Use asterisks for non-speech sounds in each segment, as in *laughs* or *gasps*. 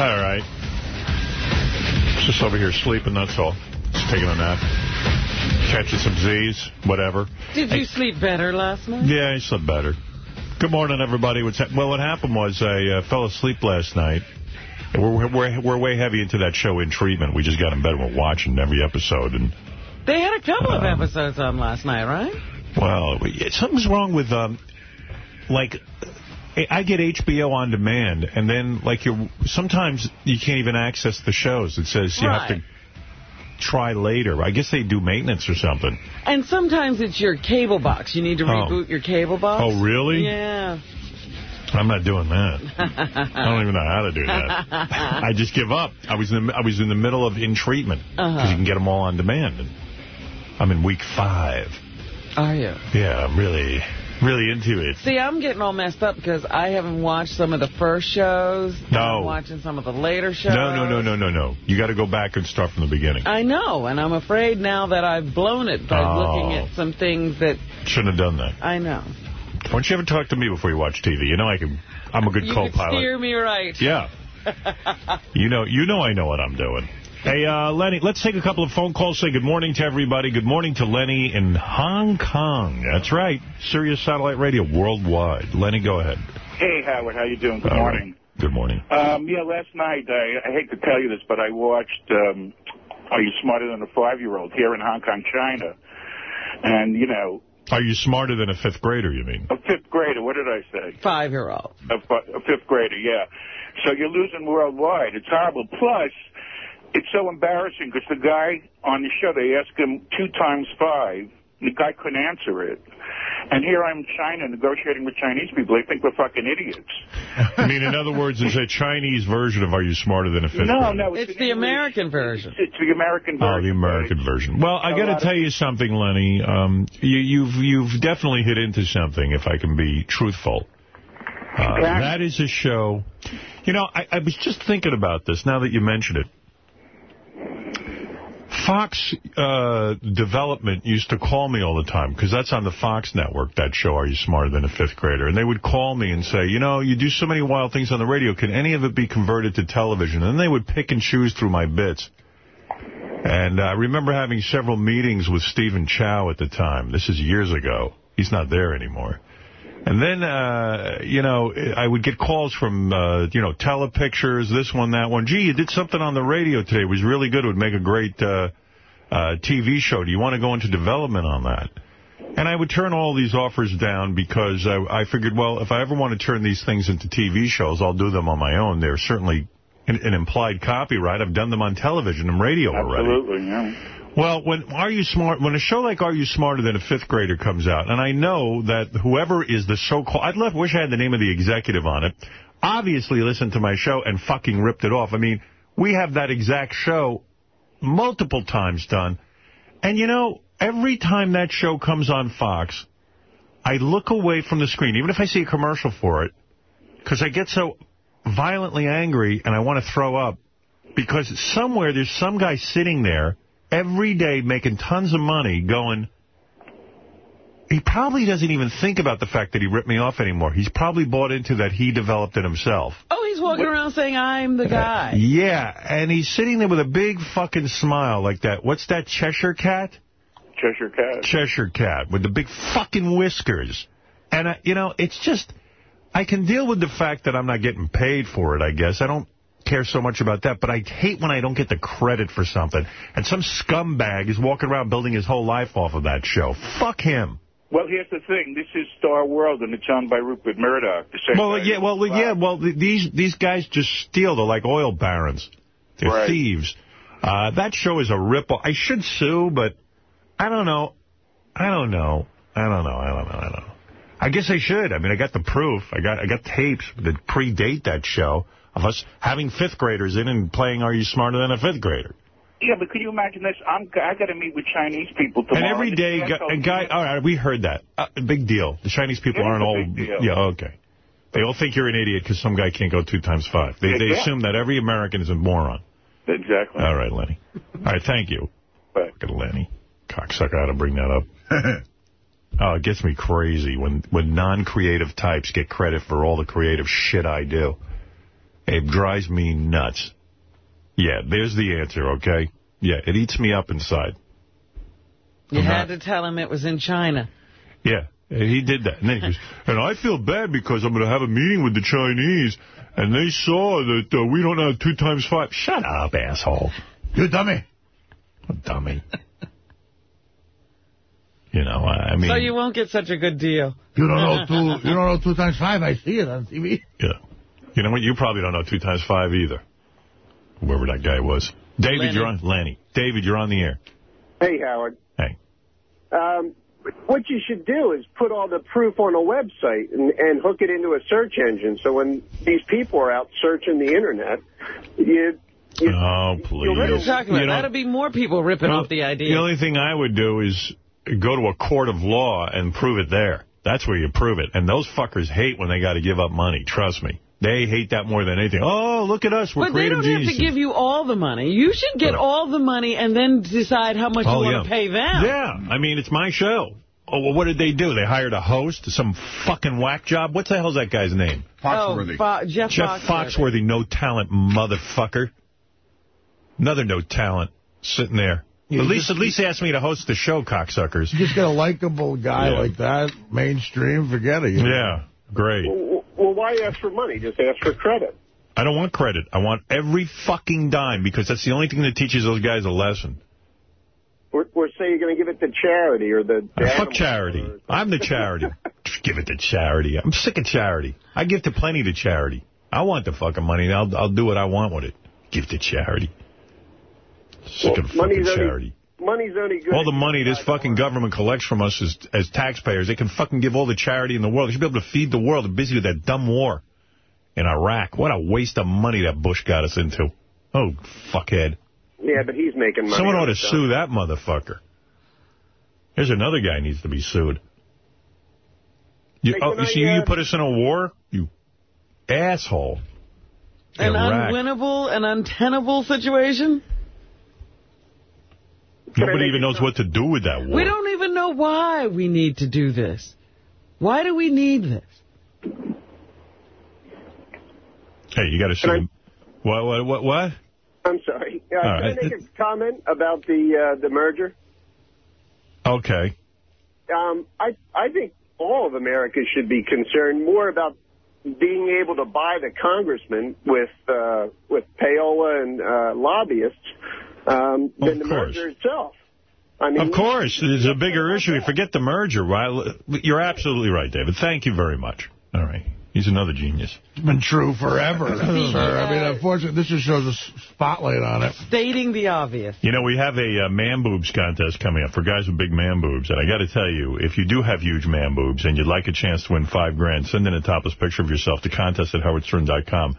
All right. Just over here sleeping, that's all. Just taking a nap. Catching some Z's, whatever. Did you sleep better last night? Yeah, I slept better. Good morning, everybody. What's well, what happened was I uh, fell asleep last night. We're, we're, we're way heavy into that show in treatment. We just got in bed. We're watching every episode. and They had a couple Um, of episodes on last night, right? Well, something's wrong with, um, like, I get HBO on demand, and then, like, you sometimes you can't even access the shows. It says you have to try later. I guess they do maintenance or something. And sometimes it's your cable box. You need to Oh. reboot your cable box. Oh, really? Yeah. I'm not doing that. I don't even know how to do that. *laughs* I just give up. I was in the, I was in the middle of in treatment because Uh-huh. you can get them all on demand. And I'm in week five. Are you? Yeah, I'm really, really into it. See, I'm getting all messed up because I haven't watched some of the first shows. No. I'm watching some of the later shows. No, no, no, no, no, no. You got to go back and start from the beginning. I know, and I'm afraid now that I've blown it by Oh. looking at some things that Shouldn't have done that. I know. Why don't you ever talk to me before you watch TV? You know I can. I'm a good You co-pilot. steer me right. Yeah. *laughs* You know, you know I know what I'm doing. Hey, uh, Lenny, let's take a couple of phone calls. Say good morning to everybody. Good morning to Lenny in Hong Kong. That's right. Sirius Satellite Radio worldwide. Lenny, go ahead. Hey, Howard, how you doing? Good All right. morning. Good morning. Um, yeah, last night, I, I hate to tell you this, but I watched um, Are You Smarter Than a Five-Year-Old here in Hong Kong, China. And, you know, Are you smarter than a fifth grader, you mean? a fifth grader, what did I say? Five-year-old. A, a fifth grader, yeah. So you're losing worldwide. It's horrible. Plus, it's so embarrassing because the guy on the show, they asked him two times five. The guy couldn't answer it. And here I'm in China negotiating with Chinese people. They think we're fucking idiots. I mean, in other words, it's a Chinese version of Are You Smarter Than a Fifth No, Grader? no, It's an the English- American version. It's the American Oh, version. the American version. Well, I got lot to of- tell you something, Lenny. Um, you, you've you've definitely hit into something, if I can be truthful. Uh, that is a show. You know, I, I was just thinking about this now that you mention it. Fox uh, Development used to call me all the time, because that's on the Fox network, that show, Are You Smarter Than a Fifth Grader? And they would call me and say, you know, you do so many wild things on the radio, can any of it be converted to television? And they would pick and choose through my bits. And I remember having several meetings with Stephen Chao at the time. This is years ago. He's not there anymore. And then, uh, you know, I would get calls from, uh, you know, telepictures, this one, that one. Gee, you did something on the radio today. It was really good. It would make a great uh, uh, TV show. Do you want to go into development on that? And I would turn all these offers down because I, I figured, well, if I ever want to turn these things into TV shows, I'll do them on my own. They're certainly an, an implied copyright. I've done them on television and radio already. Absolutely, yeah. Well, when Are You Smart, when a show like Are You Smarter Than a Fifth Grader comes out, and I know that whoever is the so-called, I'd love, wish I had the name of the executive on it, obviously listened to my show and fucking ripped it off. I mean, we have that exact show multiple times done. And you know, every time that show comes on Fox, I look away from the screen, even if I see a commercial for it, because I get so violently angry and I want to throw up because somewhere there's some guy sitting there every day making tons of money going, he probably doesn't even think about the fact that he ripped me off anymore. He's probably bought into that he developed it himself. Oh, he's walking around saying, I'm the guy. *laughs* Yeah, and he's sitting there with a big fucking smile like that. What's that, Cheshire Cat? Cheshire Cat. Cheshire Cat with the big fucking whiskers. And, uh, you know, it's just, I can deal with the fact that I'm not getting paid for it, I guess. I don't care so much about that, but I hate when I don't get the credit for something. And some scumbag is walking around building his whole life off of that show. Fuck him. Well, here's the thing. This is Star World, and it's owned by Rupert Murdoch. The same Well, yeah, well, yeah, well, these these guys just steal. They're like oil barons. They're Right. thieves. Uh, that show is a rip I should sue, but I don't know. I don't know. I don't know. I don't know. I don't know. I guess I should. I mean, I got the proof. I got I got tapes that predate that show of us having fifth graders in and playing Are You Smarter Than a Fifth Grader? Yeah, but could you imagine this? I'm, I got to meet with Chinese people tomorrow. And every day, This day, gu- asshole- and guy, all right, we heard that. Uh, big deal. The Chinese people aren't all, deal. yeah, okay. They all think you're an idiot because some guy can't go two times five. They, they assume that every American is a moron. Exactly. All right, Lenny. All right, thank you. Right. Look at Lenny. Cocksucker, I had to bring that up. *laughs* oh, it gets me crazy when, when non-creative types get credit for all the creative shit I do. It drives me nuts. Yeah, there's the answer, okay? Yeah, it eats me up inside. You I'm had not... to tell him it was in China. Yeah, he did that. And then he goes, *laughs* and I feel bad because I'm going to have a meeting with the Chinese, and they saw that uh, we don't have two times five. Shut up, asshole. You dummy. A dummy. *laughs* you know, I mean... So you won't get such a good deal. You don't know *laughs* two, you don't know two times five. I see it on TV. Yeah. You know what? You probably don't know two times five either. Whoever that guy was. David, Lenny. you're on. Lanny. David, you're on the air. Hey, Howard. Hey. Um, what you should do is put all the proof on a website and, and hook it into a search engine. So when these people are out searching the Internet, you you, oh, please. What are you talking about? You know, That'll be more people ripping well, off the idea. The only thing I would do is go to a court of law and prove it there. That's where you prove it. And those fuckers hate when they got to give up money. Trust me. They hate that more than anything. Oh, look at us. We're but creative But they don't geniuses. have to give you all the money. You should get all the money and then decide how much oh, you want to pay them. Yeah. I mean, it's my show. Oh, well, what did they do? They hired a host, some fucking whack job. What the hell's that guy's name? Foxworthy. Oh, Fo Jeff, Jeff Foxworthy. Foxworthy. No talent motherfucker. Another no talent sitting there. at least, at least ask me to host the show, cocksuckers. You just get a likable guy yeah. like that, mainstream, forget it. Yeah, great. Why ask for money? Just ask for credit. I don't want credit. I want every fucking dime, because that's the only thing that teaches those guys a lesson. Or, or say you're going to give it to charity or the... the fuck charity. I'm the charity. *laughs* give it to charity. I'm sick of charity. I give to plenty to charity. I want the fucking money. I'll I'll do what I want with it. Give to charity. Sick well, of fucking charity. Only, money's only good. All the money this fucking government collects from us as, as taxpayers, they can fucking give all the charity in the world. They should be able to feed the world. They're busy with that dumb war in Iraq. What a waste of money that Bush got us into. Oh, fuckhead. Yeah, but he's making money. Someone ought to sue that motherfucker. Here's another guy needs to be sued. You, oh, you see, uh, you put us in a war? You asshole. An Iraq. unwinnable and untenable situation? Nobody even knows what to do with that war. We don't even know why we need to do this. Why do we need this? Hey, you got to sue. What, what, what, what? I'm sorry. Uh, can right. I make a comment about the uh, the merger? Okay. Um, I I think all of America should be concerned more about being able to buy the congressman with uh, with payola and uh, lobbyists um, than the merger itself. I mean, of course, there's a bigger issue. You forget the merger. You're absolutely right, David. Thank you very much. All right. He's another genius. It's been true forever, *laughs* sir. I mean, unfortunately, this just shows a spotlight on it. Stating the obvious. You know, we have a uh, man boobs contest coming up for guys with big man boobs. And I got to tell you, if you do have huge man boobs and you'd like a chance to win five grand, send in a topless picture of yourself to contest at howardstern.com.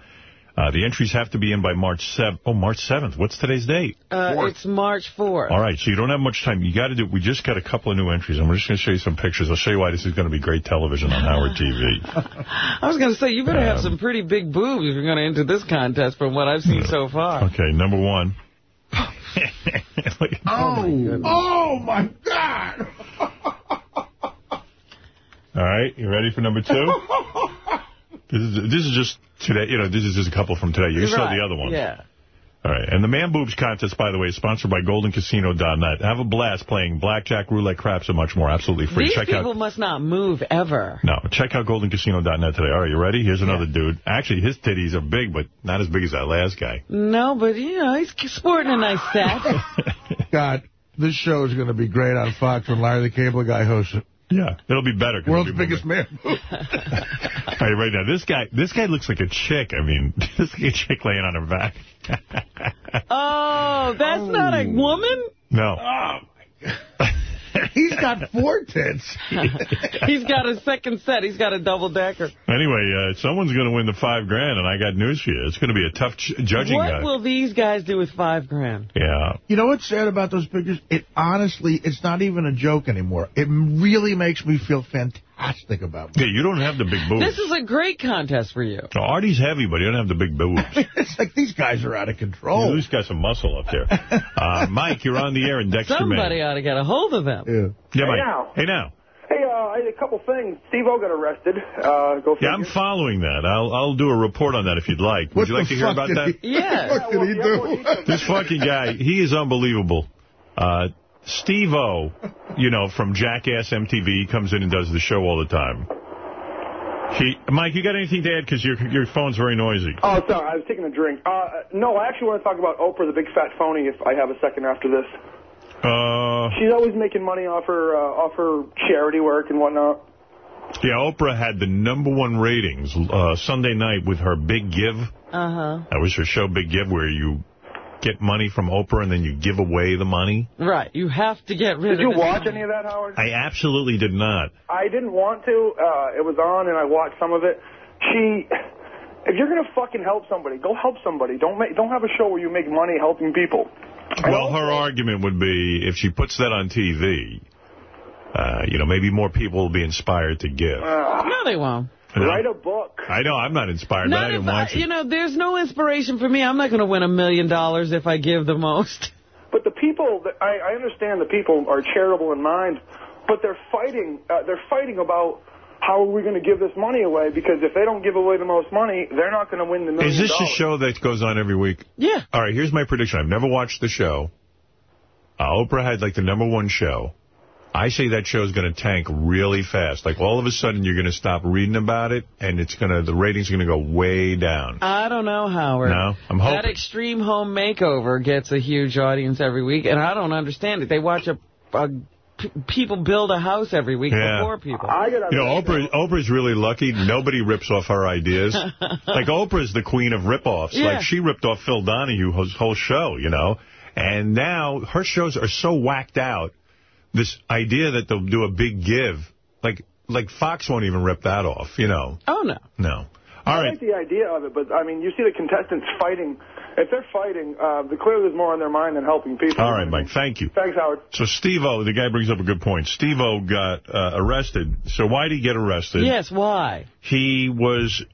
Uh, the entries have to be in by March 7th. Oh, March 7th. What's today's date? Uh, it's March 4th. All right, so you don't have much time. You got to do. We just got a couple of new entries. I'm just going to show you some pictures. I'll show you why this is going to be great television on Howard TV. *laughs* I was going to say, you better um, have some pretty big boobs if you're going to enter this contest from what I've seen so far. Okay, number one. oh, *laughs* oh, oh, my God. *laughs* All right, you ready for number two? This is just today, you know, this is just a couple from today. You can right. show the other one. Yeah. All right. And the Man Boobs contest, by the way, is sponsored by GoldenCasino.net. Have a blast playing blackjack, roulette, craps, and much more. Absolutely free. These check people out, must not move ever. No. Check out GoldenCasino.net today. All right, you ready? Here's another yeah. dude. Actually, his titties are big, but not as big as that last guy. No, but, you know, he's sporting a nice set. *laughs* God, this show is going to be great on Fox when Larry the Cable Guy hosts it. Yeah, it'll be better. World's biggest man. *laughs* *laughs* All right, right now, this guy this guy looks like a chick. I mean, *laughs* this is a chick laying on her back. oh, that's oh. not a woman? No. Oh, my God. He's got four tits. *laughs* He's got a second set. He's got a double-decker. Anyway, uh, someone's going to win the five grand, and I got news for you. It's going to be a tough judging What guy. will these guys do with five grand? Yeah. You know what's sad about those pictures? It honestly, it's not even a joke anymore. It really makes me feel fantastic fantastic about. Yeah, you don't have the big boobs. This is a great contest for you. So Artie's heavy, but he don't have the big boobs. *laughs* It's like these guys are out of control. Yeah, he's got some muscle up there. Uh, *laughs* Mike, you're on the air in Dexter, Somebody ought to get a hold of them. Yeah, yeah Mike. Hey, now. Hey, now. Hey, uh, I, a couple things. Steve-O got arrested. Uh, go yeah, I'm following that. I'll I'll do a report on that if you'd like. Would you like to hear about did that? Yeah. *laughs* What the fuck did he do? This fucking guy, he is unbelievable. Uh, Steve-O, you know, from Jackass MTV, comes in and does the show all the time. He, Mike, you got anything to add? Because your your phone's very noisy. Oh, sorry, I was taking a drink. Uh, no, I actually want to talk about Oprah, the big fat phony, if I have a second after this. Uh, She's always making money off her, uh, off her charity work and whatnot. yeah, Oprah had the number one ratings uh, Sunday night with her Big Give. Uh-huh. That was her show, Big Give, where you get money from Oprah and then you give away the money. Right. You have to get rid Did of you watch money. any of that, Howard? I absolutely did not. I didn't want to. Uh, it was on, and I watched some of it. She, if you're gonna fucking help somebody, go help somebody. Don't make, don't have a show where you make money helping people. Well, her argument would be if she puts that on TV, uh, you know, maybe more people will be inspired to give. No, they won't. You? Write a book. I know, I'm not inspired, but I didn't if I, watch it. you know, there's no inspiration for me. I'm not going to win a million dollars if I give the most. *laughs* But the people, that I, I understand the people are charitable in mind, but they're fighting. Uh, they're fighting about how are we going to give this money away? Because if they don't give away the most money, they're not going to win the million Is this a show that goes on every week? Yeah. All right, here's my prediction. I've never watched the show. Uh, Oprah had like the number one show. I say that show's going to tank really fast. Like all of a sudden you're going to stop reading about it and it's going to, the ratings are going to go way down. I don't know, Howard. No, I'm hoping. That. Extreme Home Makeover gets a huge audience every week, and I don't understand it. They watch a, a p- people build a house every week Yeah. for poor people. I gotta You know, Oprah, Oprah's really lucky. Nobody rips off her ideas. *laughs* like, Oprah's the queen of rip-offs. Yeah. Like, she ripped off Phil Donahue's whole show, you know? And now her shows are so whacked out. This idea that they'll do a big give, like, like Fox won't even rip that off, you know? Oh, no. No. I All right. like the idea of it, but I mean, you see the contestants fighting. If they're fighting, uh, the clearly there's more on their mind than helping people. All right, Mike. Thank you. Thanks, Howard. So Steve-O, the guy brings up a good point. Steve-O got uh, arrested. So why did he get arrested? Yes, why? He was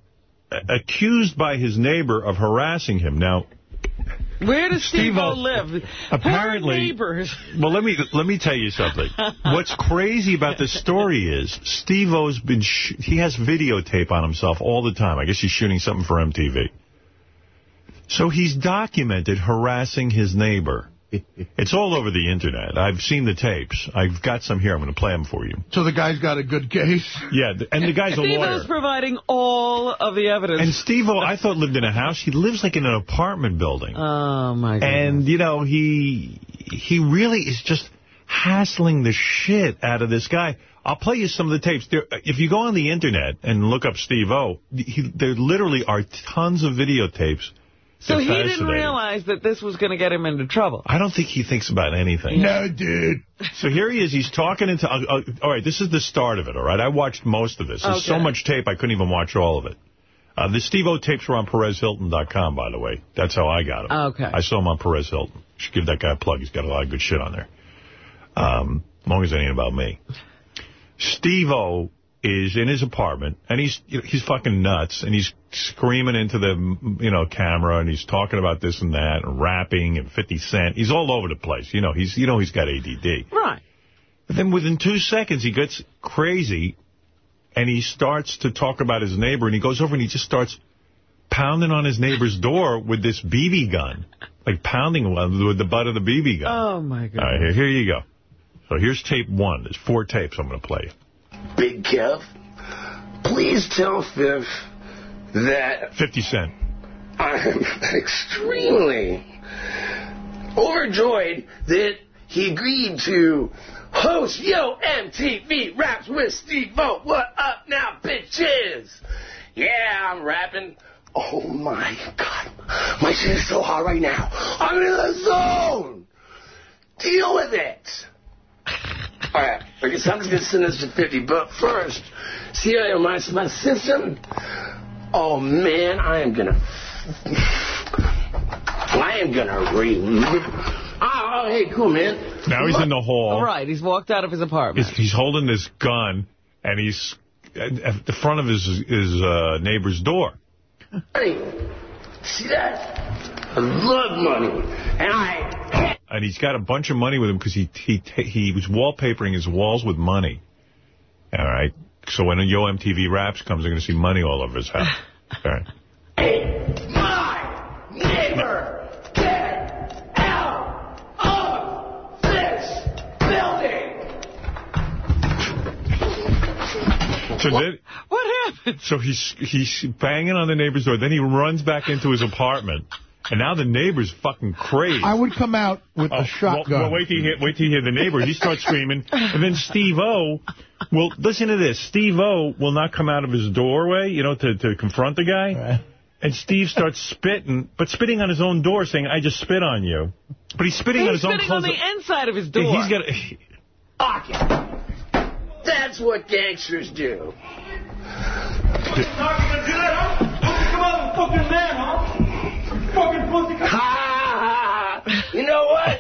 uh, accused by his neighbor of harassing him. Now, Where does Steve-O, live? apparently- neighbors. *laughs* well, let me let me tell you something. What's crazy about this story is Steve-O's been sh he has videotape on himself all the time. I guess he's shooting something for MTV. So he's documented harassing his neighbor. *laughs* It's all over the internet. I've seen the tapes. I've got some here. I'm going to play them for you. So the guy's got a good case? *laughs* Yeah, and the guy's a lawyer. Steve-O's providing all of the evidence. And Steve, I thought lived in a house. He lives like in an apartment building. oh, my God. And, you know, he he really is just hassling the shit out of this guy. I'll play you some of the tapes. There, uh, if you go on the Internet and look up Steve-O, he, there literally are tons of videotapes. So he didn't realize that this was going to get him into trouble. I don't think he thinks about anything. No, dude. So here he is. He's talking into... Uh, uh, all right, this is the start of it, all right? I watched most of this. There's so much tape, I couldn't even watch all of it. Uh, the Steve-O tapes were on PerezHilton.com, by the way. That's how I got them. Okay. I saw them on Perez Hilton. Should give that guy a plug. He's got a lot of good shit on there. Um, as long as it ain't about me. Steve-O is in his apartment, and he's you know, he's fucking nuts, and he's screaming into the you know camera, and he's talking about this and that, and rapping, and 50 Cent. He's all over the place. You know, he's you know he's got ADD. Right. But then within two seconds, he gets crazy, and he starts to talk about his neighbor, and he goes over and he just starts pounding on his neighbor's door with this BB gun, like pounding with the butt of the BB gun. Oh, my God. Right, here, here you go. So here's tape one. There's four tapes I'm going to play. Big Kev, please tell Fifth that 50 Cent. I'm extremely overjoyed that he agreed to host Yo MTV Raps with Steve O. What up now, bitches? Yeah, I'm rapping. Oh my god, my shit is so hot right now. I'm in the zone. Deal with it. All right, I guess I'm just gonna send this to 50, but first, see how my my system. Oh man, I am gonna. I am gonna re. Oh, oh, hey, cool, man. Now he's in the hall. All right, He's walked out of his apartment. He's, he's holding this gun, and he's at, at the front of his his uh, neighbor's door. Honey, see that? I love money, and I. And he's got a bunch of money with him because he he he was wallpapering his walls with money. All right. So when Yo MTV Raps comes, they're going to see money all over his house. *laughs* All right. My neighbor, get out of this building! So then, What happened? so he's he's banging on the neighbor's door. Then he runs back into his apartment. And now the neighbor's fucking crazy. I would come out with Oh, a shotgun. Well, well, wait till you hear, wait till you hear the neighbor. He starts screaming, and then Steve O. Well, listen to this. Steve O. will not come out of his doorway, you know, to to confront the guy. Right. And Steve starts spitting, but spitting on his own door, saying, "I just spit on you." But he's spitting on He's his own spitting on the inside of his door. He's got. Fuck it. That's what gangsters do. Ha ha ha! You know what?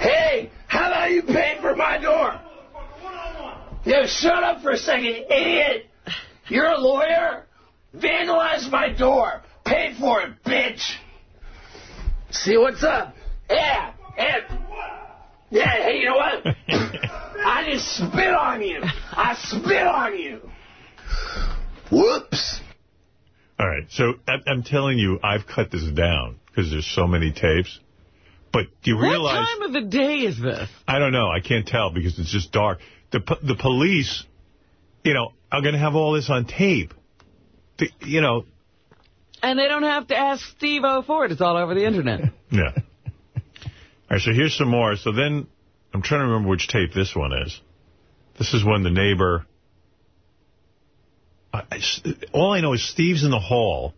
hey, how about you pay for my door? Yo, shut up for a second, idiot! You're a lawyer? Vandalize my door. Pay for it, bitch. See what's up? Yeah, yeah. Yeah, hey, you know what? *laughs* I just spit on you. I spit on you. Whoops. All right, so I- I'm telling you, I've cut this down because there's so many tapes. But do you what realize? What time of the day is this? I don't know. I can't tell because it's just dark. The the police, you know, are going to have all this on tape. The- you know, And they don't have to ask Steve O for it. It's all over the internet. *laughs* yeah. All right, so here's some more. So then, I'm trying to remember which tape this one is. This is when the neighbor... I, I- all I know is Steve's in the hall.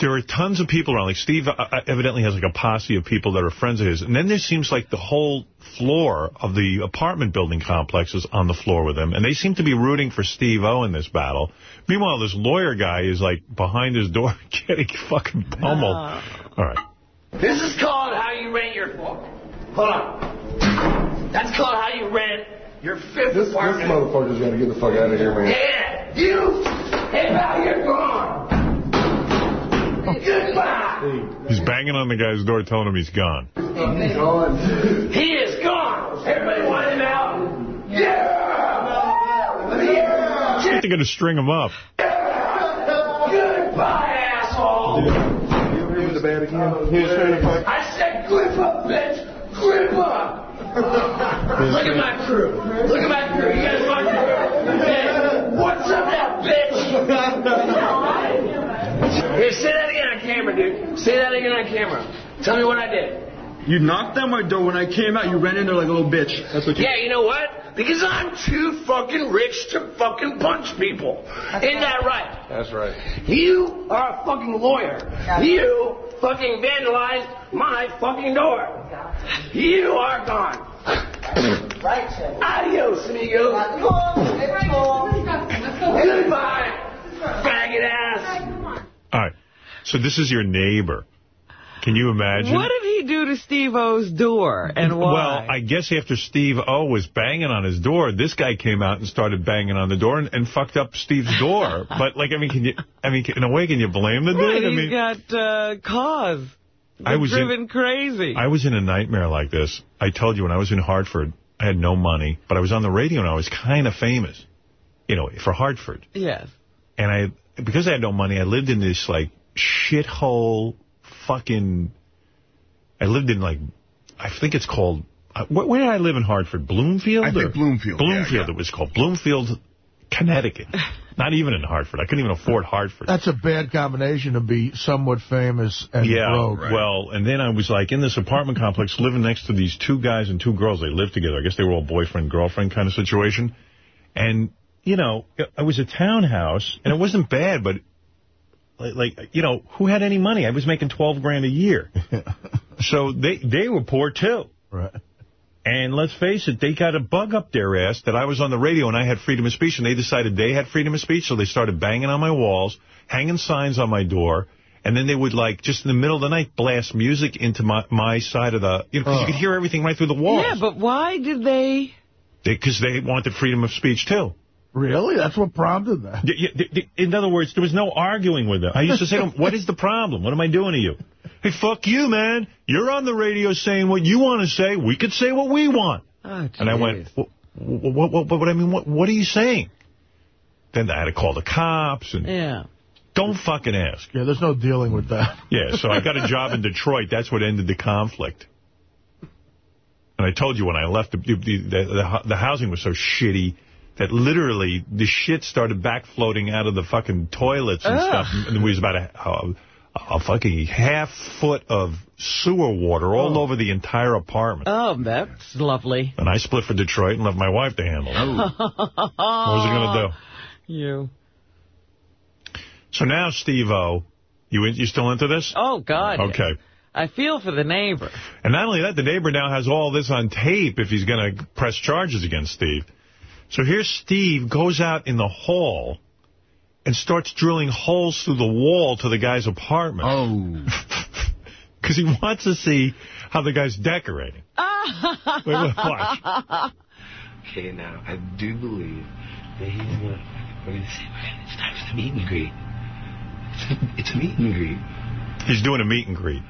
There are tons of people around. Like, Steve uh, uh, evidently has, like, a posse of people that are friends of his. And then there seems like the whole floor of the apartment building complex is on the floor with him. And they seem to be rooting for Steve O in this battle. Meanwhile, this lawyer guy is, like, behind his door *laughs* getting fucking pummeled. All right. This is called how you rent your... Hold on. That's called how you rent your fifth This, this motherfucker's got to get the fuck out of here, man. Yeah, you! Hey, pal, you're gone! Goodbye! He's banging on the guy's door telling him he's gone. He's gone. He is gone! Everybody want him out? Yeah! Yeah! They're going to string him up. Goodbye, asshole! You in the bed again? He was trying to fuck. I said grip up, bitch! Grip up! Look at my crew. Look at my crew. You guys crew. Hey, what's up now, bitch? Here, say that again on camera, dude. Say that again on camera. Tell me what I did. You knocked on my door when I came out. You ran in there like a little bitch. That's what you. Yeah, you know what? Because I'm too fucking rich to fucking punch people. Ain't that right? That's right. You are a fucking lawyer. You fucking vandalized my fucking door. You are gone. Adios, amigo. Goodbye, faggot ass. All right. So this is your neighbor. Can you imagine? What did he do to Steve O's door and why? Well, I guess after Steve O was banging on his door, this guy came out and started banging on the door and, and fucked up Steve's door. *laughs* but, like, I mean, can you, I mean, in a way, can you blame the dude? right, I mean, got uh, cause. I was in- driven crazy. I was in a nightmare like this. I told you when I was in Hartford, I had no money, but I was on the radio and I was kind of famous, you know, for Hartford. yes. And I, because I had no money, I lived in this, like, shithole fucking, I lived in, like, I think it's called, uh, where did I live in Hartford? Bloomfield? I think or- Bloomfield, yeah, Bloomfield yeah. it was called. Bloomfield, Connecticut. *laughs* Not even in Hartford. I couldn't even afford Hartford. That's a bad combination to be somewhat famous and yeah, broke. well, and then I was like in this apartment complex living next to these two guys and two girls. They lived together. I guess they were all boyfriend, girlfriend kind of situation. And, you know, it was a townhouse, and it wasn't bad, but, like, like, you know, who had any money? I was making 12 grand a year. *laughs* so they, they were poor, too. Right. And let's face it, they got a bug up their ass that I was on the radio and I had freedom of speech, and they decided they had freedom of speech, so they started banging on my walls, hanging signs on my door, and then they would, like, just in the middle of the night, blast music into my, my side of the, you know, because you could hear everything right through the walls. Yeah, but why did they... Because they, wanted freedom of speech, too. Really? That's what prompted that? In other words, there was no arguing with them. I used to say to them, what is the problem? What am I doing to you? Hey, fuck you, man. You're on the radio saying what you want to say. We could say what we want. Oh, and I went, what, what, what, what, I mean, what, what are you saying? Then I had to call the cops. and Yeah. Don't fucking ask. Yeah, there's no dealing with that. *laughs* Yeah, so I got a job in Detroit. That's what ended the conflict. And I told you when I left, the, the, the, the housing was so shitty that literally the shit started back floating out of the fucking toilets and Ugh. stuff. And there was about a, a, a fucking half foot of sewer water all oh. over the entire apartment. Oh, that's lovely. And I split for Detroit and left my wife to handle it. Oh. What was he going to do? *laughs* You. So now, Steve-O, you, you still into this? Oh, God. Okay. I feel for the neighbor. And not only that, the neighbor now has all this on tape if he's going to press charges against Steve. So here's Steve goes out in the hall and starts drilling holes through the wall to the guy's apartment. Oh. *laughs* Because he wants to see how the guy's decorating. *laughs* Wait, wait, watch. Okay, now, I do believe that he's gonna, we're gonna say, we're gonna, it's time for the meet and greet. It's a, it's a meet and greet. He's doing a meet and greet.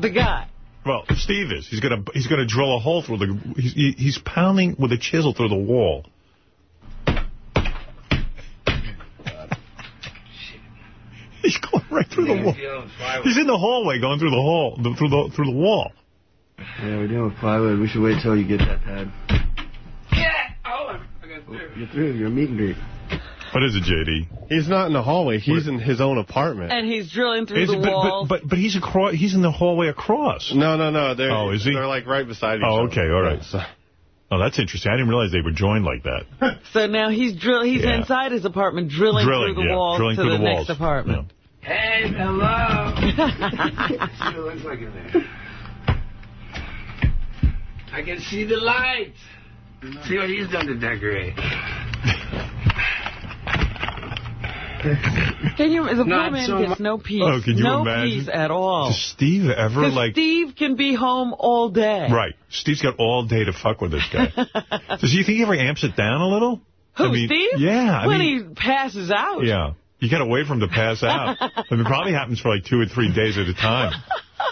The guy. Well, Steve is. He's gonna he's gonna drill a hole through the. He's he- he's pounding with a chisel through the wall. *laughs* He's going right through the wall. He's in the hallway going through the hall through the through the wall. Yeah, we're dealing with plywood. We should wait till you get that pad. Yeah! Oh, I got through. You're through. You're a meet and greet. What is it, JD? He's not in the hallway. He's in his own apartment. And he's drilling through Is the it- but, wall. but, but but he's across. He's in the hallway across. No, no, no. They're, Oh, is he? They're like right beside each Oh, other. okay, all right. So- Oh, that's interesting. I didn't realize they were joined like that. *laughs* So now he's drill. He's Yeah. inside his apartment drilling, Drilling, through the yeah, walls drilling to through the, the next walls. apartment. Hey, hello. See what it looks like in there. I can see the light. See what he's done to decorate. *laughs* Can you? The Not poor man so gets oh, no peace. Oh, can you no imagine? peace at all. Does Steve ever 'Cause like? Steve can be home all day. Right. Steve's got all day to fuck with this guy. *laughs* Does he think he ever amps it down a little? Who, I mean, Steve? Yeah. I when mean, he passes out. yeah. You got to wait for him to pass out. and it probably happens for like two or three days at a time.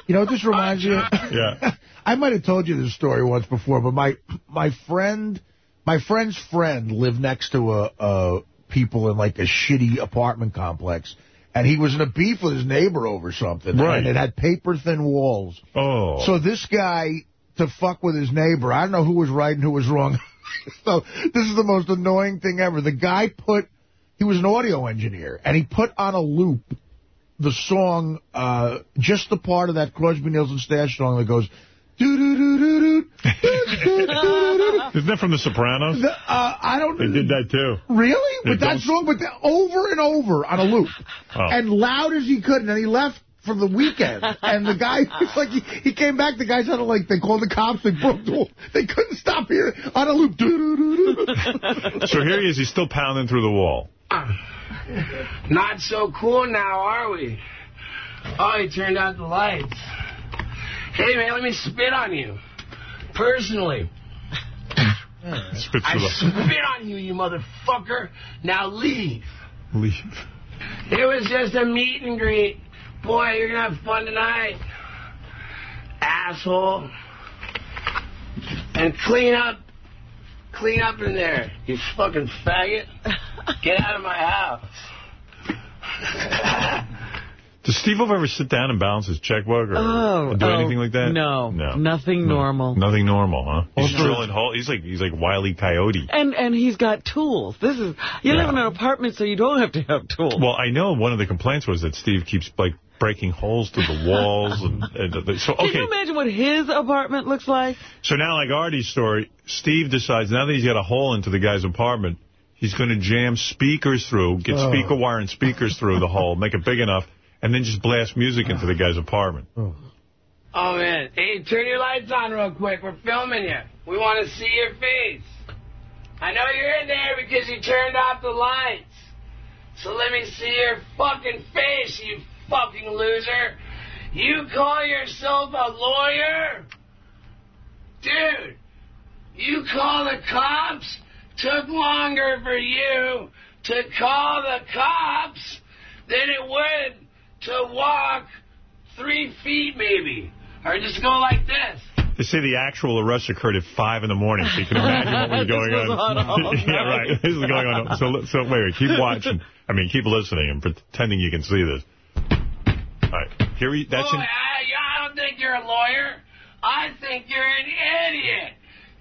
You know what this reminds me of? *laughs* Yeah. I might have told you this story once before, but my my friend, my friend's friend lived next to a, a people in like a shitty apartment complex, and he was in a beef with his neighbor over something. Right. And it had paper thin walls. Oh. So this guy, to fuck with his neighbor, I don't know who was right and who was wrong. *laughs* so this is the most annoying thing ever. The guy put, he was an audio engineer, and he put on a loop the song, uh, just the part of that Crosby, and Stash song that goes. Isn't that from The Sopranos? The, uh, I don't They did that too. Really? Yeah, With that don't- song, but the- over and over on a loop. Oh. And loud as he could. And then he left for the weekend. and the guy, *laughs* it's like, he, he came back, the guy sounded like, they called the cops, they broke the wall. They couldn't stop hearing on a loop. *laughs* So here he is. He's still pounding through the wall. Not so cool now, are we? Oh, he turned out the lights. Hey, man, let me spit on you. Personally. *laughs* I spit on you, you motherfucker. Now leave. leave. It was just a meet and greet. Boy, you're going to have fun tonight. Asshole. And clean up. Clean up in there, you fucking faggot. Get out of my house. *laughs* Does Steve ever sit down and balance his checkbook or, Oh, do oh, anything like that? no. No. Nothing No. normal. Nothing normal, huh? He's Also- drilling hole. He's like he's like Wile E. Coyote. And and he's got tools. This is you Yeah. live in an apartment, so you don't have to have tools. Well, I know one of the complaints was that Steve keeps like breaking holes through the walls and, *laughs* and so Can you imagine what his apartment looks like? So now, like Artie's story, Steve decides now that he's got a hole into the guy's apartment, he's going to jam speakers through, get Oh. speaker wire and speakers through the hole, make it big enough, and then just blast music into the guy's apartment. Oh. oh, man. Hey, turn your lights on real quick. We're filming you. We want to see your face. I know you're in there because you turned off the lights. So let me see your fucking face, you fucking loser. You call yourself a lawyer? Dude, you call the cops? Took longer for you to call the cops than it would to walk three feet maybe. Or just go like this. They say the actual arrest occurred at 5 in the morning, so you can imagine what was *laughs* going was on. on *laughs* yeah, right. This is going on. So, so wait, wait, keep watching. I mean, keep listening and pretending you can see this. All right. Here we, that's Boy, in, I, I don't think you're a lawyer. I think you're an idiot.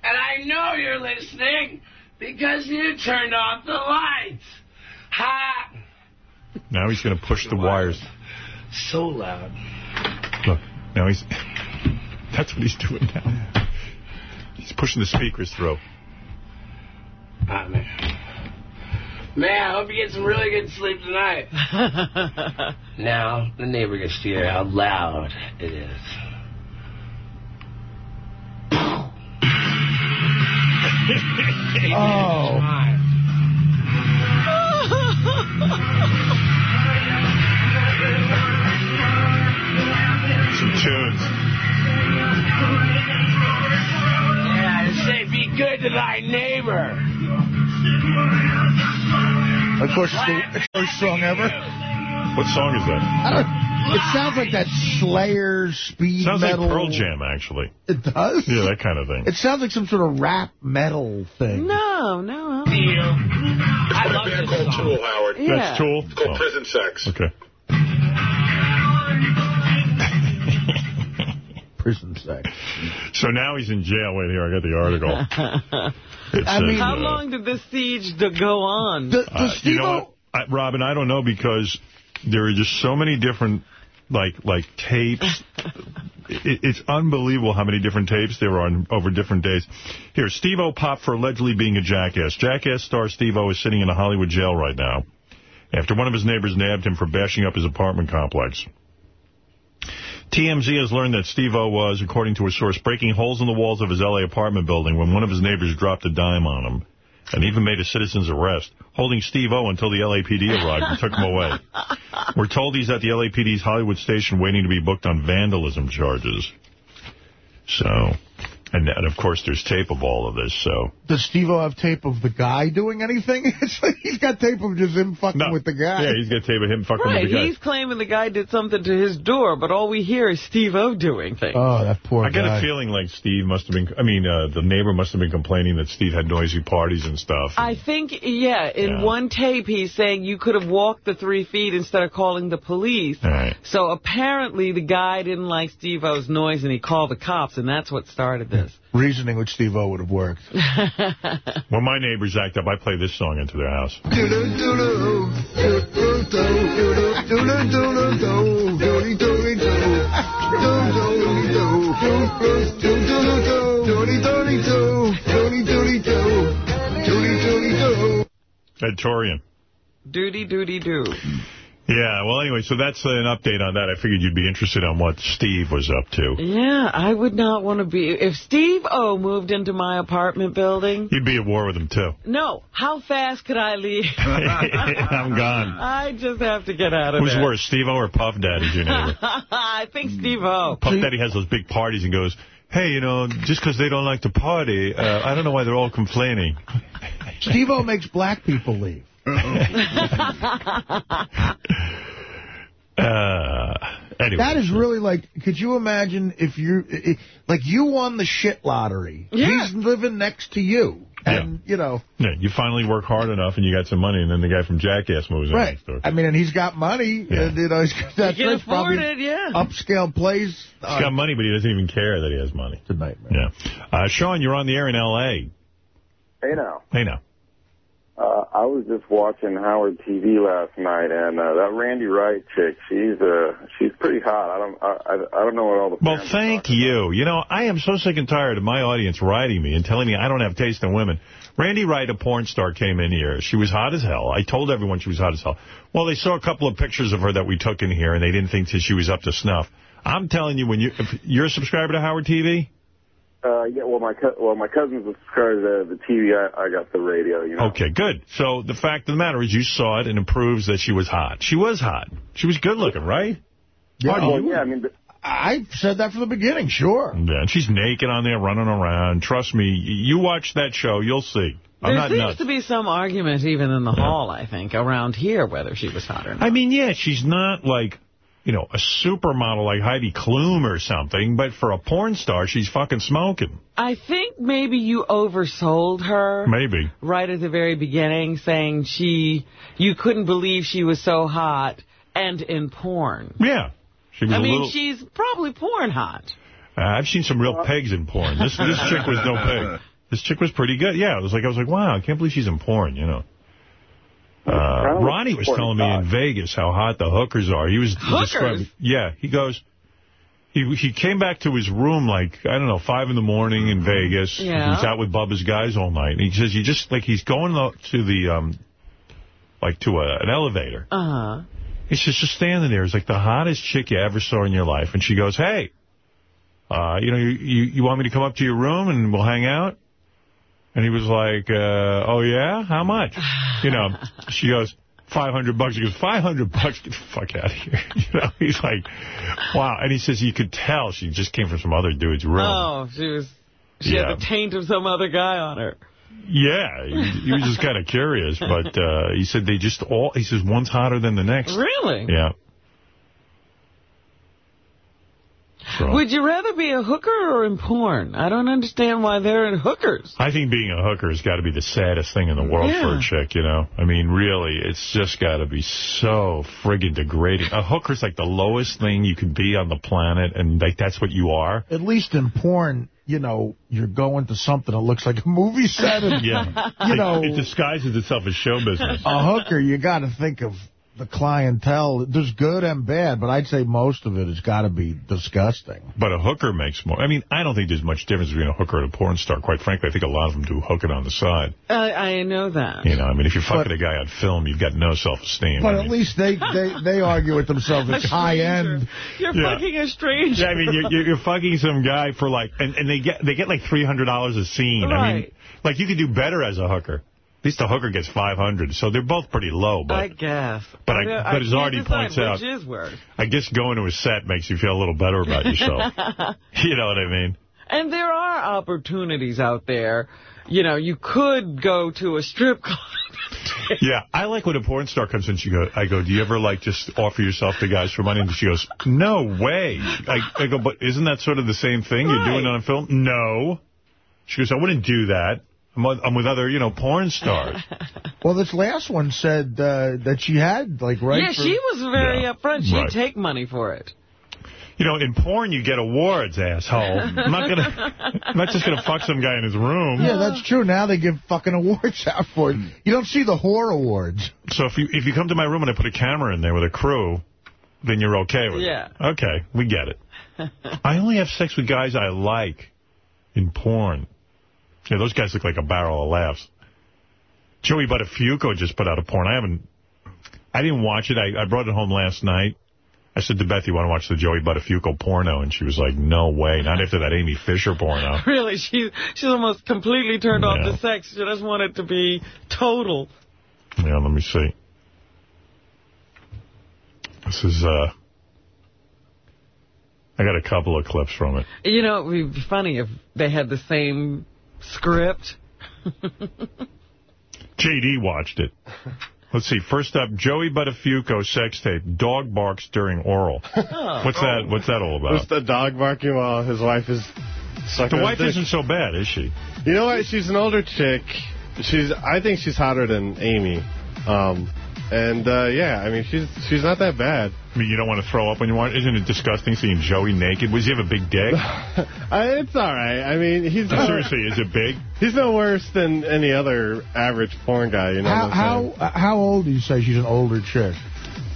And I know you're listening because you turned off the lights. Ha! now he's going to push the wires. So loud. Look, now he's, that's what he's doing now. He's pushing the speakers through. Ah, man. Man, I hope you get some really good sleep tonight. *laughs* now, the neighbor gets to hear how loud it is. *laughs* Oh. *laughs* Some tunes. Yeah, I say be good to thy neighbor. Of course, it's the, it's worst song ever. What song is that? I don't, it sounds like that Slayer speed Sounds metal. like Pearl Jam, actually. It does? Yeah, that kind of thing. It sounds like some sort of rap metal thing. No, no. I love band this called song. Tool, Howard. Yeah. That's Tool? It's called Oh, Prison Sex. okay. Prison sex. So now he's in jail. Wait here, I got the article. *laughs* It I mean- How uh, long did this siege go on? Does, Uh, you know what, I, Robin? I don't know because there are just so many different, like like tapes. *laughs* it, it's unbelievable how many different tapes there are on, over different days. Here, Steve-O popped for allegedly being a jackass. Jackass star Steve-O is sitting in a Hollywood jail right now after one of his neighbors nabbed him for bashing up his apartment complex. TMZ has learned that Steve-O was, according to a source, breaking holes in the walls of his L.A. apartment building when one of his neighbors dropped a dime on him and even made a citizen's arrest, holding Steve-O until the LAPD arrived and took him away. *laughs* We're told he's at the LAPD's Hollywood station waiting to be booked on vandalism charges. So, and, and of course there's tape of all of this, so. Does Steve-O have tape of the guy doing anything? *laughs* Like he's got tape of just him fucking with the guy. Yeah, he's got tape of him fucking Right, with the guy. he's claiming the guy did something to his door, but all we hear is Steve-O doing things. Oh, that poor guy. I get a feeling like Steve must have been, I mean, uh, the neighbor must have been complaining that Steve had noisy parties and stuff. I think, yeah, in Yeah. one tape he's saying you could have walked the three feet instead of calling the police. Right. So apparently the guy didn't like Steve-O's noise and he called the cops, and that's what started this. Reasoning with Steve-O would have worked. When my neighbors act up, I play this song into their house. Ed Torian. Duty, duty, do. Yeah, well, anyway, so that's an update on that. I figured you'd be interested on what Steve was up to. Yeah, I would not want to be... If Steve-O moved into my apartment building... You'd be at war with him, too. No, how fast could I leave? *laughs* I'm gone. I just have to get out of Who's there. worse, Steve-O or Puff Daddy's your neighbor? *laughs* I think Steve-O. Puff Daddy has those big parties and goes, hey, you know, just because they don't like to party, uh, I don't know why they're all complaining. *laughs* Steve-O makes black people leave. *laughs* Uh, anyway. That is really like, could you imagine if you, i- like you won the shit lottery. Yeah. He's living next to you. And, you know, Yeah, you finally work hard enough and you got some money, and then the guy from Jackass moves in next door. I mean, and he's got money. Yeah. And, you know, he's got that He can afford probably it, yeah. upscale place. He's got money, but he doesn't even care that he has money. It's a nightmare. Yeah. Uh, Sean, you're on the air in L.A. Hey now, Hey, now. Uh, I was just watching Howard TV last night, and uh, that Randi Wright chick, she's uh, she's pretty hot. I don't, I, I, I don't know what all the. Well, thank you. You know, I am so sick and tired of my audience writing me and telling me I don't have taste in women. Randi Wright, a porn star, came in here. She was hot as hell. I told everyone she was hot as hell. Well, they saw a couple of pictures of her that we took in here, and they didn't think that she was up to snuff. I'm telling you, when you if you're a subscriber to Howard TV, Uh, yeah, well, my co- well, my cousin's subscribed to the TV. I, I got the radio. You know. okay, good. So the fact of the matter is, you saw it, and it proves that she was hot. She was hot. She was good looking, right? Yeah, Marty, Well, yeah, I mean, I said that from the beginning, sure. Yeah, and she's naked on there running around. Trust me, you watch that show, you'll see. I'm There not seems nuts. to be some argument even in the hall, I think, around here, whether she was hot or not. I mean, yeah, she's not like, you know, a supermodel like Heidi Klum or something, but for a porn star, she's fucking smoking. I think maybe you oversold her. Maybe. Right at the very beginning, saying she, you couldn't believe she was so hot and in porn. Yeah. She was I mean, little, she's probably porn hot. uh, I've seen some real pegs in porn. This this chick was no peg. This chick was pretty good. Yeah, it was like I was like, wow, I can't believe she's in porn, you know. Uh, Ronnie was telling me in Vegas how hot the hookers are. He was Hookers? describing- Yeah, he goes. He he came back to his room like I don't know five in the morning in Vegas. Yeah. He was out with Bubba's guys all night. And he says you just like he's going up to the um like to a, an elevator. Uh-huh. He says just standing there. He's like the hottest chick you ever saw in your life. And she goes, hey, uh, you know, you, you you want me to come up to your room and we'll hang out? And he was like, uh, oh, yeah? How much? You know, she goes, 500 bucks. He goes, 500 bucks? Get the fuck out of here. *laughs* You know, he's like, wow. And he says you could tell she just came from some other dude's room. Oh, she was, she Yeah. had the taint of some other guy on her. Yeah, he, he was just kind of curious. But uh, he said they just all, he says one's hotter than the next. Really? Yeah. So. Would you rather be a hooker or in porn? I don't understand why they're in hookers. I think being a hooker has got to be the saddest thing in the world for a chick, you know? I mean, really, it's just got to be so friggin' degrading. A hooker's like the lowest thing you could be on the planet, and like that's what you are. At least in porn, you know, you're going to something that looks like a movie set. And, Yeah. You know, It, it disguises itself as show business. a hooker, you got to think of the clientele. There's good and bad, but I'd say most of it has got to be disgusting. But a hooker makes more. I mean, I don't think there's much difference between a hooker and a porn star. Quite frankly, I think a lot of them do hook it on the side. I, I know that. You know, I mean, if you're fucking a guy on film, you've got no self-esteem. But I at least they, they, they argue with themselves. It's *laughs* high-end. You're Yeah. fucking a stranger. Yeah, I mean, you're, you're, you're fucking some guy for like, and, and they get they get like $300 a scene. I mean, Right. like you could do better as a hooker. At least the hooker gets 500 so they're both pretty low. But I guess. But I- don't- but as Artie points out- is worse. I guess going to a set makes you feel a little better about yourself. *laughs* you know what I mean? And there are opportunities out there. You know, you could go to a strip club. *laughs* Yeah, I like when a porn star comes in. She go, I go, do you ever like just offer yourself to guys for money? And she goes, no way. I, I go, but isn't that sort of the same thing you're doing on a film? No. She goes, I wouldn't do that. I'm with, I'm with other, you know, porn stars. *laughs* Well, this last one said uh, that she had, like, right? yeah, for- she was very Yeah. upfront. She'd Right. take money for it. You know, in porn you get awards, asshole. *laughs* I'm not gonna, I'm not just gonna fuck some guy in his room. Yeah, that's true. Now they give fucking awards out for it. You don't see the whore awards. So if you if you come to my room and I put a camera in there with a crew, then you're okay with Yeah. it. Okay, we get it. *laughs* I only have sex with guys I like in porn. Yeah, those guys look like a barrel of laughs. Joey Buttafuoco just put out a porn. I haven't, I didn't watch it. I, I brought it home last night. I said to Beth, you want to watch the Joey Buttafuoco porno? And she was like, no way. Not after that Amy Fisher porno. *laughs* Really, she she's almost completely turned off Yeah. the sex. She doesn't want it to be total. Yeah, let me see. This is, uh, I got a couple of clips from it. You know, it would be funny if they had the same script. *laughs* JD watched it. Let's see. First up, Joey Buttafuoco sex tape. Dog barks during oral. *laughs* What's that? What's that all It's about? the dog barking while his wife is sucking The wife dick. isn't so bad, is she? You know what? She's an older chick. She's. I think she's hotter than Amy. Um, and uh, yeah, I mean, she's she's not that bad. I mean, you don't want to throw up when you want. Isn't it disgusting seeing Joey naked? Was he have a big dick? *laughs* I, it's all right. I mean, he's No, seriously, is it big? He's no worse than any other average porn guy. You know How what I'm how uh, how old do you say she's an older chick?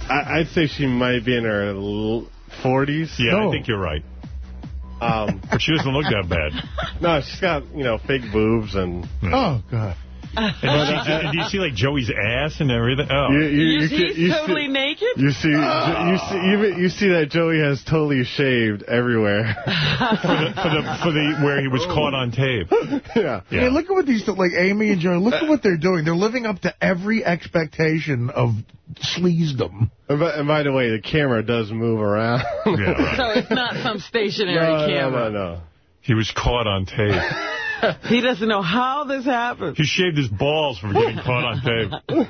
I, I'd say she might be in her l- 40s. Yeah, I think you're right. Um, But she doesn't look that bad. *laughs* no, she's got you know fake boobs and. Oh God. And, do you- and do you see like Joey's ass and everything? Oh, You, you, you, He's, can- he's you totally see, naked? You see, ah. you see, even you see that Joey has totally shaved everywhere. *laughs* for the, for the for the where he was caught on tape. yeah. *laughs* Yeah. Hey, look at what these, like Amy and Joey, look at what they're doing. They're living up to every expectation of sleazdom. And by, and by the way, the camera does move around. Yeah, right. So it's not some *laughs* stationary no, camera. no, no, no. He was caught on tape. *laughs* He doesn't know how this happened. He shaved his balls from getting caught on tape. *laughs*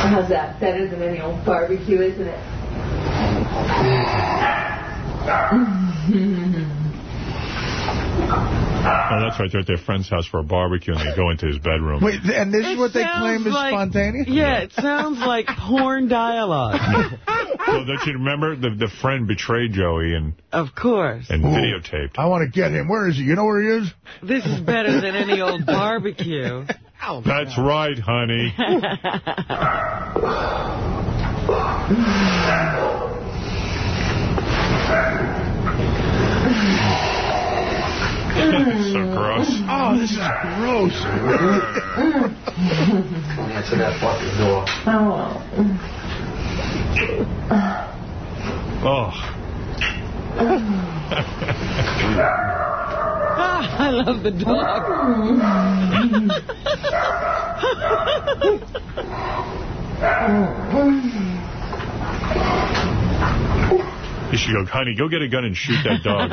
How's that? Better than any old barbecue, isn't it? *laughs* Oh, that's right. They're at their friend's house for a barbecue, and they go into his bedroom. Wait, and this It is what they sounds claim is like- spontaneous? Yeah, it sounds like porn dialogue. *laughs* well, don't you remember? The, the friend betrayed Joey and, Of course. and videotaped. I want to get him. Where is he? You know where he is? This is better than any old barbecue. *laughs* Oh, that's right, honey. *laughs* Mm. so gross. Oh, this is gross. *laughs* Answer that fucking door. Oh. Oh. *laughs* Ah, I love the dog. *laughs* You should go, honey, go get a gun and shoot that dog.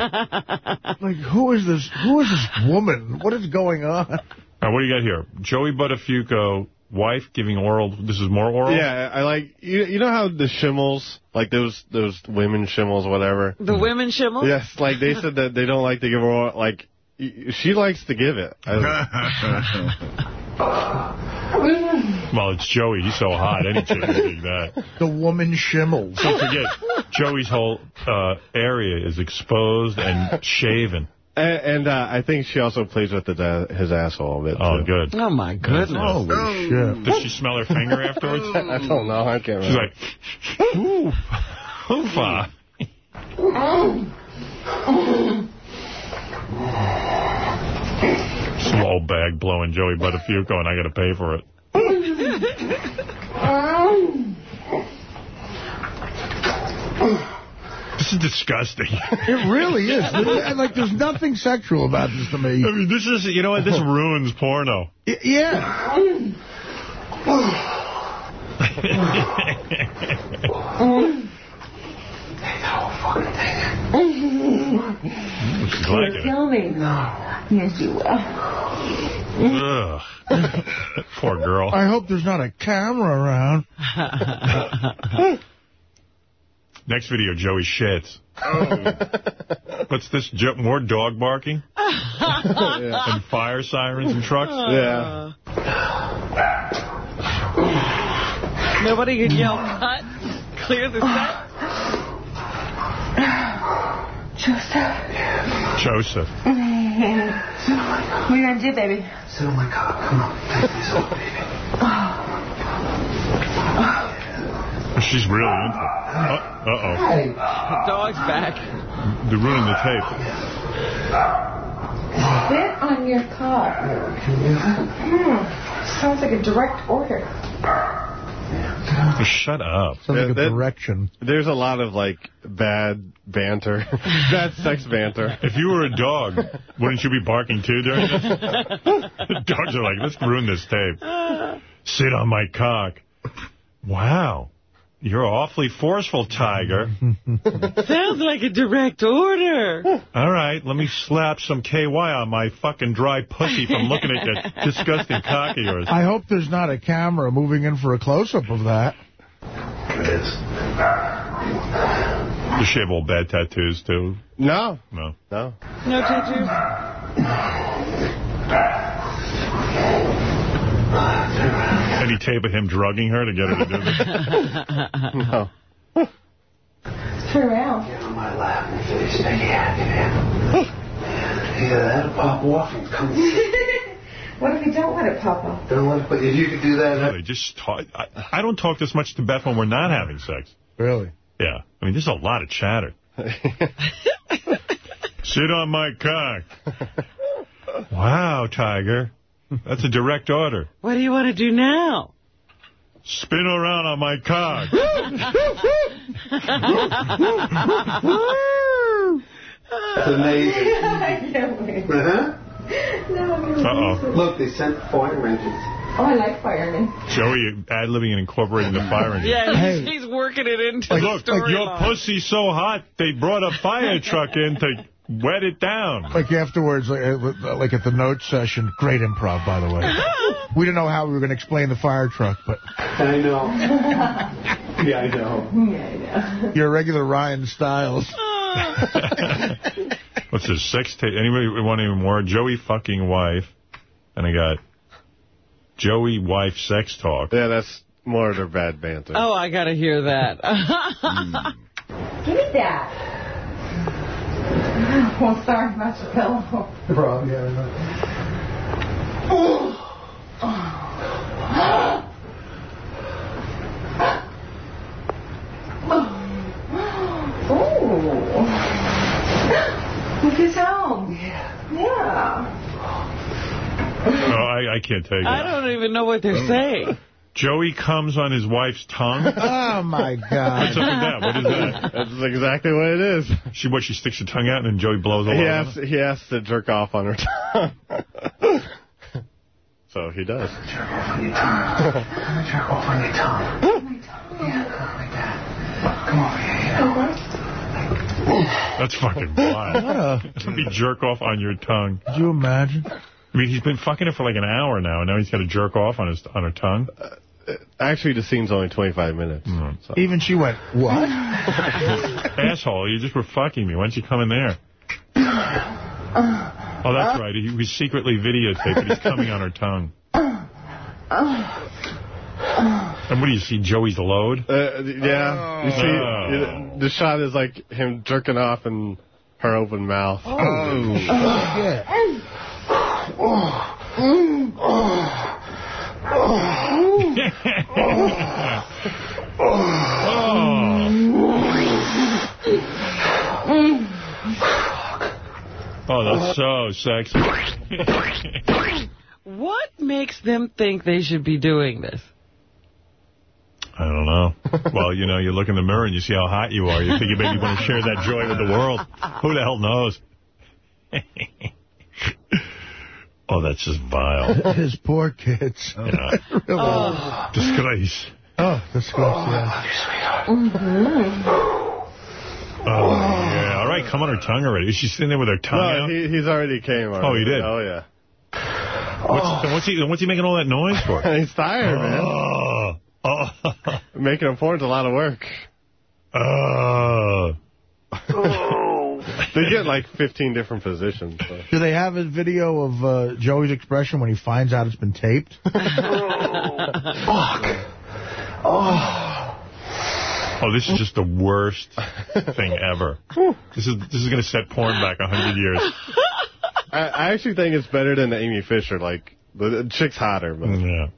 *laughs* Like, who is this? Who is this woman? What is going on? Now, what do you got here? Joey Buttafuoco, wife giving oral. This is more oral? Yeah, I like, you, you know how the shimmels, like those those women shimmels whatever? The women shimmel? Yes, like they said that they don't like to give oral. like, she likes to give it. *laughs* Well, it's Joey. He's so hot. Any chick would dig that. The woman shimmels. Don't forget, Joey's whole uh, area is exposed and shaven. And, and uh, I think she also plays with his, uh, his asshole a bit, Oh, too. good. Oh, my goodness. Holy shit. Does she smell her finger afterwards? *laughs* I don't know. I can't She's remember. like, ooh, hoofa. Some *laughs* old bag blowing Joey Buttafuoco, and I got to pay for it. This is disgusting. *laughs* It really is. Like, there's nothing sexual about this to me. I mean, this is, you know what, this ruins porno. *laughs* *sighs* *laughs* Y- Yeah. *laughs* She's liking it. Kill me. Yes, you will. Ugh. *laughs* Poor girl. I hope there's not a camera around. *laughs* Next video, Joey shits. Oh. What's this? Jo more dog barking? And fire sirens and trucks? Yeah. *sighs* Nobody could yell cut, clear the set. *sighs* Joseph. Joseph. *laughs* What are you going to do, baby? Sit on my cock. Come on. Take this off, baby. She's really into it. Uh, Uh-oh. The dog's back. They're ruining the tape. Sit on your cock. Hmm. Sounds like a direct order. Shut up. Sounds like a that- direction. There's a lot of, like, bad banter. *laughs* bad sex banter. If you were a dog, wouldn't you be barking too during this? *laughs* Dogs are like, let's ruin this tape. *laughs* Sit on my cock. Wow. You're awfully forceful, Tiger. *laughs* Sounds like a direct order. All right, let me slap some KY on my fucking dry pussy from looking at that *laughs* disgusting cock of yours. I hope there's not a camera moving in for a close-up of that. Does she have all bad tattoos, too? No. No. No. No tattoos? *laughs* *laughs* Any tape of him drugging her to get her to do this? *laughs* No. Turn around. Get on my lap and feel your sticky happy, man. Either that or pop off and come. *laughs* What if you don't want it, Papa? Don't want it, but if you could do that, Really, just talk. I, I don't talk this much to Beth when we're not having sex. Really? Yeah. I mean, there's a lot of chatter. Sit on my cock. Wow, Tiger. That's a direct order. What do you want to do now? Spin around on my cock. *laughs* That's amazing. *laughs* I can't wait. Uh-huh. No, I'm Uh-oh. Look, they sent fire engines. Oh, I like firemen. Joey ad-libbing and incorporating the fire engine. Yeah, Hey. he's working it into Like, the look, your storyline. pussy's so hot, they brought a fire truck in to wet it down. Like afterwards, like, uh, like at the note session, great improv, by the way. *laughs* we didn't know how we were going to explain the fire truck, but I know. *laughs* yeah, I know. Yeah, I know. *laughs* you're a regular Ryan Stiles. What's this, sex tape? Anybody want any more? Joey fucking wife. And I got Joey wife sex talk. Yeah, that's more of their bad banter. Oh, I got to hear that. Give me that. *laughs* Well, sorry about your pillow. No problem, yeah, I know. Oh. Look at home. Yeah. Yeah. Oh, I, I can't take it. I don't even know what they're um, saying. Joey comes on his wife's tongue. *laughs* Oh, my God. What's up with that? What is that? That's exactly what it is. She what? She sticks her tongue out and then Joey blows all He over. has, he has to jerk off on her tongue. *laughs* so he does. Jerk off on your tongue. Jerk off on your tongue. Yeah, like that. Come over here. Yeah. That's fucking wild. What a- *laughs* Let me jerk off on your tongue. Could you imagine? I mean, he's been fucking it for like an hour now, and now he's got to jerk off on his on her tongue. Uh, uh, actually, the scene's only 25 minutes. Mm-hmm. So. Even she went, what? *laughs* Asshole, you just were fucking me. Why don't you come in there? *coughs* Oh, that's right. He was secretly videotaped, but he's coming on her tongue. *coughs* And what do you see, Joey's load? Uh, yeah, you see, Oh. the shot is like him jerking off and her open mouth. Oh, oh shit. Oh, oh. Oh. oh, that's so sexy. *laughs* What makes them think they should be doing this? I don't know. Well, you know, you look in the mirror and you see how hot you are. You think you maybe want to share that joy with the world. Who the hell knows? *laughs* oh, that's just vile. *laughs* His poor kids. *laughs* Yeah. *laughs* Really. Oh. Disgrace. Oh, disgusting. Yeah. Oh, mm-hmm. oh, yeah. All right, come on her tongue already. Is she sitting there with her tongue No, out? he, he's already came. Already. Oh, he did? Oh, yeah. What's, then what's, he, what's he making all that noise for? he's tired, man. Oh. Oh. Making a porn's a lot of work. Oh. *laughs* They get like 15 different positions. So. Do they have a video of uh, Joey's expression when he finds out it's been taped? *laughs* Fuck. Oh. Oh, this is just the worst thing ever. This is this is going to set porn back a hundred years. I, I actually think it's better than the Amy Fisher. Like, the, the chick's hotter. But. Yeah.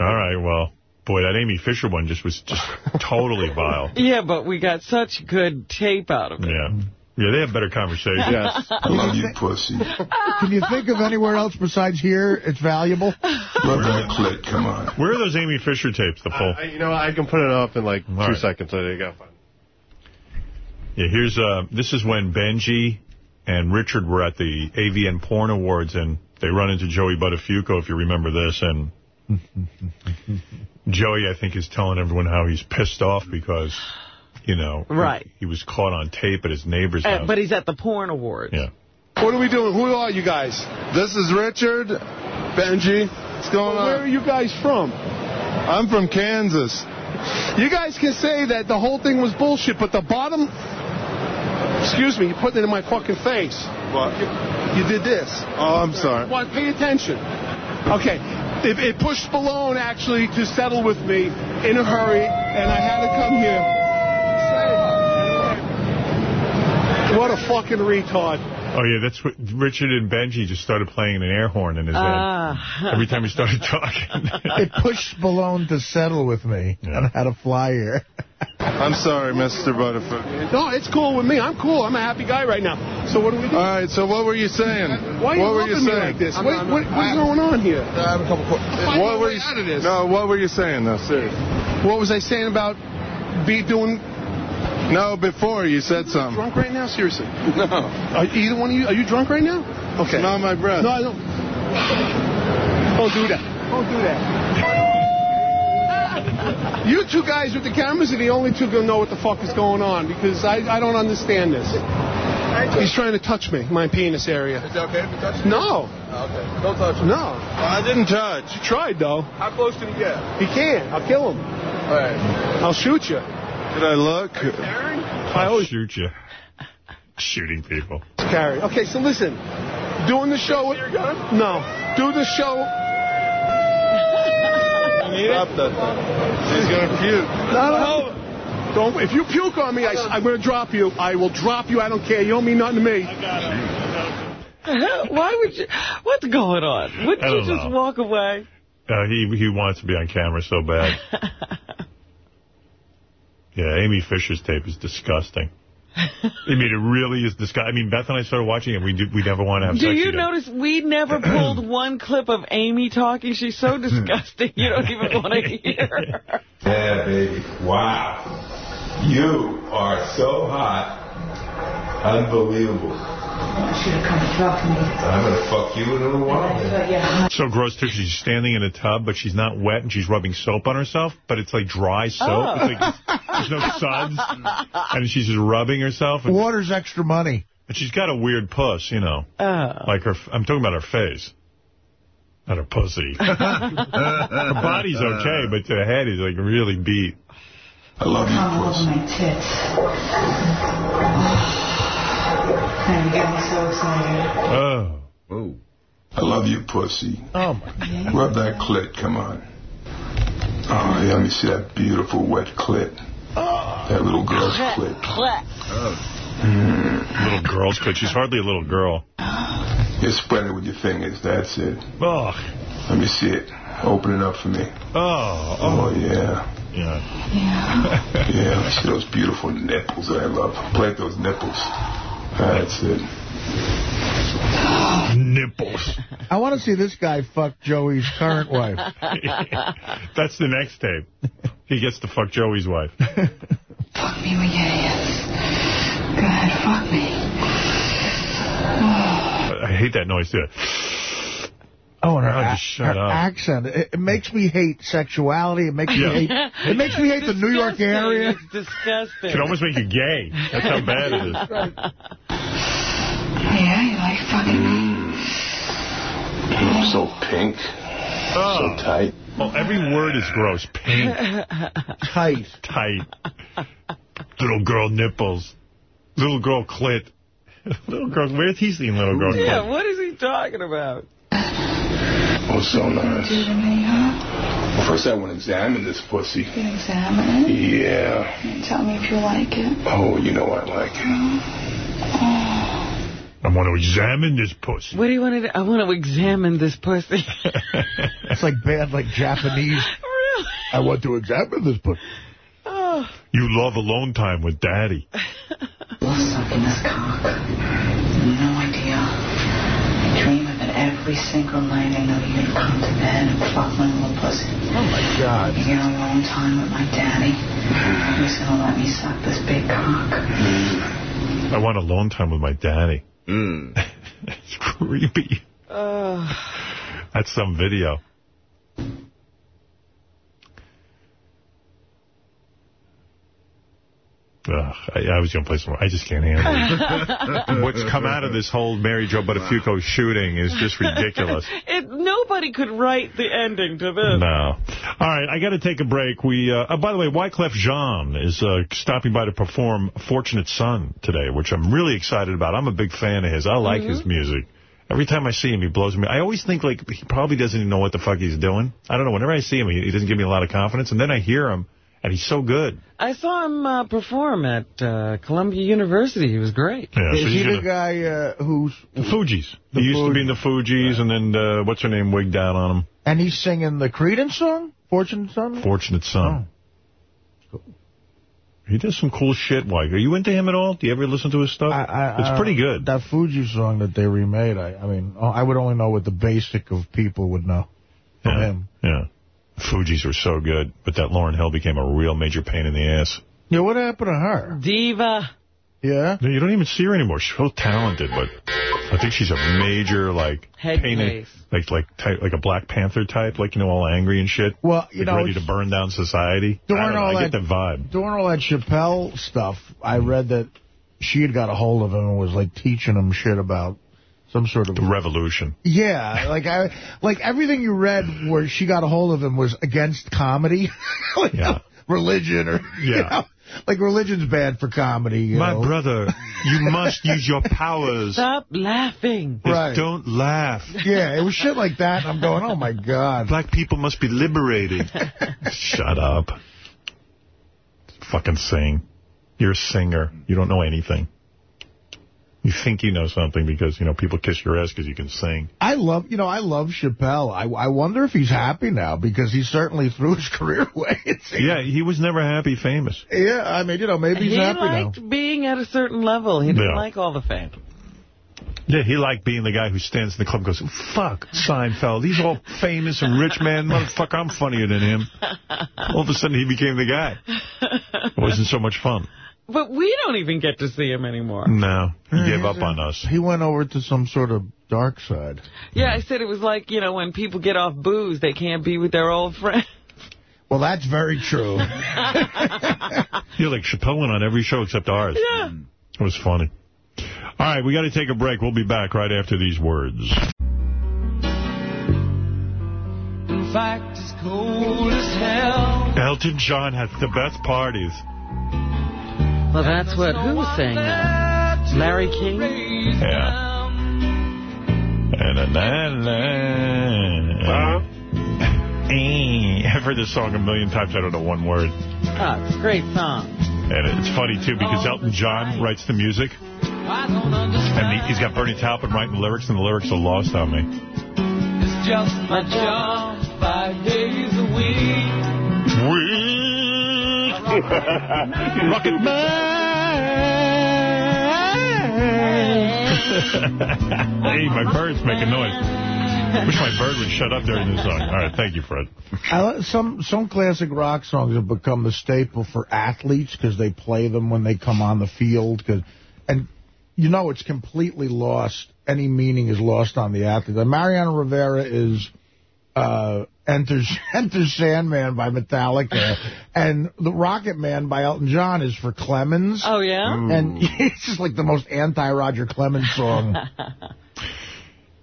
All right, well, boy, that Amy Fisher one just was just totally vile. *laughs* Yeah, but we got such good tape out of it. Yeah. Yeah, they have better conversations. Yes. I love you, pussy. Can you think of anywhere else besides here it's valuable? Love that clit, come on. Where are those Amy Fisher tapes, the full? I, you know, I can put it up in like two right. seconds. So there you go. Yeah, here's, uh, this is when Benji and Richard were at the AVN Porn Awards, and they run into Joey Buttafuoco, if you remember this, and *laughs* Joey, I think, is telling everyone how he's pissed off because, you know, Right. he, he was caught on tape at his neighbor's Uh, house. but he's at the porn awards. Yeah. What are we doing? Who are you guys? This is Richard, Benji. What's going on? Where are you guys from? I'm from Kansas. You guys can say that the whole thing was bullshit, but the bottom... Excuse me, you put it in my fucking face. What? You did this. Oh, I'm sorry. What? Pay attention. Okay. It, it pushed Stallone actually to settle with me in a hurry, and I had to come here. What a fucking retard. Oh, yeah, that's what Richard and Benji just started playing an air horn in his Ah. head. Every time he started talking. *laughs* it pushed Stallone to settle with me, and I had to fly here. I'm sorry, Mr. Butterfoot. No, it's cool with me. I'm cool. I'm a happy guy right now. So what do we do? All right, so what were you saying? Why are you what were looking you at me saying? like this? What, what, what's going on here? I have a couple Find What were you out of this. No, what were you saying though? Seriously. What was I saying about be doing No, before you said something. drunk right now? Seriously. No. Are either one of you? Are you drunk right now? Okay. Not my breath. No, I don't. Don't do that. Don't do that. *laughs* You two guys with the cameras are the only two gonna know what the fuck is going on because I, I don't understand this. He's trying to touch me, my penis area. Is that okay if you touch me? No. Okay. Don't touch me. No. I didn't touch. He tried, though. How close can he get? He can't. I'll kill him. All right. I'll shoot you. Did I look? I I'll always shoot you. Shooting people. carry. Okay, so listen. Doing the show. With, no. Do the show. Stop that thing. He's going to puke. No, no. Don't. If you puke on me, I, am going to drop you. I will drop you. I don't care. You don't mean nothing to me. *laughs* Why would you? What's going on? Wouldn't you just know. walk away? Uh, he he wants to be on camera so bad. *laughs* yeah, Amy Fisher's tape is disgusting. *laughs* I mean, it really is disgusting. I mean, Beth and I started watching it. We did, we never want to have Do sex you again. notice we never *clears throat* pulled one clip of Amy talking? She's so *laughs* disgusting. You don't even want to hear her. Yeah, baby. Wow. You are so hot. Unbelievable. should have come to talk to me. I'm going to fuck you in a little while. yeah. So gross, too. She's standing in a tub, but she's not wet, and she's rubbing soap on herself, but it's like dry soap. Oh. It's like, there's no suds, and she's just rubbing herself. And, Water's extra money. and she's got a weird puss, you know. Oh. Like her, I'm talking about her face. Not her pussy. *laughs* her body's okay, but the head is like really beat. I love Come you, over pussy. my tits. Man, you get me so excited. Oh. I love you, pussy. Oh, my. God. Rub that clit, come on. Oh, yeah, let me see that beautiful wet clit. That little girl's clit. Clit. Mm. Little girl's clit. She's hardly a little girl. *gasps* You spread it with your fingers, that's it. Oh. Let me see it. Open it up for me. Oh. Oh, yeah. Yeah. Yeah, yeah, me see those beautiful nipples that I love. Play with those nipples. That's it. Nipples. I want to see this guy fuck Joey's current wife. *laughs* That's the next tape. He gets to fuck Joey's wife. Fuck me with your hands. Go ahead, fuck me. I hate that noise, too. Oh, and her, ac- just shut her up. accent. It, it makes me hate sexuality. It makes Yeah. me hate. It makes me hate the New York area. It's disgusting. It Can almost make you gay. That's how bad it is. *laughs* Yeah, you like fucking me? Mm, so pink. Oh. So tight. Well, every word is gross. Pink, Tight. tight, little girl nipples, little girl clit. *laughs* Little girl, where's he seeing little girl Yeah, clit? what is he talking about? Oh, so nice. Do to me, huh? Well, first I want to examine this pussy. You examine it. Yeah. And tell me if you like it. Oh, you know I like it. Oh. I want to examine this pussy. What do you want to do? I want to examine this pussy. *laughs* It's like bad, like Japanese. *laughs* really? I want to examine this pussy. Oh. You love alone time with daddy. *laughs* Love sucking this cock. Every single night. I know you're gonna come to bed and fuck my little pussy. Oh, my God. You get long time with my daddy. He's gonna let me suck this big cock. I want a long time with my daddy. Mm. *laughs* it's creepy. Oh. That's some video. Ugh, I, I was going to play some more. I just can't handle it. *laughs* What's come out of this whole Mary Jo Buttafuoco shooting is just *laughs* ridiculous. It, nobody could write the ending to this. No. All right, I got to take a break. We, uh, oh, by the way, Wyclef Jean is uh, stopping by to perform Fortunate Son today, which I'm really excited about. I'm a big fan of his. I like his music. Every time I see him, he blows me. I always think, like, he probably doesn't even know what the fuck he's doing. I don't know. Whenever I see him, he, he doesn't give me a lot of confidence. And then I hear him, and he's so good. I saw him uh, perform at uh, Columbia University. He was great. Yeah, so Is he he's the gonna- guy uh, who's... The Fugees. The he used to be in the Fugees, and then, uh, what's her name, wigged out on him. And he's singing the Creedence song? Fortune Son? Fortunate Son. He does some cool shit, Wyke. Are you into him at all? Do you ever listen to his stuff? I, I, it's pretty good. That Fuji song that they remade, I, I mean, oh, I would only know what the basic of people would know from yeah. him. Yeah. The Fugees were so good, but that Lauryn Hill became a real major pain in the ass. Yeah, what happened to her? Diva. Yeah? No, You don't even see her anymore. She's so talented, but I think she's a major, like, Head pain in, case. like, like, type, like a Black Panther type, like, you know, all angry and shit. Well, you like know, ready to burn down society. I During don't know. all I get that- that vibe. During all that Chappelle stuff, I read that she had got a hold of him and was, like, teaching him shit about some sort of... The revolution. Yeah, like I, like everything you read where she got a hold of him was against comedy. *laughs* like Yeah. Religion or, you Yeah. know, like religion's bad for comedy. You My know? brother, you *laughs* must use your powers. Stop laughing. Just Right. don't laugh. Yeah, it was shit like that. And I'm going, oh, my God. Black people must be liberated. *laughs* Shut up. Fucking sing. You're a singer. You don't know anything. You think you know something because, you know, people kiss your ass because you can sing. I love, you know, I love Chappelle. I, I wonder if he's happy now because he certainly threw his *laughs* career away. Yeah, he was never happy famous. Yeah, I mean, you know, maybe he's happy he liked being at a certain level. He didn't Yeah. like all the fame. Yeah, he liked being the guy who stands in the club and goes, fuck Seinfeld. He's all famous and rich man. Motherfucker, I'm funnier than him. All of a sudden, he became the guy. It wasn't so much fun. But we don't even get to see him anymore. No, he gave up on us. He went over to some sort of dark side. Yeah, I said it was like, you know, when people get off booze, they can't be with their old friends. Well, that's very true. *laughs* You're like, Chappelle went on every show except ours. Yeah. It was funny. All right, we got to take a break. We'll be back right after these words. In fact, it's cold as hell. Elton John has the best parties. Well, that's what, who was saying that? Larry King? Yeah. And uh-huh. eh, I've heard this song a million times. I don't know one word. Oh, it's a great song. And it's funny, too, because oh, Elton John writes the music. And he, he's got Bernie Taupin writing the lyrics, and the lyrics are lost on me. It's just my job, five days a week. *laughs* Rocket Man! hey, my bird's making noise. I Wish my bird would shut up during this song. All right, thank you, Fred. I, li- some some classic rock songs have become the staple for athletes because they play them when they come on the field. Cause, and you know it's completely lost. Any meaning is lost on the athlete. And Mariano Rivera is uh, enters *laughs* enters Sandman by Metallica, and the Rocket Man by Elton John is for Clemens. Oh yeah, and *laughs* it's just like the most anti-Roger Clemens song. *laughs*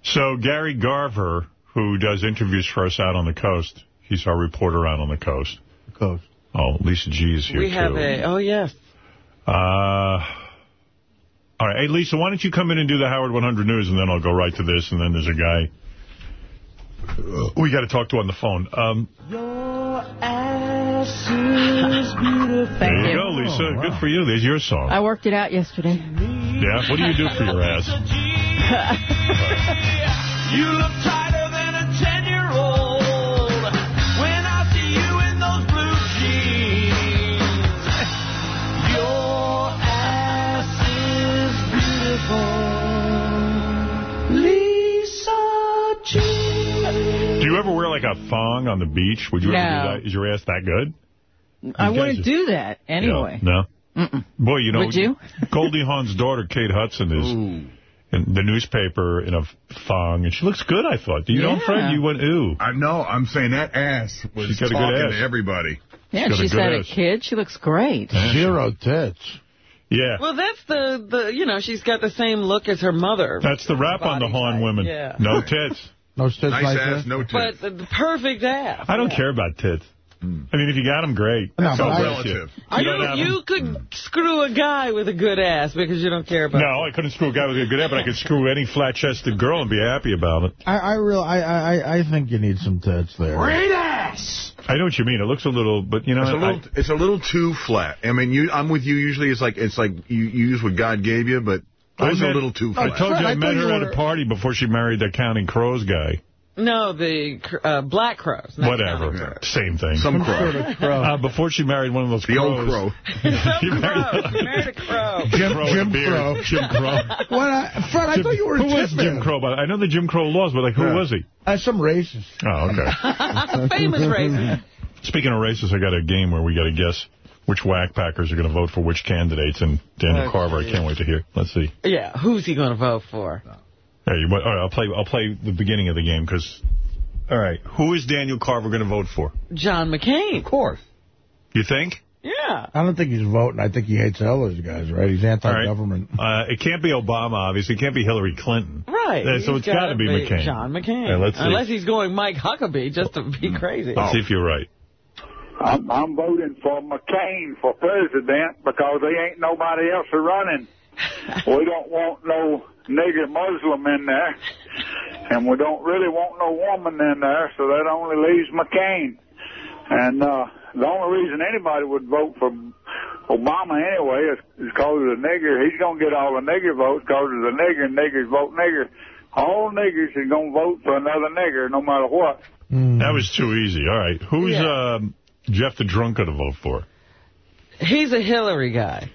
So Gary Garver, who does interviews for us out on the coast, he's our reporter out on the coast. Coast. Oh, Lisa G is here, We too. have a, oh yes. Uh, all right. Hey, Lisa, why don't you come in and do the Howard 100 News, and then I'll go right to this, and then there's a guy we got to talk to on the phone. Um, there you, you. go, Lisa. Good for you. There's your song. I worked it out yesterday. yeah? What do you do for your ass? You look tighter than a 10-year-old when I see you in those blue jeans. Your ass is beautiful. Lisa G. Do you ever wear like a thong on the beach? Would you ever do that? Is your ass that good? I wouldn't are- do that anyway. No? Boy, you know, Would you? *laughs* Goldie Hawn's daughter, Kate Hudson, is in the newspaper in a thong, and she looks good, I thought. Do you know, Yeah. Fred? You went, ooh. I know. I'm saying that ass was She's got a good talking ass. to everybody. Yeah, Got a she's good had a kid. She looks great. Zero tits. Yeah. Well, that's the, the, you know, she's got the same look as her mother. That's the rap on the Hawn women. Yeah. No *laughs* tits. No tits Nice like ass, that? no tits. But the, the perfect ass. I don't care about tits. Hmm. I mean, if you got them, great. No, So but I- bless you. relative. You You, don't have 'em? you could screw a guy with a good ass because you don't care about No, I couldn't screw a guy with a good ass, but I could screw any flat-chested girl and be happy about it. I, I real I, I I think you need some tits there. Great ass. I know what you mean. It looks a little, but you know, It's a I- little. it's a little too flat. I mean, you. I'm with you. Usually, it's like it's like you, you use what God gave you, but I those are a little too I told you I, I met her at a party before she married the Counting Crows guy. No, the uh, Black Crowes. Whatever. crows. Same thing. Some crow. Sort of crow. *laughs* Uh, before she married one of those The old crows. crow. *laughs* Some married- *laughs* She married a crow. Jim, Crow Jim. Crow. Jim Crow. What I, Fred, I thought you were a Who was Jim. Crow? But I know the Jim Crow laws, but like, who Yeah. was he? Uh, some racist. Oh, okay. Famous racist. Speaking of races, I got a game where we got to guess which whack packers are going to vote for which candidates, and Daniel Okay. Carver, I can't wait to hear. Let's see. Yeah, who's he going to vote for? Hey, you, all right, I'll play. I'll play the beginning of the game because. All right, who is Daniel Carver going to vote for? John McCain. Of course. You think? Yeah. I don't think he's voting. I think he hates all those guys, right? He's anti-government. Uh, it can't be Obama, obviously. It can't be Hillary Clinton. Right. Yeah, so He's it's got to be McCain. John McCain. Yeah, let's see. Unless he's going Mike Huckabee just to be crazy. Let's see if you're right. I'm, I'm voting for McCain for president because there ain't nobody else running. *laughs* we don't want no nigger Muslim in there, and we don't really want no woman in there, so that only leaves McCain. And uh, the only reason anybody would vote for Obama anyway is because of the nigger. He's going to get all the nigger votes because of the nigger, and niggers vote nigger. All niggers are going to vote for another nigger no matter what. That was too easy. All right. Who's Yeah. um, Jeff the Drunk going to vote for? He's a Hillary guy.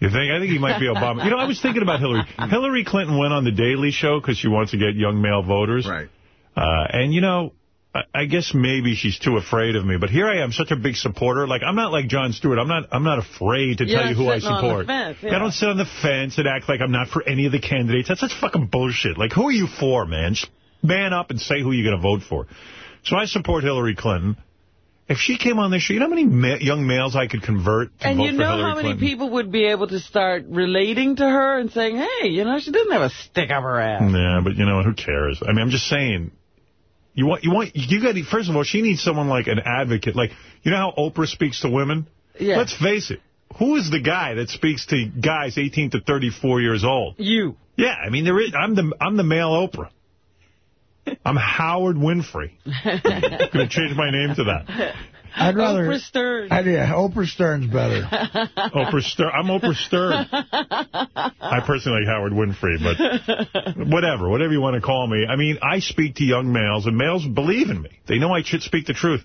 You think? I think he might be *laughs* Obama. You know, I was thinking about Hillary. Hillary Clinton went on The Daily Show because she wants to get young male voters. Right. Uh, and, you know, I, I guess maybe she's too afraid of me. But here I am, such a big supporter. Like, I'm not like Jon Stewart. I'm not I'm not afraid to You're tell you who I sitting on the support. fence, I don't sit on the fence and act like I'm not for any of the candidates. That's such fucking bullshit. Like, who are you for, man? Just man up and say who you're going to vote for. So I support Hillary Clinton. If she came on this show, you know how many ma young males I could convert to And vote you for know Hillary how many Clinton? people would be able to start relating to her and saying, hey, you know, she doesn't have a stick up her ass. Yeah, but you know? Who cares? I mean, I'm just saying. You want, you want, you got. to, First of all, she needs someone like an advocate. Like, you know how Oprah speaks to women. Yeah. Let's face it. Who is the guy that speaks to guys 18 to 34 years old? You. Yeah, I mean, there is. I'm the I'm the male Oprah. *laughs* I'm Howard Winfrey. I'm going to change my name to that. I'd rather... Oprah Stern. I'd, yeah, Oprah Stern's better. *laughs* Oprah Stern. I'm Oprah Stern. I personally like Howard Winfrey, but whatever, whatever you want to call me. I mean, I speak to young males, and males believe in me. They know I should speak the truth.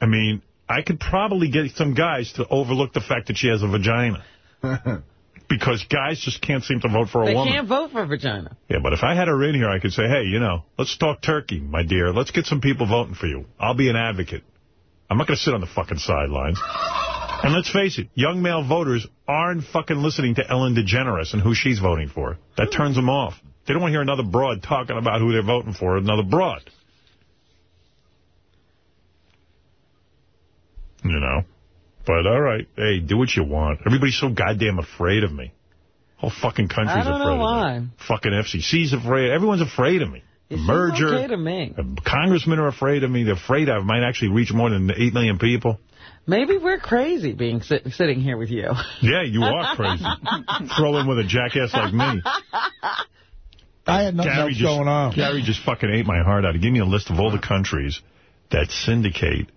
I mean, I could probably get some guys to overlook the fact that she has a vagina. *laughs* because guys just can't seem to vote for a They woman. They can't vote for vagina. Yeah, but if I had her in here, I could say, hey, you know, let's talk turkey, my dear. Let's get some people voting for you. I'll be an advocate. I'm not going to sit on the fucking sidelines. And let's face it, young male voters aren't fucking listening to Ellen DeGeneres and who she's voting for. That hmm. turns them off. They don't want to hear another broad talking about who they're voting for, another broad. You know? But all right, hey, do what you want. Everybody's so goddamn afraid of me. Whole fucking country's afraid. I don't afraid know of why. me. Fucking FCC's afraid. Everyone's afraid of me. The It merger. okay to me. Uh, congressmen are afraid of me. They're afraid I might actually reach more than 8 million people. Maybe we're crazy being sit sitting here with you. *laughs* Yeah, you are crazy. *laughs* Throw in with a jackass like me. *laughs* I had nothing else just, going on. Gary just fucking ate my heart out. He gave me a list of all the countries that syndicate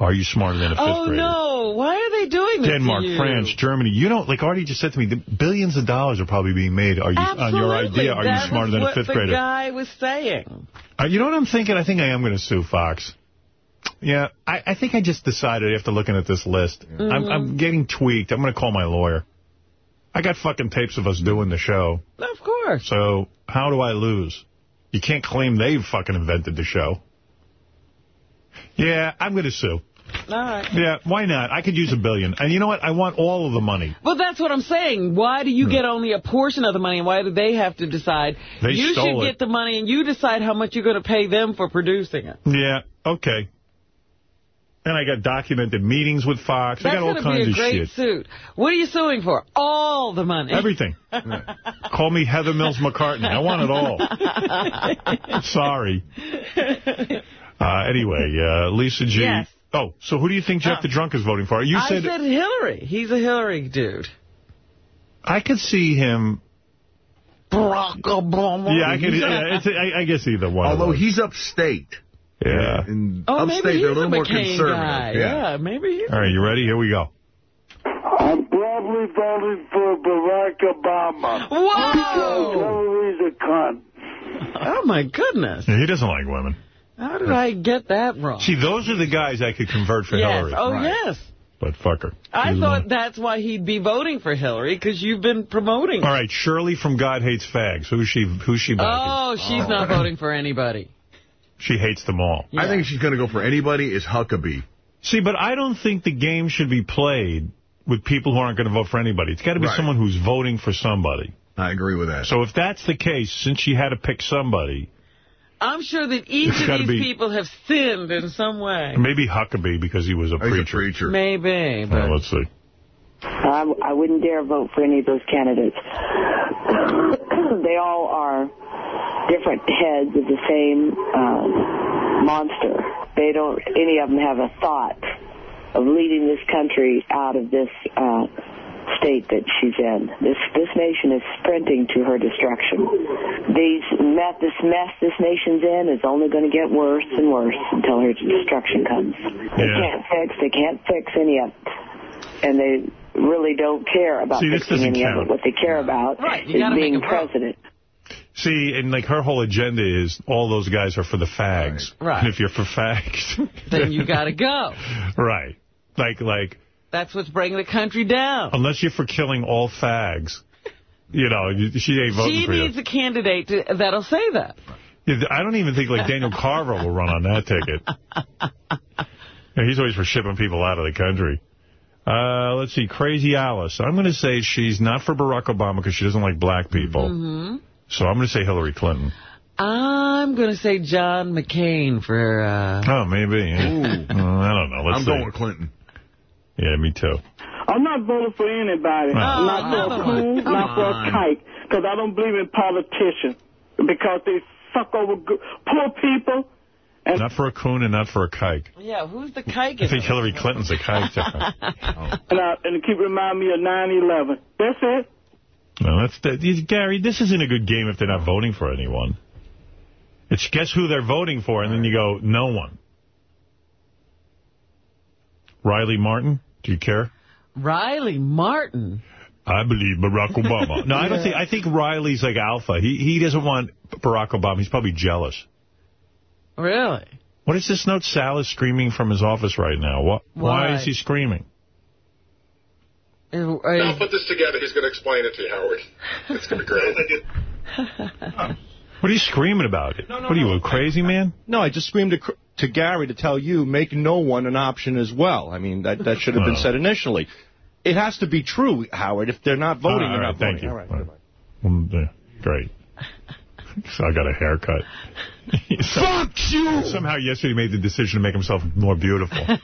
Are You Smarter Than a Fifth Oh, Grader? Oh, no. Why are they doing this Denmark? France, Germany. You know, like Artie just said to me, the billions of dollars are probably being made Are you on your idea. Are you smarter than a fifth grader? That's what the guy was saying. Uh, you know what I'm thinking? I think I am going to sue Fox. Yeah, I, I think I just decided after looking at this list. I'm, Mhm. I'm getting tweaked. I'm going to call my lawyer. I got fucking tapes of us doing the show. Of course. So how do I lose? You can't claim they fucking invented the show. Yeah, I'm going to sue. All right. Yeah, why not? I could use a billion. And you know what? I want all of the money. Well, that's what I'm saying. Why do you get only a portion of the money, and why do they have to decide? They you stole should it. get the money, and you decide how much you're going to pay them for producing it. Yeah, okay. And I got documented meetings with Fox. I That's got all going to kinds be a of great shit. suit. What are you suing for? All the money. Everything. *laughs* Call me Heather Mills McCartney. I want it all. *laughs* Sorry. Uh, anyway, uh, Lisa G. Yes. Oh, so who do you think Jeff oh. the Drunk is voting for? You I said, said Hillary. He's a Hillary dude. I could see him. Barack Obama. Yeah, I could. Yeah, it's, I, I guess either one. Although he's upstate. Yeah. In Oh, maybe upstate, he's they're a little a more McCain conservative. guy. Yeah, maybe he's... All right, you ready? Here we go. I'm probably voting for Barack Obama. Whoa! Because Hillary's a cunt. Oh, my goodness. Yeah, he doesn't like women. How did I get that wrong? See, those are the guys I could convert for yes. Hillary. Oh, yes. But fuck her. I She's thought that's why he'd be voting for Hillary, because you've been promoting All right, Shirley from God Hates Fags. Who's she? Who's she backing? Oh, she's not oh. voting for anybody. She hates them all. I think she's going to go for anybody is Huckabee. See, but I don't think the game should be played with people who aren't going to vote for anybody. It's got to be Right. someone who's voting for somebody. I agree with that. So if that's the case, since she had to pick somebody, I'm sure that each It's of these be- people have sinned in some way. Maybe Huckabee because he was a preacher. Maybe, but Well, let's see. I, I wouldn't dare vote for any of those candidates. *coughs* they all are different heads of the same um, monster. They don't. Any of them have a thought of leading this country out of this uh, state that she's in. This this nation is sprinting to her destruction. These mess, this mess this nation's in is only going to get worse and worse until her destruction comes. They can't fix. They can't fix any of it, and they really don't care about See, fixing doesn't any of it. What they care about Right, is being a vote. president. See, and like her whole agenda is all those guys are for the fags. Right. And if you're for fags, then you got to go. *laughs* right. Like, like, That's what's bringing the country down. unless you're for killing all fags, you know, she ain't voting She for you. needs a candidate to, that'll say that. I don't even think like Daniel Carver will run on that ticket. *laughs* Yeah, he's always for shipping people out of the country. Uh, let's see, Crazy Alice. I'm going to say she's not for Barack Obama because she doesn't like black people. hmm So I'm going to say Hillary Clinton. I'm going to say John McCain for... Uh, Oh, maybe. yeah. I don't know. Let's I'm see. going with Clinton. Yeah, me too. I'm not voting for anybody. Oh, not for a coon, one. Come not for a kike. Because I don't believe in politicians. Because they fuck over poor people. Not for a coon and not for a kike. yeah, who's the kike? I think Hillary Clinton's a kike. *laughs* And, I, and it keep reminding me of 9-11. That's it. no, that's that. these- Gary, this isn't a good game if they're not voting for anyone. It's guess who they're voting for, and then you go, no one. Riley Martin, do you care? Riley Martin. I believe Barack *laughs* Obama. No, I don't think. I think Riley's like alpha. He he doesn't want Barack Obama. He's probably jealous. Really? What is this note? Sal is screaming from his office right now. What? Why, Why? is he screaming? I'll put this together. He's going to explain it to you, Howard. It's going to be great. *laughs* What are you screaming about? what are you, a crazy man? No, I just screamed to, to Gary to tell you, make no one an option as well. I mean, that, that should have been said initially. It has to be true, Howard. If they're not voting, All they're right, not thank voting. you. All right, All right. Yeah, Great. so I got a haircut. *laughs* Fuck you! Somehow yesterday he made the decision to make himself more beautiful. *laughs*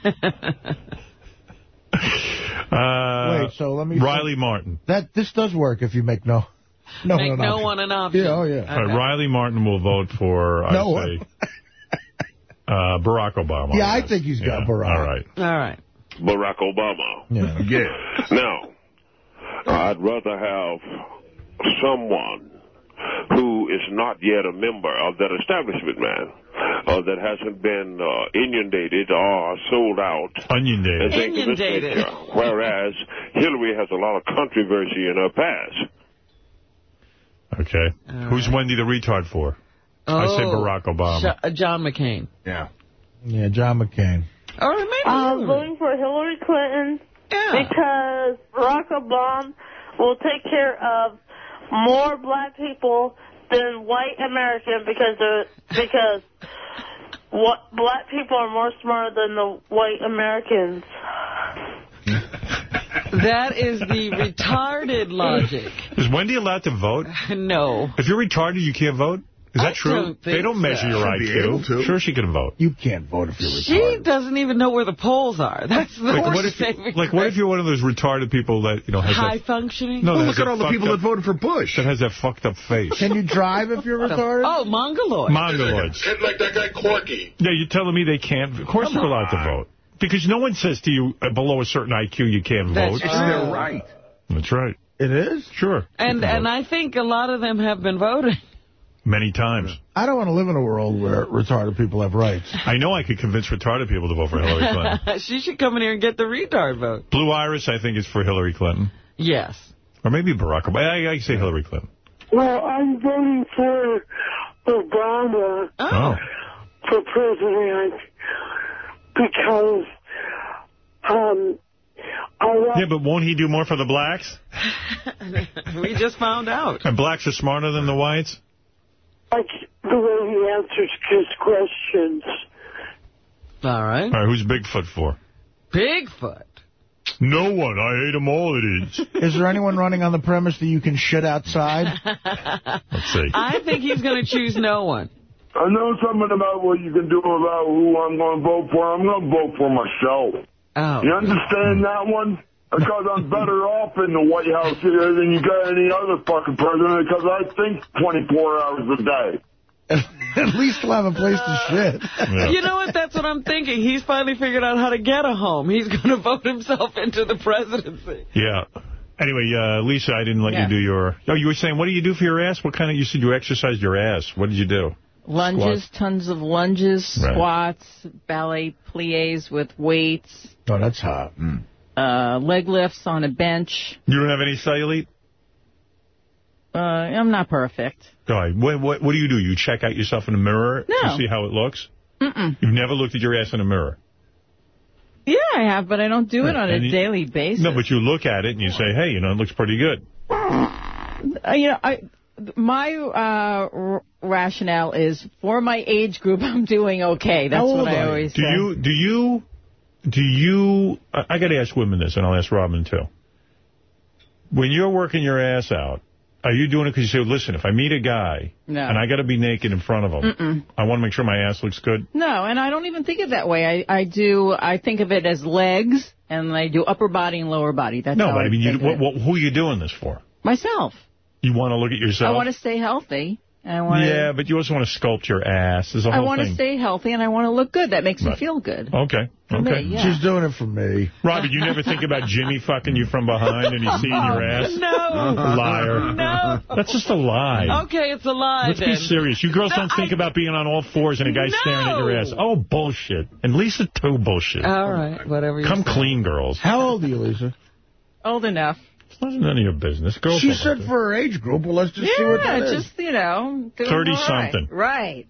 Uh, Wait, so let me... Riley Martin. That This does work if you make no... No Make one no option. one an option. Yeah, oh, yeah. All right, Riley Martin will vote for, I No say, *laughs* uh, Barack Obama. Yeah, I guess. think he's got Yeah, Barack. All right. All right. Barack Obama. Yeah. Yeah. Now, I'd rather have someone who is not yet a member of that establishment, man, uh, that hasn't been uh, inundated or sold out. Inundated. as into this Inundated. Whereas Hillary has a lot of controversy in her past. Okay. Who's Wendy the retard for? I say Oh, Barack Obama. Sh- uh, John McCain. Yeah. Yeah, John McCain. All right, maybe I'm Hillary. voting for Hillary Clinton Yeah. because Barack Obama will take care of more black people than white Americans because they're, because what black people are more smart than the white Americans. *laughs* That is the retarded logic. Is Wendy allowed to vote? *laughs* No. If you're retarded, you can't vote? Is that I true? don't they don't measure so. your Should be able IQ. Sure she can vote. You can't vote if you're retarded. She doesn't even know where the polls are. *laughs* That's the Like worst what, if, saving like, what if you're one of those retarded people that, you know, has High that... functioning? No, Well, that look at all the people up- that voted for Bush. That has that fucked up face. Can you drive if you're retarded? Oh, Mongoloid. Mongoloids. Like that guy Corky. Yeah, you're telling me they can't... Of course Come they're allowed to vote. Because no one says to you, uh, below a certain IQ, you can't That's vote. true. It's their right. That's right. It is? Sure. And and I think a lot of them have been voting. Many times. I don't want to live in a world where retarded people have rights. I know I could convince retarded people to vote for Hillary Clinton. *laughs* she should come in here and get the retard vote. Blue Iris, I think, is for Hillary Clinton. Yes. Or maybe Barack Obama. I, I say Hillary Clinton. Well, I'm voting for Obama Oh. for president because um, I like Yeah, but won't he do more for the blacks? *laughs* we just found out. And blacks are smarter than the whites? like the way he answers his questions. All right. All right, who's Bigfoot for? Bigfoot. No one. I hate them all, idiots. *laughs* Is there anyone running on the premise that you can shit outside? Let's see. *laughs* I think he's going to choose no one. I know something about what you can do about who I'm going to vote for. I'm going to vote for myself. Oh. You understand that one? Because I'm better *laughs* off in the White House here than you got any other fucking president because I think 24 hours a day. *laughs* At least we'll have a place to shit. *laughs* You know what? That's what I'm thinking. He's finally figured out how to get a home. He's going to vote himself into the presidency. Yeah. Anyway, uh, Lisa, I didn't let Yeah. you do your... Oh, you were saying, what do you do for your ass? What kind of... You said you exercised your ass. What did you do? Lunges, Squats. tons of lunges, Right. squats, ballet plies with weights, Oh, that's hot. uh, leg lifts on a bench. You don't have any cellulite? Uh, I'm not perfect. Go ahead. What, what, what do you do? You check out yourself in the mirror No. to see how it looks? Mm-mm. You've never looked at your ass in a mirror? Yeah, I have, but I don't do it on a you- daily basis. No, but you look at it and you say, hey, you know, it looks pretty good. Uh, you know, I my uh, r- rationale is for my age group, *laughs* I'm doing okay. That's what I are you? always do say. You, do you, do you, I, I got to ask women this, and I'll ask Robin too. When you're working your ass out, are you doing it because you say, listen, if I meet a guy No. and I got to be naked in front of him, Mm-mm. I want to make sure my ass looks good? No, and I don't even think of it that way. I, I do, I think of it as legs, and I do upper body and lower body. That's no, how but I mean, you, what, what, who are you doing this for? Myself. You want to look at yourself? I want to stay healthy. And I want to, yeah, but you also want to sculpt your ass. There's a I whole want to stay healthy, and I want to look good. That makes Right. me feel good. Okay. For Okay. me, yeah. She's doing it for me. Robert, you never think about Jimmy fucking you from behind and he's seeing your ass? *laughs* No. *laughs* Liar. No. That's just a lie. Okay, it's a lie Let's then. be serious. You girls don't think about being on all fours and a guy staring at your ass. Oh, bullshit. And Lisa, too, bullshit. All right, whatever you Come say. clean, girls. How old are you, Lisa? Old enough. It's none of your business. Girls She said for her age group. Well, let's just see what Yeah, that is. just, you know. 30-something. Right.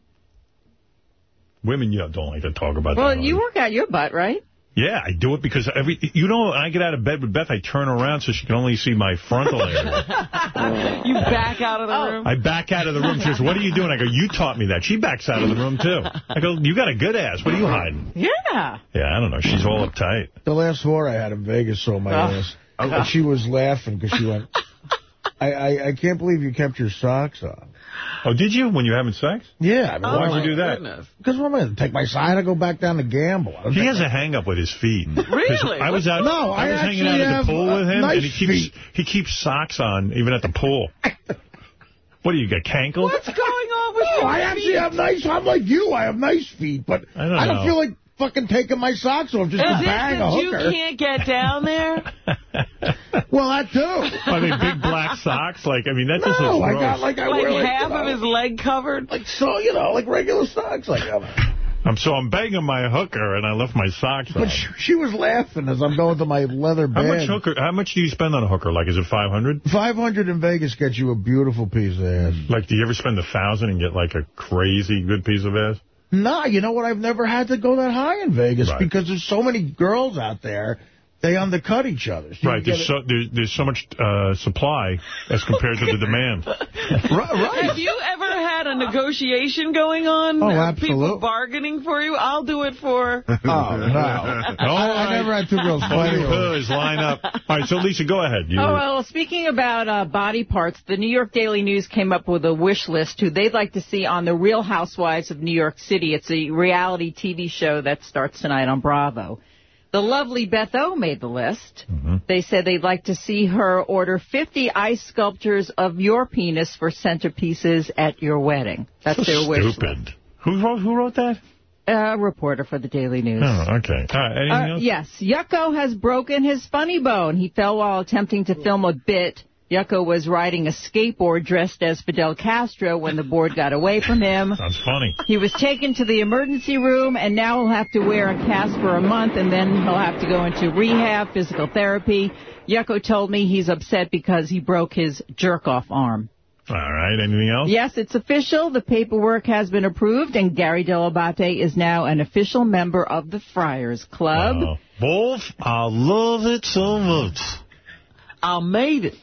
that. Women yeah, don't like to talk about Well, that. you work out your butt, right? Yeah, I do it because every you know when I get out of bed with Beth, I turn around so she can only see my frontal area. *laughs* You back out of the oh. room. I back out of the room. She goes, what are you doing? I go, you taught me that. She backs out of the room, too. I go, you got a good ass. What are you hiding? Yeah. Yeah, I don't know. She's all uptight. The last whore I had in Vegas saw my Oh. ass. *laughs* And she was laughing because she went, I, I, I can't believe you kept your socks on. Oh, did you when you were having sex? Yeah. I mean, Why'd you do that? Because what am I going to take my side and go back down to gamble? He has a hang-up with his feet. *laughs* Really? I was out. No, I I was hanging out at the pool with him, nice and he keeps he keeps socks on even at the pool. *laughs* what do you got, cankles? What's going on with No, your I actually feet? have nice, I'm like you, I have nice feet, but I don't I don't feel like fucking taking my socks off just Is to bang a that you can't get down there? *laughs* Well, that too. I mean, big black socks? Like, I mean, that just No, looks I gross. got like I like wear like, half you know, of his leg covered? like so, you know, like regular socks. Like, um, I'm so I'm banging my hooker, and I left my socks on. but she, she was laughing as I'm going to my leather bag. How bed. much hooker? How much do you spend on a hooker? Like, is it 500? 500 in Vegas gets you a beautiful piece of ass. Like, do you ever spend a thousand and get like a crazy good piece of ass? Nah, you know what? I've never had to go that high in Vegas Right. because there's so many girls out there. They undercut each other. So Right. There's it- so there's, there's so much uh, supply as compared to the demand. *laughs* right, right, Have you ever had a negotiation going on? Oh, Are People bargaining for you? I'll do it for... *laughs* Oh, no. *laughs* I, I never had two girls All fighting. you over line up. All right, so Lisa, go ahead. You, Oh, well, speaking about uh, body parts, the New York Daily News came up with a wish list who they'd like to see on The Real Housewives of New York City. It's a reality TV show that starts tonight on Bravo. The lovely Beth O made the list. Mm-hmm. They said they'd like to see her order 50 ice sculptures of your penis for centerpieces at your wedding. That's so their wish list. stupid. Who wrote who wrote that? A reporter for the Daily News. Oh, okay. All right, anything Uh, else? yes, Yucko has broken his funny bone. He fell while attempting to film a bit. Yucko was riding a skateboard dressed as Fidel Castro when the board got away from him. *laughs* Sounds funny. He was taken to the emergency room, and now he'll have to wear a cast for a month, and then he'll have to go into rehab, physical therapy. Yucko told me he's upset because he broke his jerk-off arm. All right, anything else? Yes, it's official. The paperwork has been approved, and Gary Dell'Abate is now an official member of the Friars Club. Wow. Wolf, I love it so much. I made it.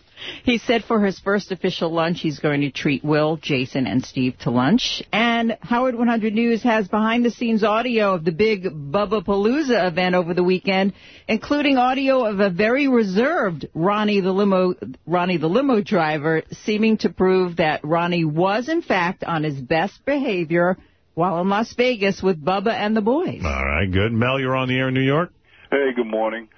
He said for his first official lunch, he's going to treat Will, Jason, and Steve to lunch. And Howard 100 News has behind-the-scenes audio of the big Bubba Palooza event over the weekend, including audio of a very reserved Ronnie the limo, Ronnie the limo driver, seeming to prove that Ronnie was in fact on his best behavior while in Las Vegas with Bubba and the boys. All right, good. Mel, you're on the air in New York? Hey, good morning.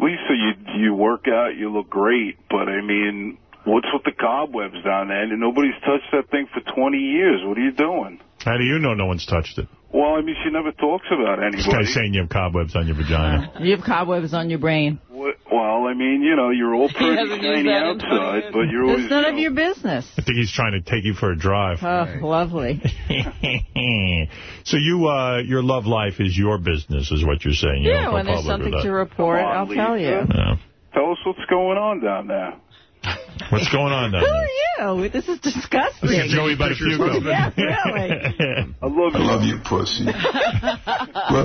Lisa, you you work out, you look great, but I mean, what's with the cobwebs down there? And nobody's touched that thing for 20 years. What are you doing? How do you know no one's touched it? Well, I mean, she never talks about This anybody. guy's saying you have cobwebs on your vagina. You have cobwebs on your brain. Well, I mean, you know, you're all *laughs* pretty hasn't used shiny that outside, but you're always... It's none of your business. I think he's trying to take you for a drive. Oh, lovely. *laughs* so you, uh, your love life is your business, is what you're saying. You Yeah, when there's something to report, on, I'll tell you. Yeah. Tell us what's going on down there. What's going on down Who are you? This is disgusting. This is Joey Buttafuoco. *laughs* Yeah, really. *laughs* I love I love you, pussy. Rub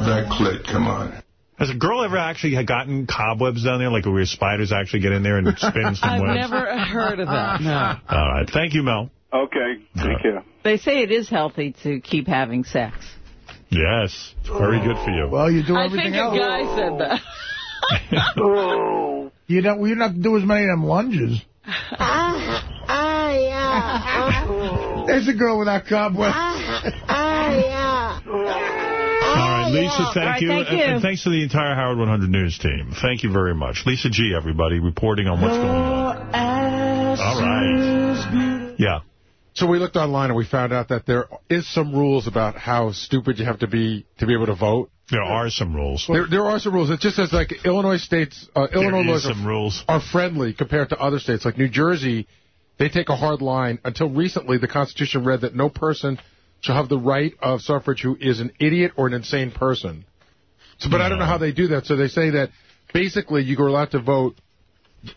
that clit, come on. Has a girl ever actually had gotten cobwebs down there, like where spiders actually get in there and spin some webs? I've never heard of that. No. All right. Thank you, Mel. Okay, take care. They say it is healthy to keep having sex. Yes. It's very good for you. Well, you do everything else. I everything think a guy said that. *laughs* Oh. You don't. We don't have to do as many of them lunges. Ah, yeah. There's a girl without cobwebs. Ah, yeah. All right, Lisa, thank All right, you. thank you. And thanks to the entire Howard 100 News team. Thank you very much. Lisa G, everybody, reporting on what's going on. All right. Yeah. So we looked online and we found out that there is some rules about how stupid you have to be to be able to vote. There are some rules. There, there are some rules. It just says like Illinois states, uh, Illinois is laws are, some rules. are friendly compared to other states. Like New Jersey, they take a hard line. Until recently, the Constitution read that no person shall have the right of suffrage who is an idiot or an insane person. So, but I don't know how they do that. So they say that basically you are allowed to vote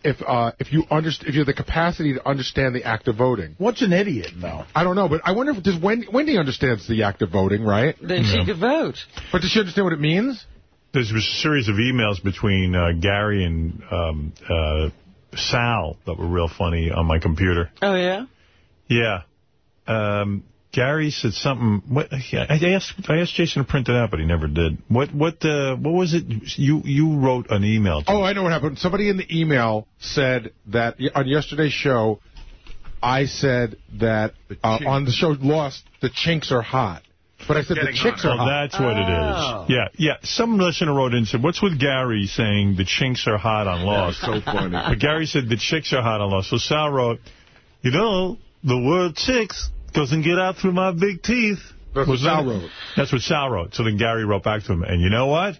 if uh, if you underst- if you have the capacity to understand the act of voting. What's an idiot, though? I don't know, but I wonder if does Wendy, Wendy understands the act of voting, right? Then she could vote. But does she understand what it means? There was a series of emails between uh, Gary and um, uh, Sal that were real funny on my computer. Oh, yeah? Yeah. Um, Gary said something. What, I asked I asked Jason to print it out, but he never did. What what uh, what was it? You you wrote an email. To Oh, I know what happened. Somebody in the email said that on yesterday's show, I said that uh, on the show Lost, the chinks are hot. But I said the chicks are Oh, hot. that's what it is. Yeah, yeah. Some listener wrote in and said, what's with Gary saying the chinks are hot on Lost? so funny. But Gary said the chicks are hot on Lost. So Sal wrote, you know, the word chicks doesn't get out through my big teeth. That's what Was Sal wrote. That's what Sal wrote. So then Gary wrote back to him, and you know what?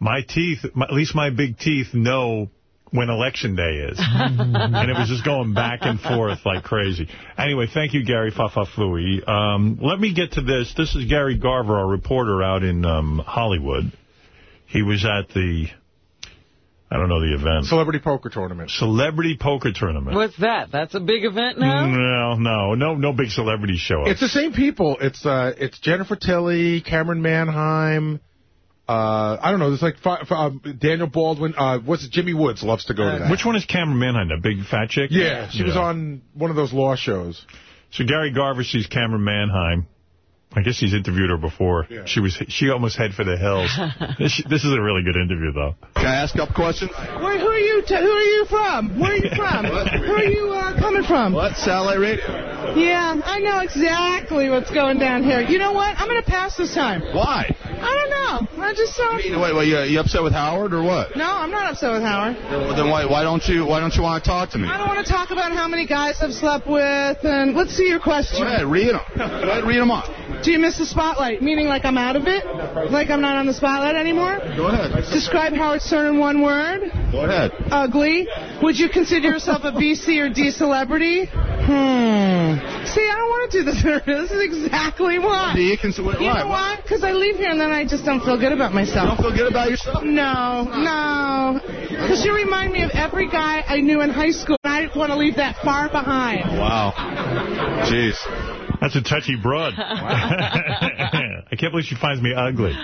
My teeth, my, at least my big teeth, know when election day is. *laughs* and it was just going back and forth like crazy. Anyway, thank you, Gary Fafafui. Um, let me get to this. This is Gary Garver, our reporter out in um, Hollywood. He was at the, I don't know the event. Celebrity poker tournament. Celebrity poker tournament. What's that? That's a big event now? No, no, no, no big celebrity show up. It's the same people. It's uh, it's Jennifer Tilly, Camryn Manheim. Uh, I don't know. There's like fi- fi- um, Daniel Baldwin. Uh, what's it? Jimmy Woods loves to go to that. Which one is Camryn Manheim, that big fat chick? Yeah, she was on one of those law shows. So Gary Garver sees Camryn Manheim. I guess he's interviewed her before. She was she almost head for the hills. *laughs* this, this is a really good interview, though. Can I ask a couple questions? Where, who are you? T- who are you from? Where are you *laughs* from? who are you uh, coming from? What? Satellite radio? Yeah, I know exactly what's going down here. You know what? I'm going to pass this time. Why? I don't know. I just saw. Wait, wait, you, you upset with Howard or what? No, I'm not upset with Howard. Well, then why, why don't you why don't you want to talk to me? I don't want to talk about how many guys I've slept with, and let's see your question. Go ahead, read them. Go ahead, read them off. Do you miss the spotlight? Meaning like I'm out of it? Like I'm not on the spotlight anymore? Go ahead. Describe Howard Stern in one word. Go ahead. Ugly. Would you consider yourself a B, C, or D celebrity? Hmm. See, I don't want to do this. *laughs* This is exactly why. Do you consider You know why? Because I leave here and then I just don't feel good about myself. You don't feel good about yourself? No, no. Because you remind me of every guy I knew in high school. and I didn't want to leave that far behind. Wow. Jeez. That's a touchy broad. *laughs* *laughs* I can't believe she finds me ugly.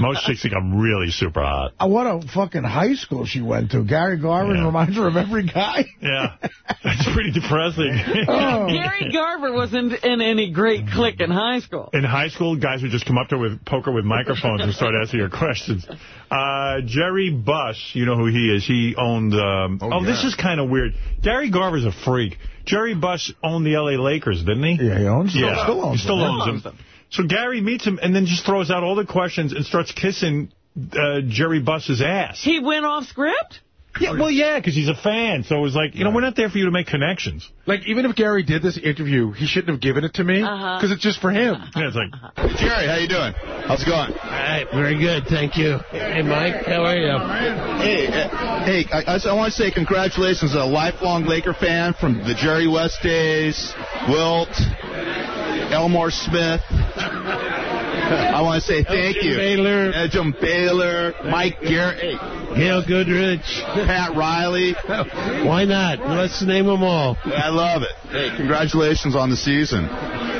Most chicks think I'm really super hot. Uh, What a fucking high school she went to. Gary Garver reminds her of every guy. Yeah. That's pretty depressing. *laughs* Oh. Gary Garver wasn't in any great clique in high school. In high school, guys would just come up to her with poker with microphones and start asking her questions. Uh, Jerry Buss, you know who he is. He owned... Um, oh, yeah. this is kind of weird. Gary Garver's a freak. Jerry Buss owned the L.A. Lakers, didn't he? Yeah, he owns them. Yeah, Still owns he still them. owns Still them. Owns them. So Gary meets him and then just throws out all the questions and starts kissing uh, Jerry Buss's ass. He went off script? Yeah, well, yeah, because he's a fan. So it was like, you know, we're not there for you to make connections. Like, even if Gary did this interview, he shouldn't have given it to me, because Uh-huh. it's just for him. Yeah, it's like... Jerry, how you doing? How's it going? All right, very good, thank you. Hey, Mike, how are you? Hey, uh, hey, I, I want to say congratulations a lifelong Laker fan from the Jerry West days, Wilt, Elmore Smith. *laughs* I want to say thank Elgin you. Baylor. Elgin Baylor, Mike Garrett, hey, Gail Goodrich. Pat Riley. *laughs* Why not? Let's name them all. I love it. Hey, congratulations on the season.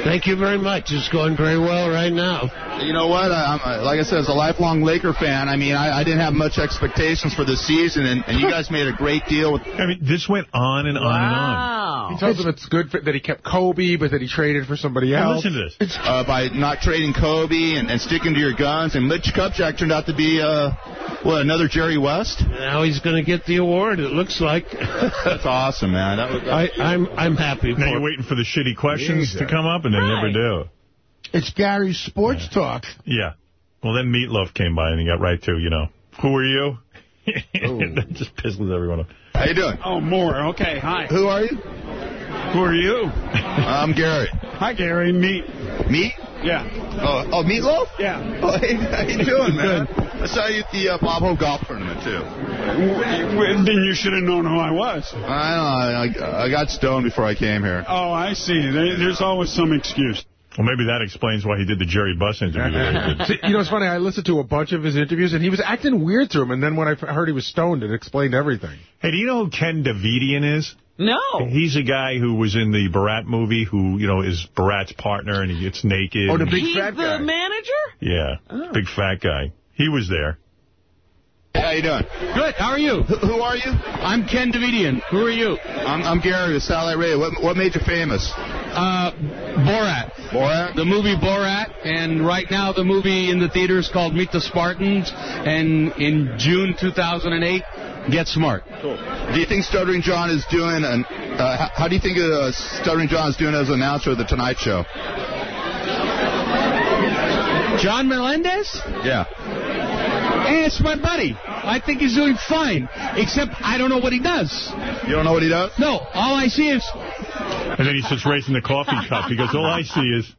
Thank you very much. It's going very well right now. You know what? I, I'm, like I said, as a lifelong Laker fan, I mean, I, I didn't have much expectations for this season, and, and you guys made a great deal with. I mean, this went on and on and on. He tells him it's good for, that he kept Kobe, but that he traded for somebody Now else. listen to this. uh, by not trading Kobe and, and sticking to your guns. And Mitch Kupchak turned out to be, uh, what, another Jerry West? Now he's going to get the award, it looks like. That's awesome, man. That was, I, I'm I'm happy for Now you're waiting for the shitty questions to come up, and they never do. It's Gary's sports talk. Yeah. Well, then Meatloaf came by, and he got right to, you know, who are you? *laughs* that just pisses everyone off. How you doing? Oh, more. Okay, hi. Who are you? Who are you? I'm Gary. Hi, Gary. Meet. Meat? Yeah. Oh, oh Meatloaf? Yeah. Oh, *laughs* hey, how you doing, man? I saw you at the uh, Bob Hope Golf Tournament, too. Well, Then you should have known who I was. I know. I, I got stoned before I came here. Oh, I see. There, there's always some excuse. Well, maybe that explains why he did the Jerry Buss interview. the way he did. *laughs* See, you know, it's funny. I listened to a bunch of his interviews, and he was acting weird through them. And then when I heard he was stoned, it explained everything. Hey, do you know who Ken Davidian is? No. He's a guy who was in the Borat movie, who, you know, is Borat's partner, and he gets naked. Oh, the big He's fat the guy. manager? Yeah, Oh. big fat guy. He was there. How you doing? Good. How are you? Who, who are you? I'm Ken Davidian. Who are you? I'm, I'm Gary with Satellite Radio. What, what made you famous? Uh, Borat. Borat? The movie Borat, and right now the movie in the theater is called Meet the Spartans, and in June 2008, Get Smart. Cool. Do you think Stuttering John is doing an? Uh, how, how do you think uh, Stuttering John is doing as an announcer of the Tonight Show? John Melendez? Yeah. Hey, it's my buddy. I think he's doing fine, except I don't know what he does. You don't know what he does? No, all I see is And then he starts raising the coffee cup. He goes, all I see is...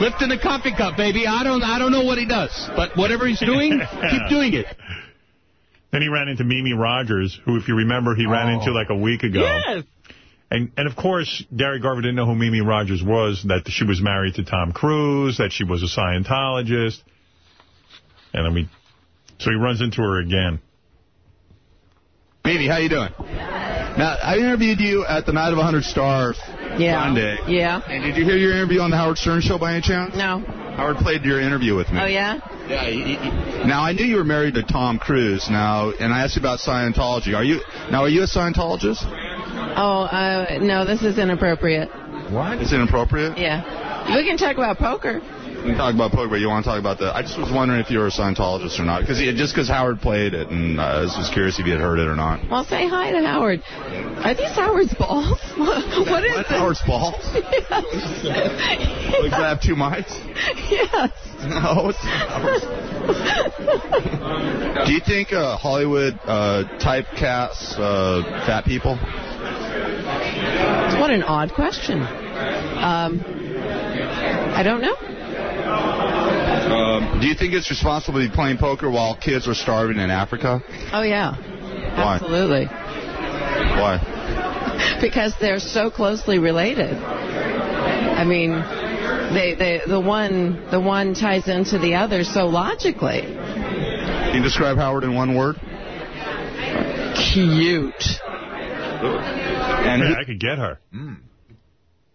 lifting the coffee cup, baby. I don't, I don't know what he does, but whatever he's doing, *laughs* keep doing it. Then he ran into Mimi Rogers, who, if you remember, he ran into oh. like a week ago. Yes. And, and of course, Gary Garver didn't know who Mimi Rogers was, that she was married to Tom Cruise, that she was a Scientologist. And I mean, so he runs into her again. Mimi, how you doing? Now, I interviewed you at the Night of 100 Stars Yeah. Sunday. Yeah. And did you hear your interview on the Howard Stern Show by any chance? No. Howard played your interview with me. Oh, yeah? Yeah. He, he- now, I knew you were married to Tom Cruise. Now, and I asked you about Scientology. Are you now? Are you a Scientologist? Oh, uh, no, this is inappropriate. What? Is it inappropriate? Yeah. We can talk about poker. We can talk about poker, but you want to talk about the... I just was wondering if you were a Scientologist or not. Because just because Howard played it, and uh, I was just curious if you had heard it or not. Well, say hi to Howard. Are these Howard's balls? *laughs* what is What? this? Howard's balls? *laughs* Yes. Like, I have two mics? *laughs* yes. No. Do you think uh, Hollywood uh, typecasts uh, fat people? What an odd question. Um, I don't know. Um, do you think it's responsible to be playing poker while kids are starving in Africa? Oh, yeah. Why? Absolutely. Why? *laughs* Because they're so closely related. I mean, they, they, the one the one ties into the other so logically. Can you describe Howard in one word? Cute. And yeah, I could get her.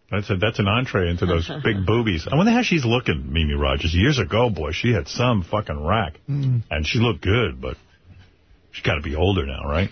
That's a, that's an entree into those *laughs* big boobies. I wonder how she's looking, Mimi Rogers. Years ago, boy, she had some fucking rack. Mm. And she looked good, but she's got to be older now, right?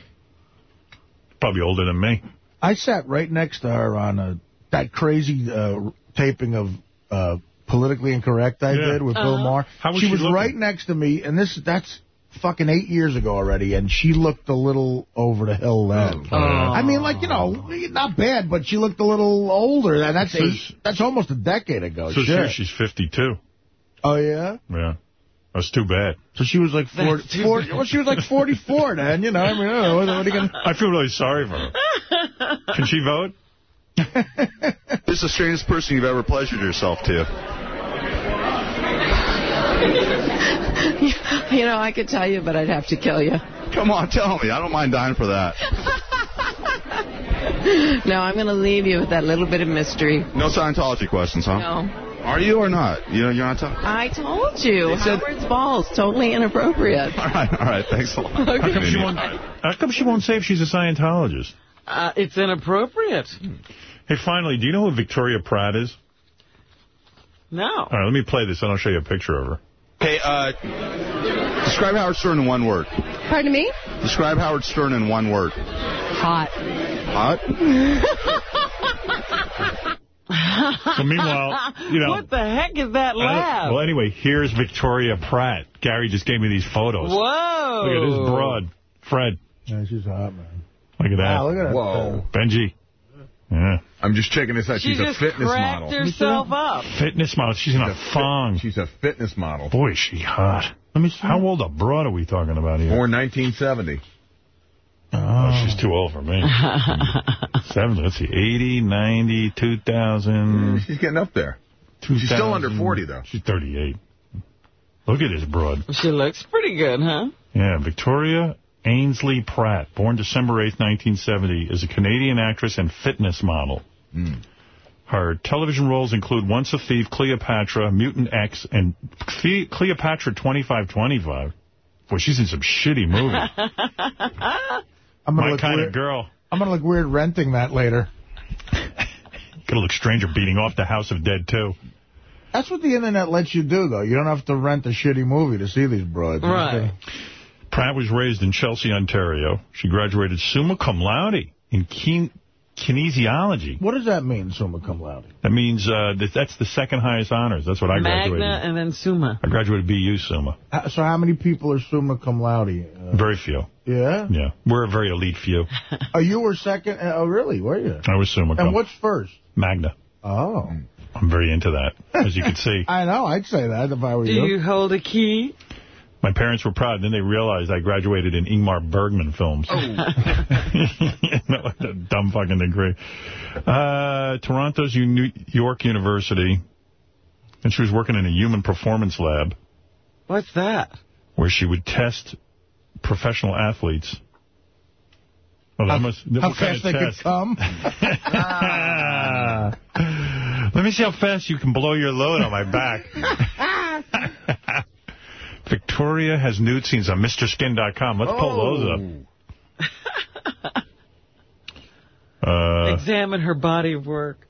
Probably older than me. I sat right next to her on a, that crazy uh, taping of uh, Politically Incorrect I Yeah. did with Bill Uh-huh. Maher. How was she she was looking? right next to me, and this that's fucking eight years ago already, and she looked a little over the hill then. Oh. I mean, like, you know, not bad, but she looked a little older. And that's So eight, that's almost a decade ago. So Shit. she, she's 52. Oh, yeah? Yeah. That's too bad. So she was like 40, 40 well, she was like 44 then, you know. I mean, I don't know. What, what are you gonna... I feel really sorry for her. Can she vote? This is the strangest person you've ever pleasured yourself to. *laughs* You know, I could tell you, but I'd have to kill you. Come on, tell me. I don't mind dying for that. *laughs* No, I'm going to leave you with that little bit of mystery. No Scientology questions, huh? No. Are you or not? You know, you're not talking. I told you. They said- Howard's balls, totally inappropriate. All right, all right. Thanks a lot. How come, she won't, how come she won't say if she's a Scientologist? Uh, it's inappropriate. Hey, finally, do you know who Victoria Pratt is? No. All right, let me play this, and I'll show you a picture of her. Okay, uh, describe Howard Stern in one word. Pardon me? Describe Howard Stern in one word. Hot. Hot? *laughs* So meanwhile, you know... What the heck is that I laugh? Well, anyway, here's Victoria Pratt. Gary just gave me these photos. Whoa. Look at this broad. Fred, Yeah, she's hot, man. look at that. Wow, look at that. Whoa. Benji. Yeah. I'm just checking this out. She She's a just fitness cracked model. herself up. Fitness model. She's in a She's a thong. She's a fitness model. Boy, is she hot. Let me see. How old a broad are we talking about here? Born 1970. Oh, she's too old for me. *laughs* 70, let's see, 80, 90, 2000. She's getting up there. 2000. She's still under 40, though. She's 38. Look at this broad. She looks pretty good, huh? Yeah, Victoria Ainsley Pratt, born December 8, 1970, is a Canadian actress and fitness model. Hmm. Her television roles include Once a Thief, Cleopatra, Mutant X, and Cle- Cleopatra 2525. Boy, she's in some shitty movies. *laughs* I'm gonna My look kind weird. of girl. I'm going to look weird renting that later. Gonna look stranger beating off the House of Dead, too. That's what the internet lets you do, though. You don't have to rent a shitty movie to see these broads. Right. gotta- Pratt was raised in Chelsea, Ontario. She graduated summa cum laude in kin- kinesiology. What does that mean, summa cum laude? That means uh, that that's the second highest honors. That's what I graduated. Magna and then Summa. I graduated BU summa. Uh, So how many people are summa cum laude? Uh, Very few. yeah? Yeah, we're a very elite few. *laughs* Oh, you were second? uh, Oh, really? Were you? I was summa cum. And what's first? Magna. Oh. I'm very into that, as you can *laughs* see. I know. I'd say that if I were Do you. Do you hold a key? My parents were proud. Then they realized I graduated in Ingmar Bergman films. Oh. *laughs* Not like a dumb fucking degree. Uh, Toronto's U- New York University. And she was working in a human performance lab What's that? where she would test professional athletes. Well, that must, How what kind fast of they could test? come? *laughs* Let me see how fast you can blow your load on my back. *laughs* Victoria has nude scenes on MrSkin.com. Let's pull those up. *laughs* Uh, Examine her body of work.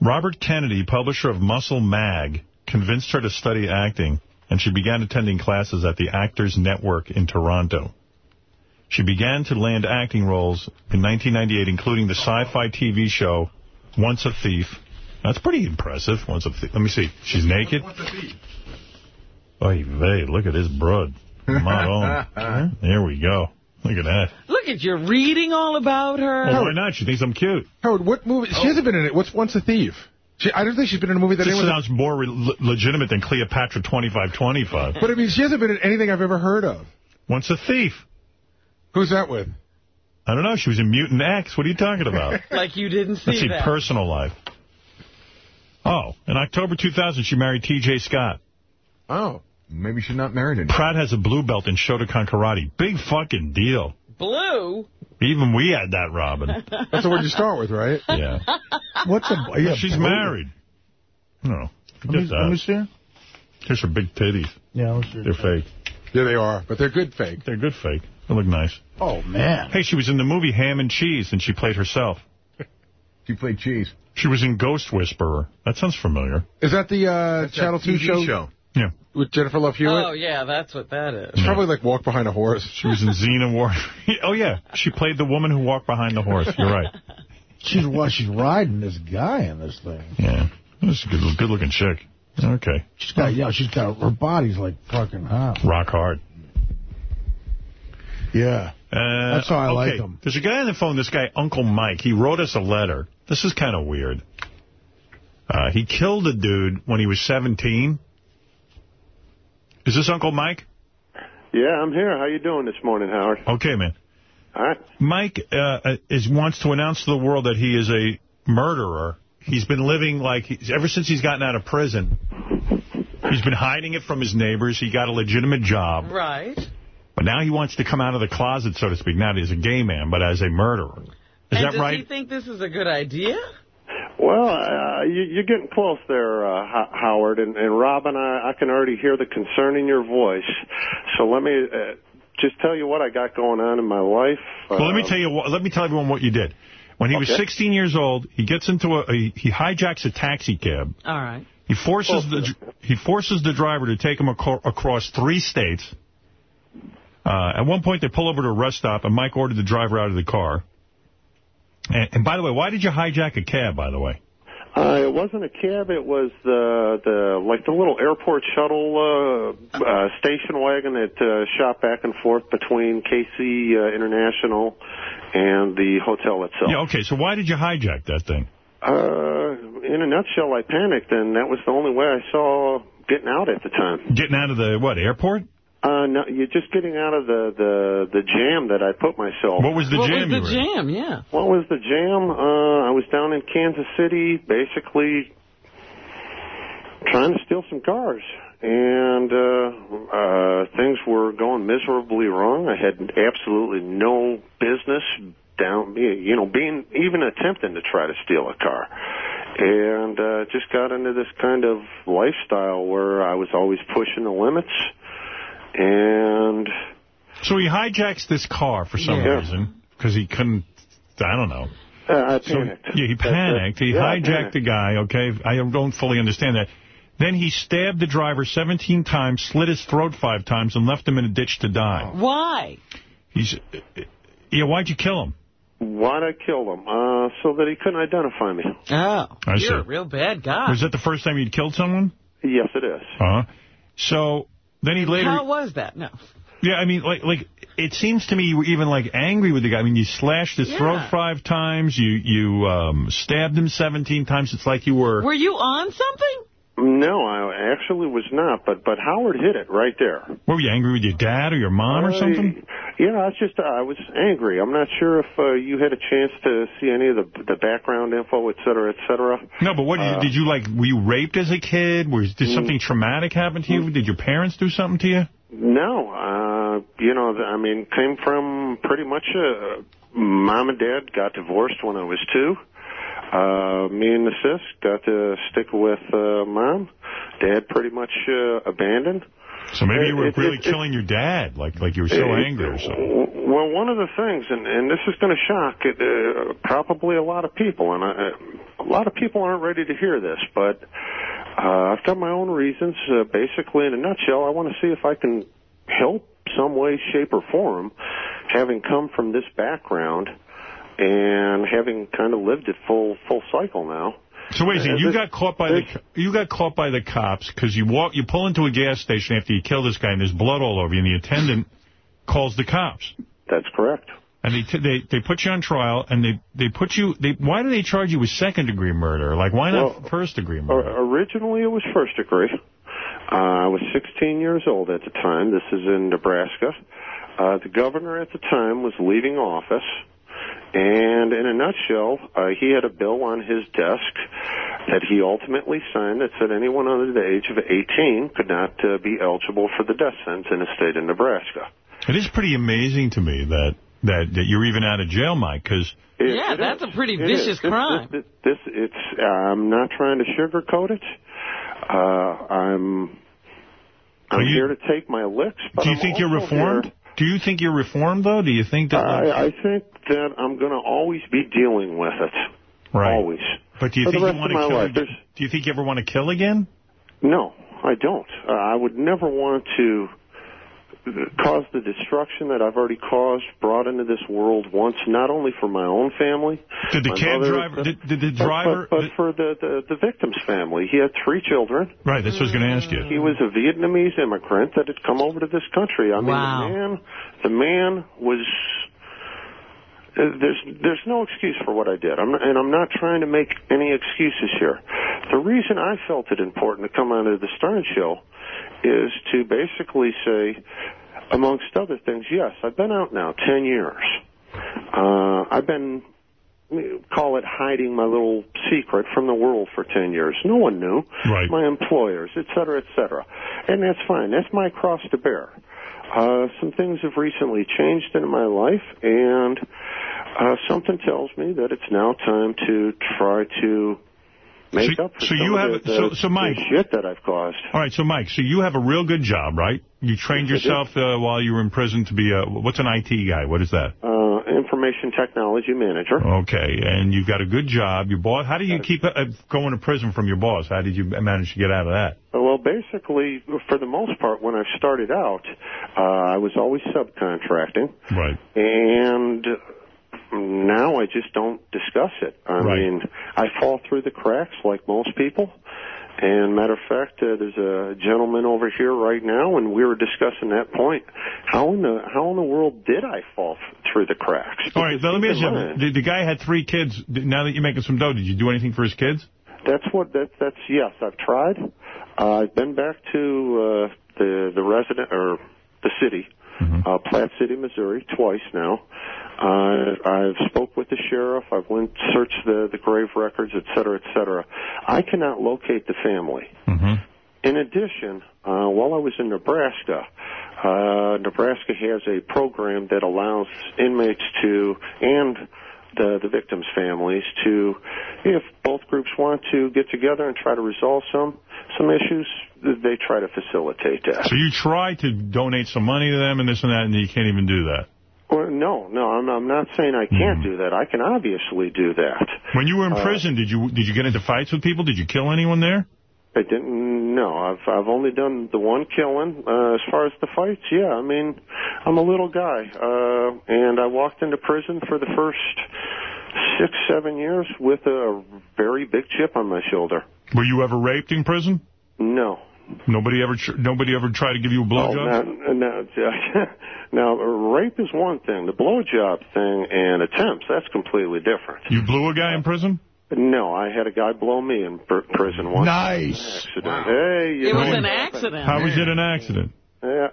Robert Kennedy, publisher of Muscle Mag, convinced her to study acting, and she began attending classes at the Actors Network in Toronto. She began to land acting roles in 1998, including the sci-fi TV show Once a Thief. That's pretty impressive. Once a Thief. Let me see. She's naked. Oy vey, look at this broad. Madon. *laughs* There we go. Look at that. Look at you reading all about her. Well, why not? She thinks I'm cute. Howard, what movie? She hasn't been in it. What's Once a Thief? She, I don't think she's been in a movie that This anyone... sounds more re- legitimate than Cleopatra 2525. But I mean, she hasn't been in anything I've ever heard of. Once a Thief. Who's that with? I don't know. She was in Mutant X. What are you talking about? *laughs* Like you didn't see Let's see, that. personal life. Oh, in October 2000, she married T.J. Scott. Oh. Maybe she's not married anymore. Pratt has a blue belt in Shotokan Karate. Big fucking deal. Blue? Even we had that, Robin. *laughs* That's the word you start with, right? *laughs* Yeah. What's a... Yeah, She's blue. married. No. Let me, Forget let me see. Here's her big titties. Yeah, let's see. They're fake. Yeah, they are, but they're good fake. They're good fake. They look nice. Oh, man. Hey, she was in the movie Ham and Cheese, and she played herself. She played cheese. She was in Ghost Whisperer. That sounds familiar. Is that the uh, Channel 2 show, show. Yeah. with Jennifer Love Hewitt? Oh, yeah, that's what that is. It's probably like Walk Behind a Horse. She was in *laughs* Xena War. oh, yeah. She played the woman who walked behind the horse. You're right. She's well, she's riding this guy in this thing. Yeah. This is a good, good looking chick. Okay. She's got, yeah, she's got, her body's like fucking hot. Rock hard. Yeah. Uh, That's how I like them. There's a guy on the phone, this guy, Uncle Mike. He wrote us a letter. This is kind of weird. Uh, he killed a dude when he was 17. Is this Uncle Mike? Yeah, I'm here. How you doing this morning, Howard? Okay, man. All right. Mike uh, is wants to announce to the world that he is a murderer. He's been living like, he, ever since he's gotten out of prison, he's been hiding it from his neighbors. He got a legitimate job. Right. But now he wants to come out of the closet, so to speak, not as a gay man, but as a murderer. Is and that does right? he think this is a good idea? Well, uh, you, you're getting close there, uh, Ho- Howard. And, and Robin, I, I can already hear the concern in your voice. So let me uh, just tell you what I got going on in my life. Well, let me Uh, tell you. What, let me tell everyone what you did. When he was 16 years old, he gets into a he, he hijacks a taxi cab. All right. He forces the he forces the driver to take him aco across three states. Uh, at one point, they pull over to a rest stop, and Mike ordered the driver out of the car. And, and by the way, why did you hijack a cab? By the way, Uh, it wasn't a cab. It was the the like the little airport shuttle uh, uh, station wagon that uh, shot back and forth between KC uh, International and the hotel itself. yeah, okay. So why did you hijack that thing? Uh, in a nutshell, I panicked, and that was the only way I saw getting out at the time. Getting out of the what airport? Uh, no, you're just getting out of the the the jam that I put myself. What was the what jam was you the were in? jam? Yeah. What was the jam? Uh, I was down in Kansas City, basically trying to steal some cars, and uh, uh, things were going miserably wrong. I had absolutely no business down, you know, being even attempting to try to steal a car, and uh, just got into this kind of lifestyle where I was always pushing the limits, and. So he hijacks this car for some Yeah. reason because he couldn't. I don't know. Uh, I So, panicked. yeah, he panicked. He Yeah, hijacked panicked. the guy, okay? I don't fully understand that. Then he stabbed the driver 17 times, slit his throat five times, and left him in a ditch to die. Why? He's, yeah, why'd you kill him? Why'd I kill him? Uh, so that he couldn't identify me. Oh, I you're see. a real bad guy. Was that the first time you'd killed someone? Yes, it is. Uh-huh. So then he later... How was that? No. Yeah, I mean, like, like it seems to me you were even, like, angry with the guy. I mean, you slashed his Yeah. throat five times. You, you um, stabbed him 17 times. It's like you were... Were you on something? No, I actually was not, but but Howard hit it right there. Were you angry with your dad or your mom or I- something? Yeah, it's just uh, I was angry. I'm not sure if uh, you had a chance to see any of the the background info, et cetera, et cetera. No, but what did you, Uh, did you like? Were you raped as a kid? Was did Mm. something traumatic happen to you? Did your parents do something to you? No, uh, you know, I mean, came from pretty much uh mom and dad got divorced when I was two. Uh, me and the sis got to stick with uh, mom. Dad pretty much uh, abandoned. So maybe you were It- it- really it- killing your dad, like like you were so It- angry or something. Well, one of the things, and, and this is going to shock it, uh, probably a lot of people, and I, a lot of people aren't ready to hear this, but uh, I've got my own reasons. Uh, basically, in a nutshell, I want to see if I can help some way, shape, or form, having come from this background and having kind of lived it full full cycle now. So wait a second, you got caught by the you got caught by the cops because you walk you pull into a gas station after you kill this guy and there's blood all over you and the attendant calls the cops. That's correct. And they t they they put you on trial and they they put you they why do they charge you with second degree murder like why not Well, first degree murder? originally, it was first degree. Uh, I was 16 years old at the time. This is in Nebraska. Uh, the governor at the time was leaving office, and in a nutshell, uh, he had a bill on his desk that he ultimately signed that said anyone under the age of 18 could not uh, be eligible for the death sentence in the state of Nebraska. It is pretty amazing to me that that that you're even out of jail, Mike, because yeah, it that's is. a pretty It vicious is. This- crime. This, this, this, it's. I'm not trying to sugarcoat it. Uh, I'm. I'm you- here to take my licks. But do you I'm think you're reformed? here- Do you think you're reformed though? Do you think that? I, I think that I'm going to always be dealing with it. Right. Always. But do you For think you want to kill? life, Do you think you ever want to kill again? No, I don't. Uh, I would never want to cause the destruction that I've already caused, brought into this world once, not only for my own family. Did the cab mother- driver? Did, did the but- driver? But, but for the, the, the victim's family. He had three children. right. That's what I was going to ask you. He was a Vietnamese immigrant that had come over to this country. I mean, Wow. the man, the man was there's there's no excuse for what I did. I'm and I'm not trying to make any excuses here. The reason I felt it important to come onto the Stern Show is to basically say, amongst other things, yes, I've been out now 10 years. Uh, I've been, call it hiding my little secret from the world for 10 years. No one knew. Right. My employers, et cetera, et cetera. And that's fine. That's my cross to bear. Uh, some things have recently changed in my life, and uh, something tells me that it's now time to try to make up for so you have- the, so- so, Mike- shit that I've caused. All right, so Mike, so you have a real good job, right? You trained Yes, yourself uh, while you were in prison to be a, what's an IT guy? What is that? Uh, information technology manager. Okay, and you've got a good job. Your boss, how do you keep uh, going to prison from your boss? How did you manage to get out of that? Uh, Well, basically, for the most part, when I started out, uh, I was always subcontracting. Right. And now I just don't discuss it. I Right. mean, I fall through the cracks like most people. And matter of fact, uh, there's a gentleman over here right now, and we were discussing that point. How in the how in the world did I fall through the cracks? All right, now let me ask you, in something. mind- the, the guy had three kids. Now that you're making some dough, did you do anything for his kids? That's what that that's yes, I've tried. Uh, I've been back to uh, the the resident or the city, uh, Platte City, Missouri, twice now. Uh, I've spoke with the sheriff. I've went searched the the grave records, et cetera, et cetera. I cannot locate the family. In addition, uh, while I was in Nebraska, uh, Nebraska has a program that allows inmates to and the, the victims' families to, if both groups want to get together and try to resolve some some issues, they try to facilitate that. So you try to donate some money to them and this and that, and you can't even do that. Well, no, no, I'm, I'm not saying I can't do that. I can obviously do that. When you were in Uh, prison, did you did you get into fights with people? Did you kill anyone there? I didn't. No, I've I've only done the one killing. Uh, as far as the fights, yeah. I mean, I'm a little guy, uh, and I walked into prison for the first six, seven years with a very big chip on my shoulder. Were you ever raped in prison? No. Nobody ever nobody ever tried to give you a Oh, blowjob? *laughs* now, now, now, rape is one thing. The blowjob thing and attempts, that's completely different. You blew a guy in prison? No, I had a guy blow me in pr- prison once. Nice. Accident. Hey, you It know was an accident. How was it an accident? Yeah.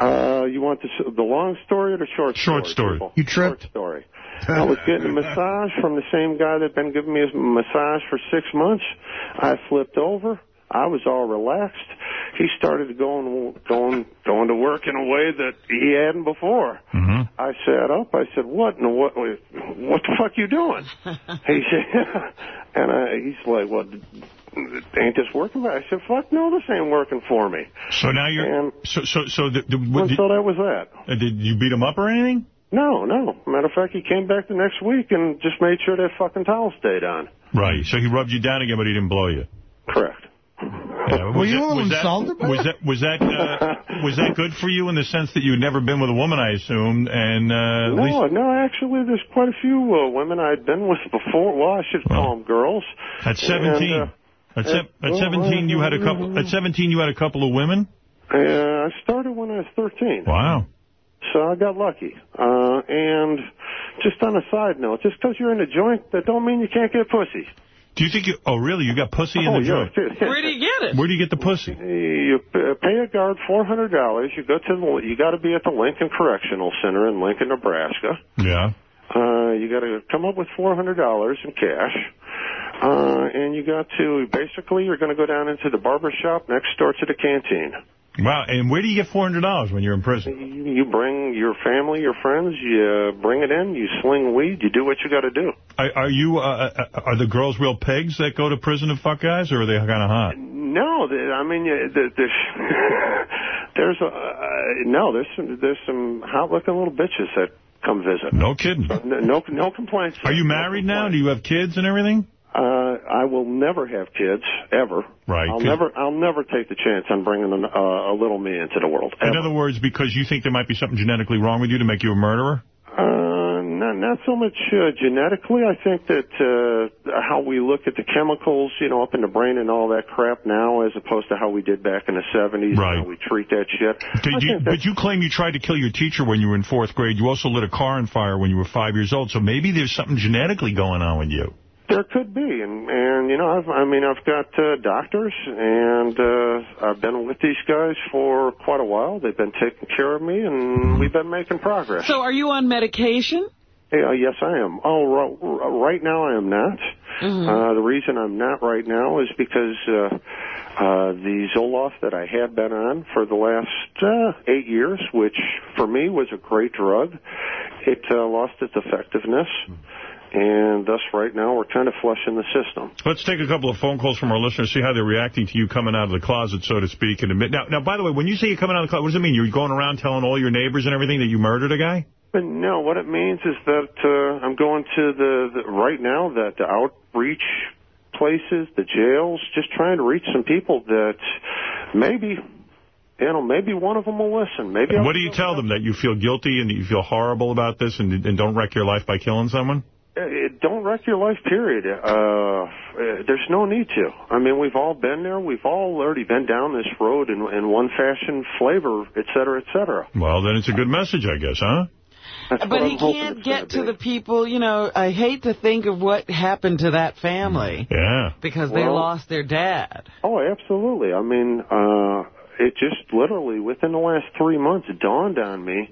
Uh, you want the, the long story or the short Short story. people? You tripped? Short story. I was getting a *laughs* massage from the same guy that had been giving me a massage for six months. I flipped over. I was all relaxed. He started going going going to work in a way that he hadn't before. Mm-hmm. I sat up. I said, "What? No, what? What the fuck you doing?" *laughs* he said, *laughs* and I, he's like, "What? Ain't this working?" I said, "Fuck no, this ain't working for me." So now you're so so so. The, the, what, did, so that was that. uh, did you beat him up or anything? No, no. Matter of fact, he came back the next week and just made sure that fucking towel stayed on. Right. So he rubbed you down again, but he didn't blow you. Correct. Yeah, Were was you that- a little was that- by Was that was that uh, was that good for you in the sense that you'd never been with a woman, I assume, and uh, No, no, actually, there's quite a few uh, women I'd been with before. Well, I should call them girls. at 17, And, uh, at, se- at well, 17 you had a couple. At 17 you had a couple of women. Uh, I started when I was 13. Wow. So I got lucky. Uh, and just on a side note, just because you're in a joint, that don't mean you can't get pussy. Do you think you? Oh, really? You got pussy in Oh, the yeah. joint? Where do you get it? Where do you get the pussy? You pay a guard four hundred dollars. You go to the. You got to be at the Lincoln Correctional Center in Lincoln, Nebraska. Yeah. Uh, you got to come up with four hundred dollars in cash, uh, and you got to basically you're going to go down into the barber shop next door to the canteen. Wow. And where do you get $400 when you're in prison? You bring your family, your friends, you uh, bring it in, you sling weed, you do what you got to do. Are, are you? Uh, uh, are the girls real pigs that go to prison to fuck guys, or are they kind of hot? No, I mean, you- the, the, *laughs* there's a uh, no, there's some there's some hot looking little bitches that come visit. No kidding. No, no, no complaints. Are you married now? Do you have kids and everything? Uh, I will never have kids ever. Right. I'll never. I'll never take the chance on bringing an, uh, a little me into the world. In other words, because you think there might be something genetically wrong with you to make you a murderer? Uh, not not so much uh, genetically. I think that uh, how we look at the chemicals, you know, up in the brain and all that crap now, as opposed to how we did back in the 70s. Right. How we treat that shit. Did you, but you claim you tried to kill your teacher when you were in fourth grade. You also lit a car on fire when you were five years old. So maybe there's something genetically going on with you. There could be, and and you know, I've, I mean, I've got uh, doctors, and uh, I've been with these guys for quite a while. They've been taking care of me, and we've been making progress. So are you on medication? Yeah, yes, I am. Oh, right now I am not. Uh, the reason I'm not right now is because uh, uh, the Zoloft that I had been on for the last uh, eight years, which for me was a great drug, it uh, lost its effectiveness. And thus, right now, we're kind of flushing the system. Let's take a couple of phone calls from our listeners, see how they're reacting to you coming out of the closet, so to speak. And admit. Now, now, by the way, when you say you're coming out of the closet, what does it mean? You're going around telling all your neighbors and everything that you murdered a guy? But no, what it means is that uh, I'm going to the, the right now that the outreach places, the jails, just trying to reach some people that maybe, you know, maybe one of them will listen. Maybe. I'll what do you tell them? That you feel guilty and that you feel horrible about this and, and don't wreck your life by killing someone? Uh, don't wreck your life, period. Uh, uh, there's no need to. I mean, we've all been there. We've all already been down this road in, in one fashion, flavor, et cetera, et cetera. Well, then it's a good message, I guess, huh? That's But he I'm can't get to be. the people, you know, I hate to think of what happened to that family. Yeah. Because they Well- lost their dad. Oh, absolutely. I mean, uh, it just literally within the last three months it dawned on me,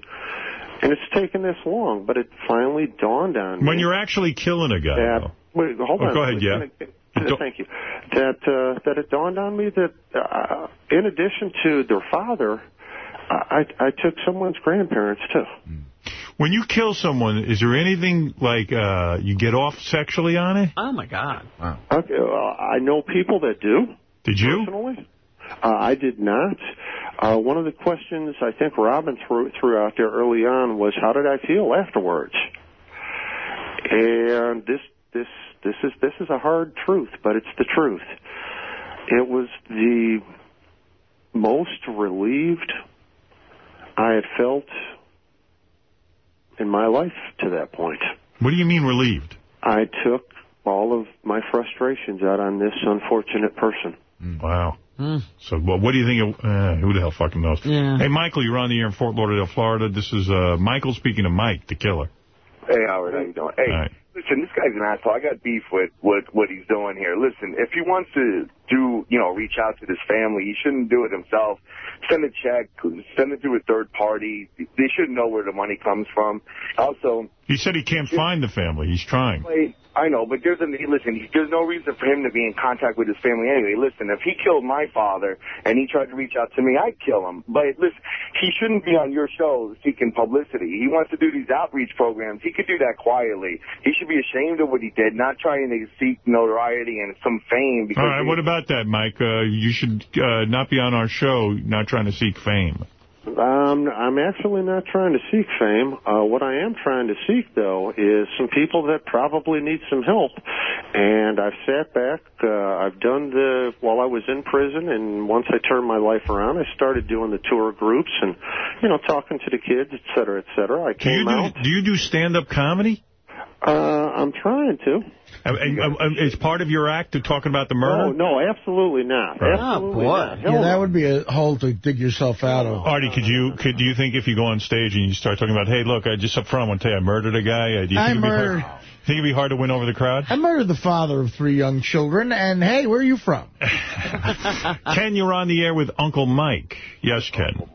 and it's taken this long, but it finally dawned on me. When you're actually killing a guy. that, wait, hold Oh, on. go ahead, yeah. Thank you. That uh, that it dawned on me that uh, in addition to their father, I I took someone's grandparents too. When you kill someone, is there anything like uh, you get off sexually on it? Oh, my God. Wow. Okay, uh, I know people that do. Did you? Personally, uh, I did not. Uh, one of the questions I think Robin threw, threw out there early on was, "How did I feel afterwards?" And this this this is this is a hard truth, but it's the truth. It was the most relieved I had felt in my life to that point. What do you mean relieved? I took all of my frustrations out on this unfortunate person. Wow. So well, what do you think? Of, uh, who the hell fucking knows? Yeah. Hey, Michael, you're on the air in Fort Lauderdale, Florida. This is uh, Michael speaking to Mike, the killer. Hey, Howard, how you doing? Hey, All right. listen, this guy's an asshole. I got beef with what what he's doing here. Listen, if he wants to do, you know, reach out to his family, he shouldn't do it himself. Send a check, send it to a third party. They should know where the money comes from. Also, He said he can't find the family. He's trying. I know, but there's a listen. There's no reason for him to be in contact with his family anyway. Listen, if he killed my father and he tried to reach out to me, I'd kill him. But listen, he shouldn't be on your show seeking publicity. He wants to do these outreach programs. He could do that quietly. He should be ashamed of what he did, not trying to seek notoriety and some fame. Because All right, what about that, Mike? Uh, you should uh, not be on our show, not trying to seek fame. Um, I'm actually not trying to seek fame. Uh, what I am trying to seek, though, is some people that probably need some help. And I've sat back. Uh, I've done the while I was in prison, and once I turned my life around, I started doing the tour groups and, you know, talking to the kids, et cetera, et cetera. I Do you came do, out. do you do stand-up comedy? Uh, I'm trying to. Uh, uh, uh, is part of your act to talking about the murder? No, no, absolutely not. Right. Absolutely not. Yeah, that would be a hole to dig yourself out of. Artie, could you could do you think if you go on stage and you start talking about, hey, look, I just up front I want to tell you I murdered a guy. Uh, do you I think it'd be murdered- hard? Think it'd be hard to win over the crowd? I murdered the father of three young children, and hey, where are you from? *laughs* Ken, you're on the air with Uncle Mike. Yes, Ken.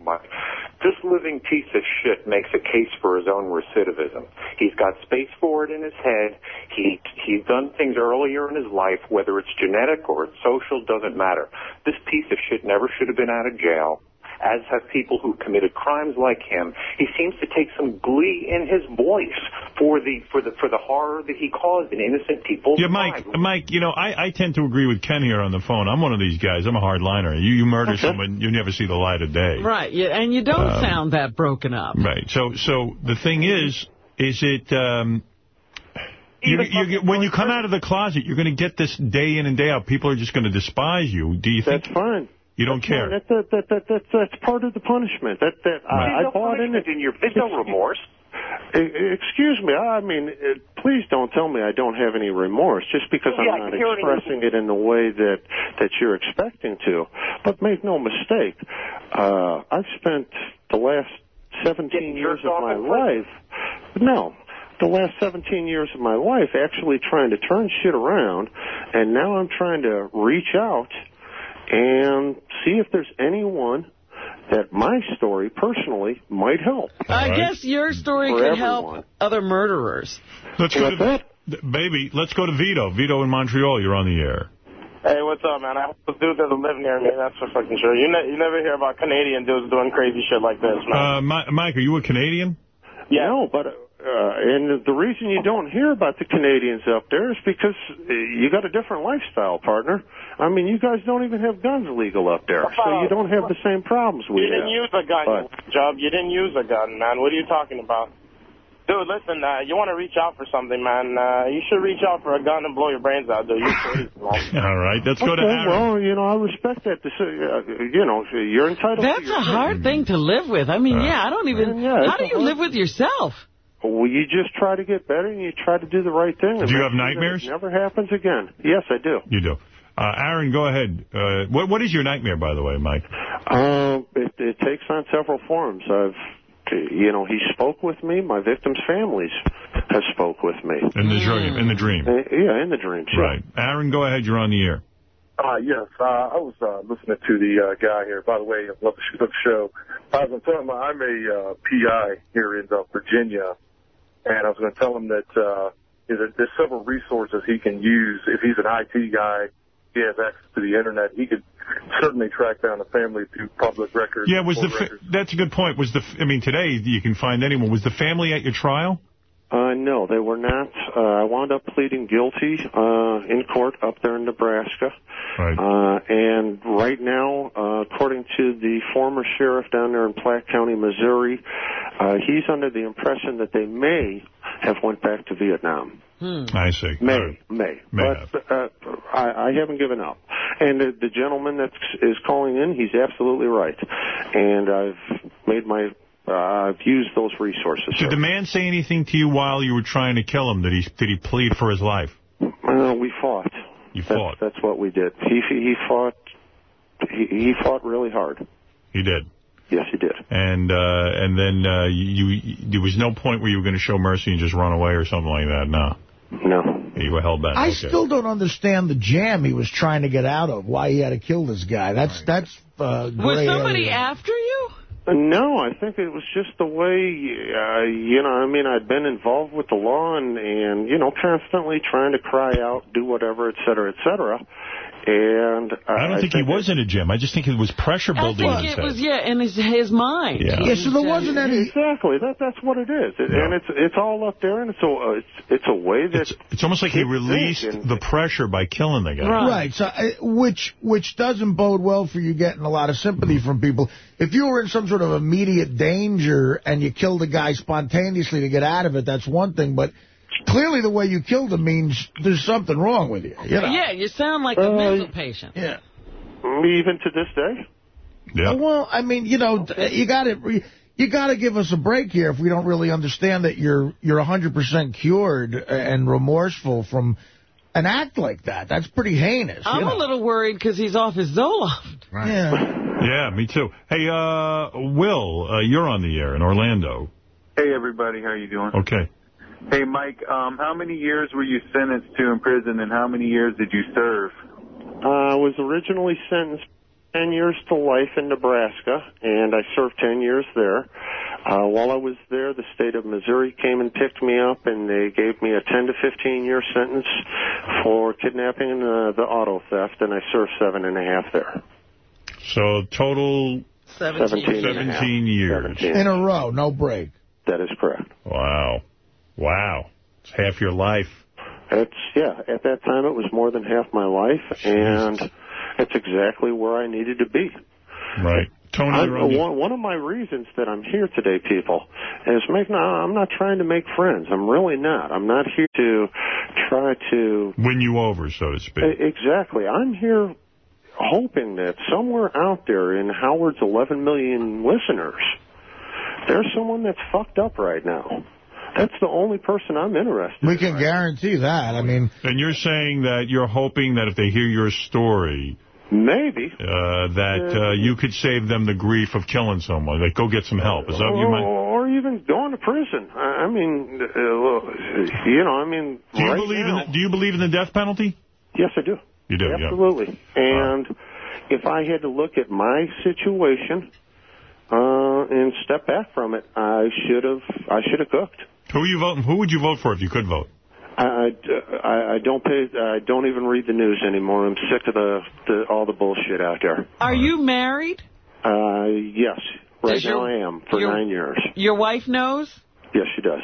This living piece of shit makes a case for his own recidivism. He's got space for it in his head. He he's done things earlier in his life, whether it's genetic or it's social, doesn't matter. This piece of shit never should have been out of jail. As have people who committed crimes like him. He seems to take some glee in his voice for the for the for the horror that he caused in innocent people's Yeah, Mike, Mike, you know, I, I tend to agree with Ken here on the phone. I'm one of these guys. I'm a hardliner. You, you murder someone, you never see the light of day. Right, yeah, and you don't Um, sound that broken up. Right. So, so the thing is, is it, um, you, you, get- when you come out of the closet, you're going to get this day in and day out. People are just going to despise you. Do you think? That's fine. You don't That's care. fine. That, that, that, that, that's, that's part of the punishment. That, that Right. I, I bought in it. in your there's no remorse. Excuse me. I mean, uh, please don't tell me I don't have any remorse just because Yeah, I I'm not can hear it in expressing it in the way that that you're expecting to. But make no mistake, uh, I've spent the last 17 years of my life. No. The last 17 years of my life actually trying to turn shit around, and now I'm trying to reach out and see if there's anyone that my story personally might help. I guess your story For could everyone. help other murderers. Let's go to, baby, let's go to Vito. Vito in Montreal, you're on the air. Hey, what's up, man? I hope the dude doesn't live near me. That's for fucking sure. You, ne- you never hear about Canadian dudes doing crazy shit like this, man. Uh, Mike, are you a Canadian? Yeah. No, but uh, and the reason you don't hear about the Canadians up there is because uh, you got a different lifestyle, partner. I mean, you guys don't even have guns legal up there, so you don't have the same problems we you didn't have. use a gun, But- job. You didn't use a gun, man. What are you talking about? Dude, listen, uh, you want to reach out for something, man. Uh, you should reach out for a gun and blow your brains out, dude. You're crazy, man. *laughs* All right, let's go to okay, Aaron. well, you know, I respect that. This, uh, you know, you're entitled. to That's a hard thing to live with. I mean, yeah, I don't even... Yeah, how do you hard- live with yourself? Well, you just try to get better and you try to do the right thing. Do you have nightmares? It never happens again. Yes, I do. You do. Uh, Aaron, go ahead. Uh, what What is your nightmare, by the way, Mike? Uh, it, it takes on several forms. I've, you know, he spoke with me. My victims' families have spoke with me. In the dream. In the dream. Uh, yeah, in the dreams. yeah. Right. Aaron, go ahead. You're on the air. Uh, yes, uh, I was uh, listening to the uh, guy here. By the way, I love the love the show. I was going to tell him I'm a uh, PI here in uh, Virginia, and I was going to tell him that uh, you know, there's several resources he can use. If he's an IT guy, he has access to the internet. He could certainly track down the family through public records. Yeah, was the records. that's a good point. Was the f- I mean today you can find anyone. Was the family at your trial? Uh, no, they were not. Uh, I wound up pleading guilty uh, in court up there in Nebraska. Right. Uh, and right now, uh, according to the former sheriff down there in Platte County, Missouri, uh, he's under the impression that they may have went back to Vietnam. I see. May, may. May but uh, I, I haven't given up. And the, the gentleman that is calling in, he's absolutely right. And I've made my, uh, I've used those resources. Did the man say anything to you while you were trying to kill him? Did he did he plead for his life? Uh, we fought. You that's, fought. That's what we did. He he fought. He, he fought really hard. He did. Yes, he did. And uh, and then uh, you, you there was no point where you were going to show mercy and just run away or something like that. No. No. You were hell bent. I okay. still don't understand the jam he was trying to get out of, why he had to kill this guy. That's that's uh, Was somebody area. after you? No, I think it was just the way, uh, you know, I mean, I'd been involved with the law and, and, you know, constantly trying to cry out, do whatever, et cetera, et cetera. And uh, I don't think, he was in a gym. I just think it was pressure building in think it head. was, yeah, in his, his mind. Yeah. Yeah, so there wasn't any exactly. That that's what it is, It- and it's it's all up there, and it's a uh, it's it's a way that It's almost like he released and- the pressure by killing the guy. Right, so uh, which which doesn't bode well for you getting a lot of sympathy from people. If you were in some sort of immediate danger and you killed a guy spontaneously to get out of it, that's one thing. But clearly, the way you killed him means there's something wrong with you. you know? Yeah, you sound like a mental patient. Yeah. even to this day. Yeah. Well, I mean, you know, you got to you got to give us a break here if we don't really understand that you're you're 100% cured and remorseful from an act like that. That's pretty heinous. I'm know? a little worried because he's off his Zoloft. Yeah. *laughs* Yeah, me too. Hey, uh, Will, uh, you're on the air in Orlando. Hey, everybody. How you doing? Okay. Hey, Mike. Um, how many years were you sentenced to in prison, and how many years did you serve? Uh, I was originally sentenced 10 years to life in Nebraska, and I served 10 years there. Uh, while I was there, the state of Missouri came and picked me up, and they gave me a 10 to 15 year sentence for kidnapping and uh, the auto theft, and I served seven and a half there. So total 17 and a half. 17 years. In a row, no break. That is correct. Wow. Wow. It's half your life. It's yeah. At that time, it was more than half my life, and it's exactly where I needed to be. Right. Tony, I'm- you're on the- one, one of my reasons that I'm here today, people, is make. No, I'm not trying to make friends. I'm really not. I'm not here to try to. win you over, so to speak. Exactly. I'm here hoping that somewhere out there in Howard's 11 million listeners, there's someone that's fucked up right now. That's the only person I'm interested in. We can guarantee that. I mean, And you're saying that you're hoping that if they hear your story, Maybe. uh, that uh, you could save them the grief of killing someone. Like, go get some help. Is that what you or, or even going to prison. I, I mean, uh, you know, I mean, Do you right believe now, in the, Do you believe in the death penalty? Yes, I do. You do, yeah. Absolutely. And if I had to look at my situation uh, and step back from it, I should have I should have cooked. Who are you voting? Who would you vote for if you could vote? I, I, I don't pay. I don't even read the news anymore. I'm sick of the, the all the bullshit out there. Are you married? Uh, yes, right Does now your- I am for your- nine years. Your wife knows? Yes, she does.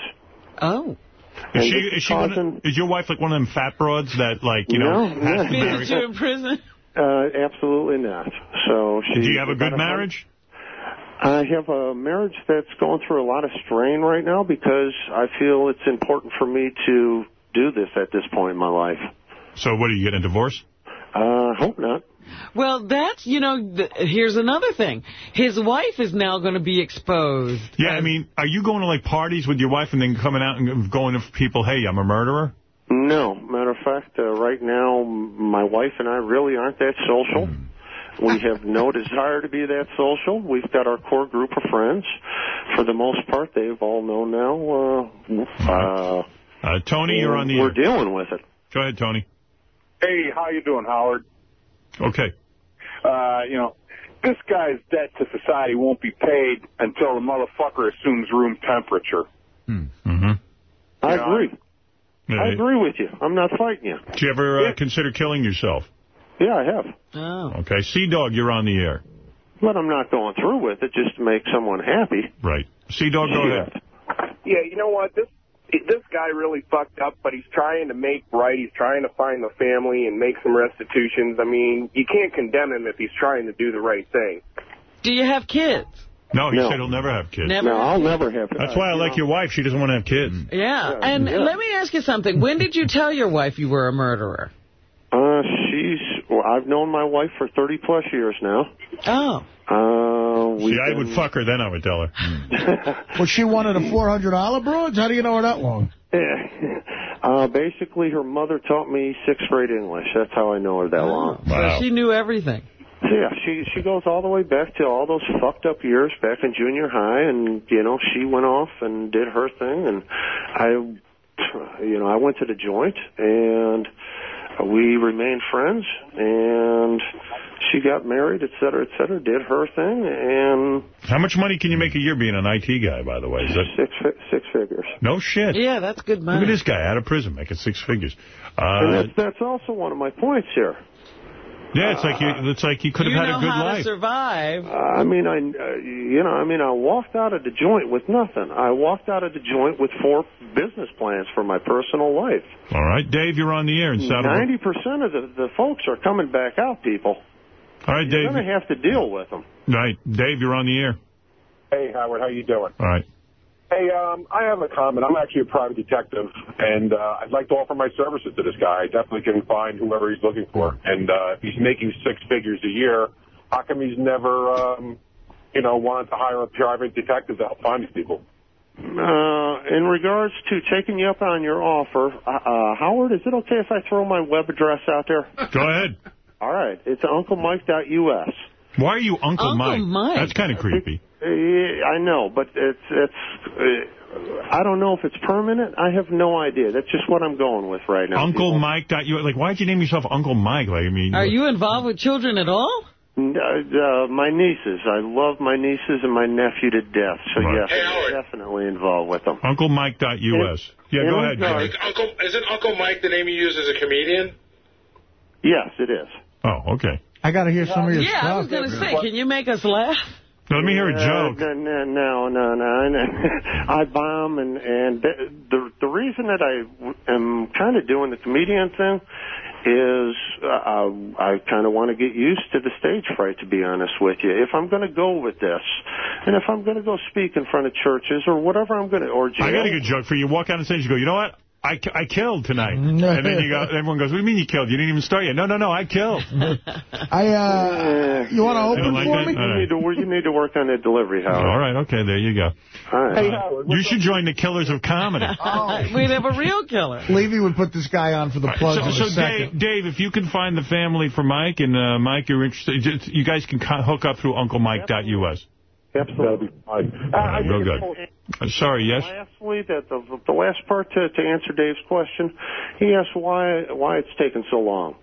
Oh. Is And she, is she one of- is your wife like one of them fat broads that, like, you know, No, has to marry? You in prison? Uh, absolutely not. So she. Do you have a good about marriage? I have a marriage that's going through a lot of strain right now because I feel it's important for me to do this at this point in my life. So what, are you getting a divorce? Uh, hope not. Well, that's, you know, th here's another thing. His wife is now going to be exposed. Yeah, I mean, are you going to, like, parties with your wife and then coming out and going to people, hey, I'm a murderer? No. Matter of fact, uh, right now, m- my wife and I really aren't that social. We have no desire to be that social. We've got our core group of friends. For the most part, they've all known now. Uh, uh, Uh, Tony, you're on the We're air. dealing with it. Go ahead, Tony. Hey, how you doing, Howard? Okay. Uh, you know, this guy's debt to society won't be paid until the motherfucker assumes room temperature. Mm-hmm. I Yeah. agree. I agree with you. I'm not fighting you. Do you ever uh, consider killing yourself? Yeah, I have. Oh. Okay. Sea Dog, you're on the air. But I'm not going through with it just to make someone happy. Right. Sea Dog, go ahead. Yeah, you know what? This this guy really fucked up, but he's trying to make right. He's trying to find the family and make some restitutions. I mean, you can't condemn him if he's trying to do the right thing. Do you have kids? No, he No. said he'll never have kids. Never No, I'll never have kids. That's why I like your wife. She doesn't want to have kids. Yeah. And let me ask you something. When did you tell your wife you were a murderer? Uh, she's. Well, I've known my wife for 30 plus years now. Oh. Uh, we. See, I would fuck her, then I would tell her. *laughs* *laughs* well, she wanted a $400 broads? How do you know her that long? Yeah. *laughs* Uh, basically, her mother taught me sixth grade English. That's how I know her that long. So she knew everything. Yeah, she she goes all the way back to all those fucked up years back in junior high, and you know she went off and did her thing, and I, you know, I went to the joint, and we remained friends, and she got married, et cetera, et cetera, did her thing, and How much money can you make a year being an IT guy, by the way? Is that... six six figures. No shit. Yeah, that's good money. Look at this guy out of prison making six figures. and Uh, that's that's also one of my points here. Yeah, it's like you, it's like you could have you had a good how life. to survive. I mean, I, uh, you know, I mean, I walked out of the joint with nothing. I walked out of the joint with four business plans for my personal life. All right, Dave, you're on the air in Seattle. Ninety percent of the the folks are coming back out. People, All right, you're Dave. going to have to deal with them. Right, Dave, you're on the air. Hey, Howard, how you doing? All right. Hey, um, I have a comment. I'm actually a private detective, and uh, I'd like to offer my services to this guy. I definitely can find whoever he's looking for. And uh, if he's making six figures a year, how come he's never, um, you know, wanted to hire a private detective to help find these people? Uh, in regards to taking you up on your offer, uh, uh, Howard, is it okay if I throw my web address out there? Go ahead. All right, it's unclemike.us. Why are you Uncle, Uncle Mike? Mike. That's kind of creepy. Yeah, I know, but it's it's. Uh, I don't know if it's permanent. I have no idea. That's just what I'm going with right now. Uncle Mike. Dot you like? Why'd you name yourself Uncle Mike? Like, I mean, Are you involved with children at all? Uh, uh, my nieces. I love my nieces and my nephew to death. So Right. yes, I'm definitely involved with them. Uncle Mike. Dot us. Yeah, go ahead. regards- Jay. Uncle, isn't Uncle Mike the name you use as a comedian? Yes, it is. Oh, okay. I got to hear some of your yeah, I stuff. was going to say, can you make us laugh? Let me hear a Uh, joke. No, no, no, no, no. no. *laughs* I bomb, and and the the, reason that I am kind of doing the comedian thing is uh, I, I kind of want to get used to the stage fright. To be honest with you, if I'm going to go with this, and if I'm going to go speak in front of churches or whatever I'm going to, or jail, I got a good joke for you. Walk out on stage, you go, you know what? I, I killed tonight. *laughs* and then you go, everyone goes, what do you mean you killed? You didn't even start yet. No, no, no, I killed. *laughs* I, uh, you want to open don't like for that? me? All You right. need to work. You need to work on that delivery, Howard. All right, okay, there you go. All right. Hey, You should join the Killers of Comedy. We'd have a real killer. Levy would put this guy on for the plug so, so. Dave, Dave, if you can find the family for Mike, and uh, Mike, you're interested, just- you guys can hook up through UncleMike.us. Absolutely. All right, real good. Uh, sorry, yes? Lastly, that the, the last part to, to answer Dave's question, he asked why why it's taken so long.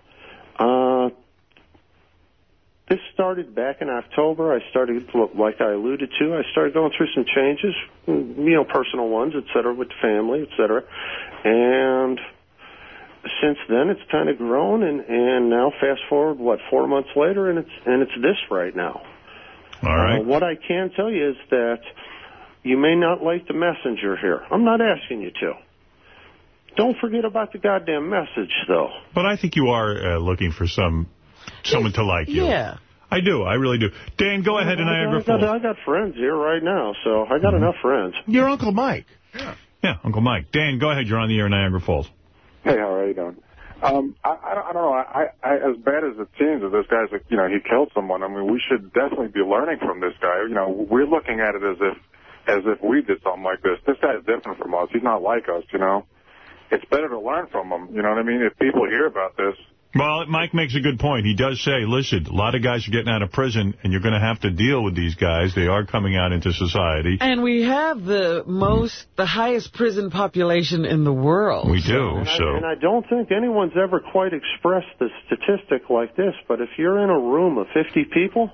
Uh, this started back in October. I started, like I alluded to, I started going through some changes, you know, personal ones, et cetera, with the family, et cetera. And since then, it's kind of grown, and, and now fast forward, what, four months later, and it's and it's this right now. All right. Uh, what I can tell you is that you may not like the messenger here. I'm not asking you to. Don't forget about the goddamn message, though. But I think you are uh, looking for some someone to like you. Yeah. I do. I really do. Dan, go ahead and I, Niagara I, got, Falls. I got friends here right now, so I got enough friends. Your Uncle Mike. Yeah. Yeah, Uncle Mike. Dan, go ahead. You're on the air in Niagara Falls. Hey, how are you doing? Um, I, I, don't, I don't know. I, I, as bad as it seems that this guy's, you know, he killed someone. I mean, we should definitely be learning from this guy. You know, we're looking at it as if, as if we did something like this. This guy's different from us. He's not like us. You know, it's better to learn from him. You know what I mean? If people hear about this, Well, Mike makes a good point. He does say, listen, a lot of guys are getting out of prison, and you're going to have to deal with these guys. They are coming out into society. And we have the most, the highest prison population in the world. We do, And I, so... and I don't think anyone's ever quite expressed the statistic like this, but if you're in a room of 50 people,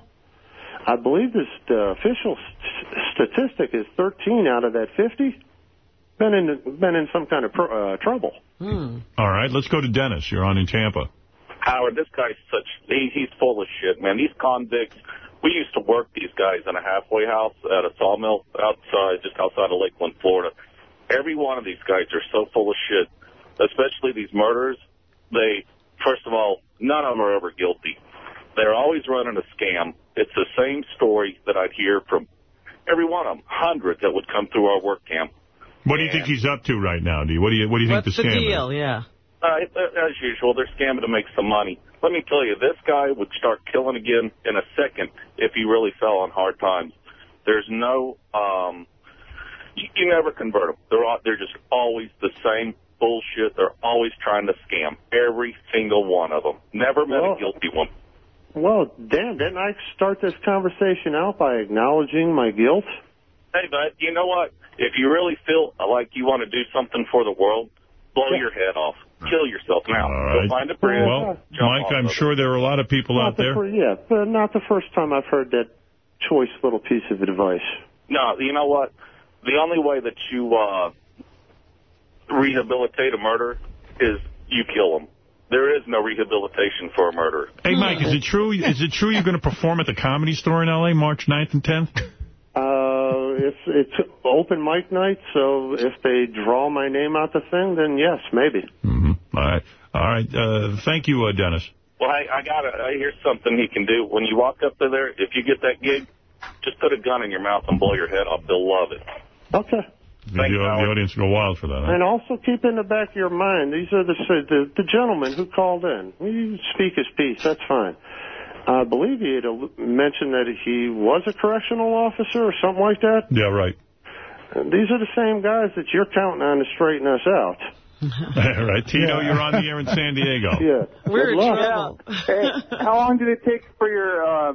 I believe this the official st- statistic is 13 out of that 50 been in been in some kind of pr- uh, trouble. All right, let's go to Dennis. You're on in Tampa. Howard, this guy's such, he, he's full of shit, man. These convicts, we used to work these guys in a halfway house at a sawmill outside, just outside of Lakeland, Florida. Every one of these guys are so full of shit, especially these murders. They, first of all, none of them are ever guilty. They're always running a scam. It's the same story that I'd hear from every one of them, hundreds that would come through our work camp. What do you think he's up to right now, D? What do you What do you What's think the, the scam deal? is? Yeah. Uh, as usual, they're scamming to make some money. Let me tell you, this guy would start killing again in a second if he really fell on hard times. There's no, um, you, you never convert them. They're all, they're just always the same bullshit. They're always trying to scam every single one of them. Never met Well- a guilty one. Well, Dan, didn't I start this conversation out by acknowledging my guilt? Hey, bud, you know what? If you really feel like you want to do something for the world, blow your head off. Kill yourself now. All Go find a bridge. Well, jump Mike, I'm of it. sure there are a lot of people Not out the there. fir- yeah, but not the first time I've heard that choice little piece of advice. No, you know what? The only way that you uh, rehabilitate a murder is you kill them. There is no rehabilitation for a murderer. Hey, Mike, is it true? Is it true you're going to perform at the Comedy Store in L.A. March 9th and 10th? Uh, it's it's open mic night, so if they draw my name out the thing, then yes, maybe. All right, all right. Uh, thank you, uh, Dennis. Well, hey, I got to I hear something he can do. When you walk up to there, if you get that gig, just put a gun in your mouth and blow your head off. They'll love it. Okay. The, the, the audience will go wild for that. Huh? And also keep in the back of your mind, these are the the, the gentleman who called in. He speak his piece. That's fine. I believe he had al- mentioned that he was a correctional officer or something like that. Yeah, right. These are the same guys that you're counting on to straighten us out. *laughs* All right, Tito, you're on the air in San Diego. *laughs* Yeah. We're in Good luck. trouble. Hey, how long did it take for your uh,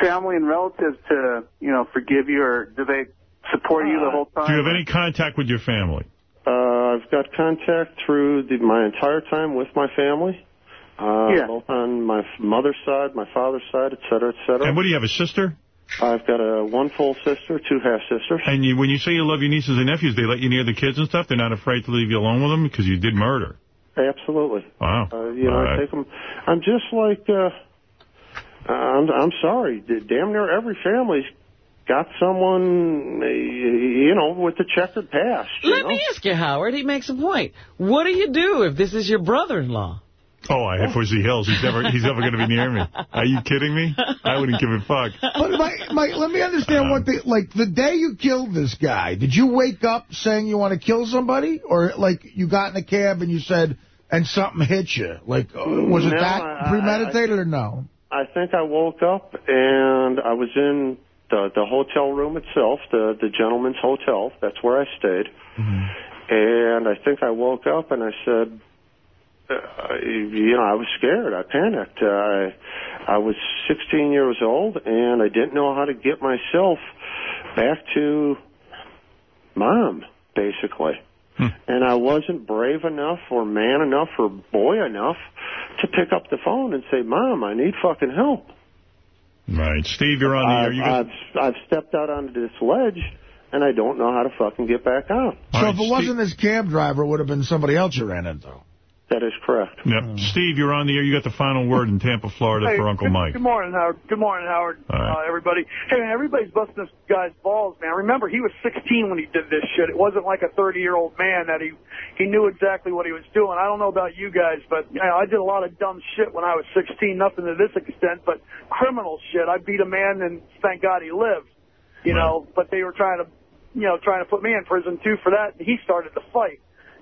family and relatives to, you know, forgive you, or do they support you the whole time? Do you have any contact with your family? Uh, I've got contact through the, my entire time with my family. Uh, Yeah. Both on my mother's side, my father's side, et cetera, et cetera. And what do you have, a sister? I've got a one full sister, two half sisters. And you, when you say you love your nieces and nephews, they let you near the kids and stuff? They're not afraid to leave you alone with them because you did murder? Absolutely. Wow. Uh, you know, All I right. take them. I'm just like, uh, I'm, I'm sorry. D- Damn near every family's got someone, uh, you know, with the checkered past. You Let know? me ask you, Howard. He makes a point. What do you do if this is your brother-in-law? Oh, I have Fuzzy Hills. He's never he's never going to be near me. Are you kidding me? I wouldn't give a fuck. But my, my, let me understand what the, like, the day you killed this guy, did you wake up saying you want to kill somebody? Or, like, you got in a cab and you said, and something hit you? Like, uh, was it No, that I- premeditated or no? I think I woke up and I was in the the hotel room itself, the the gentleman's hotel. That's where I stayed. And I think I woke up and I said, uh, you know, I was scared. I panicked. Uh, I I was 16 years old and I didn't know how to get myself back to mom, basically. And I wasn't brave enough or man enough or boy enough to pick up the phone and say, Mom, I need fucking help. Right. Steve, you're on the air. I've, You I've, I've stepped out onto this ledge, and I don't know how to fucking get back out. So if it wasn't this cab driver, it would have been somebody else you ran into. That is correct. Yep. Steve, you're on the air. You got the final word in Tampa, Florida Hey, for Uncle good, Mike. Good morning, Howard. Good morning, Howard. All right. Uh, everybody. Hey, man, everybody's busting this guy's balls, man. Remember, he was 16 when he did this shit. It wasn't like a 30-year-old man that he he knew exactly what he was doing. I don't know about you guys, but you know, I did a lot of dumb shit when I was 16. Nothing to this extent, but criminal shit. I beat a man, and thank God he lived. You know, but they were trying to, you know, trying to put me in prison too for that. And he started the fight.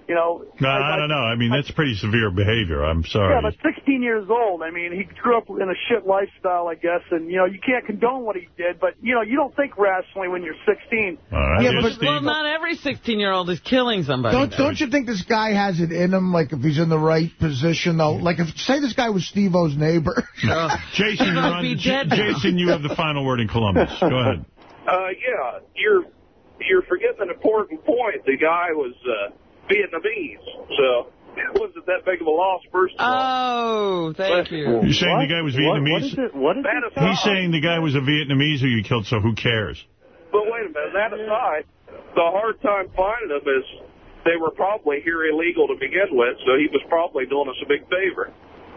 You know, No, I, don't know. I mean, that's pretty severe behavior. I'm sorry. yeah, but 16 years old. I mean, he grew up in a shit lifestyle, I guess, and, you know, you can't condone what he did, but, you know, you don't think rationally when you're 16. right. Yeah, but well, not every 16-year-old is killing somebody. Don't don't you think this guy has it in him? Like if he's in the right position, though. Like if say this guy was Steve-O's neighbor. *laughs* Jason, you're on, J- Jason, you have the final word in Columbus. Go ahead. Uh, yeah, you're you're forgetting an important point. The guy was uh, Vietnamese, so it wasn't that big of a loss, first of all. Oh, thank you. You're saying the guy was Vietnamese? What is it? What is That it? aside, He's saying the guy was a Vietnamese who you killed, so who cares? but wait a minute. That aside, the hard time finding them is they were probably here illegal to begin with, so he was probably doing us a big favor.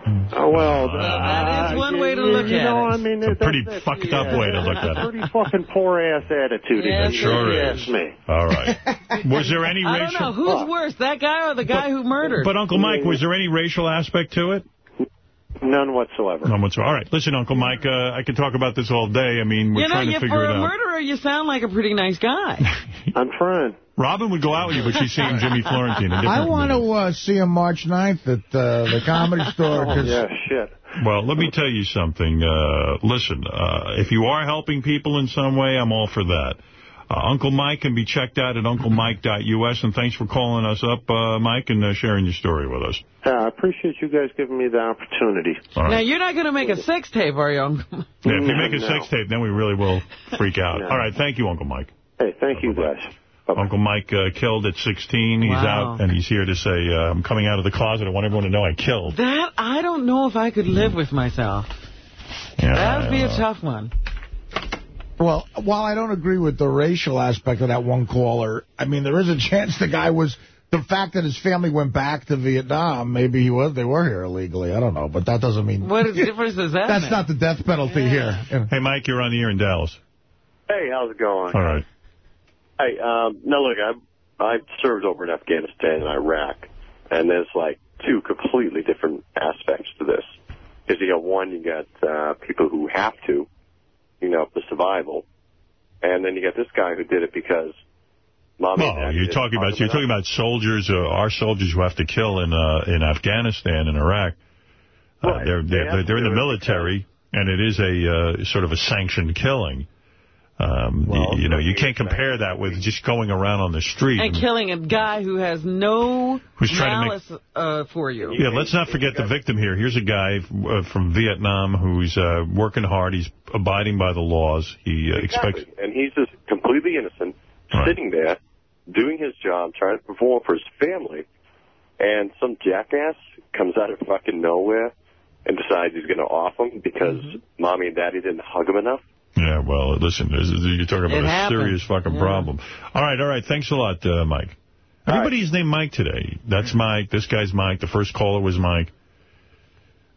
Mm. Oh, well, uh, that is one way to look you at know, it. I mean, It's a pretty that's- fucked up way to look at it. Pretty fucking poor-ass attitude. Yes, if you Sure is. ask me. All right. *laughs* Was there any I don't racial... know. Who's worse, that guy or the guy who murdered? But, Uncle Mike, mm. was there any racial aspect to it? None whatsoever. None whatsoever. All right. Listen, Uncle Mike, uh, I could talk about this all day. I mean, we're you know, trying to you, figure for a murderer, you sound like a pretty nice guy. *laughs* I'm trying. Robin would go out with you, but she's seeing Jimmy Florentine. I want to uh, see him March 9th at uh, the Comedy *laughs* Store. 'cause- Yeah, shit. Well, let me tell you something. Uh, listen, uh, if you are helping people in some way, I'm all for that. Uh, Uncle Mike can be checked out at unclemike.us, and thanks for calling us up, uh, Mike, and uh, sharing your story with us. Yeah, I appreciate you guys giving me the opportunity. All Now, you're not going to make a sex tape, are you, Uncle? Yeah, if you make a No. sex tape, then we really will freak out. No. All right, thank you, Uncle Mike. Hey, thank you guys. Uncle Mike uh, killed at 16. He's Wow. out, and he's here to say, uh, I'm coming out of the closet. I want everyone to know I killed. That, I don't know if I could live with myself. Yeah, That would be a tough one. Well, while I don't agree with the racial aspect of that one caller, I mean, there is a chance the guy was... The fact that his family went back to Vietnam, maybe he was. They were here illegally. I don't know, but that doesn't mean... What *laughs* difference does that That's make? not the death penalty here. Hey, Mike, you're on the air in Dallas. Hey, how's it going? All right. Hey, um, now look, I I served over in Afghanistan and Iraq, and there's like two completely different aspects to this. Because you got one, you got uh, people who have to, you know, for survival, and then you got this guy who did it because mom. and Oh, you're talking about you're talking about soldiers, uh, our soldiers who have to kill in uh, in Afghanistan and Iraq. Uh, they're They they're, have they're in the military, and it is a uh, sort of a sanctioned killing. Um, y- you know, you can't compare that with just going around on the street. And killing a guy who has no Who's trying to make- uh, for you. Yeah, let's not forget the victim here. Here's a guy uh, from Vietnam who's uh, working hard. He's abiding by the laws. He uh, expects. And he's just completely innocent, sitting there, doing his job, trying to perform for his family, and some jackass comes out of fucking nowhere and decides he's going to off him because Mm-hmm. mommy and daddy didn't hug him enough. Yeah, well, listen, is- you're talking about It a happened. serious fucking Yeah. problem. All right, all right. Thanks a lot, uh, Mike. Everybody's named Mike today. That's Mike. This guy's Mike. The first caller was Mike.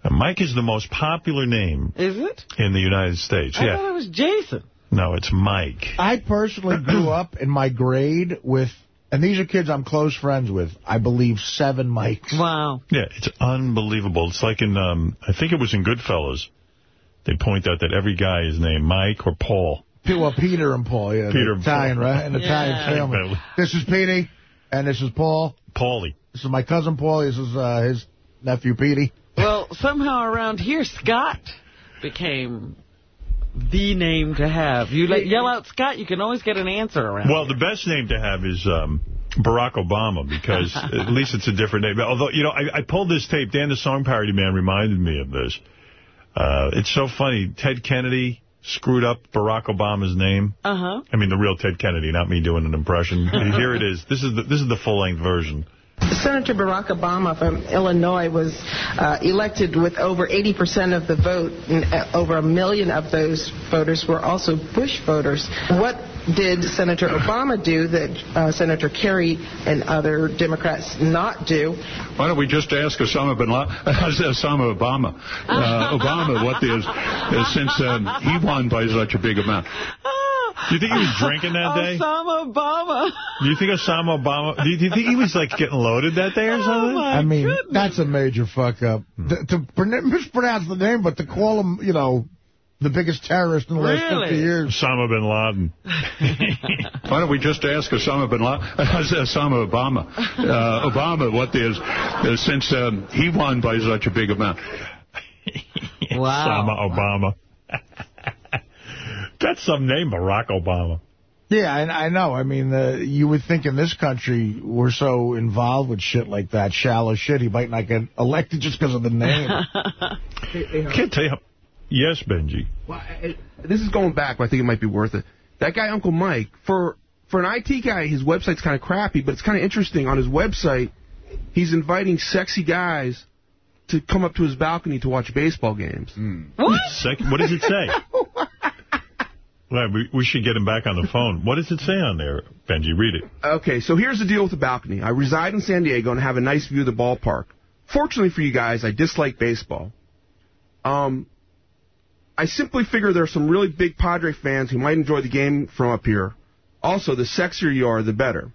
Uh, Mike is the most popular name Is it? in the United States. I yeah. thought it was Jason. No, it's Mike. I personally *clears throat* grew up in my grade with And these are kids I'm close friends with. I believe seven Mikes. Wow. Yeah, it's unbelievable. It's like in, um, I think it was in Goodfellas. They point out that every guy is named Mike or Paul. Well, Peter and Paul, yeah. Peter and Italian, Paul. right? An Italian family. This is Petey, and this is Paul. Paulie. This is my cousin Paul. This is uh, his nephew Petey. Well, somehow around here, Scott became the name to have. You let, yell out Scott, you can always get an answer around. Well, the best name to have is um, Barack Obama because *laughs* at least it's a different name. Although, you know, I, I pulled this tape. Dan the Song Parody Man reminded me of this. Uh, it's so funny. Ted Kennedy screwed up Barack Obama's name. Uh-huh. I mean, the real Ted Kennedy, not me doing an impression. *laughs* Here it is. This is the, this is the full-length version. Senator Barack Obama from Illinois was uh, elected with over 80% of the vote, and uh, over a million of those voters were also Bush voters. What did Senator Obama do that uh, Senator Kerry and other Democrats not do? Why don't we just ask Osama bin Laden, *laughs* Osama Obama, uh, Obama, what is, uh, since um, he won by such a big amount. *laughs* Do you think he was drinking that day? Osama Obama. Do you think Osama Obama, do you, do you think he was, like, getting loaded that day or something? I mean, that's a major fuck up. To, to mispronounce the name, but to call him, you know, the biggest terrorist in the last 50 years. Osama bin Laden. *laughs* Why don't we just ask Osama bin Laden, *laughs* Osama Obama, uh, Obama, what is, uh, since um, he won by such a big amount. Osama Obama. That's some name, Barack Obama. Yeah, I, I know. I mean, uh, you would think in this country we're so involved with shit like that, shallow shit, he might not get elected just because of the name. *laughs* Can't tell you. How... Yes, Benji. Well, I- this is going back, but I think it might be worth it. That guy, Uncle Mike, for for an IT guy, his website's kind of crappy, but it's kind of interesting. On his website, he's inviting sexy guys to come up to his balcony to watch baseball games. What? Sec- what does it say? *laughs* well, we, we should get him back on the phone. What does it say on there, Benji? Read it. Okay, so here's the deal with the balcony. I reside in San Diego and have a nice view of the ballpark. Fortunately for you guys, I dislike baseball. Um, I simply figure there are some really big Padre fans who might enjoy the game from up here. Also, the sexier you are, the better.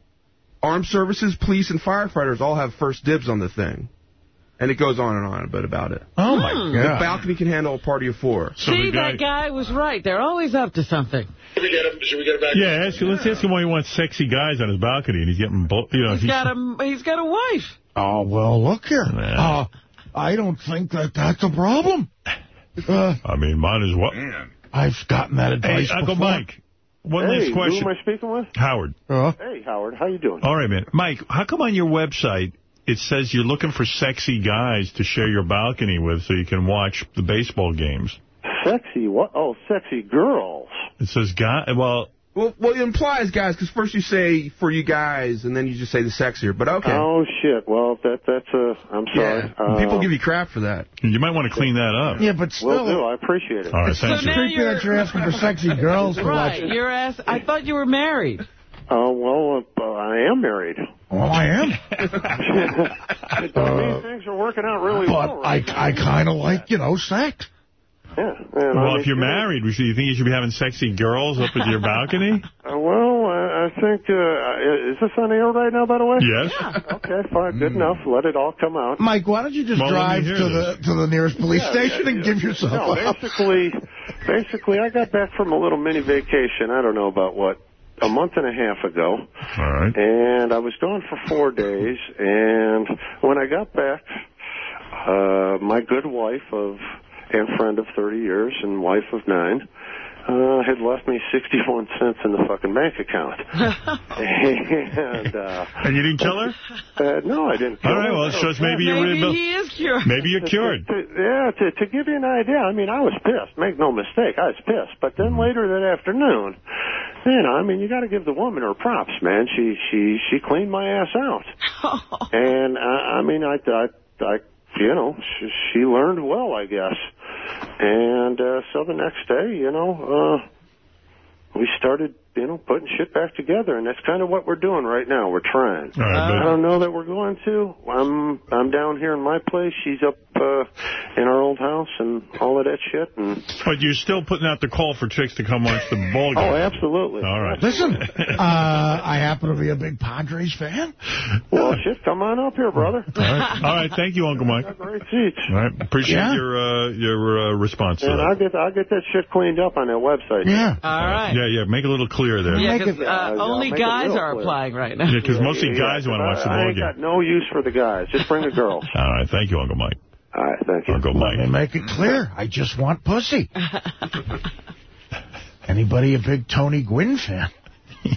Armed services, police, and firefighters all have first dibs on the thing. And it goes on and on a bit about it. Oh, my Hmm. The balcony can handle a party of four. See, that guy was right. They're always up to something. Should we get him, should we get him back? Yeah, ask, let's ask him why he wants sexy guys on his balcony, and he's getting, bo- you know, He's got a he's got a wife. Oh, well, look here. Uh, I don't think that that's a problem. Uh, I mean, mine is what? I've gotten that advice Hey, advice Uncle before. Mike, one hey, last question. who am I speaking with? Howard. Hey, Howard, how you doing? All right, man. Mike, how come on your website it says you're looking for sexy guys to share your balcony with so you can watch the baseball games? Sexy what? Oh, sexy girls. It says guy. Well, Well, well, it implies guys, because first you say for you guys, and then you just say the sexier. But okay. Oh shit. Well, that that's uh, I'm sorry. Yeah. People Uh, give you crap for that. You might want to clean that up. Yeah, but Will still, do. I appreciate it. All right, it's thank you. creepy that you're asking for sexy *laughs* girls to Right. watch. You're ass I thought you were married. Oh well, uh, I am married. Well, I am. *laughs* These things are working out really But well. I, Right I kind of like, you know, sex. Yeah. And Well, if you're married, we should- you think you should be having sexy girls up at your balcony? *laughs* Uh, well, I, I think uh, is this on air right now? By the way. Yes. Okay, fine, good enough. Let it all come out. Mike, why don't you just Well, drive hear to the to the nearest police Yeah, station yeah, and yeah. give yourself No, up? basically, basically, I got back from a little mini vacation. I don't know about what, a month and a half ago. All right. And I was gone for four days. And when I got back, uh, my good wife of and friend of 30 years and wife of nine. Uh, had left me 61 cents in the fucking bank account. *laughs* and, uh, And you didn't kill her? uh, no, I didn't. kill All right, her. well, it shows maybe you're Maybe rehabil- he is cured. Maybe you're cured. To, yeah, to, to give you an idea, I mean, I was pissed. Make no mistake, I was pissed. But then later that afternoon, you know, I mean, you got to give the woman her props, man. She she she cleaned my ass out, *laughs* and I, I mean, I I, I you know, she, she learned well, I guess. And uh, so the next day, you know, uh, we started, you know, putting shit back together, and that's kind of what we're doing right now. We're trying. All right, I don't know that we're going to. I'm I'm down here in my place. She's up uh, uh, in our old house and all of that shit. And But you're still putting out the call for chicks to come watch the ball game. oh, absolutely. All right. Listen, *laughs* uh, I happen to be a big Padres fan. Well, shit, come on up here, brother. All right. All right. Thank you, Uncle Mike. Great seats. All right. Appreciate Yeah. your uh, your uh, response And. I'll get I'll get that shit cleaned up on that website. Yeah. All right. Yeah, yeah. Make a little clearer there. Yeah, because uh, only make guys are clear. applying right now. Yeah, because mostly Yeah, guys want to watch the I ball ain't game. got no use for the guys. Just bring the *laughs* girls. All right. Thank you, Uncle Mike. All right, thank you. Uncle Mike. Let me make it clear. I just want pussy. *laughs* Anybody a big Tony Gwynn fan? *laughs*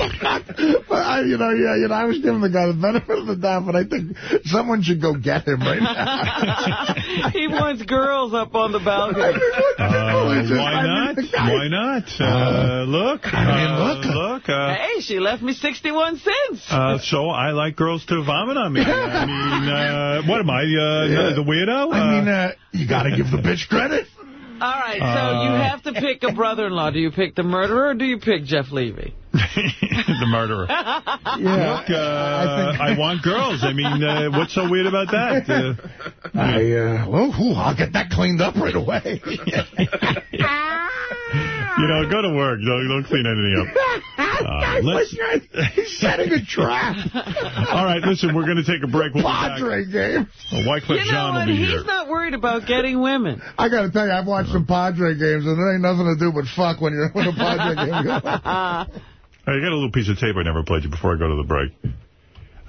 I, you know, yeah, you know, I was giving the guy the benefit of the doubt, but I think someone should go get him right now. *laughs* he wants girls up on the balcony. *laughs* Uh, why not? Why not? Uh, look. I mean, uh, look. Look. Uh, Hey, she left me 61 cents. uh, so I like girls to vomit on me. I *laughs* mean, uh, what am I, uh, the weirdo? I mean, uh, you got to give the bitch credit. All right, so Uh, you have to pick a brother-in-law. Do you pick the murderer or do you pick Jeff Levy? *laughs* the murderer. Look, uh, I, want girls. I mean, uh, what's so weird about that? Uh, *laughs* I, uh, well, ooh, I'll get that cleaned up right away. *laughs* you know, go to work. Don't, don't clean anything up. *laughs* Uh, let's- He's setting a trap. *laughs* All right, listen, we're going to take a break. We'll. Padre game. Uh, Wyclef You know Jean will what? He's here. not worried about getting women. I got to tell you, I've watched some Padre games, and there ain't nothing to do but fuck when you're when a Padre game goes. *laughs* Hey, I got a little piece of tape I never played you before I go to the break.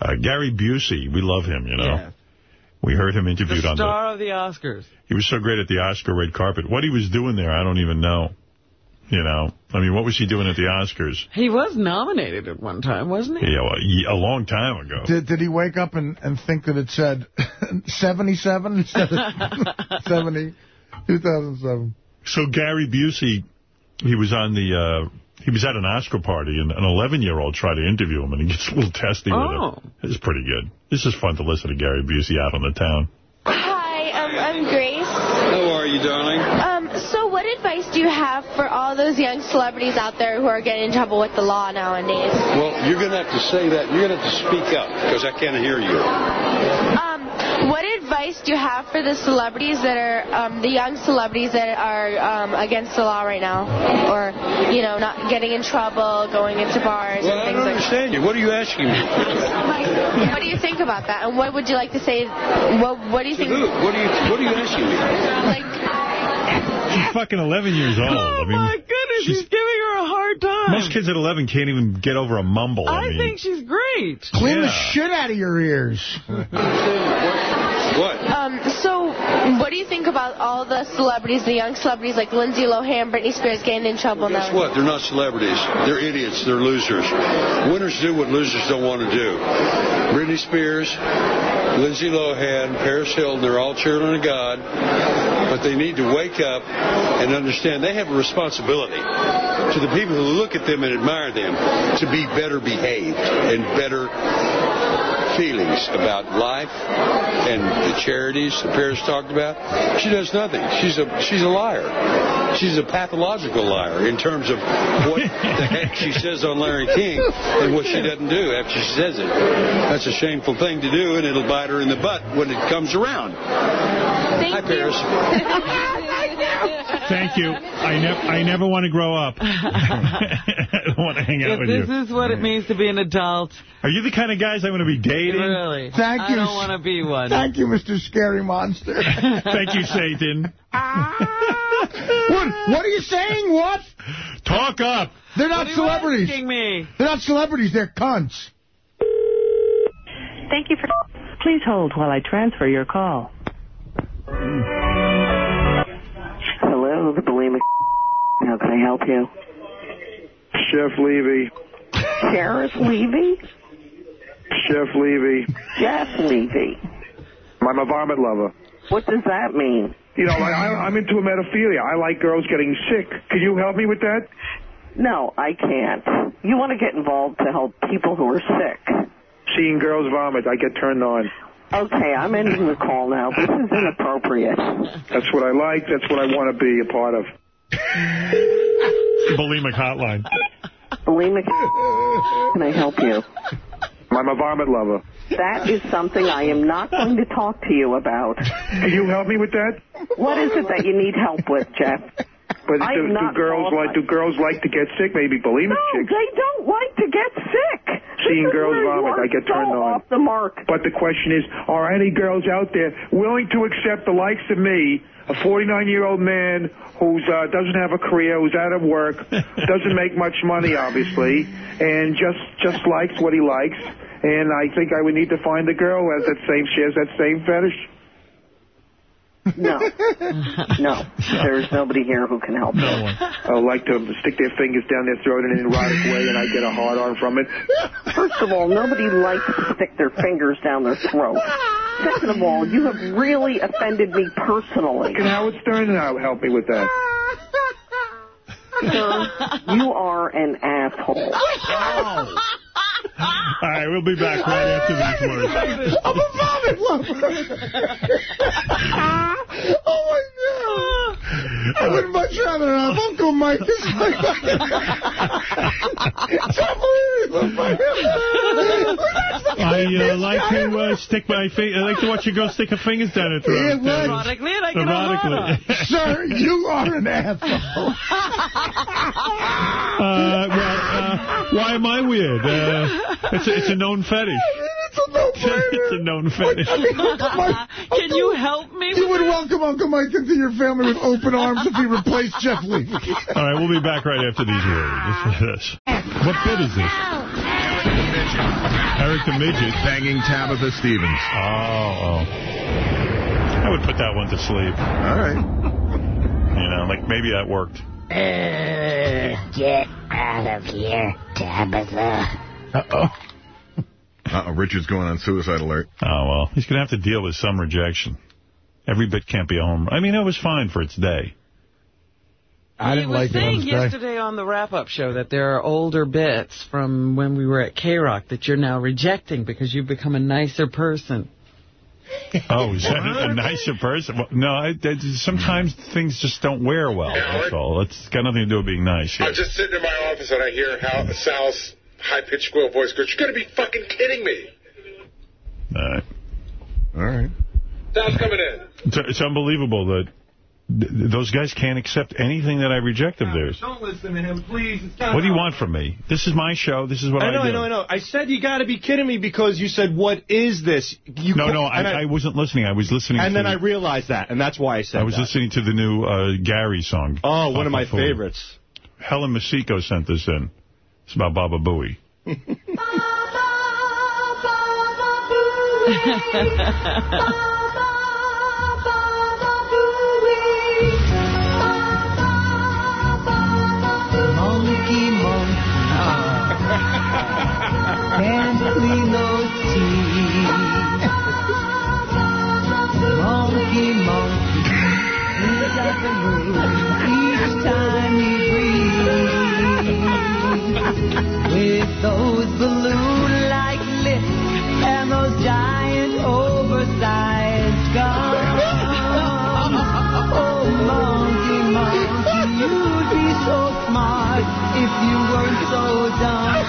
Uh, Gary Busey, we love him, you know. Yeah. We heard him The interviewed on the... star of the Oscars. He was so great at the Oscar red carpet. What he was doing there, I don't even know. You know, I mean, what was he doing at the Oscars? He was nominated at one time, wasn't he? Yeah, know, a, long time ago. Did, did he wake up and, and think that it said *laughs* 77 instead of *laughs* 70, 2007? So Gary Busey, he was on the, uh, he was at an Oscar party, and an 11-year-old tried to interview him, and he gets a little testy with Oh. him. It's pretty good. This is fun to listen to Gary Busey out on the town. Hi, um, I'm Grace. How are you, darling? Um, so what advice do you have for all those young celebrities out there who are getting in trouble with the law nowadays? Well, you're going to have to say that. You're going to have to speak up because I can't hear you. Um, what advice do you have for the celebrities that are, um, the young celebrities that are um, against the law right now? Or, you know, not getting in trouble, going into bars Well, and things like? I don't like understand you. What are you asking me? What do you think about that? And what would you like to say? What, what do you think? Who? What are you? What are you asking me? Like, She's fucking 11 years old. I mean, Oh, My goodness, she's giving her a hard time. most kids at 11 can't even get over a mumble. I, I mean, think she's great. Clean the shit out of your ears. What? Um, so, what do you think about all the celebrities, the young celebrities like Lindsay Lohan, Britney Spears getting in trouble Guess now? what? They're not celebrities. They're idiots. They're losers. Winners do what losers don't want to do. Britney Spears, Lindsay Lohan, Paris Hilton, they're all children of God. But they need to wake up and understand they have a responsibility to the people who look at them and admire them to be better behaved and better feelings about life and the charities that Paris talked about. She does nothing. She's a she's a liar. She's a pathological liar in terms of what the heck she says on Larry King and what she doesn't do after she says it. That's a shameful thing to do, and it'll bite her in the butt when it comes around. Hi, Paris. *laughs* Thank you. I, never, I never want to grow up. *laughs* I don't want to hang out If with this you. is what it means to be an adult, Are you the kind of guys I want to be dating? really, Thank I you. don't want to be one. Thank you, Mr. Scary Monster. *laughs* Thank you, Satan. *laughs* what, what are you saying? What? Talk up. They're What not are you celebrities. me? They're not celebrities. They're cunts. Thank you for... Please hold while I transfer your call. Mm. Hello, the bulimic. *laughs* How can I help you? Chef Levy. Sheriff Levy? Chef Levy. Jeff Levy. I'm a vomit lover. What does that mean? You know, I, I- I'm into emetophilia. I like girls getting sick. Could you help me with that? No, I can't. You want to get involved to help people who are sick. Seeing girls vomit, I get turned on. Okay, I'm ending the call now. This is inappropriate. That's what I like. That's what I want to be a part of. Bulimic hotline. Bulimic, can I help you? I'm a vomit lover. That is something I am not going to talk to you about. Can you help me with that? What is it that you need help with, Jeff? But I do, do girls like do girls like to get sick? Maybe bulimic No, chicks. they don't like to get sick. Seeing girls vomit, I get so turned on. off the mark. But the question is, are any girls out there willing to accept the likes of me, a 49-year-old man who's uh, doesn't have a career, who's out of work, *laughs* doesn't make much money, obviously, and just just likes what he likes? And I think I would need to find a girl who has that same shares that same fetish. No. *laughs* No. There's nobody here who can help No one. I like to stick their fingers down their throat in an erotic way, and I get a hard on from it. First of all, nobody likes to stick their fingers down their throat. Second of all, you have really offended me personally. Can Howard Stern now help me with that? Sir, you are an asshole. Ah! All right, we'll be back right after these words. *laughs* I'm a vomit lover. *laughs* *laughs* oh, my God. I would much rather have Uncle Mike. This is like *laughs* I uh, like to uh, stick my finger. I like to watch you go stick your fingers down her throat. Yeah, well, Erotically, and I get Erotically. Sir, you are an asshole. *laughs* Uh, well, uh, why am I weird? Uh, it's, a, it's a known fetish. *laughs* It's a no-brainer. *laughs* it's a known fetish. I mean, Uncle Mike, *laughs* Can you help me? you would welcome Uncle Mike into your family with open arms if he replaced Jeff Lee. *laughs* All right, we'll be back right after these words. This. What bit is this? Eric the Midget. Banging Tabitha Stevens. Oh, oh. I would put that one to sleep. All right. You know, like maybe that worked. Uh, get out of here, Tabitha. Uh-oh. Uh-oh, Richard's going on suicide alert. Oh, well, he's going to have to deal with some rejection. Every bit can't be a home run. I mean, it was fine for its day. I didn't he was like it on saying his day. yesterday on the wrap-up show that there are older bits from when we were at K-Rock that you're now rejecting because you've become a nicer person. Oh, is that a nicer person? Well, no, I, I, sometimes things just don't wear well. That's all. It's got nothing to do with being nice. I'm just sitting in my office and I hear how Sal's high-pitched squeal voice goes, you're going to be fucking kidding me. All right. All right. Sal's coming in. It's, it's unbelievable that th those guys can't accept anything that I reject of theirs. Don't listen to him, please. It's not What do you want from me? This is my show. This is what I, I know, do. I know, I know. I said you got to be kidding me because you said, what is this? You No, no, and I, I wasn't listening. I was listening And to then I realized that, and that's why I said I was that. listening to the new uh, Gary song. Oh, one of my favorites. Helen Masico sent this in. It's about Baba Booey. Monkey, monkey. Got the move With those balloon-like lips and those giant oversized gums. Oh, monkey, monkey, you'd be so smart if you weren't so dumb.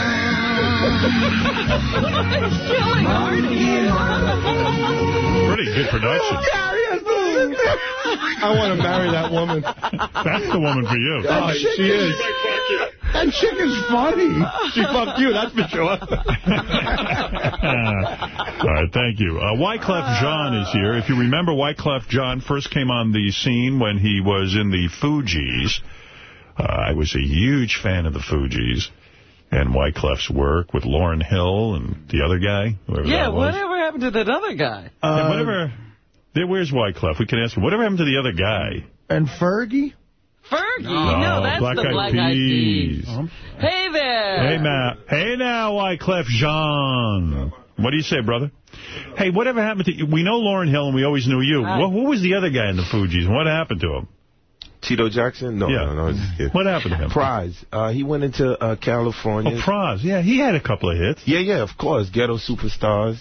Pretty good production. Oh, I want to marry that woman. That's the woman for you. Oh, she is. That chick is funny. *laughs* She fucked you, that's for sure. *laughs* All right, thank you. Uh, Wyclef Jean is here. If you remember, Wyclef Jean first came on the scene when he was in the Fugees. Uh, I was a huge fan of the Fugees and Wyclef's work with Lauryn Hill and the other guy, whoever Yeah, that was. whatever happened to that other guy? Yeah, whatever. There, where's Wyclef? We can ask him. Whatever happened to the other guy? And Fergie? Fergie. No, No, that's Black the Eyed Black Eyed Peas. Peas. Hey there. Hey, Matt. Hey, now, Wyclef Jean. What do you say, brother? Hey, whatever happened to you? We know Lauryn Hill, and we always knew you. Hi. What, who was the other guy in the Fugees? What happened to him? Tito Jackson? No, Yeah. no, no. I was just kidding. What happened to him? Pras. Uh, he went into uh, California. Oh, Pras. Yeah, he had a couple of hits. Yeah, yeah, of course. Ghetto Superstars.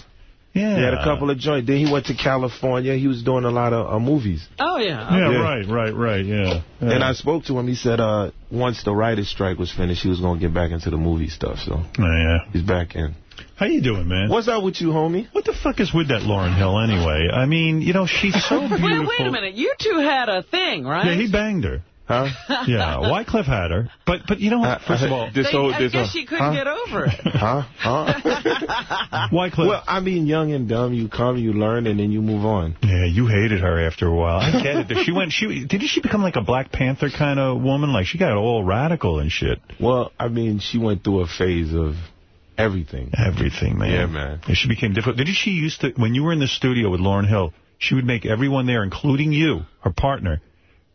Yeah. He had a couple of joints. Then he went to California. He was doing a lot of uh, movies. Oh, yeah. Yeah, right, right, right, yeah. yeah. And I spoke to him. He said uh, once the writer's strike was finished, he was going to get back into the movie stuff. So Oh, yeah. he's back in. How you doing, man? What's up with you, homie? What the fuck is with that Lauryn Hill anyway? I mean, you know, she's so beautiful. *laughs* Wait, wait a minute. You two had a thing, right? Yeah, he banged her. Huh? *laughs* Yeah, Wyclef had her. But, but you know what? Uh, First of uh, all... They- I guess she couldn't get over it. *laughs* Huh? Huh? *laughs* Wyclef. Well, I mean, young and dumb, you come, you learn, and then you move on. Yeah, you hated her after a while. I get it. She went. She didn't she become like a Black Panther kind of woman? Like she got all radical and shit. Well, I mean, she went through a phase of everything. Everything, man. Yeah, man. And she became difficult. Didn't she used to when you were in the studio with Lauryn Hill? She would make everyone there, including you, her partner,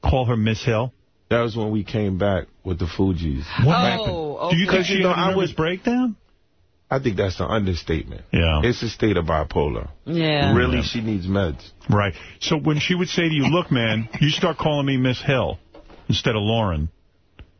call her Miss Hill. That was when we came back with the Fugees. What Oh, happened? Do you think she you know, had a I nervous was breakdown? I think that's an understatement. Yeah. It's a state of bipolar. Yeah. Really, Yeah. she needs meds. Right. So when she would say to you, look, man, you start calling me Miss Hill instead of Lauryn.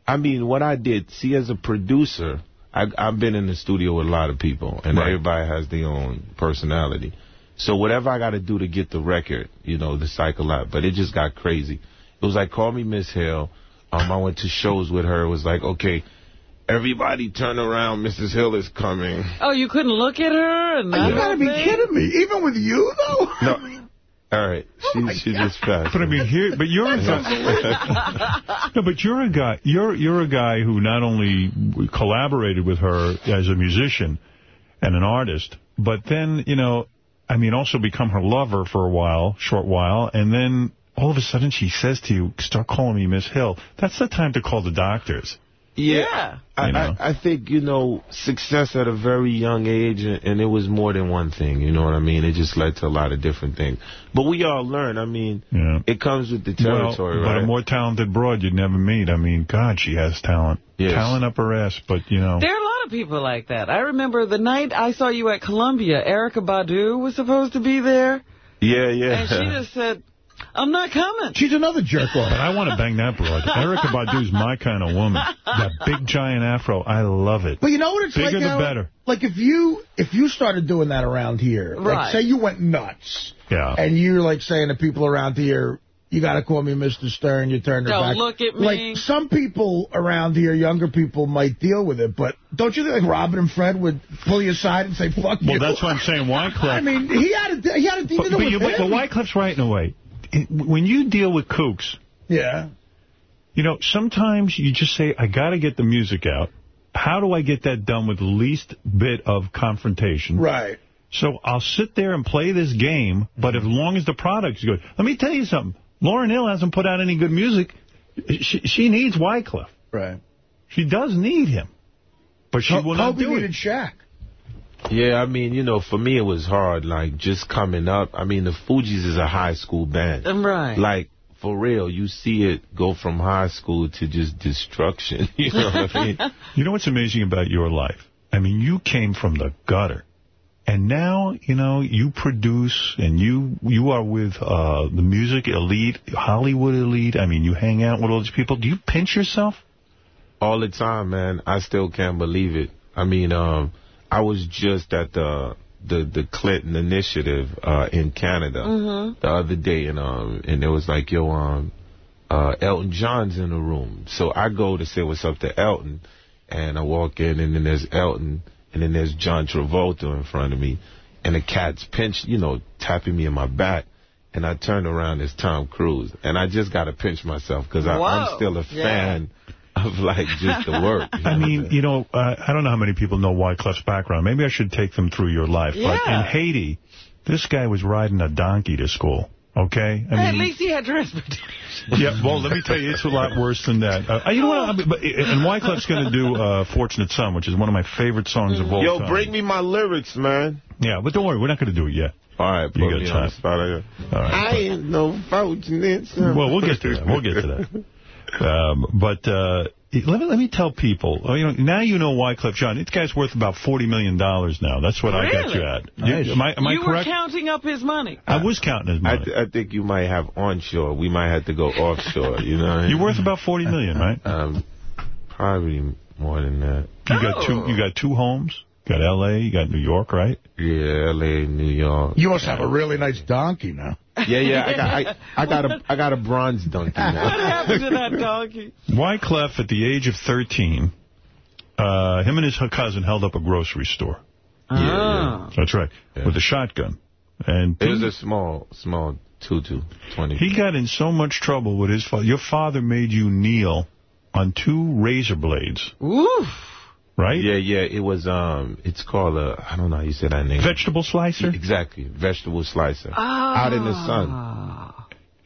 I mean, what I did, see, as a producer, I, I've been in the studio with a lot of people, and Right. everybody has their own personality. So whatever I got to do to get the record, you know, the cycle out. But it just got crazy. It was like, call me Miss Hill. Um, I went to shows with her. It was like, okay, everybody turn around. Mrs. Hill is coming. Oh, you couldn't look at her? And You gotta be kidding me. Even with you, though? No. *laughs* All right. She, she's just fast. But I mean, here, but you're a *laughs* guy. no, but you're a guy. You're you're a guy who not only collaborated with her as a musician and an artist, but then you know, I mean, also become her lover for a while, short while, and then all of a sudden she says to you, "Start calling me Miss Hill." That's the time to call the doctors. Yeah. I, You know? I, I think, you know, success at a very young age, and, and it was more than one thing, you know what I mean? It just led to a lot of different things. But we all learn. I mean, Yeah. it comes with the territory, well, But right? a more talented broad you'd never meet. I mean, God, she has talent. Yes. Talent up her ass, but, you know. There are a lot of people like that. I remember the night I saw you at Columbia, Erykah Badu was supposed to be there, yeah, yeah. and she just said, I'm not coming. She's another jerk off. But I want to bang that broad. *laughs* Erykah Badu's my kind of woman. That big giant afro, I love it. But you know what it's Bigger like, the better. Like if you if you started doing that around here, Right. like say you went nuts, Yeah. and you're like saying to people around here, you got to call me Mr. Stern, you turn your Don't back. look at me. Like some people around here, younger people might deal with it, but don't you think like Robin and Fred would pull you aside and say, fuck you? Well, that's what I'm saying. Wyclef. *laughs* I mean, he had a, he had a deal but, but, with you, but, him. but Wyclef's right in a way. It- when you deal with kooks, Yeah. you know, sometimes you just say, I got to get the music out. How do I get that done with the least bit of confrontation? Right. So I'll sit there and play this game, but as long as the product's good. Let me tell you something. Lauryn Hill hasn't put out any good music. She, she needs Wyclef. Right. She does need him. But she will not do needed. Shaq. Yeah, I mean, you know, for me it was hard, like, just coming up. I mean, the Fugees is a high school band. Right. Like, for real, you see it go from high school to just destruction. *laughs* You know what I mean? *laughs* You know what's amazing about your life? I mean, you came from the gutter. And now, you know, you produce and you you are with uh, the music elite, Hollywood elite. I mean, you hang out with all these people. Do you pinch yourself? All the time, man. I still can't believe it. I mean, um, I was just at the the the Clinton initiative uh, in Canada Mhm. the other day, and um, and it was like, yo, um, uh, Elton John's in the room. So I go to say what's up to Elton, and I walk in, and then there's Elton, and then there's John Travolta in front of me, and the cat's pinch, you know, tapping me in my back. And I turn around, it's Tom Cruise. And I just got to pinch myself because I'm still a Yeah. fan of, like, just the work. you *laughs* I mean, you know, uh, I don't know how many people know Wyclef's background. Maybe I should take them through your life. But Yeah. in Haiti, this guy was riding a donkey to school. Okay? I At mean, least he had transportation. yeah, well, let me tell you, it's a lot worse than that. Uh, you know what? I mean, but, and Wyclef's going to do uh, Fortunate Son, which is one of my favorite songs of all Yo, time. Yo, bring me my lyrics, man. Yeah, but don't worry, we're not going to do it yet. All right, You got time. on spot. I- All right. I ain't no fortunate son. Well, we'll get to that. We'll get to that. *laughs* Um, but uh, let me let me tell people. uh, You know, now you know Wyclef John. This guy's worth about $40 million now. That's what I got you at. Nice. You- am I, am I you were counting up his money. I was counting his I, money. th- I think you might have onshore. We might have to go offshore. You know, what I mean? You're worth about 40 million, right? um, probably more than that. You got two. You got two homes. You got L.A. You got New York, right? Yeah, L.A., New York. You must have a really nice donkey now. *laughs* Yeah, yeah. I got, I, I got a, I got a bronze donkey What now. happened to that donkey? Wyclef, at the age of 13, uh, him and his cousin held up a grocery store. Ah. That's right, with a shotgun. And It was a small, small two-two, 20. he got in so much trouble with his father. Your father made you kneel on two razor blades, Oof. Right? Yeah, yeah. It was, um, it's called a, I don't know how you say that name. Vegetable slicer? Exactly. Vegetable slicer. Ah. Out in the sun.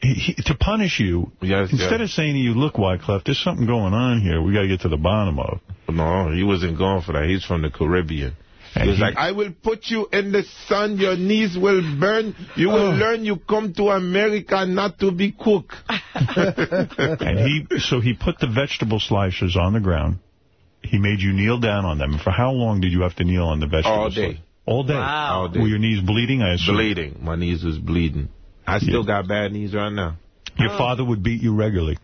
He, he, to punish you, Yes, instead yes. of saying to you, look, Wyclef, there's something going on here we got to get to the bottom of. No, he wasn't going for that. He's from the Caribbean. And he was he- like, I will put you in the sun, your knees will burn, you will Oh. learn you come to America not to be cook. *laughs* and he, so he put the vegetable slicers on the ground. He made you kneel down on them. For how long did you have to kneel on the vegetable All day. All day? Wow. All day. Were your knees bleeding, I assume? Bleeding. My knees was bleeding. I still got bad knees right now. Your father would beat you regularly.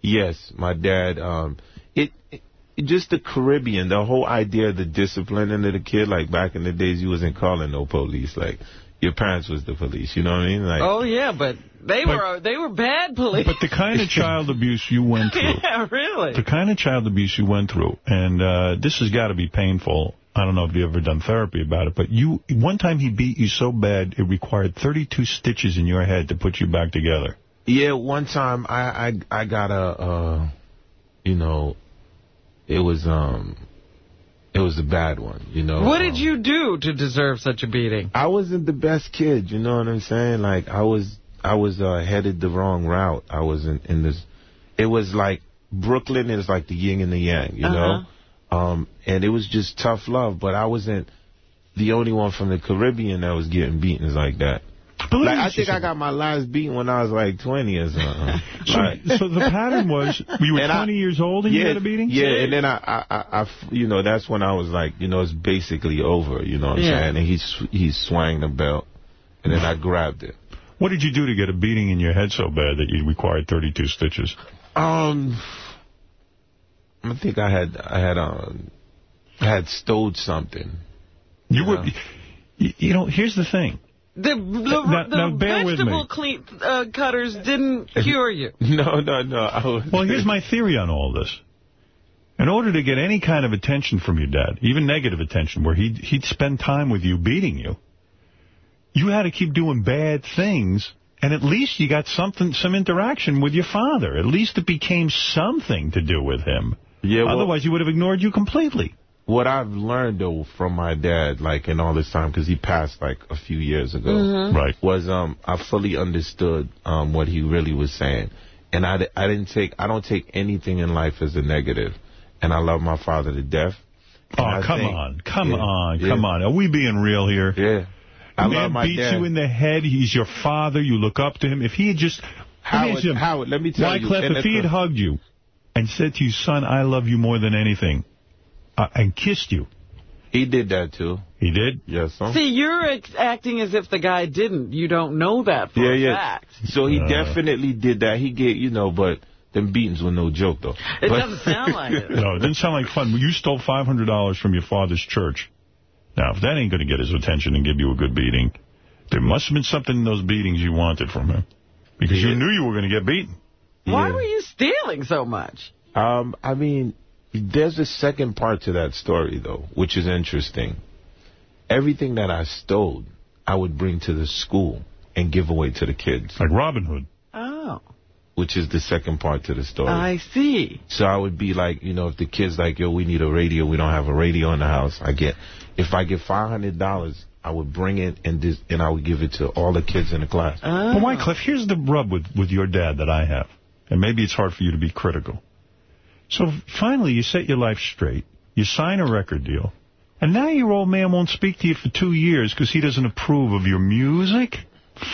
Yes, my dad. Um, it, it just the Caribbean, the whole idea of the disciplining of the kid. Like back in the days, you wasn't calling no police. Like your parents was the police. You know what I mean? Like Oh, yeah, but they But- were they were bad police. But the kind of *laughs* child abuse you went through, *laughs* yeah, really. the kind of child abuse you went through, and uh, this has got to be painful. I don't know if you ever done therapy about it, but you one time he beat you so bad it required 32 stitches in your head to put you back together. Yeah, one time I I I got a uh you know it was um it was a bad one, you know. What did Um, you do to deserve such a beating? I wasn't the best kid, you know what I'm saying? Like I was I was uh headed the wrong route. I was in, in this it was like Brooklyn is like the yin and the yang, you know? Um and it was just tough love, but I wasn't the only one from the Caribbean that was getting beaten like that. But Like I think I got my last beating when I was like 20 or something. *laughs* So, Like- so the pattern was you were *laughs* And 20 I- years old and yeah, you got a beating? Yeah, and then I, I, I, you know, that's when I was like, you know, it's basically over, you know what I'm Yeah. saying? And he, sw- he swung the belt, and then I grabbed it. What did you do to get a beating in your head so bad that you required 32 stitches? Um, I think I had, I had, um, I had stowed something. You were, you, you know, here's the thing. The, the, Now- the now bear vegetable me. clean, uh, cutters didn't cure you. *laughs* No, no, no. Well, here's my theory on all this. In order to get any kind of attention from your dad, even negative attention, where he'd, he'd spend time with you beating you, you had to keep doing bad things, and at least you got something, some interaction with your father. At least it became something to do with him. Yeah, well- Otherwise, he would have ignored you completely. What I've learned though from my dad, like in all this time, because he passed like a few years ago, Mhm. Right. Was um I fully understood um what he really was saying, and I, I didn't take I don't take anything in life as a negative, and I love my father to death. Oh, I come think- on. Come Yeah, on. yeah. Come on. Are we being real here? Yeah. I A love man my beats dad. you in the head. He's your father. You look up to him. If he had just... let me Howard, ask you, Howard, let me tell you, Wyclef, in if he had hugged you and said to you, son, I love you more than anything, uh, and kissed you. He did that too. He did? Yes, sir. See, you're ex- acting as if the guy didn't. You don't know that for yeah, a yeah. fact. So he Uh. definitely did that. He get you know, but them beatings were no joke though. It But- doesn't sound like *laughs* it. No, it didn't sound like fun. You stole $500 from your father's church. Now, if that ain't going to get his attention and give you a good beating, there must have been something in those beatings you wanted from him. Because you knew you were going to get beaten. Why Yeah. were you stealing so much? Um, I mean, there's a second part to that story, though, which is interesting. Everything that I stole, I would bring to the school and give away to the kids. Like Robin Hood. Oh, Which is the second part to the story. I see. So I would be like, you know, if the kid's like, yo, we need a radio, we don't have a radio in the house. I get, if I get $500, I would bring it and this, and I would give it to all the kids in the class. Oh. But Wyclef, here's the rub with, with your dad that I have. And maybe it's hard for you to be critical. So finally, you set your life straight. You sign a record deal. And now your old man won't speak to you for two years because he doesn't approve of your music?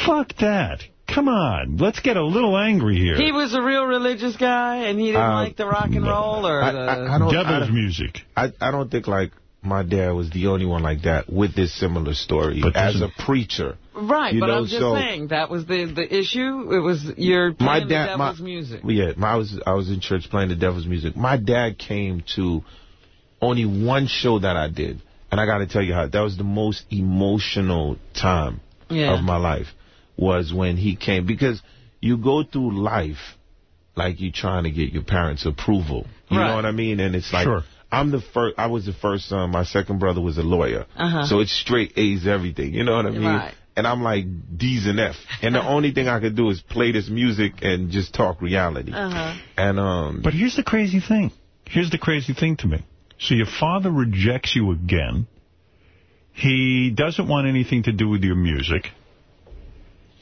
Fuck that. Come on. Let's get a little angry here. He was a real religious guy, and he didn't Uh, like the rock and roll or I- the... I- I don't- Devil's I music. I, I don't think like my dad was the only one like that with this similar story But as a preacher. Right, You but know, I'm just so- saying that was the the issue. It was your My playing dad, the my, devil's music. yeah, my, I was I was in church playing the devil's music. My dad came to only one show that I did, and I got to tell you how that was the most emotional time Yeah. of my life was when he came because you go through life like you're trying to get your parents' approval. You Right. know what I mean? And it's like Sure. I'm the first. I was the first son. My second brother was a lawyer, Uh-huh. so it's straight A's everything. You know what I mean? Right. And I'm like D's and F, and the only thing I could do is play this music and just talk reality. Uh-huh. And um, But here's the crazy thing. Here's the crazy thing to me. So your father rejects you again. He doesn't want anything to do with your music.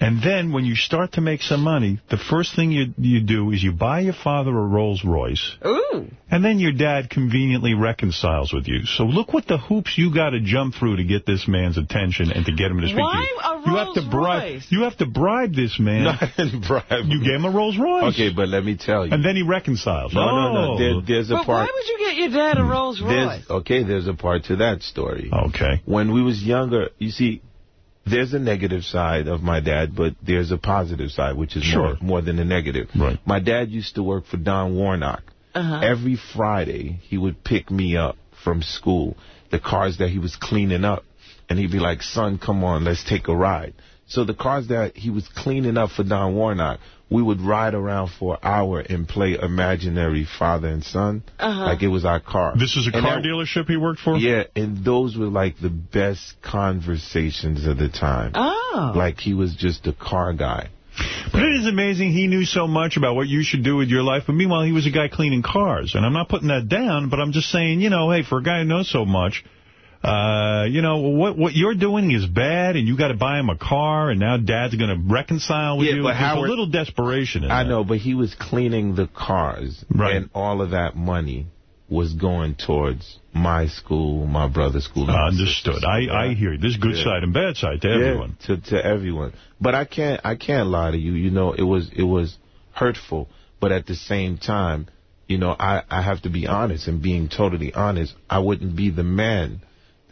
And then when you start to make some money, the first thing you you do is you buy your father a Rolls Royce. Ooh. And then your dad conveniently reconciles with you. So look what the hoops you got to jump through to get this man's attention and to get him to speak Why to you. a you have to bribe. Royce? You have to bribe this man. No, I didn't bribe You gave him a Rolls Royce. Okay, but let me tell you. And then he reconciles. No, no, no. Oh. There, there's a But part. why would you get your dad a Rolls Royce? There's, okay, there's a part to that story. Okay. When we was younger, you see, there's a negative side of my dad, but there's a positive side, which is Sure. more, more than a negative. Right. My dad used to work for Don Warnock. Uh-huh. Every Friday, he would pick me up from school, the cars that he was cleaning up, and he'd be like, son, come on, let's take a ride. So the cars that he was cleaning up for Don Warnock, we would ride around for an hour and play imaginary father and son, Uh-huh. like it was our car. This is a And car that- dealership he worked for? yeah, and those were like the best conversations of the time. Oh. Like he was just a car guy. But it is amazing he knew so much about what you should do with your life. But meanwhile, he was a guy cleaning cars. And I'm not putting that down, but I'm just saying, you know, hey, for a guy who knows so much, uh, you know, what what you're doing is bad, and you got to buy him a car, and now Dad's going to reconcile with Yeah, you. but There's Howard- a little desperation in I that. know, but he was cleaning the cars, Right. and all of that money was going towards my school, my brother's school. my Understood. sister's I, school, I right? hear you. There's good Yeah. side and bad side to Yeah, everyone. to to everyone. But I can't I can't lie to you. You know, it was it was hurtful, but at the same time, you know, I I have to be honest and being totally honest, I wouldn't be the man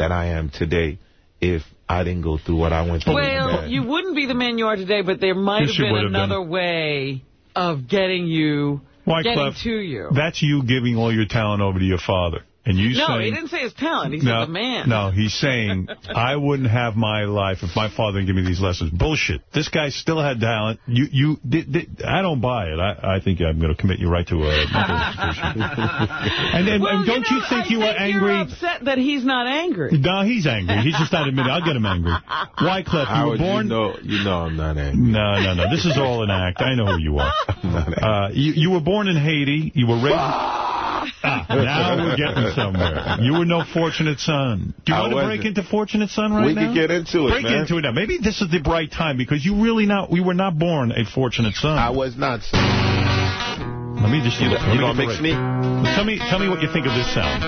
that I am today if I didn't go through what I went through. Well, you wouldn't be the man you are today, but there might Yes, have been would have been. another way of getting you, getting Wyclef, to you. That's you giving all your talent over to your father. And you no, saying... he didn't say his talent. He no, said the man. No, he's saying, *laughs* I wouldn't have my life if my father didn't give me these lessons. Bullshit. This guy still had talent. You, you, did, did, I don't buy it. I, I think I'm going to commit you right to a mental institution. *laughs* and, and, well, and don't you, you, think I you were think angry? You're upset that he's not angry. No, he's angry. He's just not admitting. I'll get him angry. *laughs* Wyclef, you were born... you know, you know I'm not angry. No, no, no. This is all an act. I know who you are. Uh, you, you were born in Haiti. You were raised... Ah, now we're getting somewhere. You were no fortunate son. Do you I want to break into fortunate son right We now? We could get into it, Break man. into it now. Maybe this is the right time because you really not. We were not born a fortunate son. I was not. Let me just. You, let you gonna get mix me? Tell me, tell me what you think of this sound.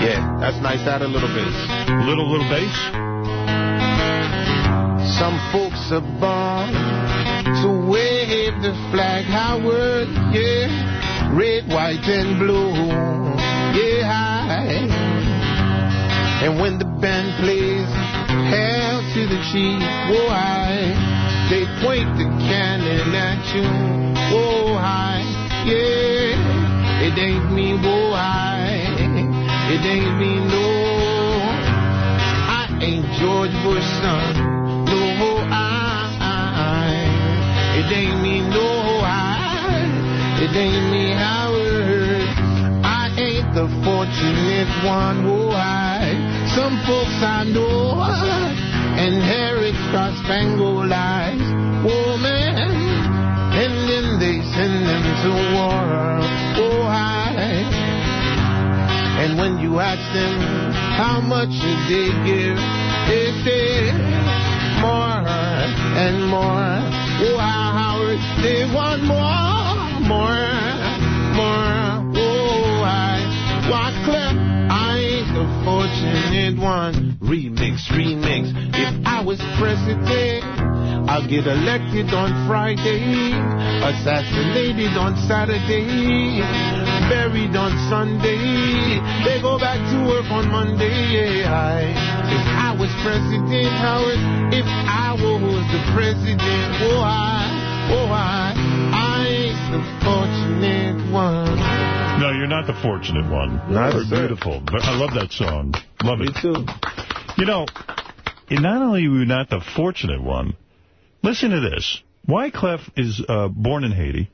Yeah, that's nice. Add a little bass. Little, little bass. Some folks are born to wave the flag, Howard, yeah. Red, white, and blue, yeah. And when the band plays Hail to the Chief, whoa, high. They point the cannon at you, whoa, high, yeah. It ain't me, whoa, high. It ain't me, no. I ain't George Bush son. No, I, it ain't me, no, I, it ain't me, Howard. The fortunate one, oh, I. Some folks I know inherit cross-spangled lives, oh, man. And then they send them to war, oh, I. And when you ask them how much did they give, they say more and more. Oh, Howard, they want more, more, more. Oh, I, I ain't the fortunate one. Remix, remix. If I was president, I'll get elected on Friday, assassinated on Saturday, buried on Sunday. They go back to work on Monday. I, if I was president, Howard, if I was the president, oh I, oh I, I ain't the fortunate one. No, you're not the fortunate one. No, You're sir. beautiful. But I love that song. Love Me it. too. You know, not only are you not the fortunate one, listen to this. Wyclef is uh, born in Haiti,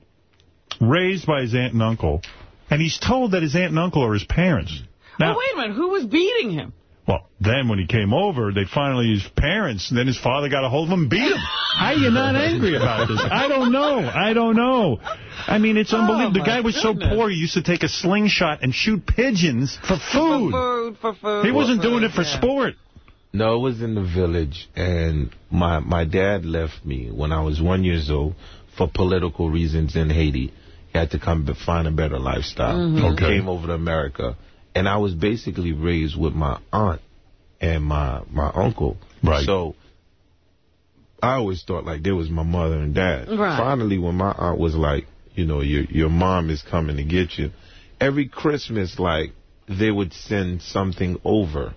raised by his aunt and uncle, And he's told that his aunt and uncle are his parents. Now, oh, wait a minute. Who was beating him? Well, then when he came over, they finally, his parents, and then his father got a hold of him and beat him. How are you not angry about this? *laughs* I don't know. I don't know. I mean, it's unbelievable. the guy was so poor, he used to take a slingshot and shoot pigeons for food. For food, for food. He wasn't for doing food, it for yeah. sport. No, it was in the village, and my my dad left me when I was one years old for political reasons in Haiti. He had to come to find a better lifestyle. Mhm. Okay. Came over to America, and I was basically raised with my aunt and my my uncle. Right. So I always thought like there was my mother and dad. Right. Finally, when my aunt was like, you know, your your mom is coming to get you, every Christmas like they would send something over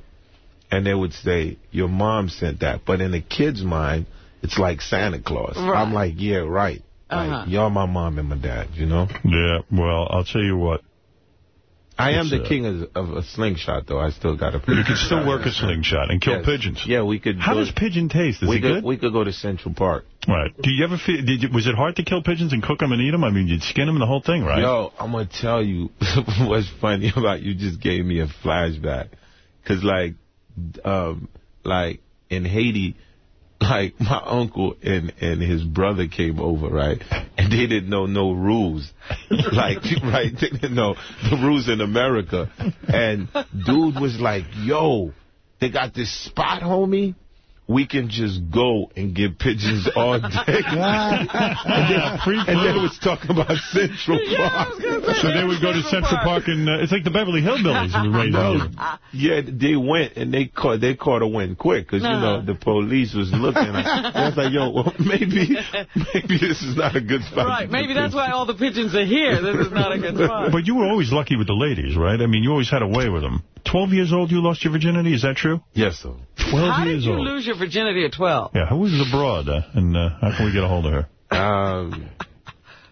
and they would say, your mom sent that. But in the kid's mind, it's like Santa Claus. Right. I'm like, yeah, right. Uh-huh. Like, y'all my mom and my dad, you know? Yeah, well, I'll tell you what. I am the uh, king of, of a slingshot, though. I still got a You could *laughs* still work a slingshot and kill Yes. pigeons. Yeah, we could. How does pigeon taste? Is we it could, good? We could go to Central Park. Right. Do you ever feel, did you, was it hard to kill pigeons and cook them and eat them? I mean, you'd skin them and the whole thing, right? Yo, I'm going to tell you *laughs* what's funny about you just gave me a flashback. Because, like, um, like, in Haiti, like, my uncle and, and his brother came over, right? And they didn't know no rules. *laughs* like, right? They didn't know the rules in America. And dude was like, yo, they got this spot, homie. We can just go and get pigeons all day. *laughs* and, they, and they was talking about Central Park. So they would go to Central Park and uh, it's like the Beverly Hillbillies who raised No, yeah, they went and they caught they caught a win quick because you know the police was looking. *laughs* I was like, yo, well, maybe maybe this is not a good spot. Right, maybe that's why all the pigeons are here. This is not a good *laughs* spot. But you were always lucky with the ladies, right? I mean, you always had a way with them. 12 years old, you lost your virginity? Is that true? Yes, sir. 12 How did you old. lose your virginity at 12? Yeah, who was the broad, uh, and uh, how can we get a hold of her? Um,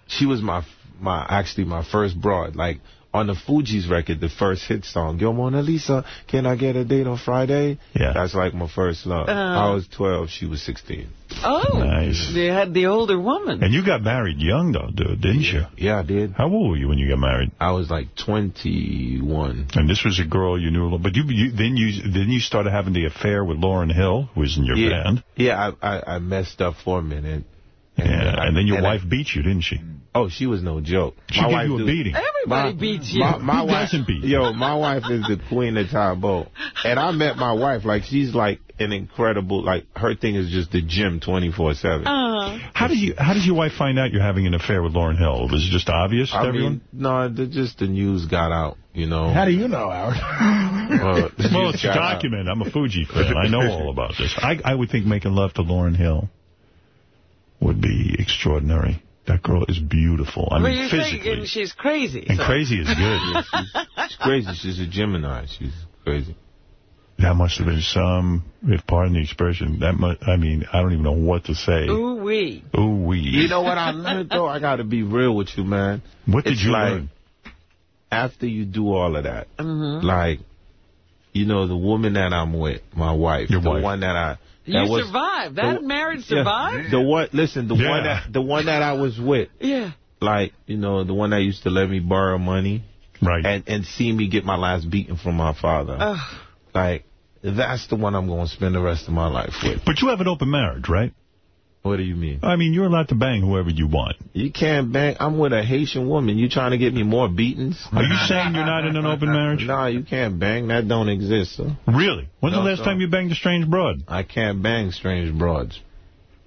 she was my my actually my first broad. Like on the Fugees' record, the first hit song, Yo Mona Lisa, can I get a date on Friday? Yeah. That's like my first love. Uh. I was 12, she was 16. Oh, Nice. they had the older woman. And you got married young, though, dude, didn't you? Yeah, I did. How old were you when you got married? I was like 21. And this was a girl you knew a little, but you, you then you then you started having the affair with Lauryn Hill, who was in your yeah, band. Yeah, I, I, I messed up for a minute. And, Yeah, I- and then your and I- wife beat you, didn't she? Oh, she was no joke. She my gave wife you a do- beating. Everybody my- beats you. My, my Who wife, doesn't beat? Yo, my wife is the queen of top boat. And I met my wife, like, she's like an incredible, like, her thing is just the gym 24-7. Uh, How did you? How did your wife find out you're having an affair with Lauryn Hill? Was it just obvious to I everyone? mean, no, the, just the news got out, you know. How do you know, Howard? Uh, *laughs* well, *laughs* it's a got out. document. I'm a Fuji fan. I know all about this. I, I would think making love to Lauryn Hill would be extraordinary. That girl is beautiful. I well, mean, you physically. think and she's crazy. And so- crazy is good. Yeah, she's, *laughs* she's crazy. She's a Gemini. She's crazy. That must have been some, if pardon the expression, that must, I mean, I don't even know what to say. Ooh wee. Ooh wee. You know what I learned, though? I got to be real with you, man. What did It's you like, learn? After you do all of that, Mhm. like, you know, the woman that I'm with, my wife, Your the wife. one that I... You was, survived. That the- marriage yeah, survived? the one, listen, the Yeah. one that the one that I was with, *laughs* Yeah. like, you know, the one that used to let me borrow money Right. and and see me get my last beating from my father. Ugh. Like, that's the one I'm going to spend the rest of my life with. But you have an open marriage, right? What do you mean? I mean, you're allowed to bang whoever you want. You can't bang. I'm with a Haitian woman. You trying to get me more beatings? Are you saying you're not in an open marriage? *laughs* Nah, you can't bang. That don't exist, sir. Really? When's No, the last sir. time you banged a strange broad? I can't bang strange broads.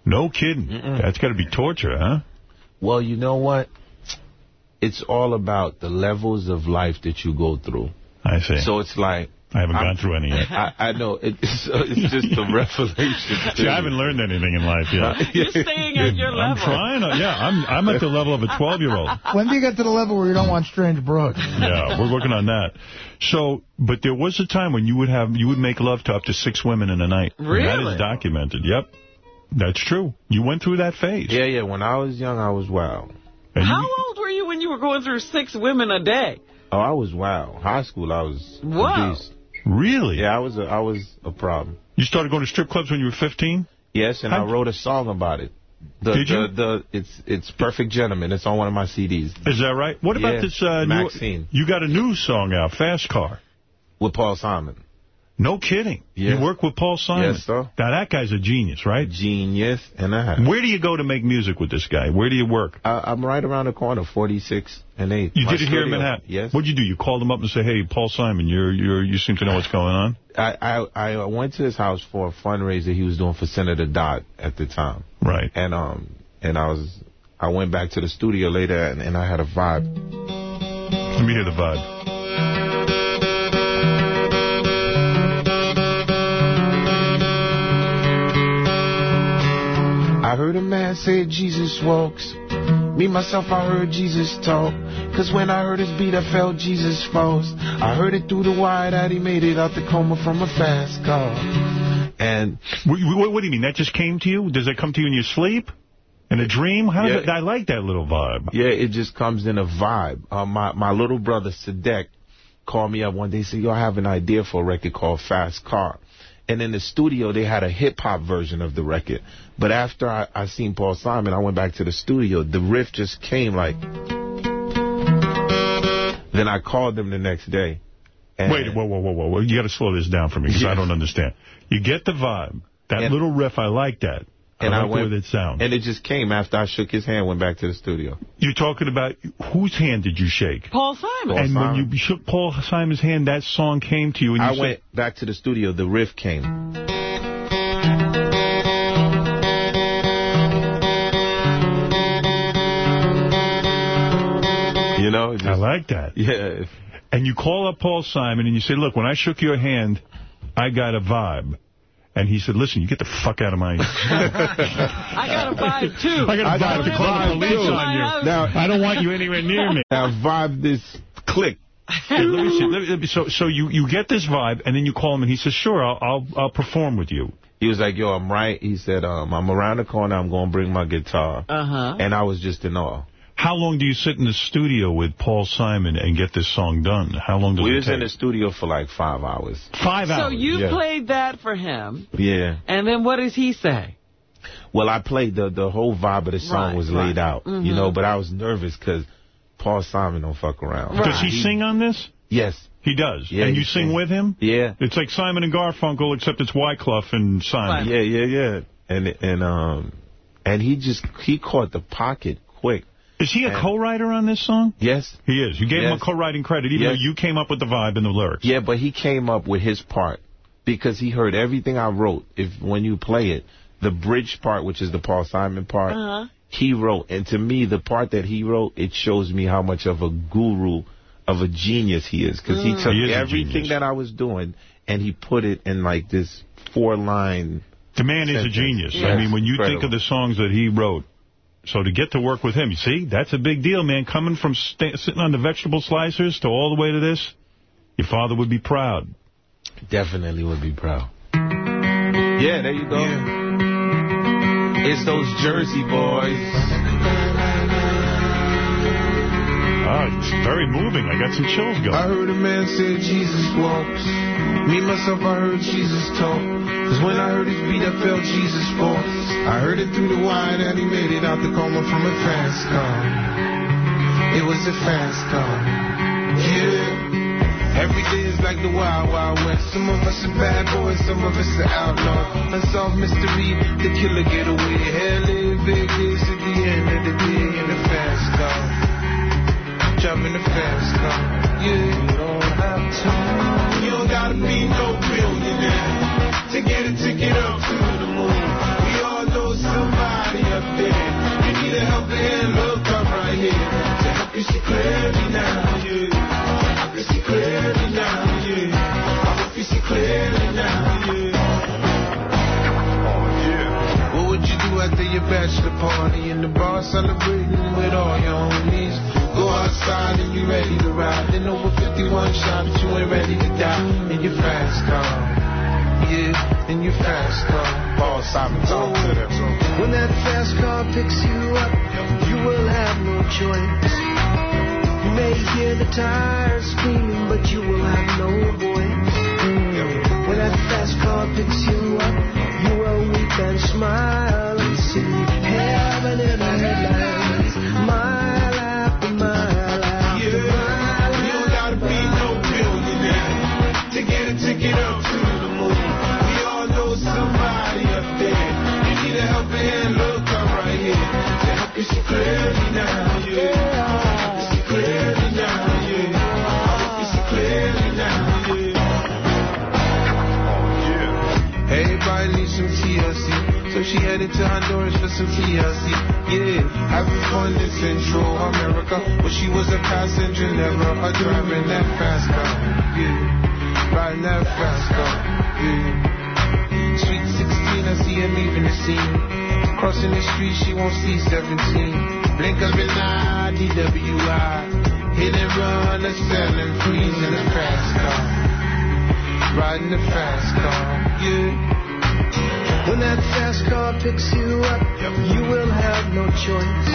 No kidding. That's got to be torture, huh? Well, you know what? It's all about the levels of life that you go through. I see. So it's like... I haven't I'm- gone through any yet. I, I know. It's, uh, it's just a *laughs* revelation. See, I haven't learned anything in life yet. *laughs* You're staying at your I'm level. trying. To, yeah, I'm I'm at the level of a 12-year-old. *laughs* When do you get to the level where you don't want strange broads? Yeah, we're working on that. So, but there was a time when you would have you would make love to up to six women in a night. And That Really? is documented. Yep, that's true. You went through that phase. Yeah, yeah. When I was young, I was wild. And How you, old were you when you were going through six women a day? Oh, I was wild. High school, I was Wow. a beast. Really? Yeah, I was a, I was a problem. You started going to strip clubs when you were 15. Yes, and How- I wrote a song about it. The, Did you? The, the, it's it's Perfect Gentleman. It's on one of my CDs. Is that right? What about this uh, Maxine. new... You got a new song out, Fast Car. With Paul Simon. No kidding. Yes. You work with Paul Simon. Yes, sir. Now, that guy's a genius, right? Genius and a half. Where do you go to make music with this guy? Where do you work? Uh, I'm right around the corner, 46 and 8. You My did it here in. Manhattan? Yes. What'd you do? You called him up and say, hey, Paul Simon, you're, you're, you seem to know what's going on? I, I I went to his house for a fundraiser he was doing for Senator Dodd at the time. Right. And um and I was I went back to the studio later and, and I had a vibe. Let me hear the vibe. I heard a man say Jesus walks. Me, myself, I heard Jesus talk. Cause when I heard his beat, I felt Jesus falls. I heard it through the wire that he made it out the coma from a fast car. And What, what, do you mean? That just came to you? Does it come to you in your sleep? In a dream? How does Yeah. it, I like that little vibe. Yeah, it just comes in a vibe. Uh, my, my little brother, Sedeck, called me up one day and said, yo, I have an idea for a record called Fast Car. And in the studio, they had a hip-hop version of the record. But after I, I seen Paul Simon, I went back to the studio. The riff just came like... Then I called them the next day. And Wait, whoa, whoa, whoa, whoa, whoa. You got to slow this down for me because I don't understand. You get the vibe. That And- little riff, I like that. And I I went- the way it sounds. And it just came after I shook his hand, went back to the studio. You're talking about whose hand did you shake? Paul Simon. and Paul when you shook Paul Simon's hand, that song came to you. And you I said, went back to the studio. The riff came. You know? I like that. Yeah. And you call up Paul Simon and you say, look, when I shook your hand, I got a vibe. And he said, listen, you get the fuck out of my... *laughs* I got a vibe, too. I got a vibe to call the police too. on you. Now- I don't want you anywhere near me. Now vibe this click. Yeah, let me see. Let me- so so you, you get this vibe, and then you call him, and he says, sure, I'll, I'll, I'll perform with you. He was like, yo, I'm right. He said, um, I'm around the corner. I'm going to bring my guitar. Uh-huh. And I was just in awe. How long do you sit in the studio with Paul Simon and get this song done? How long does We it was in the studio for like five hours. Five So hours. So you yeah. played that for him, Yeah. and then what does he say? Well, I played the the whole vibe of the song Right, was right. laid out, Mhm. you know, but I was nervous because Paul Simon don't fuck around. Does he sing on this? Yes. He does. Yeah, and you sing sings. with him? Yeah. It's like Simon and Garfunkel, except it's Wyclef and Simon. Yeah, yeah, yeah. And and um and he just he caught the pocket quick. Is he a co-writer on this song? Yes. He is. You gave him a co-writing credit, even Yes. though you came up with the vibe and the lyrics. Yeah, but he came up with his part because he heard everything I wrote. If when you play it, the bridge part, which is the Paul Simon part, Uh-huh. he wrote. And to me, the part that he wrote, it shows me how much of a guru, of a genius he is. Because he Mm. took He everything that I was doing and he put it in like this four-line. The man is a sentence. genius. I mean, when you think of the songs that he wrote, so to get to work with him, you see, that's a big deal, man. Coming from sitting on the vegetable slicers to all the way to this, your father would be proud. Definitely would be proud. Yeah, there you go. It's those Jersey boys. Ah, it's very moving. I got some chills going. I heard a man say Jesus walks. Me, myself, I heard Jesus talk. Cause when I heard his beat, I felt Jesus fall. I heard it through the wire that he made it out the coma from a fast car. It was a fast car. Yeah. Every day is like the wild, wild west. Some of us are bad boys, some of us are outlaws. Unsolved mystery, the killer get away. Hell in Vegas at the end of the day in a fast car. Driving a fast car. Yeah. You don't have time. Gotta be no billionaire to get a ticket up to the moon. We all know somebody up there. You need a helping hand, look up right here. To help you see clearly now, yeah. Help you see clearly now, yeah. I hope you see clearly now, oh, yeah. What would you do after your bachelor party in the bar celebrating with all your homies? Outside and you ready to ride. Then over 51 shots, but you ain't ready to die in your fast car. Yeah, in your fast car. Paul Simon, talk to them. When that fast car picks you up, you will have no choice. You may hear the tires screaming, but you will have no voice. When that fast car picks you up, you will weep and smile and sing. Hey, helping you clearly now, yeah. Now, yeah. Now, yeah. Needs some TLC. So she headed to Honduras for some TLC. Yeah, having fun in Central America. But she was a passenger, never a that fast car. Yeah, that fast car. Yeah. Sweet 16, I see leaving the scene. Crossing the street, she won't see 17. Blink of an eye, DWI. Hit and run, a selling freeze in a fast car. Riding the fast car, yeah. When that fast car picks you up, you will have no choice.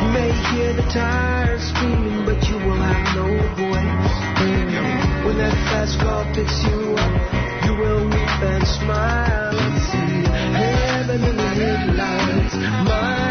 You may hear the tires screaming, but you will have no voice. When that fast car picks you up, you will weep and smile and see heaven in the headlights, mile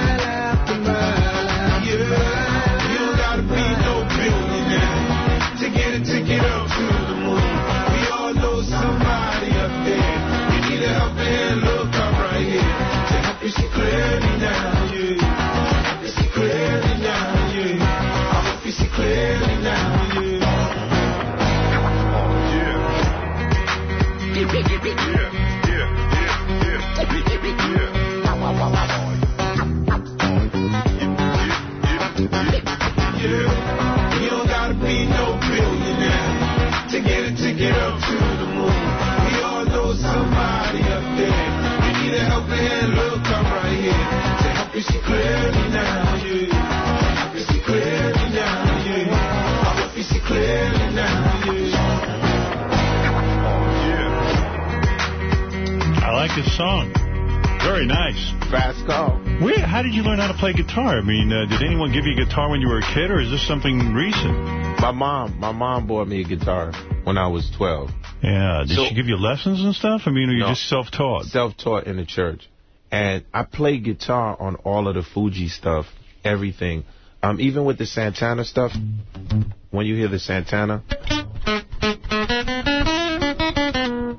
Song. Very nice. Fast car. Where, how did you learn how to play guitar? I mean, uh, did anyone give you a guitar when you were a kid, or is this something recent? My mom, my mom bought me a guitar when I was 12. Yeah. Did So- she give you lessons and stuff? I mean, or you No. just self-taught? Self-taught in the church. And I played guitar on all of the Fuji stuff, everything. Um, even with the Santana stuff, when you hear the Santana,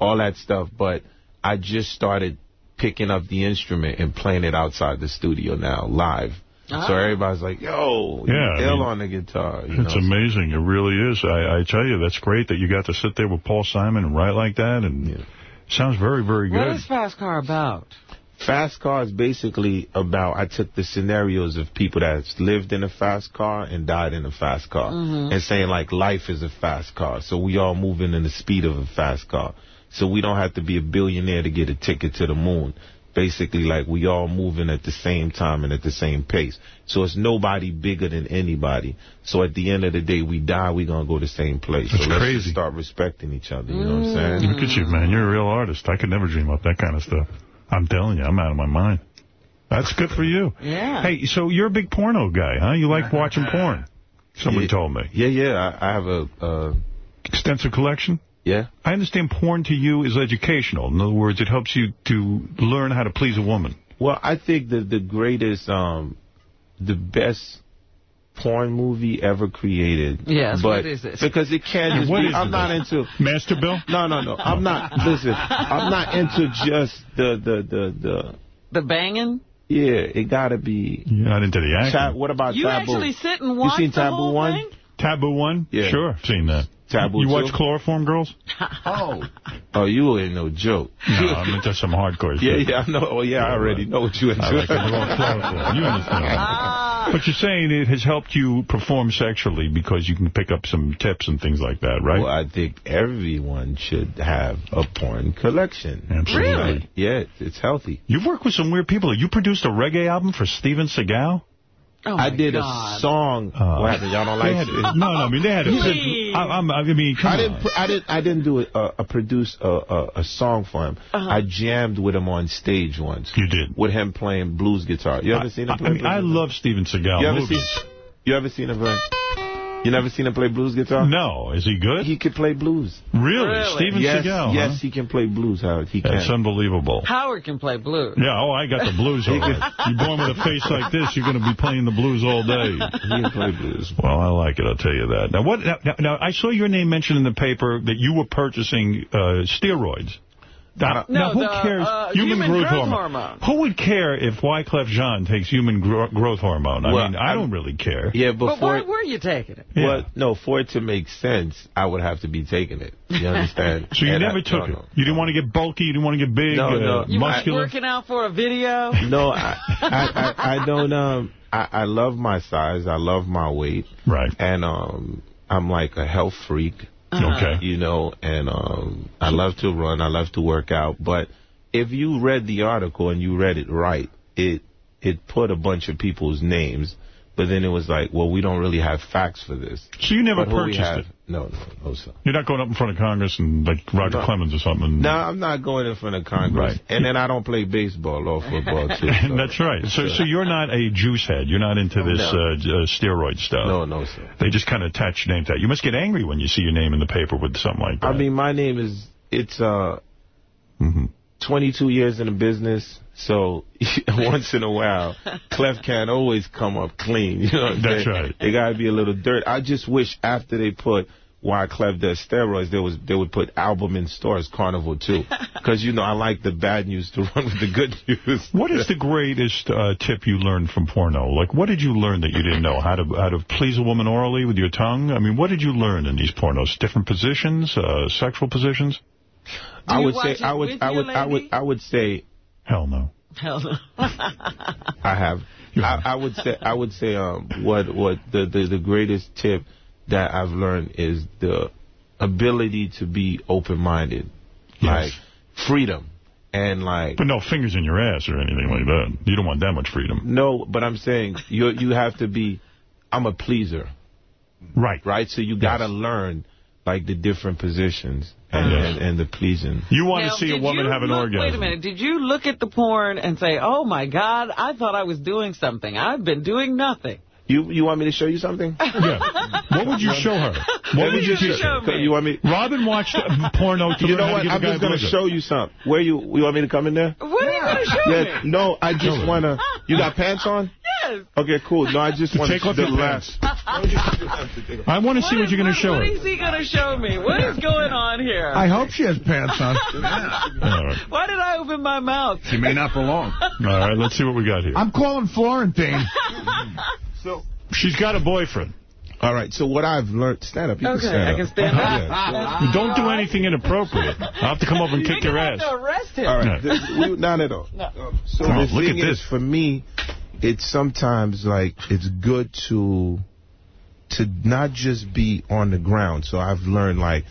all that stuff. But I just started picking up the instrument and playing it outside the studio now, live. So Ah. everybody's like, yo, Yeah, yeah, I mean, on the guitar. You It's know? amazing. It really is. I, I tell you, that's great that you got to sit there with Paul Simon and write like that. And sounds very, very good. is Fast Car about? Fast car is basically about I took the scenarios of people that's lived in a fast car and died in a fast car Mhm. and saying like life is a fast car. So we all moving in the speed of a fast car. So we don't have to be a billionaire to get a ticket to the moon. Basically like we all moving at the same time and at the same pace. So it's nobody bigger than anybody. So at the end of the day we die, we gonna go the same place. That's so let's crazy. start respecting each other, you know what I'm saying? Look at you, man. You're a real artist. I could never dream up that kind of stuff. I'm telling you, I'm out of my mind. That's good for you. Yeah. Hey, so you're a big porno guy, huh? You like watching porn? Someone told me. Yeah, yeah. I, I have a uh, extensive collection. Yeah. I understand porn to you is educational. In other words, it helps you to learn how to please a woman. Well, I think that the greatest, um, the best porn movie ever created. Yes, but what is it? Because it can't just What be, is I'm it? not into... Master Bill? No, no, no. I'm not, listen, I'm not into just the, the, the, the... The banging? Yeah, it gotta be... You're not into the action. Ta- what about You Taboo? actually sit and You watch seen the Taboo whole 1? thing? Taboo 1? Yeah. Sure, I've seen that. Taboo You two? watch Chloroform Girls? *laughs* Oh. Oh, you ain't no joke. No, I'm into some hardcore Yeah, shit. yeah, I know. Oh, yeah, I already know what you into. I like the chloroform. You understand. *laughs* Ah. But you're saying it has helped you perform sexually because you can pick up some tips and things like that, right? Well, I think everyone should have a porn collection. Absolutely. Really? Yeah, it's healthy. You've worked with some weird people. You produced a reggae album for Steven Seagal? Oh I did God. a song. Uh, what happened? Y'all don't like it? No, no, I mean, they had a... Please. I, I'm- I mean, come I on. didn't. pr- I didn't. I didn't do a, a, a produce a, a, a song for him. Uh-huh. I jammed with him on stage once. You did. With him playing blues guitar. You ever seen him I, play? I mean, I love Steven Seagal You ever movies. seen? You ever seen him play? You never seen him play blues guitar? No. Is he good? He can play blues. really? Really? Steven yes, Seagal, yes, huh? he can play blues. Howard, he That's can. unbelievable. Howard can play blues. Yeah, oh, I got the blues all right. You're born with a face like this, you're going to be playing the blues all day. *laughs* He can play blues. Well, I like it, I'll tell you that. Now, what? Now, now I saw your name mentioned in the paper that you were purchasing uh, steroids. Now, No, now who the, cares? uh, human growth hormone. Who would care if Wyclef Jean takes human gro growth hormone? I Well, mean, I don't really care. Yeah, But why before... were you taking it? Well, no, for it to make sense, I would have to be taking it. You understand? *laughs* So you And never I- took no, it? You didn't want to get bulky? You didn't want to get big, No, uh, no. You weren't working out for a video? No, I, I, I, *laughs* I don't. Um, I, I love my size. I love my weight. Right. And um, I'm like a health freak. Uh-huh. Okay. You know, and um, I love to run. I love to work out. But if you read the article and you read it right, it it put a bunch of people's names. But then it was like, well, we don't really have facts for this. So you never But purchased have- it? No, no, no, sir. You're not going up in front of Congress and like Roger No. Clemens or something? No, I'm not going in front of Congress. Right. And then I don't play baseball or football, too. *laughs* so- That's right. So so you're not a juice head. You're not into this No. uh, uh, steroid stuff. No, no, sir. They just kind of attach your name to that. You must get angry when you see your name in the paper with something like that. I mean, my name is, it's uh, Mm-hmm. 22 years in the business, so *laughs* once in a while, *laughs* Clef can't always come up clean. You know That's saying? right. They got to be a little dirt. I just wish after they put Wyclef does steroids, they was they would put album in stores, Carnival too, *laughs* because you know I like the bad news to run with the good news. What is the greatest uh, tip you learned from porno? Like, what did you learn that you didn't know? How to how to please a woman orally with your tongue? I mean, what did you learn in these pornos? Different positions, uh, sexual positions? I would watch say it I would I your would I would? I would say Hell no. Hell no. *laughs* I have. I, I would say I would say um what what the, the the greatest tip that I've learned is the ability to be open minded, like freedom and like But no fingers in your ass or anything like that. You don't want that much freedom. no. But I'm saying you you have to be. I'm a pleaser, Right. right? So you got to learn like the different positions and, Yes. and and the pleasing. You want Now, to see a woman you have an look- orgasm. Wait a minute. Did you look at the porn and say, oh, my God, I thought I was doing something. I've been doing nothing. You you want me to show you something? *laughs* Yeah. What would you show her? What Let would me you just teach her? show me. You want me? Robin watched porno to You know what? I'm just gonna show you something. Where you you want me to come in there? What are you going to show Yeah, me? no, I just wanna. You got *laughs* pants on? Yes. Okay, cool. No, I just want to Take off the your last. I want to see what you're going to show What her. is he going to show me? What is going on here? I hope she has pants on. *laughs* All right. Why did I open my mouth? She may not belong. All right, let's see what we got here. I'm calling Florentine. So, She's got a boyfriend. all right. So what I've learned, stand up. You Okay, can stand I can stand up. *laughs* Yeah. Don't do anything inappropriate. I'll have to come over and kick You're your gonna ass. have to arrest him. All right. Yeah. This, we, not at all. So Oh, the look thing at is, for me, it's sometimes like it's good to to not just be on the ground. So I've learned like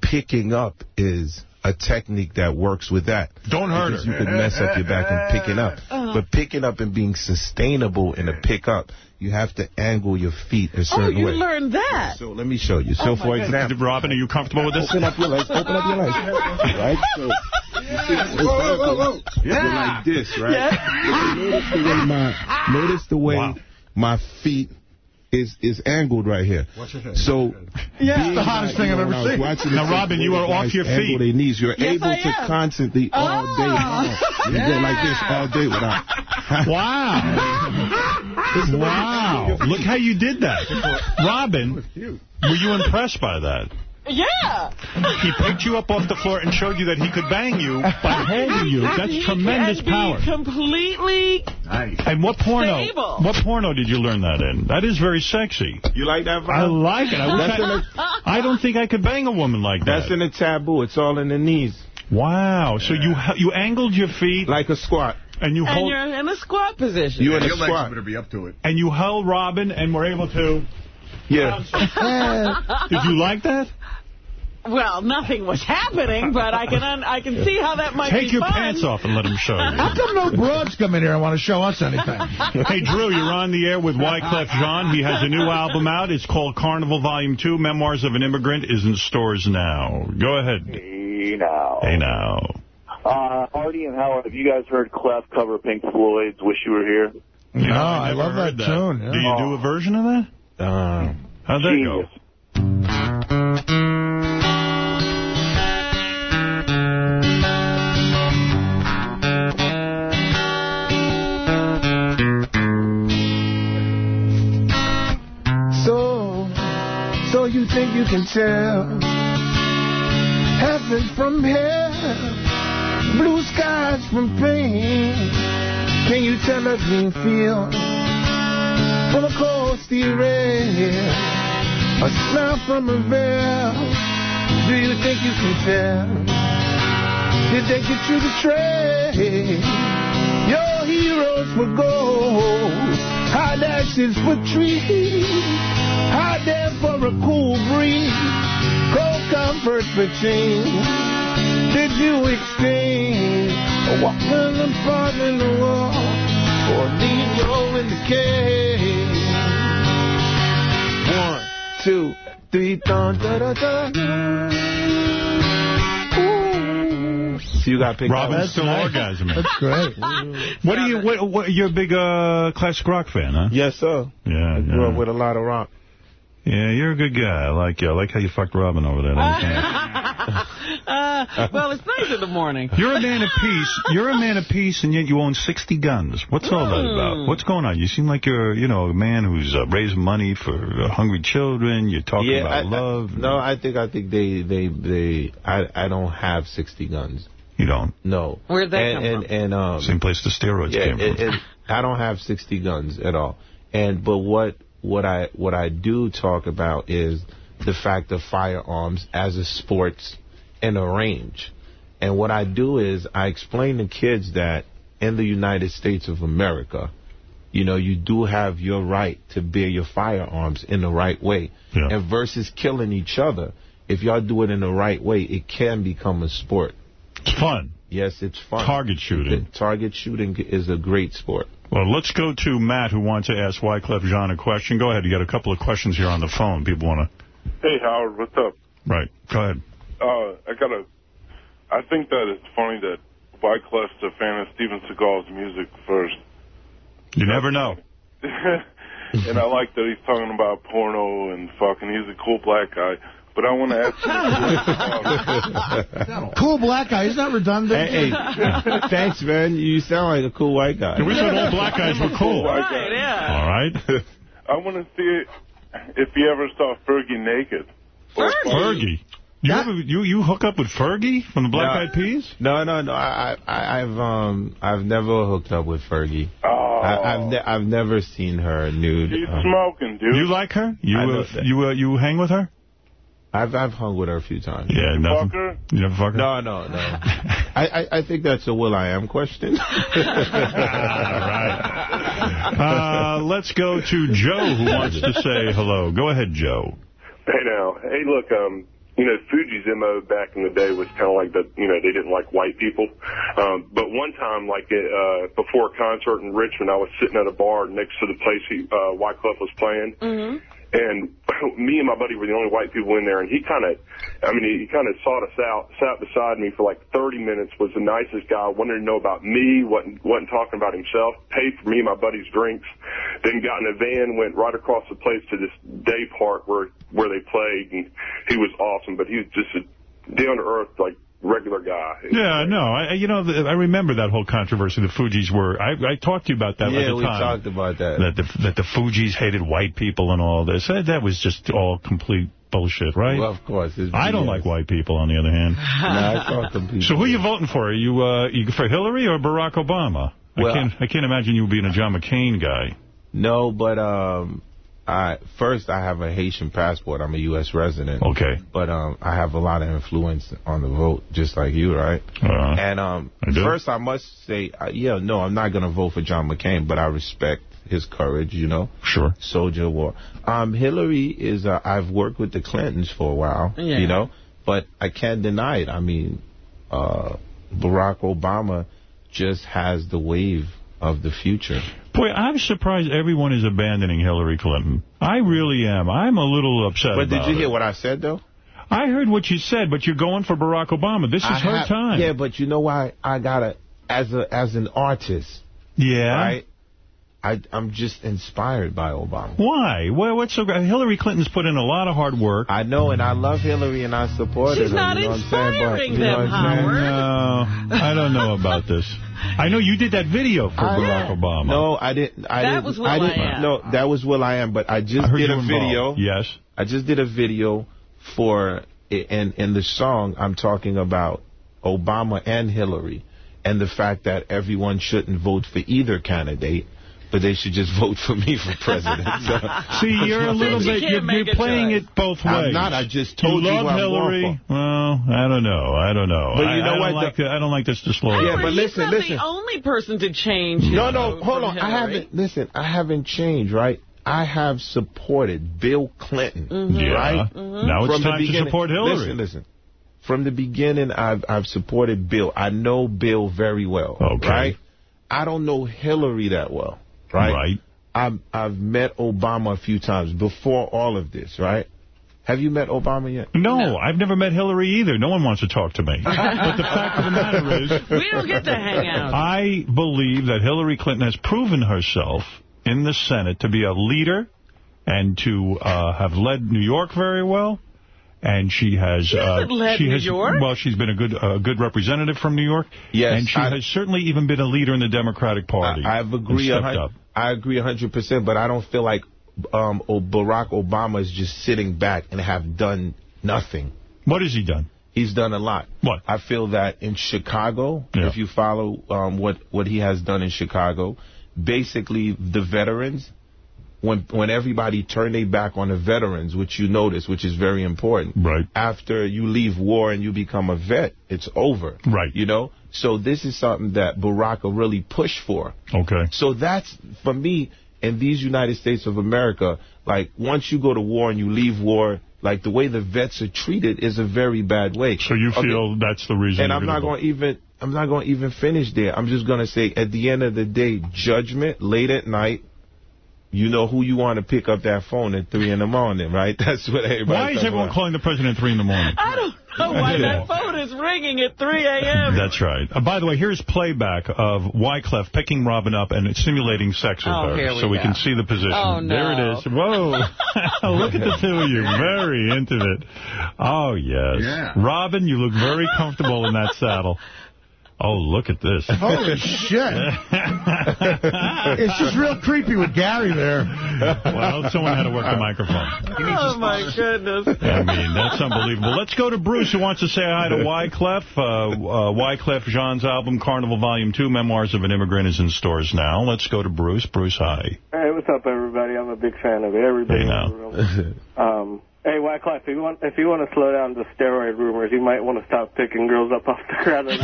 picking up is a technique that works with that. Don't hurt because her. you can mess up your back in picking up. Uh-huh. But picking up and being sustainable in a pickup, you have to angle your feet a oh, certain way. Oh, you way. learned that. So let me show you. So Oh, for goodness. example, Robin, are you comfortable with this? Open up your legs. Open up your legs. Right? So, *laughs* Whoa, whoa, whoa, whoa. you're like this, right? Yeah. Notice the way my notice the way Wow. my feet is is angled right here. So Yeah. being the hottest like, thing I've ever seen. watching Now, Robin, you are off your feet. Their knees. You're Yes, able I to am. constantly all Ah. day *laughs* long. You go like this all day without. *laughs* Wow. wow. Look how you did that. Robin, were you impressed by that? Yeah. He picked you up off the floor and showed you that he could bang you by *laughs* holding you. That's He tremendous can be power. completely And what porno? Stable. What porno did you learn that in? That is very sexy. You like that? I like it. I, wish That's I, I don't think I could bang a woman like That's that. That's in a taboo. It's all in the knees, wow. So you you angled your feet like a squat. and you and you're in a squat position. You're in a Your legs squat. better be up to it. and you held Robin and were able to. Yeah. Did *laughs* you like that? Well, nothing was happening, but I can un I can see how that might Take be Take your fun. pants off and let him show How come no broads come in here and want to show us anything? *laughs* Hey, Drew, you're on the air with Wyclef Jean. He has a new album out. It's called Carnival Volume 2. Memoirs of an Immigrant is in stores now. Go ahead. Hey now. Hey, now. Uh, Artie and Howard, have you guys heard Clef cover Pink Floyd's Wish You Were Here? You know, No, I never love heard that tune, yeah. Do you do a version of that? Uh, How'd that go? Genius. So, you think you can tell heaven from hell? Blue skies from pain. Can you tell a green field from a cold steel rail? A smile from a veil. Do you think you can tell? Did they get you to trade your heroes for gold? High dashes for trees, high there for a cool breeze, cold comfort for change. Did you exchange a walking apart in the wall for a Negro in the cage? One, two, three, dun, da, da, da. So you got picked Robin's up. still orgasming. That's great. *laughs* What are you? What, what, you're a big uh, classic rock fan, huh? Yes, sir. Yeah, I grew yeah. up with a lot of rock. Yeah, you're a good guy. I like you. I like how you fucked Robin over there. *laughs* Uh, well, it's nice in the morning. You're a man of peace. You're a man of peace, and yet you own 60 guns. What's all that about? What's going on? You seem like you're, you know, a man who's uh, raising money for uh, hungry children. You're talking yeah, about I, love. I, no, I think I think they they they I I don't have 60 guns. You don't? No. Where'd that and, come and, from? And um, Same place the steroids yeah, came from. and, and I don't have 60 guns at all. And but what what I what I do talk about is the fact of firearms as a sports in a range. And what I do is I explain to kids that in the United States of America, you know, you do have your right to bear your firearms in the right way. Yeah. And versus killing each other, if y'all do it in the right way, it can become a sport. It's fun. Yes, it's fun. Target shooting. The target shooting is a great sport. Well, let's go to Matt, who wants to ask Wyclef Jean a question. Go ahead. You got a couple of questions here on the phone. People want to... Hey, Howard, what's up? Right. Go ahead. Uh, I got a. I think that it's funny that Wyclef's a fan of Steven Seagal's music first. You never know. *laughs* and I like that he's talking about porno and fucking. He's a cool black guy. But I want to ask you. *laughs* Cool black guy. Isn't that redundant? Hey, hey, thanks, man. You sound like a cool white guy. We said all black guys were cool. White guy. All right. *laughs* I want to see if you ever saw Fergie naked. Fergie. You, ever, you you hook up with Fergie from the Black No. Eyed Peas? No, no, no. I, I, I've um, I've never hooked up with Fergie. Oh. I, I've, ne I've never seen her nude. She's Uh, smoking, dude. You like her? You I uh, you uh, you hang with her? I've I've hung with her a few times. Yeah, nothing. fuck her? You never fuck her? No, no, no. *laughs* I, I, I think that's a will.i.am question. *laughs* Uh, let's go to Joe, who wants to say hello. Go ahead, Joe. Hey now, hey look, um, you know, Fugees' MO back in the day was kind of like the, you know, they didn't like white people. Um, but one time, like uh, before a concert in Richmond, I was sitting at a bar next to the place he, uh, Wyclef was playing. Mm-hmm. And *laughs* me and my buddy were the only white people in there, and he kind of, I mean, he, kind of sought us out, sat beside me for like 30 minutes, was the nicest guy, wanted to know about me, wasn't, wasn't talking about himself, paid for me and my buddy's drinks, then got in a van, went right across the place to this day park where, where they played, and he was awesome, but he was just a down-to-earth, like, regular guy. Yeah, no, I, you know, the, I remember that whole controversy. The Fugees were. I, I talked to you about that at yeah, the we time. talked about that. that the that the Fugees hated white people and all this. That, that was just all complete bullshit, right? Well, of course. It's I don't like white people, on the other hand. No, I saw some people. So who are you voting for? Are you, uh, you for Hillary or Barack Obama? Well- I can't I can't imagine you being a John McCain guy. No, but um, I first I have a Haitian passport. I'm a U.S. resident. Okay. But um, I have a lot of influence on the vote, just like you, right? Uh, And um, I first I must say, uh, yeah, no, I'm not gonna vote for John McCain, but I respect his courage. You know, sure. Soldier war. Um, Hillary is. Uh, I've worked with the Clintons for a while. Yeah. You know, but I can't deny it. I mean, uh, Barack Obama just has the wave of the future. Boy, I'm surprised everyone is abandoning Hillary Clinton. I really am. I'm a little upset But did you hear it. what I said though? I heard what you said, but you're going for Barack Obama. This is I her have- time. Yeah, but you know why? I gotta as a as an artist, Yeah? right? I I'm just inspired by Obama. Why? Well, what's so great? Hillary Clinton's put in a lot of hard work. I know, and I love Hillary, and I support She's her. not you know what I'm? But, inspiring you know them, what Howard. No, I don't know about this. I know you did that video for I- Barack Obama. No, I didn't. I That didn't, was Will I didn't, I Am. No, that was will.i.am. But I just I did a video. involved. Yes. I just did a video for, and in the song, I'm talking about Obama and Hillary, and the fact that everyone shouldn't vote for either candidate, but they should just vote for me for president. *laughs* So, See, you're a little bit, you're, you're playing it both ways. I'm not. I just told you you love what I'm Hillary. Well, I don't know. I don't know. But I, you know I what? Don't like the, I don't like this disclosure. Yeah, but listen, listen. the only person to change. No, no, hold from on. I haven't, listen, I haven't changed, right? I have supported Bill Clinton, Mhm. Yeah. right? Mhm. Now it's From time to support Hillary. Listen, listen. From the beginning, I've I've supported Bill. I know Bill very well, Okay. right? I don't know Hillary that well, right? Right. I've I've met Obama a few times before all of this, right? Have you met Obama yet? No, I've never met Hillary either. No one wants to talk to me. *laughs* but the fact of the matter is... *laughs* We don't get to hang out. I believe that Hillary Clinton has proven herself in the Senate to be a leader and to uh, have led New York very well. And she has... She hasn't uh, led she New has, York. Well, she's been a good uh, good representative from New York. Yes, And she I- has certainly even been a leader in the Democratic Party. I, I've agreed. And a stepped hun- up. I agree 100%, but I don't feel like um, Barack Obama is just sitting back and have done nothing. What has he done? He's done a lot. What? I feel that in Chicago, Yeah. if you follow um, what, what he has done in Chicago, basically the veterans, when when everybody turned their back on the veterans, which you notice, which is very important. Right. After you leave war and you become a vet, it's over. Right. You know? So this is something that Barack really pushed for. Okay. So that's, for me, in these United States of America, like, once you go to war and you leave war, like, the way the vets are treated is a very bad way. So you Okay, feel that's the reason And I'm not going to even, I'm not going to even finish there. I'm just going to say, at the end of the day, judgment, late at night, you know who you want to pick up that phone at 3 in the morning, right? *laughs* That's what everybody Why is everyone calling the president at 3 in the morning? I don't know why that phone is ringing at 3 a.m. That's right. Uh, by the way, here's playback of Wyclef picking Robin up and simulating sex with Oh, her, here we so we can see the position. Oh, no. There it is. Whoa. *laughs* *laughs* look at the two of you. Very intimate. Oh, yes. Yeah. Robin, you look very comfortable in that saddle. Oh, look at this. Holy shit. *laughs* it's just real creepy with Gary there. well, someone had to work the microphone. Oh, my goodness. I mean, that's unbelievable. Let's go to Bruce, who wants to say hi to Wyclef. Uh, uh, Wyclef Jean's album, Carnival Volume 2, Memoirs of an Immigrant, is in stores now. Let's go to Bruce. Bruce, hi. Hey, what's up, everybody? I'm a big fan of. Everybody. Hey, in the room. *laughs* Um, hey, Wyclef, if you want, if you want to slow down the steroid rumors, you might want to stop picking girls up off the ground. *laughs* yeah,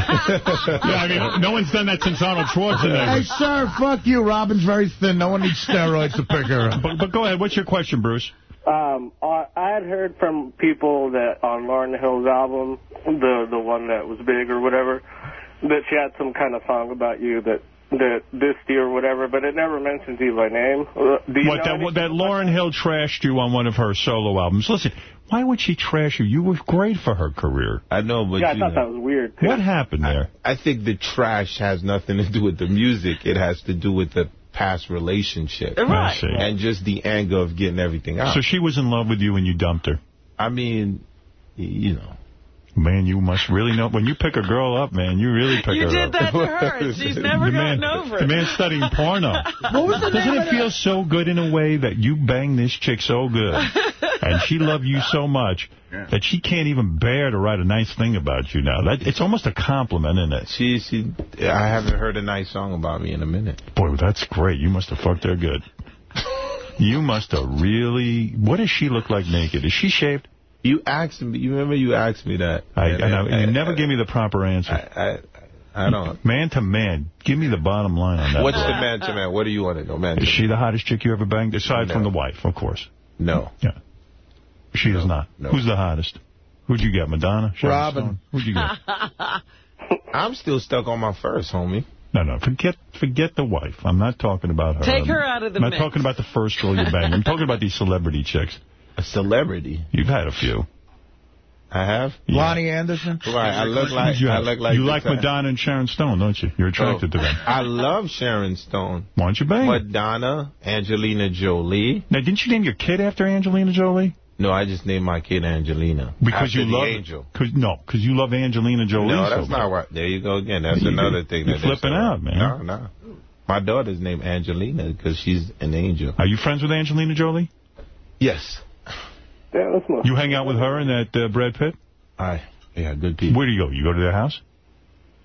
I mean, no one's done that since Arnold Schwarzenegger. Hey, sir, fuck you. Robin's very thin. No one needs steroids to pick her up. But, but go ahead. What's your question, Bruce? Um, I I had heard from people that on Lauryn Hill's album, the the one that was big or whatever, that she had some kind of song about you that that this you or whatever, but it never mentions you by name. Uh, Do you What, know that, what, that Lauryn Hill trashed you on one of her solo albums. Listen, why would she trash you? You were great for her career. I know, but Yeah, I thought know, that was weird. Too. What happened there? I think the trash has nothing to do with the music. It has to do with the past relationship. Right. And just the anger of getting everything out. So she was in love with you and you dumped her. I mean, you know. Man, you must really know. When you pick a girl up, man, you really pick You her did up. that to *laughs* her, she's never the man, over it. The man's studying porno. *laughs* What was the Doesn't name it of feel so good in a way that you bang this chick so good, *laughs* and she loved you so much that she can't even bear to write a nice thing about you now? That It's almost a compliment, isn't it? She, she, I haven't heard a nice song about me in a minute. Boy, that's great. You must have fucked her good. You must have really... What does she look like naked? Is she shaved? You asked me, you remember you asked me that. I, And I. I- You never gave me the proper answer. I, I, I don't. Man to man, give me the bottom line on that. What's the man to man? What do you want to know, man? to Is she the hottest chick you ever banged? Aside from the wife, of course. No. Yeah. She is not. no. Who's the hottest? Who'd you get, Madonna? Sharon Robin. Stone? Who'd you get? *laughs* I'm still stuck on my first, homie. No, no, forget forget the wife. I'm not talking about her. Take I'm- her out of the I'm not mix. talking about the first girl you banged. I'm talking about these celebrity chicks. A celebrity? You've had a few. I have? Loni Anderson? Right, I look like, you I look like... you like Madonna and Sharon Stone, don't you? You're attracted oh, to them. I love Sharon Stone. Why don't you bang? her? Madonna, Angelina Jolie. Now, didn't you name your kid after Angelina Jolie? No, I just named my kid Angelina. Because After you the love angel. Cause, no, because you love Angelina Jolie. No, that's much. not right. There you go again. That's You- another thing. you're that flipping out, man. No, no. My daughter's named Angelina because she's an angel. Are you friends with Angelina Jolie? Yes. Yeah, that's more. You hang out with her and that uh, Brad Pitt? I, yeah, good people. Where do you go? You go to their house?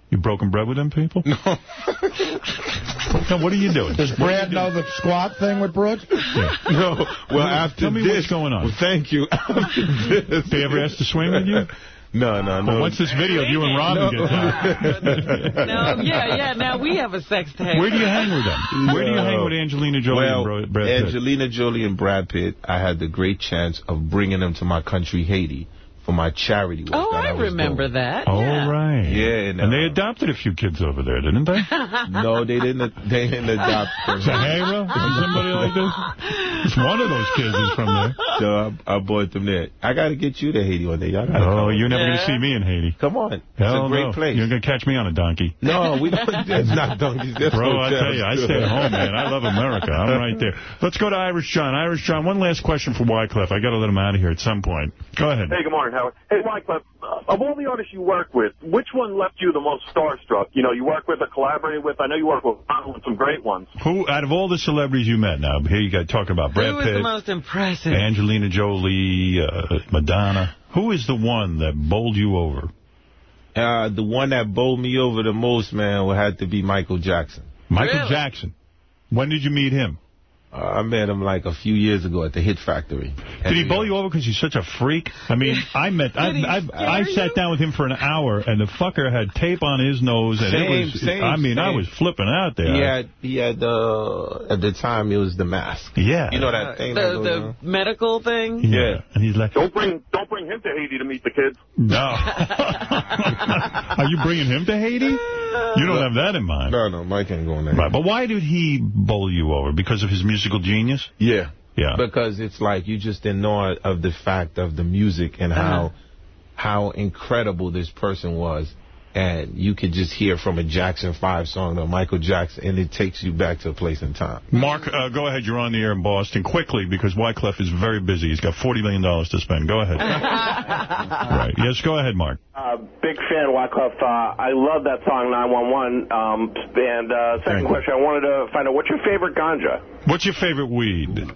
You broken bread with them people? No. *laughs* what are you doing? Does Brad know the squat thing with Brooks? *laughs* No. Well, after Tell me this, what's going on. Well, thank you. *laughs* After this, They ever asked to swing with you? No, no, no. Well, once this video of you and Robin gets *laughs* out, No, yeah, yeah. Now we have a sex tape. where do you hang with them? Where do you hang with Angelina Jolie well, and Bro- Brad Pitt? Angelina Jolie and Brad Pitt, I had the great chance of bringing them to my country, Haiti, for my charity work. Oh, that I remember doing. that. Oh, yeah. right. Yeah, and, And they adopted a few kids over there, didn't they? *laughs* No, they didn't. They didn't adopt. them. *laughs* Zahara or somebody like this? It's one of those kids is from there. So I, I bought them there. I got to get you to Haiti one day. Y'all gotta Oh, come. you're never going to see me in Haiti. Come on. It's Hell a great no. place. You're going to catch me on a donkey. No, we don't. *laughs* It's not donkeys. That's Bro, I tell you, I stay at home, man. I love America. I'm right there. Let's go to Irish John. Irish John, one last question for Wyclef. I got to let him out of here at some point. Go ahead. Hey, good morning, Howard. Hey, Wyclef, uh, of all the artists you work with, which one left you the most starstruck? You know, you work with or collaborated with. I know you work with some great ones. Who, out of all the celebrities you met now, here you got talking about Brad Who was Pitt, the most impressive? Angelina Jolie, uh, Madonna. Who is the one that bowled you over? Uh, the one that bowled me over the most, man, would have to be Michael Jackson. Michael Really? Jackson. When did you meet him? Uh, I met him like a few years ago at the Hit Factory. Did he bowl you over because he's such a freak? I mean, *laughs* I met, I, he I, I sat down with him for an hour, and the fucker had tape on his nose, and it Same, was, same, I mean, I was flipping out there. He had, he had, uh, at the time, it was the mask. yeah. You know that thing the goes the on? medical thing? yeah. And he's like, Don't bring don't bring him to Haiti to meet the kids. no. *laughs* Are you bringing him to Haiti? You don't have that in mind. No, no, Mike ain't going there. Right, but why did he bowl you over? Because of his musical genius? Yeah. Yeah. Because it's like you just in awe of the fact of the music and uh-huh. how how incredible this person was. And you could just hear from a Jackson 5 song to Michael Jackson, and it takes you back to a place in time. Mark, uh, go ahead. You're on the air in Boston. Quickly, because Wycliffe is very busy. He's got $40 million to spend. Go ahead. *laughs* right. Yes, go ahead, Mark. Uh, big fan, Wycliffe. Uh, I love that song 911. Um, and uh, second Thank you. question, I wanted to find out what's your favorite ganja? What's your favorite weed? You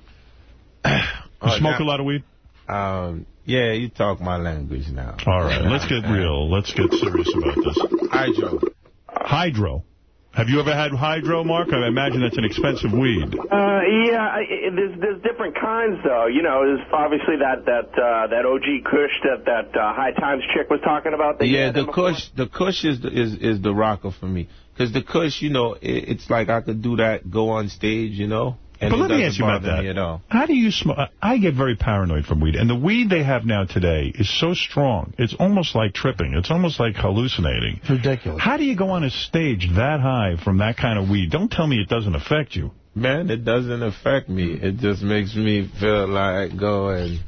Uh, smoke now- a lot of weed? Um, yeah, you talk my language now. All right, let's get *laughs* real. Let's get serious about this. Hydro. Hydro. Have you ever had hydro, Mark? I imagine that's an expensive weed. Uh, yeah, I, I- there's there's different kinds though. You know, there's obviously that that uh, that OG Kush that that uh, High Times chick was talking about. that Yeah, the. Kush, the Kush is the, is is the rocker for me. Because the Kush, you know, it, it's like I could do that, go on stage, you know. And But let me ask you about that. At all. How do you smoke? I get very paranoid from weed. And the weed they have now today is so strong. It's almost like tripping. It's almost like hallucinating. It's ridiculous. How do you go on a stage that high from that kind of weed? Don't tell me it doesn't affect you. Man, it doesn't affect me. It just makes me feel like going.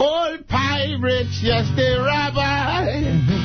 Old pirates, yes, they rabbi.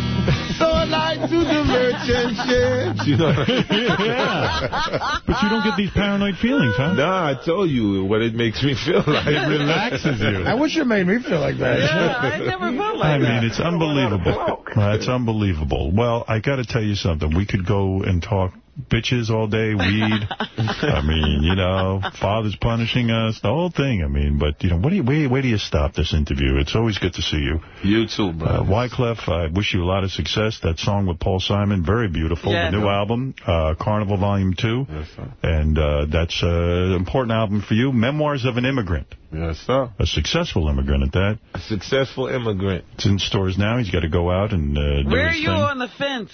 So like to the merchant ships. *laughs* You know? yeah. *laughs* But you don't get these paranoid feelings, huh? Nah, I told you what it makes me feel like. It relaxes you. I wish it made me feel like that. Yeah, I *laughs* never felt like I that. mean, it's unbelievable. That's unbelievable. Well, I got to tell you something. We could go and talk bitches all day, weed. *laughs* I mean, you know, father's punishing us, the whole thing. I mean, but, you know, what do you, where, where do you stop this interview? It's always good to see you. You too, bro. Uh, Wyclef, I wish you a lot of success. That song with Paul Simon, very beautiful. Yes. The new album, uh, Carnival Volume 2. Yes, sir. And uh, that's uh, an important album for you. Memoirs of an Immigrant. Yes, sir. A successful immigrant at that. A successful immigrant. It's in stores now. He's got to go out and uh, do Where are you thing. on the fence?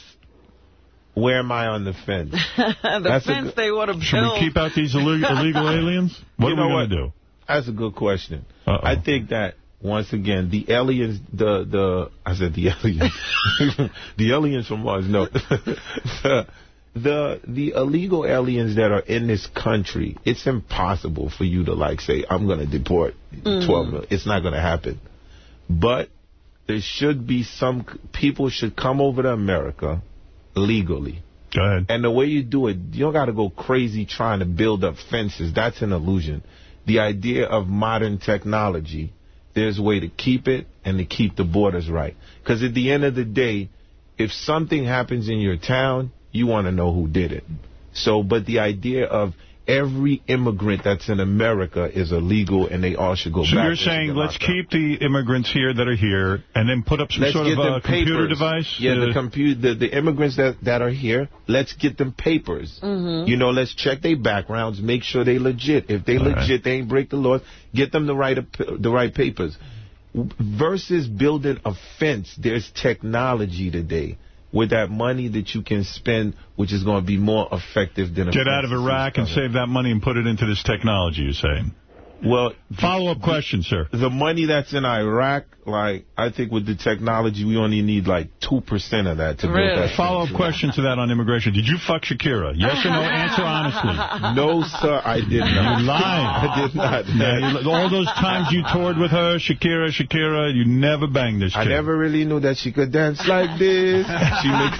Where am I on the fence? *laughs* the That's fence they want to build. Should we keep out these illegal, *laughs* illegal aliens? What You are we know going to do? That's a good question. Uh-oh. I think that once again, the aliens, the the I said the aliens, *laughs* the aliens from Mars. No, the, the the illegal aliens that are in this country. It's impossible for you to like say I'm going to deport Mm. 12 million. It's not going to happen. But there should be some people should come over to America legally. Go ahead. And the way you do it, you don't got to go crazy trying to build up fences. That's an illusion. The idea of modern technology, there's a way to keep it and to keep the borders right. Because at the end of the day, if something happens in your town, you want to know who did it. So, but the idea of every immigrant that's in America is illegal and they all should go So back. So you're saying let's locked up. keep the immigrants here that are here and then put up some Let's sort of them a computer device? Yeah, to- the computer, the, the immigrants that, that are here, let's get them papers. Mm -hmm. You know, let's check their backgrounds, make sure they legit. If they All right. legit, they ain't break the laws, get them the right the right papers. Versus building a fence, there's technology today with that money that you can spend, which is going to be more effective than a Get out of. Iraq and save that money and put it into this technology, you're saying? Well, follow-up question, sir. The money that's in Iraq, like, I think with the technology, we only need like 2% of that to build that. Follow-up question to that on immigration. Did you fuck Shakira? Yes or no? Answer honestly. *laughs* No, sir, I did not. You lied. *laughs* I did not. Yeah, you- all those times you toured with her, Shakira, Shakira, you never banged this chick. I never really knew that she could dance like this. *laughs* She makes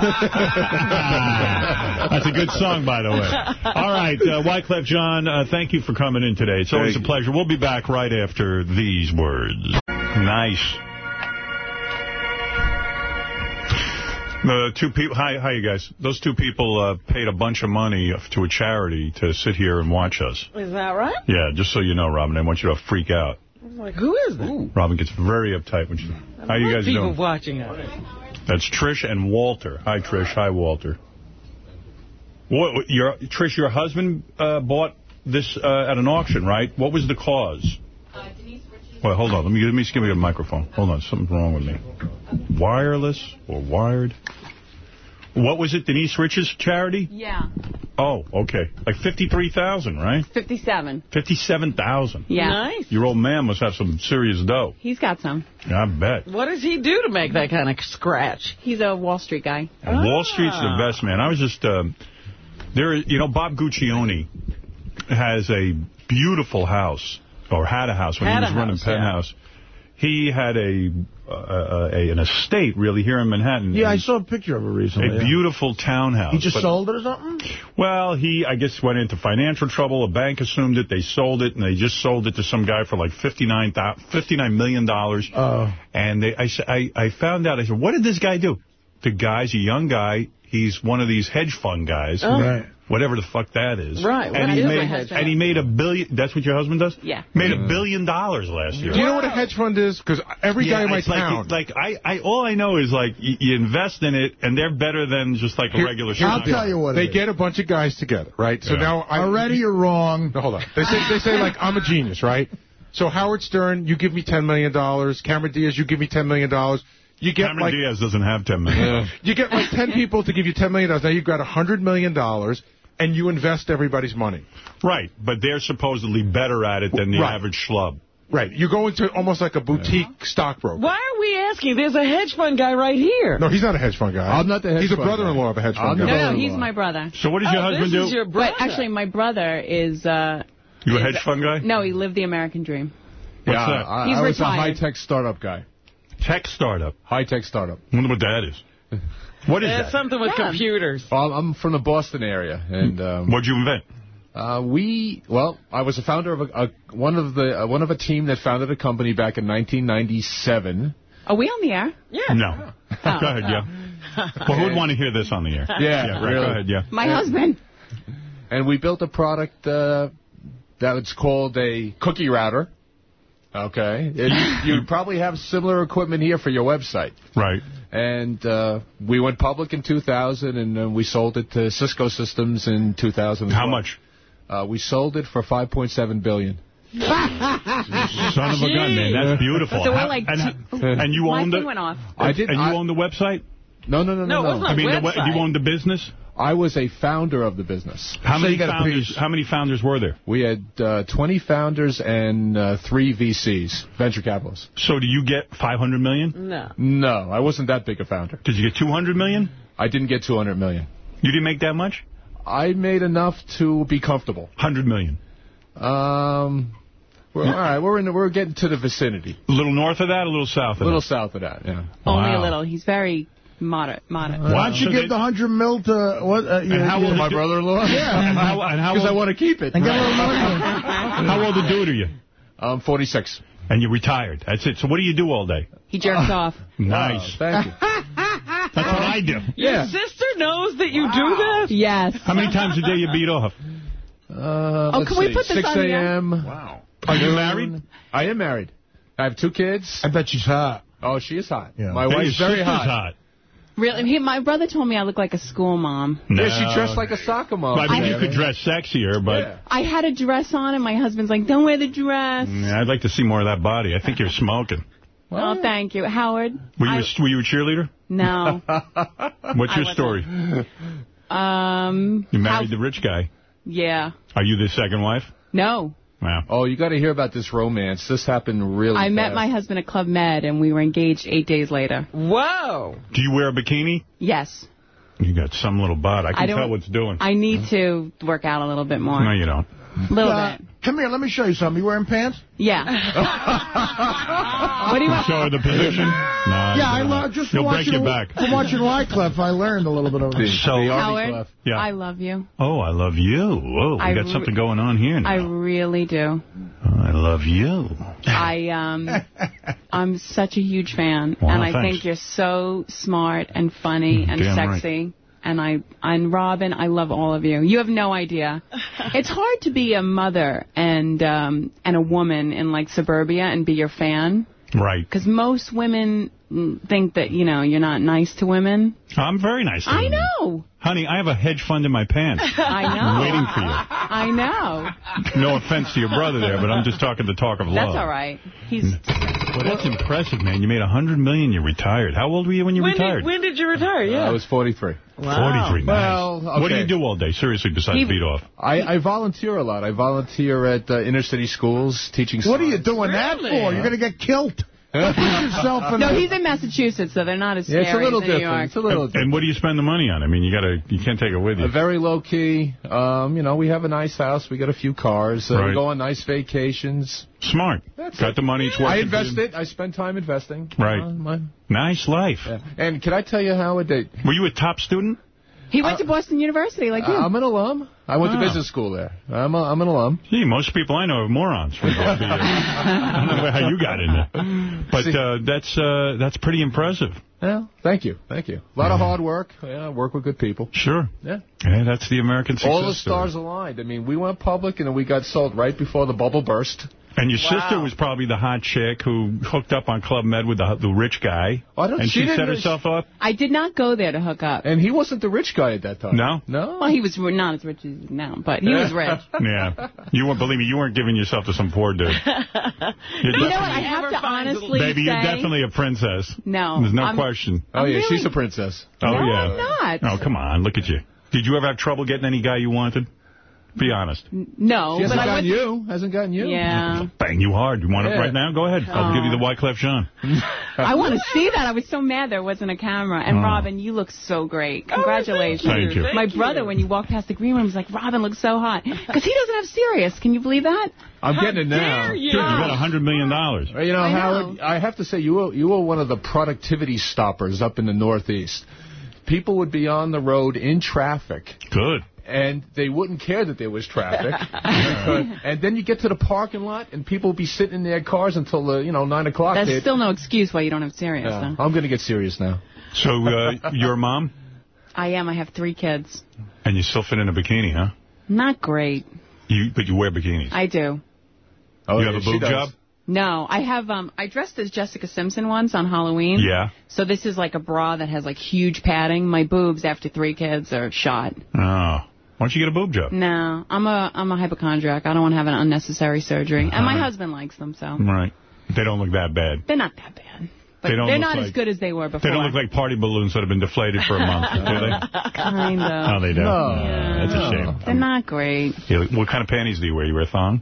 That's a good song, by the way. All right, uh, Wyclef Jean, uh, thank you for coming in today. It's always Thank a pleasure. We'll be back right after these words. Nice. The two people, hi, hi, you guys. Those two people uh, paid a bunch of money to a charity to sit here and watch us. Is that right? Yeah, just so you know, Robin, I want you to freak out. I'm like, who is that? Robin gets very uptight when she. How you guys people doing? watching us. That's Trish and Walter. Hi, Trish. Hi, Walter. What, what- your Trish, your husband uh, bought this uh, at an auction, right? What was the cause? Well, hold on. Let me let me just give me a microphone. Hold on. Something's wrong with me. Wireless or wired? What was it? Denise Rich's charity? Yeah, Oh, okay. Like 53000 right? 57. 57000 Yeah. Nice. Your old man must have some serious dough. He's got some. I bet. What does he do to make that kind of scratch? He's a Wall Street guy. And Wall Street's the best, man. I was just, um, there. you know, Bob Guccione has a beautiful house, or had a house when Had he was running house, yeah. Penthouse. He had a, uh, a an estate, really, here in Manhattan. Yeah, I saw a picture of it recently. A yeah. beautiful townhouse. He just but- sold it or something? Well, he, I guess, went into financial trouble. A bank assumed it. They sold it, and they just sold it to some guy for like 59, thou- $59 million. dollars. Oh. And they, I, s- I, I found out, I said, what did this guy do? The guy's a young guy. He's one of these hedge fund guys. Oh. Right. Whatever the fuck that is. Right, And he made, my and he made a billion. That's what your husband does? Yeah. Made a mm. billion dollars last year. Do you know what a hedge fund is? Because every guy Yeah, in my it's like- town. Like, I, I, all I know is like you, you invest in it, and they're better than just like a regular I'll tell you what They get a bunch of guys together, right? So Yeah. now I, Already you're wrong. No, hold on. They say they say like I'm a genius, right? So Howard Stern, you give me ten million dollars. Cameron Diaz, you give me ten million dollars. You get Cameron like Diaz doesn't have $10 million. you get like ten people to give you ten million dollars. Now you've got a hundred million dollars, and you invest everybody's money. Right, but they're supposedly better at it than the Right. average schlub. Right. You go into almost like a boutique stockbroker. Why are we asking? There's a hedge fund guy right here. No, he's not a hedge fund guy. I'm not the hedge He's a brother-in-law of a hedge fund No, guy. no, no, he's my brother. So what does your Oh, husband this do? is your brother. But actually, my brother is. Uh, You a hedge fund guy? No, he lived the American dream. What's yeah, that? I, He's I was a high-tech startup guy. Tech startup. High-tech startup. wonder what that is. *laughs* What is There's that? something with Yeah. computers. Well, I'm from the Boston area, and um, What'd you invent? uh, we well, I was a founder of a, a one of the uh, one of a team that founded a company back in 1997. Are we on the air? Yeah. No. Oh. *laughs* Go ahead, yeah. Well, who would want to hear this on the air? Yeah, right, really. Go ahead, yeah. My husband. and we built a product uh, that was called a cookie router. Okay, And you'd *laughs* probably have similar equipment here for your website. Right. And uh, we went public in 2000, and then we sold it to Cisco Systems in 2000. How much? Uh, we sold it for 5.7 billion. *laughs* Son of a gun, man. That's beautiful. So we're like and, and you My owned thing it? went off. I did. And you I- own the website? No, no, no, No, no, it wasn't I mean, the, you owned the business? I was a founder of the business. How So many got founders? How many founders were there? We had uh, 20 founders and uh, three VCs, venture capitalists. So do you get 500 million? No. No, I wasn't that big a founder. Did you get 200 million? I didn't get 200 million. You didn't make that much? I made enough to be comfortable. 100 million. Um, we're, all right, we're in. The, we're getting to the vicinity. A little north of that, a little south A of little that? south of that. Yeah. Only Wow. a little. He's very moderate. Moderate. Why don't you So give the hundred mil to what? Uh, And how old My brother-in-law. Yeah. *laughs* And how, and how Because I old, want to keep it. and get a little *laughs* money. how old a dude are you? I'm 46. And you're retired. That's it. So what do you do all day? He jerks off. *laughs* Nice. Oh, thank you. That's what I do. Your sister knows that you do this? Yes. How many times a day you beat off? Uh, Uh, Oh, let's can we put this 6 on the air? a.m. Wow. Are you married? I am married. I have two kids. I bet she's hot. Oh, she is hot. Yeah. My Hey, wife's very hot. hot. Really? He, my brother told me I look like a school mom. Yeah, she dressed like a soccer mom. I mean, you could dress sexier, but Yeah. I had a dress on, and my husband's like, don't wear the dress. yeah, I'd like to see more of that body. I think you're smoking. Oh, thank you. Howard? Were you, I- a, were you a cheerleader? No. *laughs* What's your story? Um. You married how- the rich guy. Yeah. Are you the second wife? No. Wow. Oh, you got to hear about this romance. This happened really I met my husband at Club Med, and we were engaged eight days later. Whoa. Do you wear a bikini? Yes. You got some little butt. I I can don't- tell what's doing. I need to work out a little bit more. No, you don't. A little Uh, bit. Come here, let me show you something. You wearing pants? Yeah. *laughs* what do you want? Show her the position? *laughs* No, yeah, I no. love just He'll from break watching, your back. from watching Wyclef, I learned a little bit of it. So, Howard, Yeah. I love you. Oh, I love you. Whoa, we I got something going on here now. I really do. I love you. I um, *laughs* I'm such a huge fan, Wow, and I thanks. think you're so smart and funny and Damn right. Sexy. And I and Robin, I love all of you. You have no idea. *laughs* It's hard to be a mother and um and a woman in like suburbia and be your fan Right. because most women think that you know you're not nice to women. I'm very nice to I you. know. Honey, I have a hedge fund in my pants. *laughs* I know. I'm waiting for you. I know. No offense to your brother there, but I'm just talking the talk of love. That's all right. He's Well, that's impressive, man. You made a 100 million, you retired. How old were you when you When retired? did, when did you retire? Yeah. I was 43. Wow. 43, nice. Well, What do you do all day, seriously, besides He- beat off? I, I volunteer a lot. I volunteer at uh, inner city schools teaching What are you science. doing that for? You're going to get killed. Put yourself in no, the- he's in Massachusetts, so they're not as Yeah, it's a little as in New different. York. It's a little And, different. and what do you spend the money on? I mean, you gotta, you can't take it with you. A very low key. Um, you know, we have a nice house. We got a few cars. Uh, Right. We go on nice vacations. Smart. That's Got the money, it's working. I for invest it. I spend time investing. Right. Uh, my- Nice life. yeah. And can I tell you, Howard, that Were you a top student? He went to Boston University like you. I'm an alum. I went Oh. to business school there. I'm, a, I'm an alum. Gee, most people I know are morons. From Boston. *laughs* I don't know how you got in there. But uh, that's uh, that's pretty impressive. Yeah. Thank you. Thank you. A lot of hard work. Yeah, work with good people. Sure. Yeah. Yeah, that's the American success All the story. stars aligned. I mean, we went public and then we got sold right before the bubble burst. And your sister was probably the hot chick who hooked up on Club Med with the, the rich guy. Oh, I don't- and she she, set didn't- herself up? I did not go there to hook up. And he wasn't the rich guy at that time. No? No. Well, he was not as rich as he is now, but he was rich. *laughs* Yeah. You weren't, believe me, you weren't giving yourself to some poor dude. *laughs* You're know what? definitely- I have to honestly Baby, you're definitely a princess. No, There's no I'm- question. Oh, yeah, really- she's a princess. Oh, No, yeah. I'm not. Oh, come on. Look at you. Did you ever have trouble getting any guy you wanted? Be honest. no, She hasn't but gotten went. you. Hasn't gotten you. Yeah, *laughs* Bang you hard. You want it right now? Go ahead. I'll Oh. give you the Wyclef Jean. *laughs* I want to see that. I was so mad there wasn't a camera. And Oh. Robin, you look so great. Oh, Congratulations. Thank you. My brother, when you walked past the green room, was like, Robin looks so hot. *laughs* Because he doesn't have Sirius. Can you believe that? I'm getting it now. you. Dude, you got a $100 million. dollars. You know, I know. Howard, I have to say, you were, you were one of the productivity stoppers up in the Northeast. People would be on the road in traffic, Good. And they wouldn't care that there was traffic. *laughs* and then you get to the parking lot, and people would be sitting in their cars until, uh, you know, 9 o'clock. That's They'd- still no excuse why you don't have serious. Yeah. though. I'm going to get serious now. So, uh, *laughs* your mom? I am. I have three kids. And you still fit in a bikini, huh? Not great. You, but you wear bikinis. I do. Oh, you yeah, have a she boob does. job? No, I have. Um, I dressed as Jessica Simpson once on Halloween. Yeah. So this is like a bra that has like huge padding. My boobs after three kids are shot. Oh. Why don't you get a boob job? No, I'm a I'm a hypochondriac. I don't want to have an unnecessary surgery, and my husband likes them, so Right. They don't look that bad. they're not that bad. But They don't they're look not as good as they were before. They don't look like party balloons that have been deflated for a month, do they? kind of. Oh, they do. No. Yeah. That's a shame. They're not great. Yeah, what kind of panties do you wear? You wear a thong?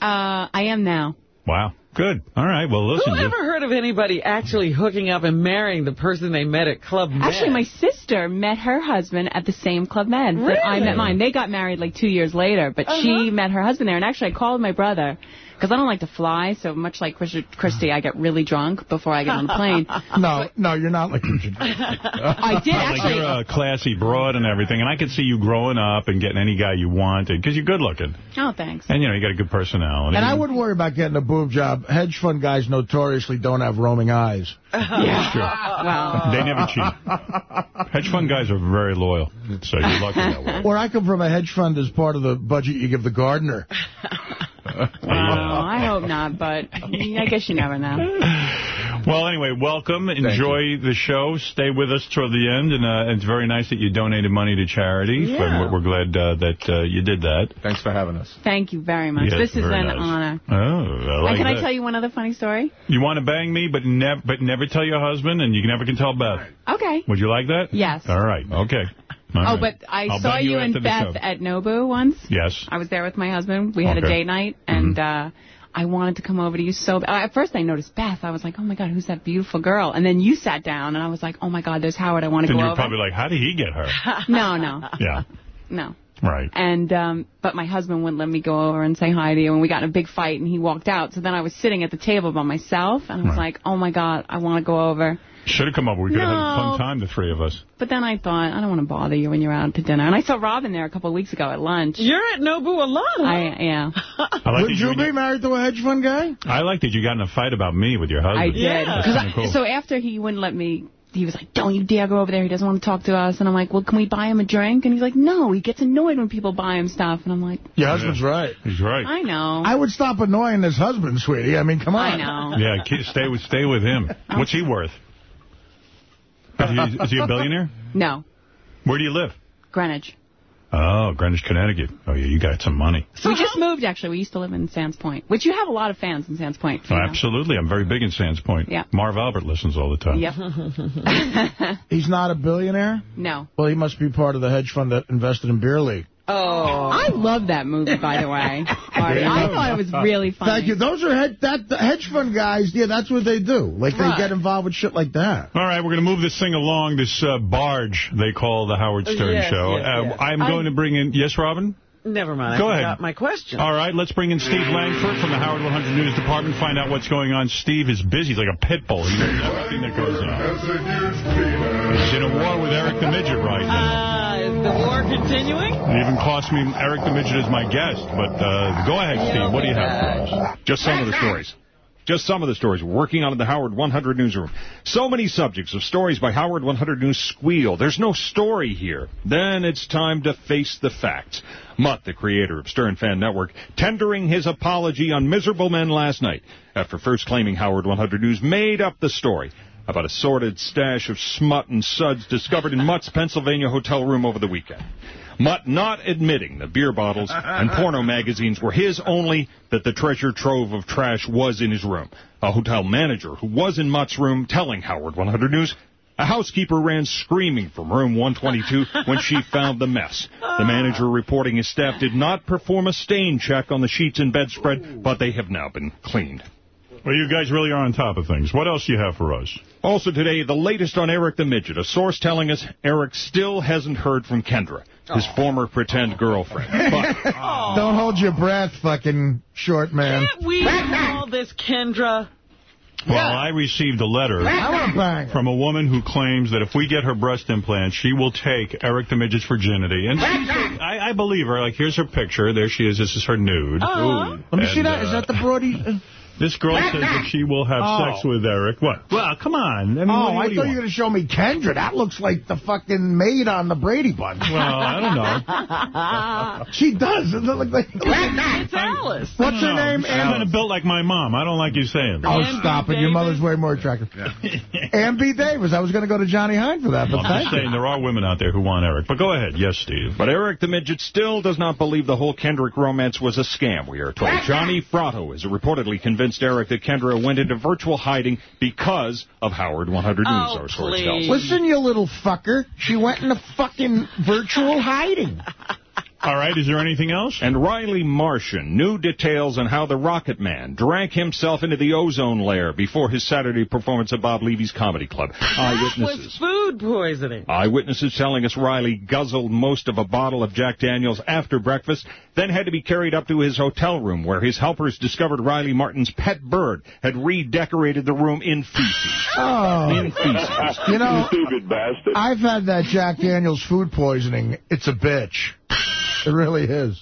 Uh, I am now. Wow. Good. All right. Well, listen. Who you- ever heard of anybody actually hooking up and marrying the person they met at Club Med? Actually, my sister met her husband at the same Club Med that I met mine. They got married like two years later, but Uh-huh. she met her husband there. And actually, I called my brother because I don't like to fly. So much like Chris- Christy, I get really drunk before I get on the plane. *laughs* No, no, you're not like Richard. *laughs* I did Like actually. you're a classy broad and everything, and I could see you growing up and getting any guy you wanted because you're good looking, Oh, thanks. and you know you got a good personality. And I wouldn't worry about getting a boob job. Hedge fund guys notoriously don't have roaming eyes. *laughs* It's true. Well. They never cheat. Hedge fund guys are very loyal, so you're lucky that way. Where I come from, a hedge fund is part of the budget you give the gardener. *laughs* Well, I hope not, but I guess you never know. Well, anyway, welcome. Enjoy the show. Stay with us toward the end. And uh, it's very nice that you donated money to charity. Yeah. We're, we're glad uh, that uh, you did that. Thanks for having us. Thank you very much. Yes, this is an nice. honor. Oh, I like and can that. I tell you one other funny story? You want to bang me, but, nev but never tell your husband, and you can never can tell Beth. Okay. Would you like that? Yes. All right. Okay. All oh, right. but I I'll saw you, and Beth show. at Nobu once. Yes. I was there with my husband. We had a Okay. Mm-hmm. date night, and uh, I wanted to come over to you so bad. At first, I noticed Beth. I was like, oh, my God, who's that beautiful girl? And then you sat down, and I was like, oh, my God, there's Howard. I want to Then go you're over. probably like, how did he get her? *laughs* no, no, yeah. no. Right. And um, but my husband wouldn't let me go over and say hi to you, and we got in a big fight, and he walked out. So then I was sitting at the table by myself, and I was Right. like, oh my God, I want to go over. Should have come over. We could have had a fun time, the three of us. But then I thought, I don't want to bother you when you're out to dinner. And I saw Robin there a couple of weeks ago at lunch. You're at Nobu a lot, huh? I yeah. *laughs* I like, Would that you be married to a hedge fund guy? I like that you got in a fight about me with your husband. I did. That's 'Cause kinda I- cool. So after he wouldn't let me, he was like, don't you dare go over there. He doesn't want to talk to us. And I'm like, well, can we buy him a drink? And he's like, no, he gets annoyed when people buy him stuff. And I'm like, Your husband's right. He's right. I know. I would stop annoying his husband, sweetie. I mean, come on. I know. Yeah, stay with stay with him. *laughs* What's he worth? Is he, is he a billionaire? No. Where do you live? Greenwich. Oh, Greenwich, Connecticut. Oh, yeah, you got some money. we just uh-huh. moved, actually. We used to live in Sands Point, which you have a lot of fans in Sands Point. Oh, absolutely. I'm very big in Sands Point. Yeah. Marv Albert listens all the time. Yep. *laughs* *laughs* He's not a billionaire? no. Well, he must be part of the hedge fund that invested in Beer League. Oh. I love that movie, by the way. *laughs* Artie. I thought it was really funny. Thank you. Those are hedge, that, the hedge fund guys, yeah, that's what they do. Like, they Right. get involved with shit like that. All right, we're going to move this thing along, this uh, barge they call the Howard Stern Yes, Show. yes, uh, yes. I'm I- going to bring in... Yes, Robin? Never mind. Go I ahead. forgot my question. All right, let's bring in Steve Langford from the Howard 100 News Department, find out what's going on. Steve is busy. He's like a pit bull. He knows everything that goes on. He's in a war with Eric the Midget right now. Uh, is the war continuing? It even cost me Eric the Midget as my guest. But uh, go ahead, Steve. What do you have for us? Just some of the stories. Just some of the stories we're working on in the Howard 100 newsroom. So many subjects of stories by Howard 100 News squeal. There's no story here. Then it's time to face the facts. Mutt, the creator of Stern Fan Network, tendering his apology on Miserable Men last night after first claiming Howard 100 News made up the story about a sordid stash of smut and suds discovered in Mutt's Pennsylvania hotel room over the weekend. Mutt not admitting the beer bottles and porno magazines were his only, that the treasure trove of trash was in his room. A hotel manager who was in Mutt's room telling Howard 100 News, a housekeeper ran screaming from room 122 when she found the mess. The manager reporting his staff did not perform a stain check on the sheets and bedspread, but they have now been cleaned. Well, you guys really are on top of things. What else do you have for us? Also today, the latest on Eric the Midget. A source telling us Eric still hasn't heard from Kendra, his former pretend girlfriend. *laughs* But Don't hold your breath, fucking short man. Can't we call this Kendra? Well, I received a letter I want to bang. from a woman who claims that if we get her breast implant, she will take Eric the Midget's virginity. And she's I, I believe her. Like, here's her picture. There she is. This is her nude. Let me see And, that. Is uh, that the broady? This girl says that she will have Oh. sex with Eric. What? Well, come on. I mean, Oh, what, what I thought you you were going to show me Kendra. That looks like the fucking maid on the Brady Bunch. Well, I don't know. *laughs* She does. It look like... It's Alice. What's her don't know. name? She's kind of built like my mom. I don't like you saying that. Oh, Ann stop it. Your mother's way more attractive. Ann B. Davis. I was going to go to Johnny Hein for that, but I'm thank just you. saying there are women out there who want Eric. But go ahead. Yes, Steve. But Eric the Midget still does not believe the whole Kendrick romance was a scam, we are told. Johnny Fratto is reportedly convinced Eric that Kendra went into virtual hiding because of Howard 100 News, Oh, our source please. tells. Listen, you little fucker. She went into fucking virtual hiding. All right. Is there anything else? And Riley Martin, new details on how the Rocket Man drank himself into the ozone layer before his Saturday performance at Bob Levy's Comedy Club. *laughs* Eyewitnesses. Was food poisoning. Eyewitnesses telling us Riley guzzled most of a bottle of Jack Daniels after breakfast, then had to be carried up to his hotel room where his helpers discovered Riley Martin's pet bird had redecorated the room in feces. Oh. In feces. You know, Stupid bastard. I've had that Jack Daniels food poisoning. It's a bitch. *laughs* It really is.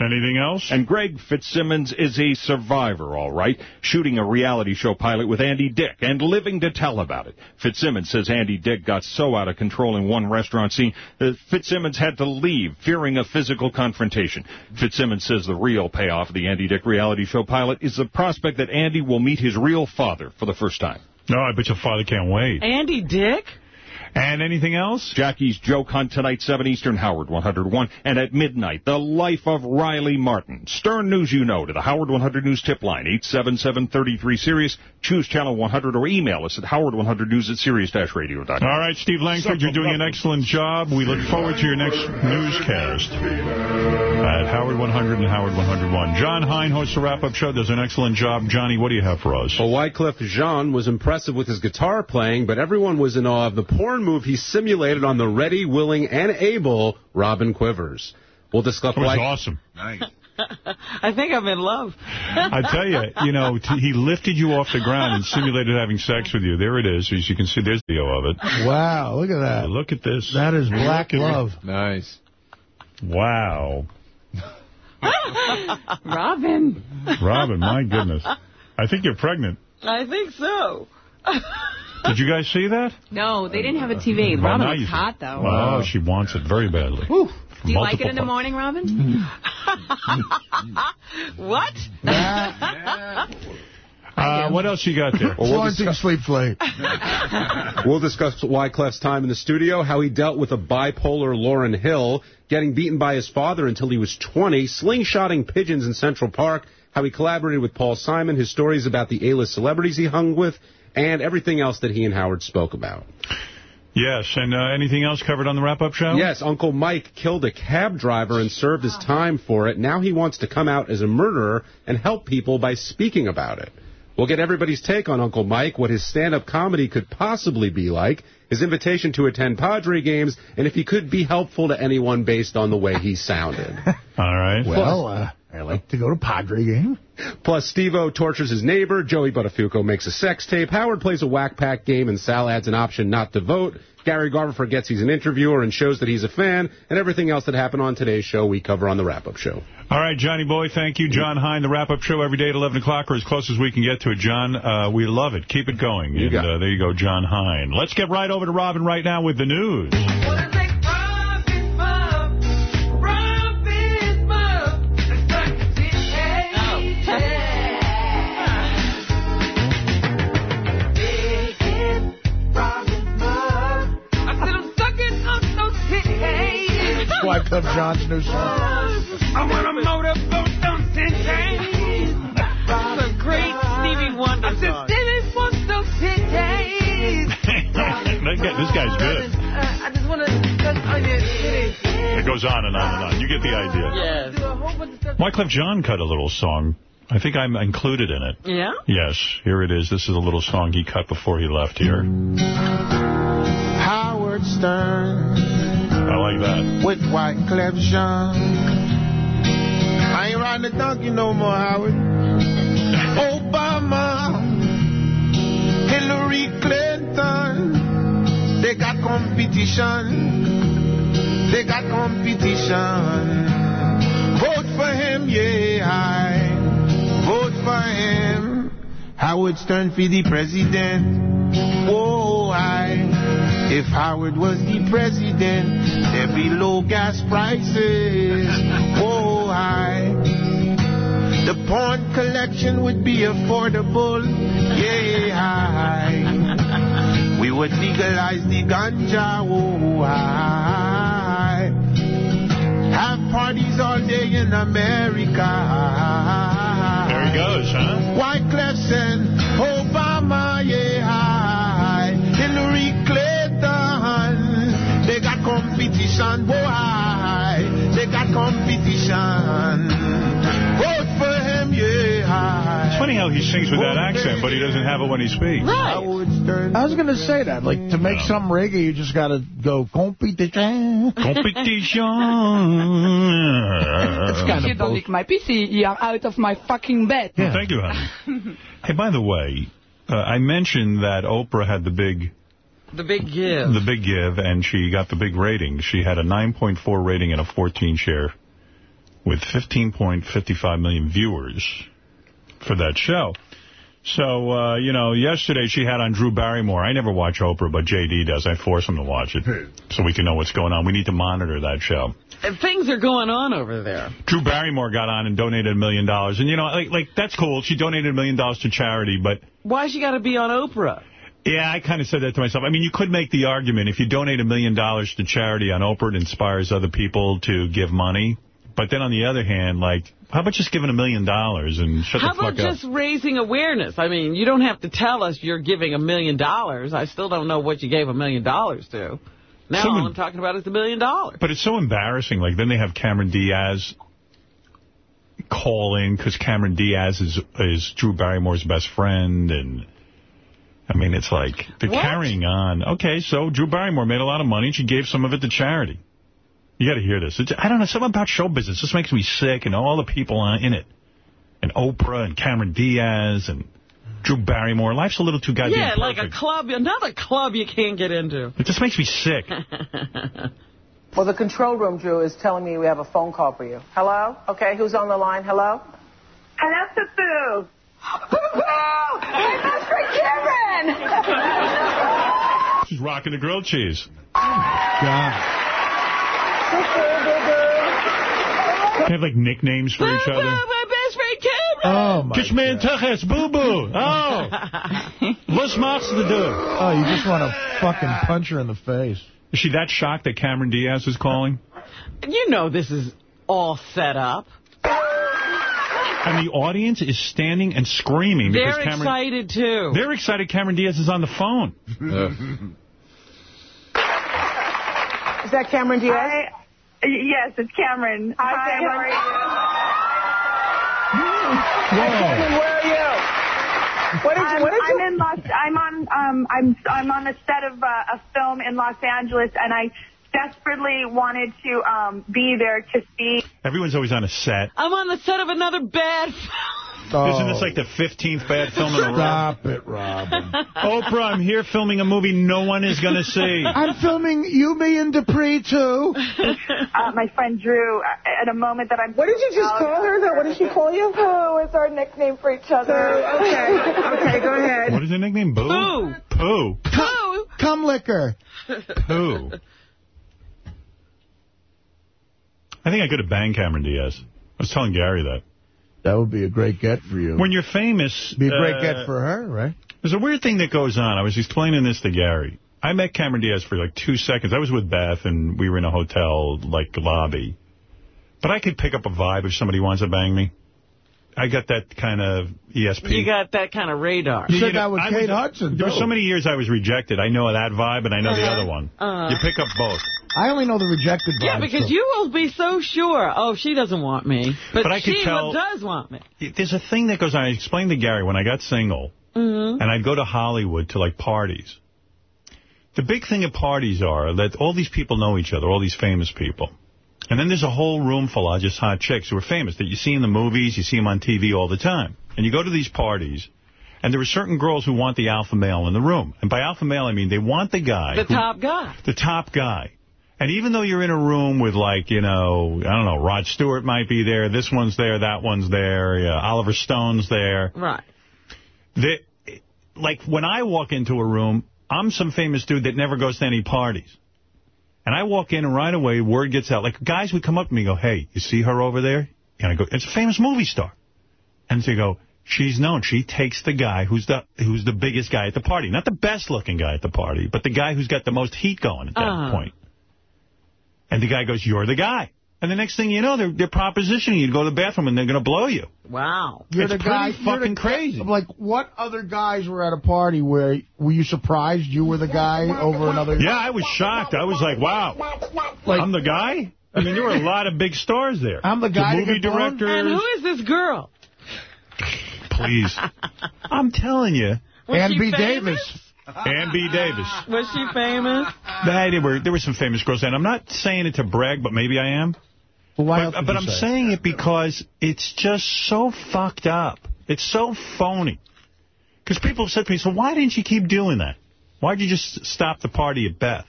Anything else? And Greg Fitzsimmons is a survivor, all right, shooting a reality show pilot with Andy Dick and living to tell about it. Fitzsimmons says Andy Dick got so out of control in one restaurant scene that Fitzsimmons had to leave, fearing a physical confrontation. Fitzsimmons says the real payoff of the Andy Dick reality show pilot is the prospect that Andy will meet his real father for the first time. No, I bet your father can't wait. Andy Dick? And anything else? Jackie's Joke Hunt tonight, 7 Eastern, Howard 101. And at midnight, The Life of Riley Martin. Stern News You Know to the Howard 100 News tip line, 877-33-SIRIUS. Choose channel 100 or email us at howard100news at sirius-radio.com. All right, Steve Langford, you're doing an excellent job. We look forward to your next newscast at Howard 100 and Howard 101. Jon Hein hosts the wrap-up show, does an excellent job. Johnny, what do you have for us? Well, Wyclef Jean was impressive with his guitar playing, but everyone was in awe of the porn move he simulated on the ready, willing, and able Robin Quivers. We'll discuss That was why... awesome. Nice. *laughs* I think I'm in love. I tell you, you know, t *laughs* he lifted you off the ground and simulated having sex with you. There it is. As you can see, there's video of it. Wow, look at that. Look at this. That is black Look love. Nice. Wow. *laughs* Robin. Robin, my goodness. I think you're pregnant. I think so. Did you guys see that? No, they didn't have a TV. Well, Robin now was hot, though. Oh, she wants it very badly. Do you like it in the morning, Robin? *laughs* what? Uh, what else you got there? Flaunting sleeps late. We'll discuss Wyclef's time in the studio, how he dealt with a bipolar Lauryn Hill, getting beaten by his father until he was 20, slingshotting pigeons in Central Park, how he collaborated with Paul Simon, his stories about the A-list celebrities he hung with, and everything else that he and Howard spoke about. Yes, and uh, anything else covered on the wrap-up show? Yes, Uncle Mike killed a cab driver and served his time for it. Now he wants to come out as a murderer and help people by speaking about it. We'll get everybody's take on Uncle Mike, what his stand-up comedy could possibly be like, his invitation to attend Padre games, and if he could be helpful to anyone based on the way he sounded. *laughs* All right. Well, uh, I like to go to Padre game. Plus, Steve-O tortures his neighbor, Joey Buttafuoco makes a sex tape, Howard plays a whack pack game, and Sal adds an option not to vote. Gary Garver forgets he's an interviewer and shows that he's a fan, and everything else that happened on today's show we cover on the wrap-up show. All right, Johnny Boy, thank you. Jon Hein, the wrap-up show every day at 11 o'clock, or as close as we can get to it, John. Uh, we love it. Keep it going. You and got uh, there you go, Jon Hein. Let's get right over to Robin right now with the news. Wyclef Jean's new song. I want a motorboat, don't send change. It's a great Stevie Wonder song. That guy- *laughs* this guy's good. I just uh, want to It goes on and on and on. You get the idea. Yes. Wyclef Jean cut a little song. I think I'm included in it. Yeah? Yes, here it is. This is a little song he cut before he left here. Howard Stern I like that. with Wyclef Jean. I ain't riding the donkey no more, Howard. Obama, Hillary Clinton, they got competition. They got competition. Vote for him, yeah, I vote for him. Howard Stern for the president. Whoa. If Howard was the president, there'd be low gas prices. *laughs* Oh, Whoa, I. The porn collection would be affordable. Yeah, I. We would legalize the ganja. Oh, Whoa, I. Have parties all day in America. There he goes, huh? Wyclef and Obama, yeah, competition, boy, they got competition. Vote for him, yeah. It's funny how he sings with that accent, but he doesn't have it when he speaks. Right. I was going to say that. Like, to make some reggae, you just got to go competition. Competition. *laughs* kind you don't lick my PC, you're out of my fucking bed. Thank you, honey. *laughs* hey, by the way, uh, I mentioned that Oprah had the big The big give. the big give, and she got the big rating. She had a 9.4 rating and a 14 share with 15.55 million viewers for that show. So, uh, you know, yesterday she had on Drew Barrymore. I never watch Oprah, but JD does. I force him to watch it so we can know what's going on. We need to monitor that show. And Things are going on over there. Drew Barrymore got on and donated a million dollars. And, you know, like, like that's cool. She donated a million dollars to charity, but... Why she got to be on Oprah? Yeah, I kind of said that to myself. I mean, you could make the argument if you donate a million dollars to charity on Oprah, it inspires other people to give money. But then on the other hand, like, how about just giving a million dollars and shut How the fuck up? How about just raising awareness? I mean, you don't have to tell us you're giving a million dollars. I still don't know what you gave a million dollars to. Now Someone- all I'm talking about is the million dollars. But it's so embarrassing. Like, then they have Cameron Diaz call in because Cameron Diaz is is Drew Barrymore's best friend. And, I mean, it's like, they're What? carrying on. Okay, so Drew Barrymore made a lot of money. and She gave some of it to charity. You got to hear this. It's, I don't know, something about show business. This makes me sick and all the people on, in it. And Oprah and Cameron Diaz and Drew Barrymore. Life's a little too goddamn yeah, like a club, another club you can't get into. It just makes me sick. *laughs* Well, the control room, Drew, is telling me we have a phone call for you. Hello? Okay, who's on the line? Hello? Hello, Poo-Poo. Poo-Poo! My best friend Cameron! She's rocking the grilled cheese. God. They have, like, nicknames for each other. My best friend Cameron! Oh, my Kiss man tuches, boo-boo. Oh. *laughs* What's machst du? Oh, you just want to fucking punch her in the face. Is she that shocked that Cameron Diaz is calling? You know this is all set up. And the audience is standing and screaming because They're Cameron... excited, too. They're excited Cameron Diaz is on the phone. Is that Cameron Diaz? Hi. Yes, it's Cameron. Hi, Cameron. How are Hi, Cameron, where are you? What did you, Um, what did I'm you... in Los. I'm on. Um, I'm. I'm on the set of uh, a film in Los Angeles, and I desperately wanted to um, be there to see. Everyone's always on a set. I'm on the set of another bad Isn't this like the 15th bad film in a row? Stop it, Robin. *laughs* Oprah, I'm here filming a movie no one is going to see. *laughs* I'm filming You, Me, and Dupree, too. *laughs* uh, my friend Drew uh, at a moment that I'm. What did you just call her, though? What did she call you? Pooh is our nickname for each other. okay. Okay, go ahead. What is her nickname? Boo? Pooh. Pooh. Pooh. Come liquor. Pooh. I think I could have banged Cameron Diaz. I was telling Gary that. That would be a great get for you. When you're famous... be a great uh, get for her, right? There's a weird thing that goes on. I was explaining this to Gary. I met Cameron Diaz for like two seconds. I was with Beth, and we were in a hotel, like, lobby. But I could pick up a vibe if somebody wants to bang me. I got that kind of ESP. You got that kind of radar. You said know, that with I Kate was- Hudson, There were so many years I was rejected. I know that vibe, and I know the Uh-huh. other one. Uh-huh. You pick up both. I only know the rejected vibe. Yeah, because so- you will be so sure, oh, she doesn't want me. But, But I could she tell- does want me. There's a thing that goes on. I explained to Gary when I got single, Mm-hmm. and I'd go to Hollywood to, like, parties. The big thing at parties are that all these people know each other, all these famous people. And then there's a whole room full of just hot chicks who are famous that you see in the movies, you see them on TV all the time. And you go to these parties, and there are certain girls who want the alpha male in the room. And by alpha male, I mean they want the guy. The who- top guy. the top guy. And even though you're in a room with, like, you know, I don't know, Rod Stewart might be there, this one's there, that one's there, yeah, Oliver Stone's there. Right. They, like, when I walk into a room, I'm some famous dude that never goes to any parties. And I walk in and right away, word gets out. Like, guys would come up to me and go, hey, you see her over there? And I go, it's a famous movie star. And they go, she's known. She takes the guy who's the who's the biggest guy at the party. Not the best looking guy at the party, but the guy who's got the most heat going at that Uh-huh. point. And the guy goes, you're the guy. And the next thing you know, they're, they're propositioning you to go to the bathroom and they're going to blow you. Wow. You're it's the pretty guy, you're fucking the, crazy. Like, what other guys were at a party where, were you surprised you were the guy over another? Yeah, I was shocked. I was like, wow, I'm the guy? I mean, there were a lot of big stars there. I'm the guy The to movie get blown? directors. And who is this girl? Please. *laughs* I'm telling you. Was Ann B. famous? Davis. Ann B. Davis. Was she famous? Nah, there were there were some famous girls, and I'm not saying it to brag, but maybe I am. Well, why But, but I'm say? saying it because it's just so fucked up. It's so phony. Because people have said to me, so why didn't you keep doing that? Why'd you just stop the party at Beth?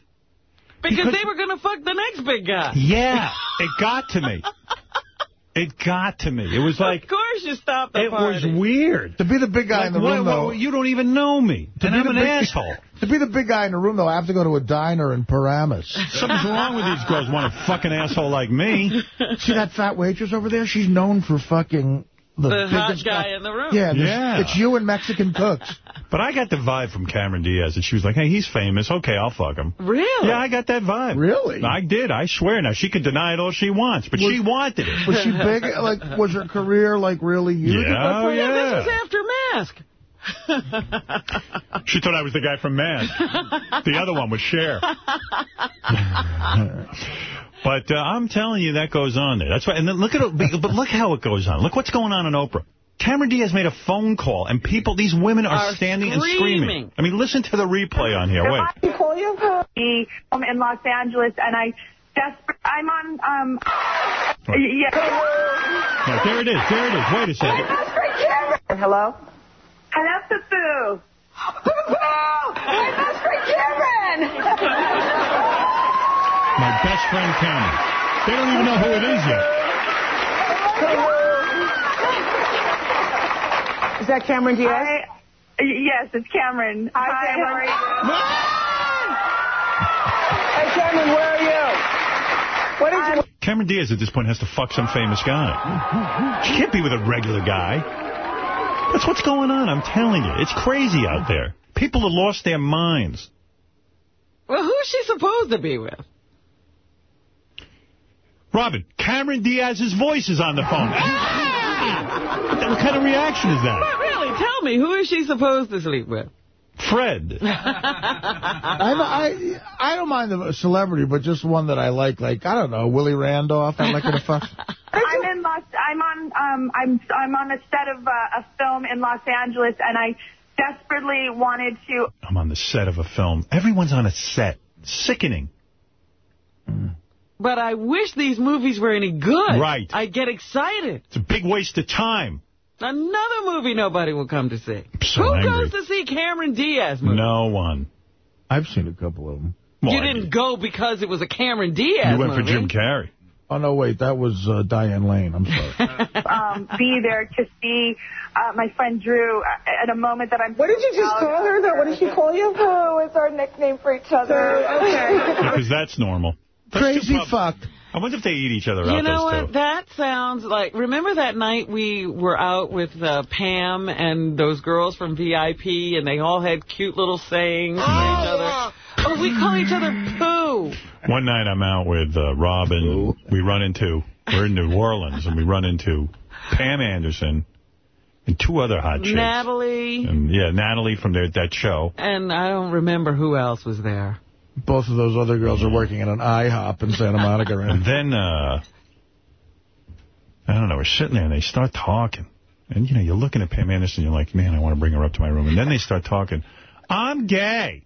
Because, Because- they were going to fuck the next big guy. Yeah, it got to me. *laughs* It got to me. It was like... Of course you stopped the It was weird. To be the big guy Like, in the room, what- though. you don't even know me. To and be I'm the an big- asshole. *laughs* To be the big guy in the room, though, I have to go to a diner in Paramus. Something's wrong with these girls want a fucking asshole like me. See that fat waitress over there? She's known for fucking the, The hot biggest guy in the room. Yeah, Yeah. it's you and Mexican cooks. *laughs* But I got the vibe from Cameron Diaz that she was like, hey, he's famous. Okay, I'll fuck him. Really? Yeah, I got that vibe. Really? I did. I swear. Now, she could deny it all she wants, but she wanted it. Was she big? *laughs* Like, was her career, like, really huge? Yeah, oh, yeah, yeah. this was after Mask. She thought I was the guy from Man. the other one was Cher. *laughs* but uh, I'm telling you, that goes on there. That's why. And then look at it. But look how it goes on. Look what's going on in Oprah. Cameron Diaz made a phone call, and people, these women are, Are standing and screaming. screaming. I mean, listen to the replay on here. Wait. I call you the um, in Los Angeles, and I desperate. I'm on. Um. Yeah. No, there it is. There it is. Wait a second. Hello? Hello, Fufu. My best friend Cameron! *laughs* My best friend Cameron. They don't even know who it is yet. Is that Cameron Diaz? I, yes, it's Cameron. Hi, Cameron. Hey, Cameron, where are you? What did you... Cameron Diaz at this point has to fuck some famous guy. She can't be with a regular guy. That's what's going on, I'm telling you. It's crazy out there. People have lost their minds. Well, who's she supposed to be with? Robin, Cameron Diaz's voice is on the phone. *laughs* What kind of reaction is that? But really, tell me, who is she supposed to sleep with? Fred. *laughs* I, I I don't mind the celebrity, but just one that I like, like I don't know, Willie Randolph. I like her to fuck. *laughs* I'm in Los. I'm on. Um. I'm. I'm on a set of uh, a film in Los Angeles, and I desperately wanted to. I'm on the set of a film. Everyone's on a set. Sickening. But I wish these movies were any good. Right. I get excited. It's a big waste of time. Another movie nobody will come to see. so Who angry. goes to see Cameron Diaz movie? No one. I've seen a couple of them. you didn't go because it was a Cameron Diaz movie. You went movie. for Jim Carrey. Oh, no, wait, that was uh, Diane Lane. I'm sorry. *laughs* um, be there to see uh, my friend Drew uh, at a moment that I'm. What did you just call her, though? What did she call you? Oh, it's our nickname for each other. Okay. *laughs* Because that's normal. That's Crazy too pub- fucked. I wonder if they eat each other You out, know those what? two. That sounds like... Remember that night we were out with uh, Pam and those girls from VIP, and they all had cute little sayings for each other? Oh, we call each other poo. One night I'm out with uh, Robin. We run into, we're in New Orleans, and we run into Pam Anderson and two other hot chicks. Natalie, And, yeah, Natalie from their, that show. and I don't remember who else was there. Both of those other girls are working at an IHOP in Santa Monica. Right? *laughs* And then, uh, I don't know, we're sitting there and they start talking. And, you know, you're looking at Pam Anderson, you're like, man, I want to bring her up to my room. And then they start talking, I'm gay.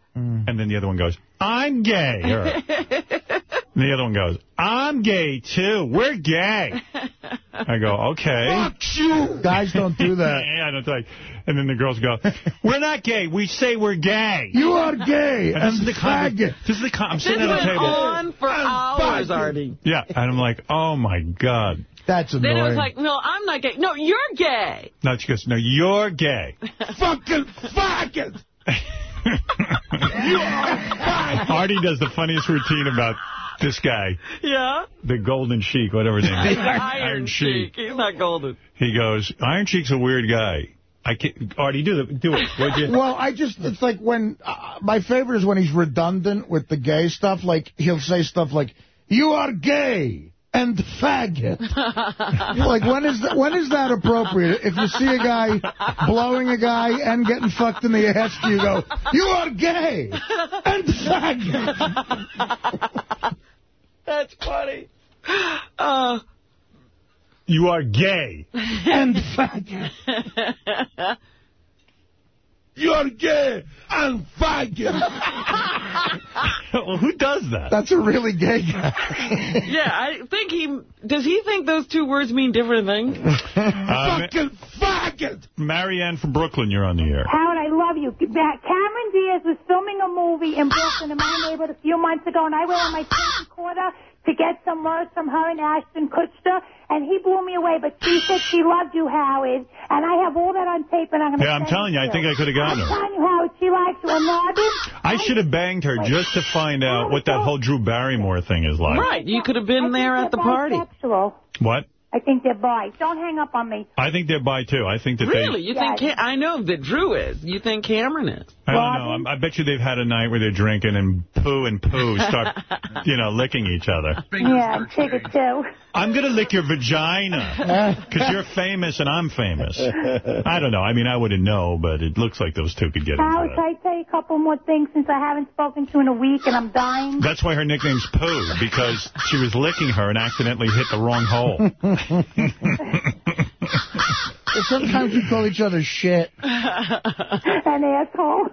And then the other one goes, I'm gay. *laughs* Or- and the other one goes, I'm gay, too. We're gay. *laughs* I go, okay. Fuck you. Guys don't do that. *laughs* yeah, I don't like. And then the girls go, we're not gay. We say we're gay. You are gay And this is and the conver- faggot. This is the con- I'm This sitting at went the table. on for hours, Artie. Yeah, and I'm like, oh, my God. That's Then it was like, no, I'm not gay. No, you're gay. No, she goes, no, you're gay. Fucking faggot. *laughs* *laughs* Artie does the funniest routine about this guy, Yeah? the Golden Sheik, whatever his name is. *laughs* Iron Sheik. He's not golden. He goes, Iron Sheik's a weird guy. I can't, Artie, do, the, do it, would you? Well, I just, it's like when, uh, my favorite is when he's redundant with the gay stuff. Like, he'll say stuff like, you are gay and faggot. like, when is, that, when is that appropriate? If you see a guy blowing a guy and getting fucked in the ass, you go, you are gay and faggot. That's funny. Uh, You are gay. and faggot. You're gay and faggot. *laughs* well, who does that? That's a really gay guy. yeah, I think he... Does he think those two words mean different things? *laughs* Uh, Fucking faggot. Marianne from Brooklyn, you're on the air. Howard, I love you. you, Cameron Diaz was filming a movie in Brooklyn in my neighborhood a few months ago, and I went on my tape recorder to get some words from her and Ashton Kutcher, and he blew me away. But she said she loved you, Howard, and I have all that on tape, and I'm going to Yeah, I'm telling you, I think I could have gotten I'm her. telling you, Howard, she likes you. And Robin, I should have banged her just to find out what that whole Drew Barrymore thing is like. Right, you could have been there at the party. bisexual. What? I think they're bi. Don't hang up on me. I think they're bi, too. I think that Really? they... You think Ca- I know that Drew is. You think Cameron is? I don't know. I'm- I bet you they've had a night where they're drinking and poo and poo start, *laughs* you know, licking each other. Yeah, I take it too. I'm going to lick your vagina *laughs* because you're famous and I'm famous. I don't know. I mean, I wouldn't know, but it looks like those two could get into Howard, that. can I tell you a couple more things since I haven't spoken to in a week and I'm dying? That's why her nickname's Pooh, because she was licking her and accidentally hit the wrong hole. *laughs* Sometimes we call each other shit. *laughs* An asshole.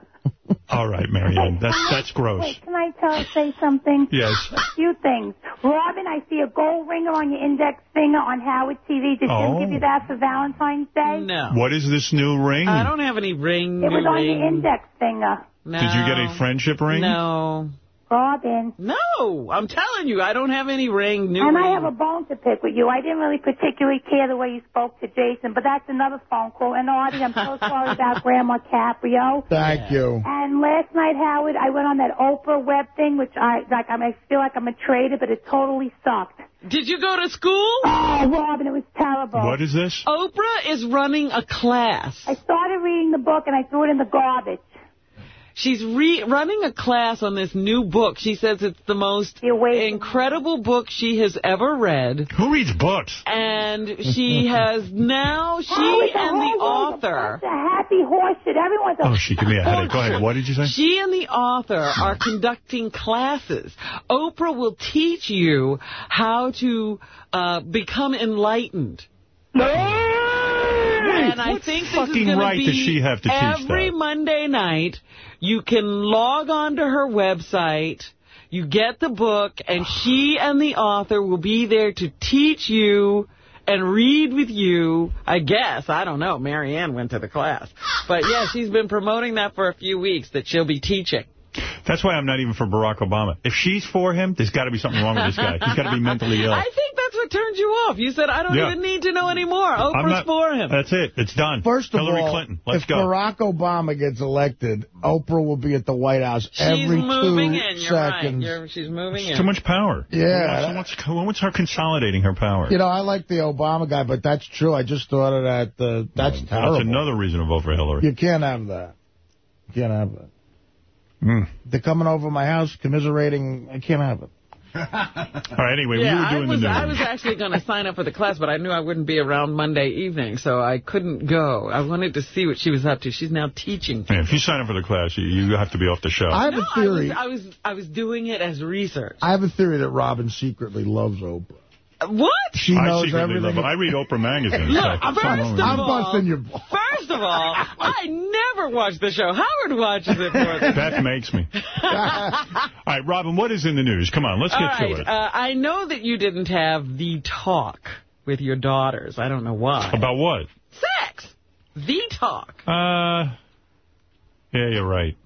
All right, Marianne. That's that's gross. Wait, can I tell say something? Yes. A few things. Robin, I see a gold ringer on your index finger on Howard TV. Did Oh. Jim give you oh. that for Valentine's Day? No. What is this new ring? I don't have any ring. It was new on ring. your index finger. No. Did you get a friendship ring? No. Robin. No, I'm telling you, I don't have any ring, new and ring. I have a bone to pick with you. I didn't really particularly care the way you spoke to Jason, but that's another phone call. And Artie, I'm so *laughs* sorry about Grandma Caprio. Thank you. And last night, Howard, I went on that Oprah web thing, which I like. I'm, I feel like I'm a traitor, but it totally sucked. Did you go to school? Oh, Robin, it was terrible. What is this? Oprah is running a class. I started reading the book and I threw it in the garbage. She's re running a class on this new book. She says it's the most incredible book she has ever read. Who reads books? And she *laughs* has now, she Oh, and the whole world of author. bunch of happy horse shit. Everyone's a Oh, she gave me a headache. Go ahead. What did you say? She and the author are conducting classes. Oprah will teach you how to uh, become enlightened. And I What think this fucking is right does she have to teach every that? Monday night. You can log on to her website. You get the book, and *sighs* she and the author will be there to teach you and read with you. I guess I don't know. Marianne went to the class, but yeah, she's been promoting that for a few weeks that she'll be teaching. That's why I'm not even for Barack Obama. If she's for him, there's got to be something wrong with this guy. He's got to be mentally ill. *laughs* I think that's what turned you off. You said I don't Yeah. even need to know anymore. Oprah's not- for him. That's it. It's done. First of Hillary all, Clinton. Let's if go. Barack Obama gets elected, Oprah will be at the White House She's every moving two in. You're right. seconds. You're, she's moving in. Too much power. Yeah. Who wants, who wants her consolidating her power? You know, I like the Obama guy, but that's true. I just thought of that. Uh, that's terrible. That's another reason to vote for Hillary. You can't have that. You can't have that. Mm. They're coming over my house, commiserating. I can't have it. *laughs* All right, anyway, yeah, we were I doing was, the news. I was actually going to sign up for the class, but I knew I wouldn't be around Monday evening, so I couldn't go. I wanted to see what she was up to. She's now teaching. Yeah, if you sign up for the class, you, you have to be off the show. I have No, a theory. I was, I was I was doing it as research. I have a theory that Robin secretly loves Oprah. What? She I knows secretly everything. love it. I read Oprah magazine. Look, so- first of I'm all, busting your First of all, I never watch the show. Howard watches it more than That makes me. All right, Robin, what is in the news? Come on, let's get All right, to it. uh, I know that you didn't have the talk with your daughters. I don't know why. About what? Sex. The talk. Uh, yeah, you're right.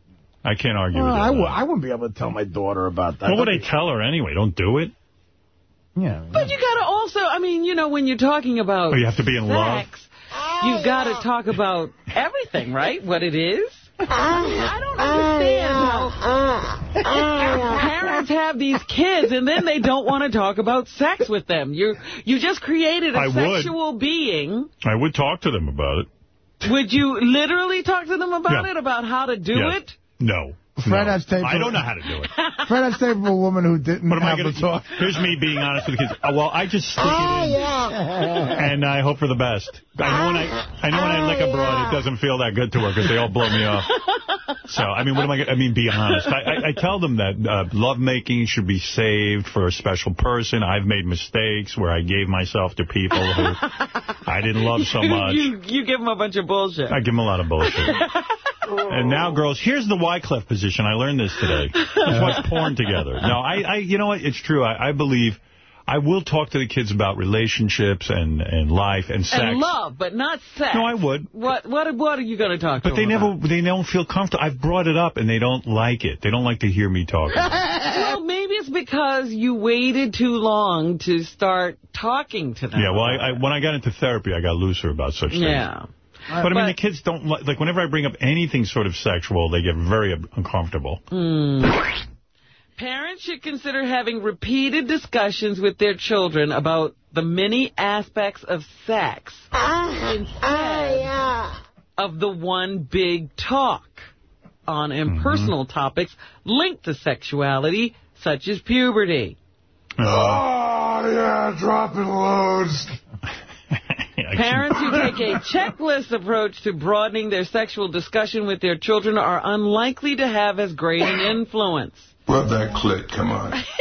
I can't argue Well, with that. I, w I wouldn't be able to tell my daughter about that. What would I tell her anyway? Don't do it. Yeah. But you got to also, I mean, you know, when you're talking about Oh, you have to be in love? you've got to talk about everything, right? What it is. Uh, *laughs* I don't uh, understand how uh, *laughs* parents have these kids and then they don't want to talk about sex with them. You you just created a I would. sexual being. I would talk to them about it. Would you literally talk to them about Yeah. it, about how to do Yeah. it? No. Fred no. has tape I don't know how to do it. *laughs* Fred, I'd say a woman who didn't What am I have going the to talk. Here's me being honest with the kids. Uh, well, I just stick Oh, it in, and I hope for the best. I know when I, I know when I lick a broad, it doesn't feel that good to her because they all blow me off. So, I mean, what am I? gonna- I mean, be honest. I, I, I tell them that uh, lovemaking should be saved for a special person. I've made mistakes where I gave myself to people who I didn't love so *laughs* much. you you give them a bunch of bullshit. I give them a lot of bullshit. *laughs* And now, girls, here's the Wyclef position. I learned this today. Let's watch *laughs* porn together. No, I, I, you know what? It's true. I, I believe, I will talk to the kids about relationships and, and life and sex. And love, but not sex. No, I would. What what what are you going to talk to But they never, about? they don't feel comfortable. I've brought it up, and they don't like it. They don't like to hear me talk. *laughs* well, maybe it's because you waited too long to start talking to them. yeah, well, I, I, when I got into therapy, I got looser about such things. Yeah. But, I mean, the kids don't like, like, whenever I bring up anything sort of sexual, they get very uncomfortable. Hmm. Parents should consider having repeated discussions with their children about the many aspects of sex ah, instead ah, of the one big talk on impersonal mm-hmm. topics linked to sexuality, such as puberty. Uh-huh. Oh, yeah, dropping loads. Parents who take a *laughs* checklist approach to broadening their sexual discussion with their children are unlikely to have as great an influence. Rub that clit, come on. *laughs*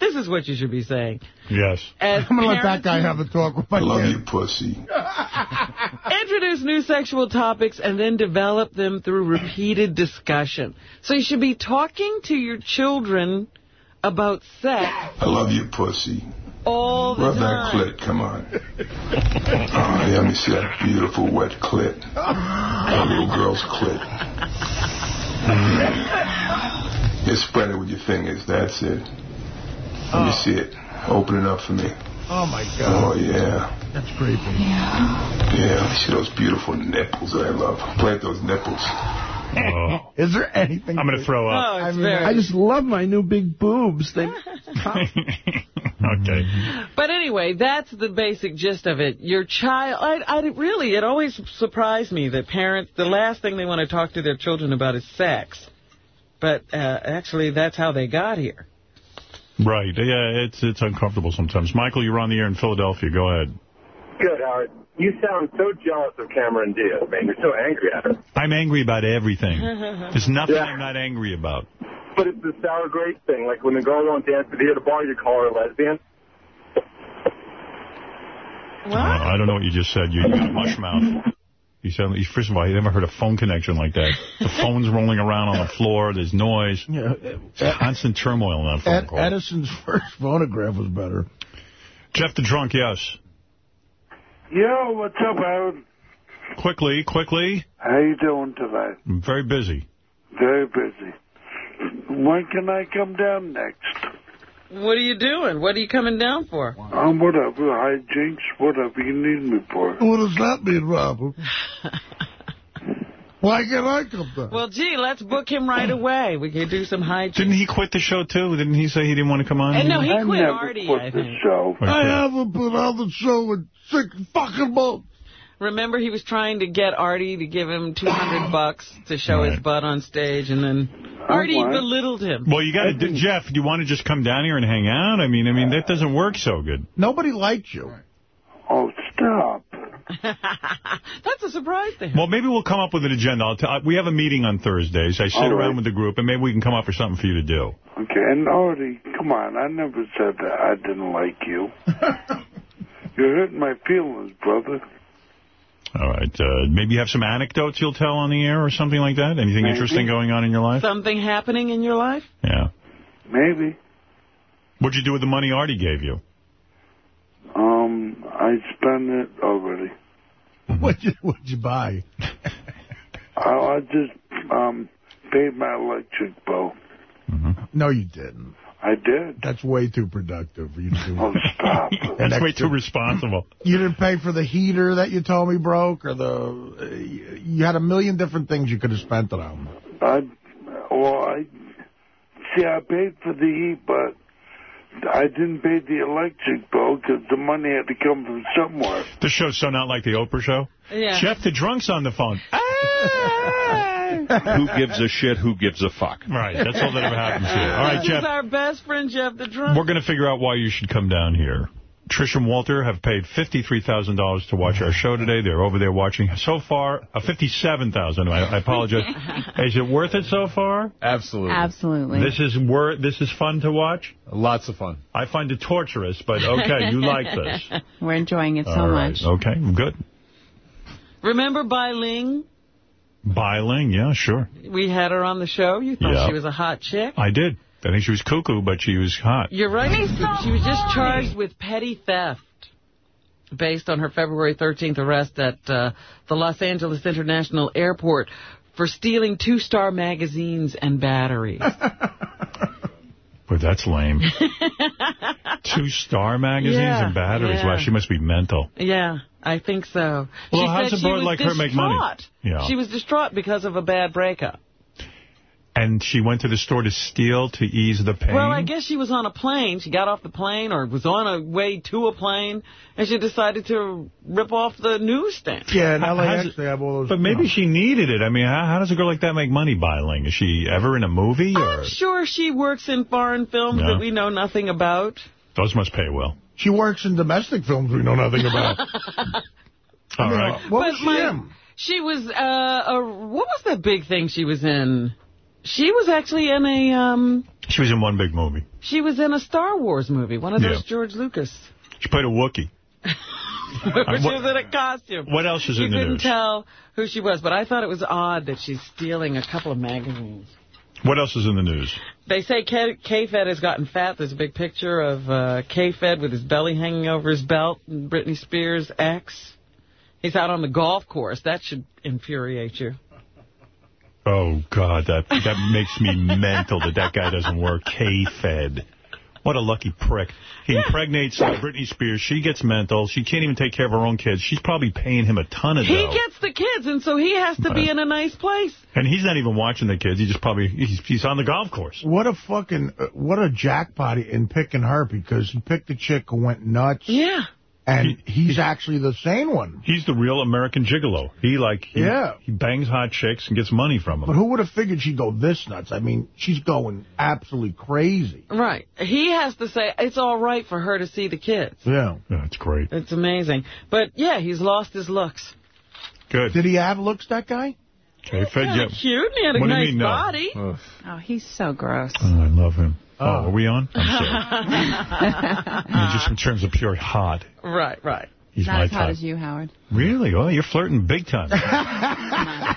This is what you should be saying. Yes. As I'm going to let that parents guy have a talk with my I love kid. you, pussy. *laughs* Introduce new sexual topics and then develop them through repeated discussion. So you should be talking to your children about sex I love you, pussy. all the Rub that time. clit, come on. Oh, yeah, let me see that beautiful wet clit. That little girl's clit. Just spread it with your fingers, that's it. Let me oh. see it. Open it up for me. Oh, my God. Oh, yeah. That's creepy. Yeah, let me see those beautiful nipples that I love. Play with those nipples. Is there anything... I'm going to throw up. Oh, I mean, very- I just love my new big boobs. They *laughs* okay. But anyway, that's the basic gist of it. Your child, I, I really, it always surprised me that parents, the last thing they want to talk to their children about is sex. But uh, actually, that's how they got here. Right. Yeah, it's it's uncomfortable sometimes. Michael, you're on the air in Philadelphia. Go ahead. Good, Howard. You sound so jealous of Cameron Diaz, man. You're so angry at her. I'm angry about everything. *laughs* There's nothing I'm not angry about. But it's the sour grape thing. Like when the girl won't dance with you at a bar, you call her a lesbian. Uh, I don't know what you just said. You, you got a mush mouth. You said, first of all, you never heard a phone connection like that. The phone's rolling around on the floor. There's noise. Yeah. Constant turmoil on that phone Ed, call. Edison's *laughs* first phonograph was better. Jeff the Drunk, yes. Yo, what's up, Howard? Quickly, quickly. How you doing today? I'm very busy. Very busy. When can I come down next? What are you doing? What are you coming down for? Um, whatever, hijinks, whatever you need me for. What does that mean, Robert? *laughs* Why can't I come down? Well, gee, let's book him right away. We could do some high. Didn't he quit the show, too? Didn't he say he didn't want to come on? And no, he I quit never Artie, quit I think. show. I haven't been on the show in six fucking months. Remember, he was trying to get Artie to give him 200 *coughs* bucks to show his butt on stage, and then Artie what? belittled him. Well, you got to, do Jeff, do you want to just come down here and hang out? I mean, I mean, that doesn't work so good. Nobody likes you. Oh, stop. *laughs* That's a surprise to him. Well, maybe we'll come up with an agenda. I'll tell, we have a meeting on Thursdays. I sit All around right. with the group, and maybe we can come up with something for you to do. Okay, and Artie, come on, I never said that I didn't like you. *laughs* You're hurting my feelings, brother. All right. Uh, maybe you have some anecdotes you'll tell on the air or something like that? Anything Maybe. interesting going on in your life? Something happening in your life? Yeah. Maybe. What'd you do with the money Artie gave you? Um, I spent it already. *laughs* What'd you, what'd you buy? *laughs* I, I just um paid my electric bill. No, you didn't. I did. That's way too productive for you to do. Oh, stop. *laughs* And That's way too responsible. You didn't pay for the heater that you told me broke, or the uh, you had a million different things you could have spent it on. I well, I see. I paid for the heat, but I didn't pay the electric bill because the money had to come from somewhere. This show's so not like the Oprah show. Yeah. Jeff the Drunk's on the phone. Ah! *laughs* who gives a shit? Who gives a fuck? Right. That's all that ever happens here. All right, this Jeff. is our best friend, Jeff the Drunk. We're going to figure out why you should come down here. Trish and Walter have paid $53,000 to watch our show today. They're over there watching. So far, uh, 57,000. I, I apologize. *laughs* Is it worth it so far? Absolutely. Absolutely. This is wor This is fun to watch? Lots of fun. I find it torturous, but okay, you like this. *laughs* We're enjoying it so All right. much. Okay, good. Remember Bai Ling? Bai Ling, yeah, sure. We had her on the show. You thought Yeah. she was a hot chick. I did. I think she was cuckoo, but she was hot. You're right. She was just charged with petty theft based on her February 13th arrest at uh, the Los Angeles International Airport for stealing two-star magazines and batteries. *laughs* But that's lame. *laughs* Two-star magazines Yeah, and batteries. yeah. Wow, she must be mental. yeah, I think so. Well, she how's said a she bird was like her make money? distraught. Yeah. She was distraught because of a bad breakup. And she went to the store to steal to ease the pain? Well, I guess she was on a plane. She got off the plane or was on a way to a plane, and she decided to rip off the newsstand. Yeah, in How- LAX how's they have all those... But maybe she needed it. I mean, how, how does a girl like that make money Bai Ling? Is she ever in a movie? Or I'm sure she works in foreign films Yeah. that we know nothing about. Those must pay well. She works in domestic films we know nothing about. *laughs* All right. What But was she my- in? She was, uh, a, what was that big thing she was in? She was actually in a, um, She was in one big movie. she was in a Star Wars movie, one of those Yeah. George Lucas. She played a Wookiee. *laughs* she was in a costume. What else is you in the couldn't tell who she was, but I thought it was odd that she's stealing a couple of magazines. What else is in the news? They say K- K-Fed has gotten fat. There's a big picture of uh, K-Fed with his belly hanging over his belt and Britney Spears' ex. He's out on the golf course. That should infuriate you. Oh, God, that that makes me mental that that guy doesn't work. K-Fed. What a lucky prick. He impregnates uh, Britney Spears. She gets mental. She can't even take care of her own kids. She's probably paying him a ton of He dough. gets the kids, and so he has to be in a nice place. And he's not even watching the kids. He just probably, he's, he's on the golf course. What a fucking, uh, what a jackpot in picking her because he picked a chick who went nuts. Yeah. And he's actually the sane one. He's the real American gigolo. He, like, he, Yeah. he bangs hot chicks and gets money from them. But who would have figured she'd go this nuts? I mean, she's going absolutely crazy. Right. He has to say it's all right for her to see the kids. Yeah. That's great. It's amazing. But, yeah, he's lost his looks. Good. Did he have looks, that guy? K-Fed, Kinda yeah. cute, and he had a What nice mean, no? body. Oh, he's so gross. Oh, I love him. Oh, oh. are we on? I'm *laughs* sorry. I mean, just in terms of pure hot. right, right. He's Not my as hot type. as you, Howard. Really? Oh, you're flirting big time. *laughs*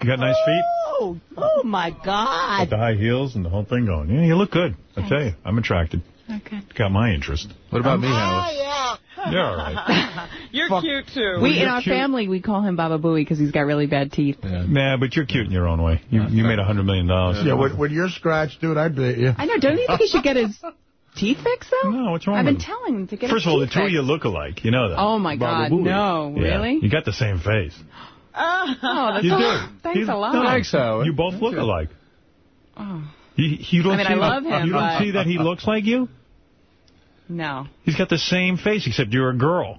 you got nice feet? Oh, oh my God. Got the high heels and the whole thing going. Yeah, you look good. I tell you, I'm attracted. Okay. Got my interest. What about me, oh, Howard? You're all right. *laughs* You're cute, too. We in you're our cute. family we call him Baba Booey because he's got really bad teeth. Nah, but you're cute in your own way. You you made a 100 million. dollars. Yeah, with, with your scratch, dude, I'd bet you. I know. Don't you think he should get his teeth fixed though? No, what's wrong I've with been him? telling him to get. First of all, the two of you look alike. You know that. Oh my God, Booey. no, Yeah. really? You got the same face. *laughs* Oh, oh, that's You so, do. Thanks You- a lot. no, Thanks, Howard. You both look alike. Oh, You, you don't I mean, see I love that, him, You don't but- see that he looks like you? no. He's got the same face, except you're a girl.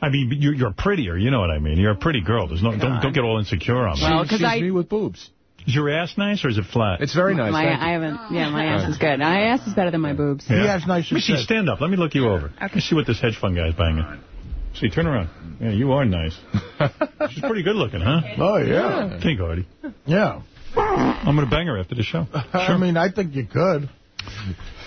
I mean, you're, you're prettier. You know what I mean. You're a pretty girl. There's no don't don't get all insecure on me. Well, 'cause She's I- me with boobs. Is your ass nice or is it flat? It's very nice. My. I haven't. Yeah, my ass is good. My ass is better than my boobs. He has nice Let me see. Stand up. Let me look you over. Let me see what this hedge fund guy's banging. See, turn around. Yeah, you are nice. *laughs* She's pretty good looking, huh? Oh, yeah. Think, Artie. Yeah. I'm going to bang her after the show. *laughs* I mean, I think you could.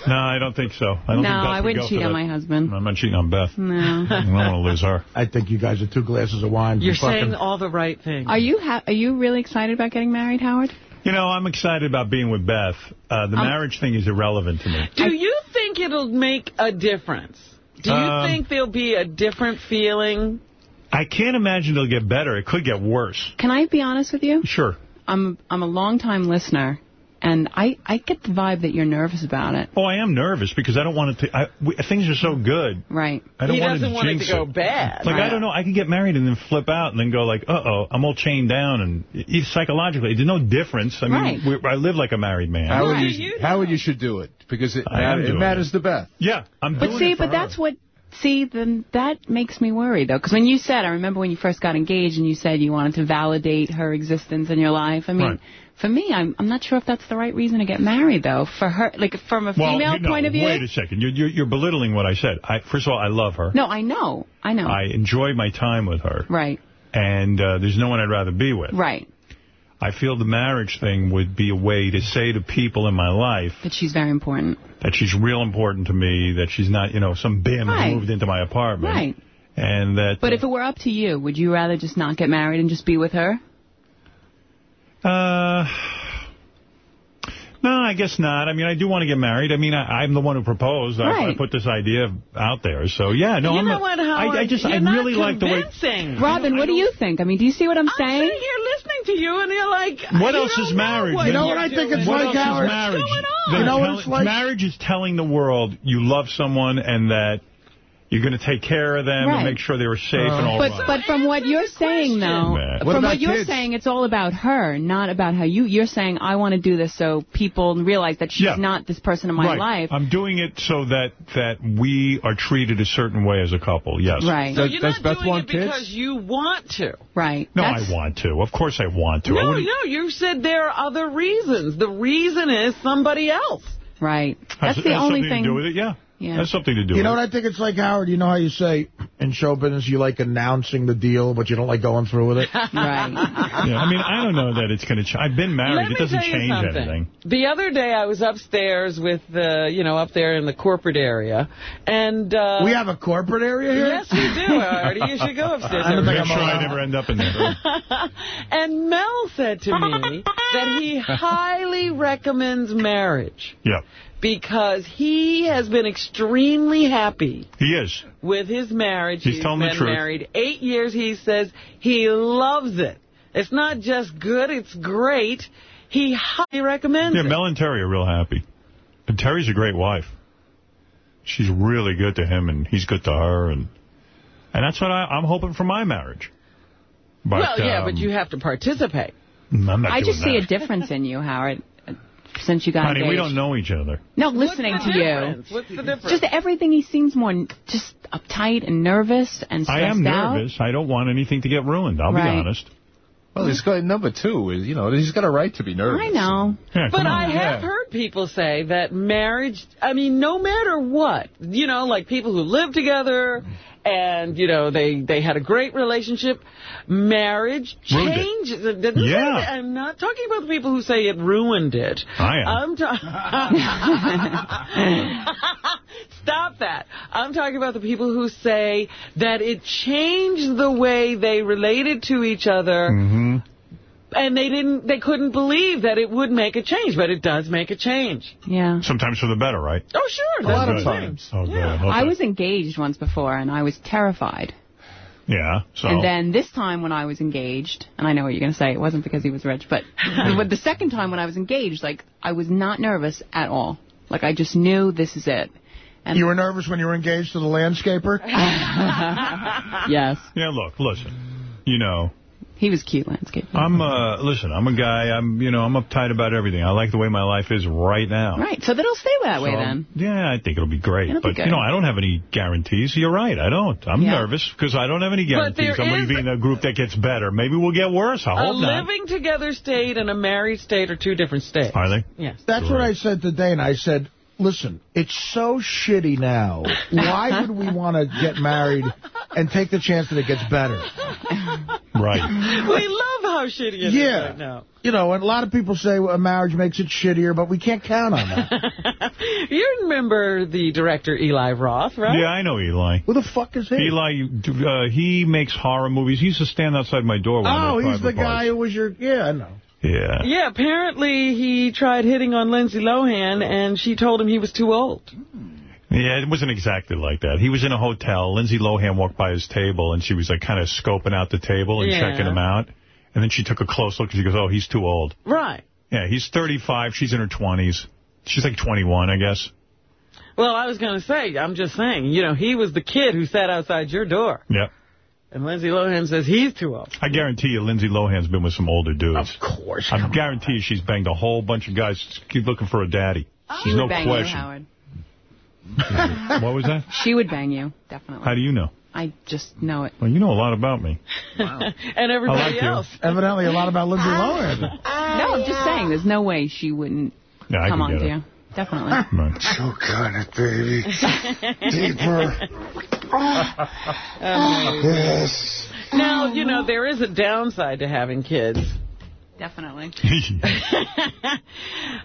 No, I don't think so. I don't No, think I would wouldn't cheat on that. my husband. I'm not cheating on Beth. No. *laughs* I don't want to lose her. I think you guys are two glasses of wine. You're fucking- saying all the right things. Are you ha- Are you really excited about getting married, Howard? You know, I'm excited about being with Beth. Uh, the Um, marriage thing is irrelevant to me. Do you think it'll make a difference? Do you Um, think there'll be a different feeling? I can't imagine it'll get better. It could get worse. Can I be honest with you? Sure. I'm I'm a long time listener, and I I get the vibe that you're nervous about it. Oh, I am nervous because I don't want it to. I, we, things are so good. Right. I don't he want doesn't to want it to jinx go bad. Like, I don't know. I could get married and then flip out and then go like, uh-oh, I'm all chained down. And psychologically, there's no difference. I mean, Right. we, I live like a married man. Howard, Why you, you do Howard, you should do it because it, I am it doing matters it. to Beth. Yeah, I'm But doing see, it for but that's what. See, then that makes me worry though, because when you said, I remember when you first got engaged and you said you wanted to validate her existence in your life. I mean, Right. for me, I'm I'm not sure if that's the right reason to get married though. For her, like from a well, female you know, point of view. wait a second. You're, you're, you're belittling what I said. I, first of all, I love her. No, I know, I know. I enjoy my time with her. right, And uh, there's no one I'd rather be with. right. I feel the marriage thing would be a way to say to people in my life That she's very important. that she's real important to me, that she's not, you know, some bim Right. who moved into my apartment. Right. And that... But if it were up to you, would you rather just not get married and just be with her? Uh, No, I guess not. I mean, I do want to get married. I mean, I, I'm the one who proposed. I, I Right. put this idea out there. So, yeah, no, You I'm know not- what, I, Howard? I just, I You're not really like the way... convincing. Robin, what do you think? I mean, do you see what I'm saying? sitting here listening to you, and you're like, What you else don't is marriage? what man? you're What doing. else What's is going marriage? on? You know what tell- it's like? Marriage is telling the world you love someone and that you're going to take care of them Right. and make sure they were safe and oh. all but right. but from what you're saying though, What from about what you're kids? saying, it's all about her, not about how you. You're saying I want to do this so people realize that she's Yeah. not this person in my right. life. I'm doing it so that that we are treated a certain way as a couple. Yes. Right. So you're not doing it because you want to. Right. No, I want to. Of course I want to. I No, no, you said there are other reasons. The reason is somebody else. Right. Has- That's the has only something thing. to do with it. Yeah. Yeah. Has something to do You know what I think it's like, Howard? You know how you say in show business you like announcing the deal, but you don't like going through with it? *laughs* right. Yeah, I mean, I don't know that it's going to change. I've been married. Let it doesn't change something. anything. The other day I was upstairs with the, you know, up there in the corporate area, and uh, we have a corporate area here? Yes, we do, Artie. *laughs* You should go upstairs. I don't think Make I'm sure I allowed. never end up in there. *laughs* and Mel said to me that he highly recommends marriage Yeah. Because he has been extremely happy He is. with his marriage. He's telling the been truth. married eight years. He says he loves it. It's not just good, it's great. He highly recommends Yeah, it. Mel and Terry are real happy. And Terry's a great wife. She's really good to him, and he's good to her, and and that's what I, I'm hoping for my marriage. But, well, yeah, um, but you have to participate. I'm not I doing just see a difference in you, Howard, since you got Honey, engaged. we don't know each other. No, listening to the you. What's the difference? Just everything, he seems more just uptight and nervous and stressed I am out. nervous. I don't want anything to get ruined. I'll Right. be honest. Well, he's got number two. Is you know he's got a right to be nervous. I know. Yeah, But come I on. have heard people say that marriage, I mean, no matter what, you know, like people who live together and, you know, they, they had a great relationship, marriage changes. Yeah. I'm not talking about the people who say it ruined it. I am. I'm *laughs* Stop that. I'm talking about the people who say that it changed the way they related to each other Mm-hmm. And they didn't they couldn't believe that it would make a change, but it does make a change. Yeah. Sometimes for the better, right? Oh, sure. Oh, a lot the of times. Oh, good. I was engaged once before, and I was terrified. Yeah, so... And then this time when I was engaged, and I know what you're going to say, it wasn't because he was rich, but *laughs* but the second time when I was engaged, like, I was not nervous at all. Like, I just knew this is it. And You were nervous when you were engaged to the landscaper? *laughs* yes. Yeah, look, listen. You know, He was cute landscape. I'm, uh, listen, I'm a guy, I'm, you know, I'm uptight about everything. I like the way my life is right now. Right, so that'll stay that way then. Yeah, I think it'll be great. It'll but, good. you know, I don't have any guarantees. You're right, I don't. I'm Yeah. nervous because I don't have any guarantees. I'm is- leaving a group that gets better. Maybe we'll get worse. I A hope not. A living together state and a married state are two different states. Are they? Yes. That's what I said to Dana. I said, listen, it's so shitty now. Why *laughs* would we want to get married and take the chance that it gets better? Right. we love how shitty it is Yeah. right now. You know, and a lot of people say a marriage makes it shittier, but we can't count on that. *laughs* You remember the director Eli Roth, right? Yeah, I know Eli. Who the fuck is he? Eli, uh, he makes horror movies. He used to stand outside my door when I was Oh, he's the private guy parts. who was your... Yeah, I know. Yeah. Yeah, apparently he tried hitting on Lindsay Lohan, and she told him he was too old. Yeah, it wasn't exactly like that. He was in a hotel. Lindsay Lohan walked by his table, and she was like kind of scoping out the table and Yeah. checking him out. And then she took a close look, and she goes, oh, he's too old. Right. Yeah, he's 35. She's in her 20s. She's like 21, I guess. Well, I was going to say, I'm just saying, you know, he was the kid who sat outside your door. Yep. And Lindsay Lohan says he's too old. I guarantee you Lindsay Lohan's been with some older dudes. Of course. I guarantee you she's banged a whole bunch of guys keep looking for a daddy. Oh. She There's would no bang question. you, Howard. *laughs* what was that? She would bang you, definitely. How do you know? I just know it. Well, you know a lot about me. *laughs* *laughs* and everybody I like you. else. Evidently a lot about Lindsay Lohan. No, I'm just saying, there's no way she wouldn't Yeah, come on get to you. Definitely. Right. Choke on it, baby. *laughs* Deeper. Oh, yes. Now, you know, there is a downside to having kids. Definitely. *laughs*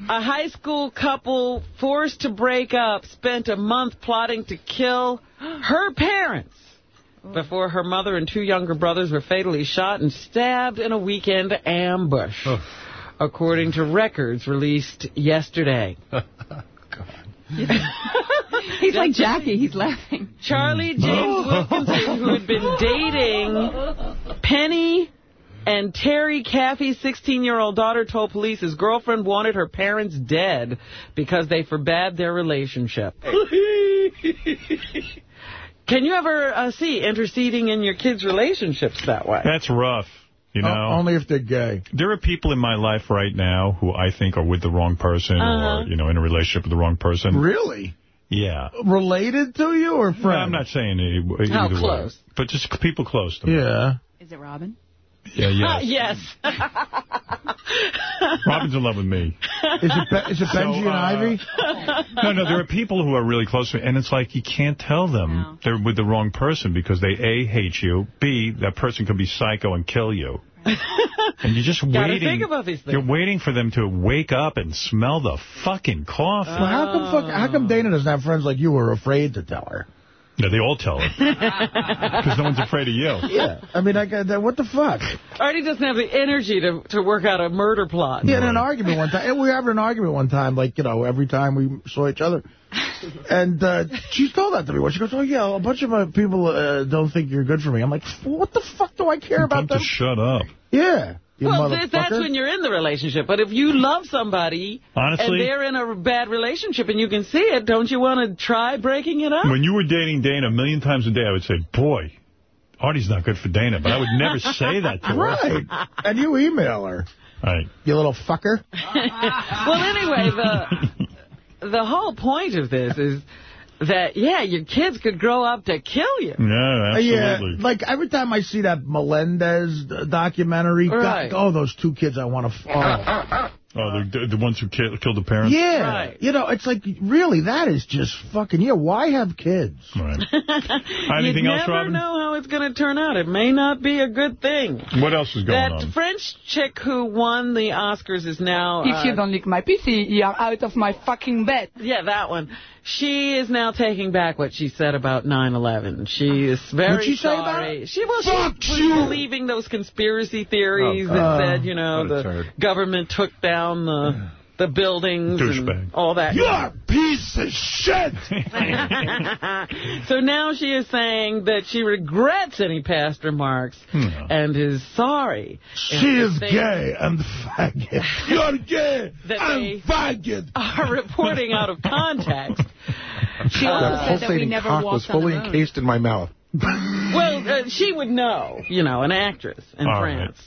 A high school couple forced to break up spent a month plotting to kill her parents before her mother and two younger brothers were fatally shot and stabbed in a weekend ambush. According to records released yesterday. *laughs* He's like Jackie. He's laughing. Charlie *laughs* James Wilkinson, who had been dating Penny and Terry Caffey's 16-year-old daughter, told police his girlfriend wanted her parents dead because they forbade their relationship. Can you ever uh, see interceding in your kids' relationships that way? That's rough. You know, O- only if they're gay. There are people in my life right now who I think are with the wrong person Uh-huh. or, you know, in a relationship with the wrong person. Really? Yeah. Related to you or No, friend? I'm not saying it, How either way. close? But just people close to me. Yeah. Is it Robin? Yeah, yes. *laughs* yes. Robin's in love with me. Is it, Be- is it So, Benji and uh, Ivy? No, no, there are people who are really close to me, and it's like you can't tell them they're with the wrong person because they, A, hate you, B, that person could be psycho and kill you. And you're just waiting. think about these. You're waiting for them to wake up and smell the fucking coffee. Well, how come fuck, how come Dana doesn't have friends like you who are afraid to tell her? Yeah, they all tell her. Because *laughs* no one's afraid of you. Yeah. I mean, I got that. What the fuck? Artie doesn't have the energy to, to work out a murder plot. Yeah, in an argument one time. and We were having an argument one time, like, you know, every time we saw each other. And uh, she told that to me. Well, She goes, oh, yeah, a bunch of my people uh, don't think you're good for me. I'm like, what the fuck do I care about Come them? to shut up. Yeah. You well, th- that's when you're in the relationship. But if you love somebody Honestly- and they're in a bad relationship and you can see it, don't you want to try breaking it up? When you were dating Dana a million times a day, I would say, boy, Artie's not good for Dana. But I would never *laughs* say that to her. Right. And you email her. Right. You little fucker. *laughs* well, anyway, the the whole point of this is that, yeah, your kids could grow up to kill you. Yeah, Uh, Yeah, absolutely. like every time I see that Menendez documentary, God, Right. oh, those two kids I want to. *laughs* Oh. Oh, the, the ones who ki- killed the parents? Yeah, you know, it's like, really, that is just fucking, yeah, why have kids? Right. *laughs* you Anything else, never know how it's going to turn out. It may not be a good thing. What else is going that on? That French chick who won the Oscars is now... If uh, you don't lick my pussy, you're out of my fucking bed. Yeah, that one. She is now taking back what she said about 9/11. She is very What'd she say about sorry. She was, Fuck she was you. believing those conspiracy theories Oh, that said, you know, the turd. government took down the *sighs* the buildings Douchebag. and all that. You're a piece of shit. *laughs* so now she is saying that she regrets any past remarks Hmm. and is sorry. She is gay and faggot. You're gay *laughs* and they- faggot. Are reporting out of context. *laughs* She Uh, also That said that we pulsating never cock walked was on the fully moon. encased in my mouth. Well, uh, she would know, you know, an actress in All France.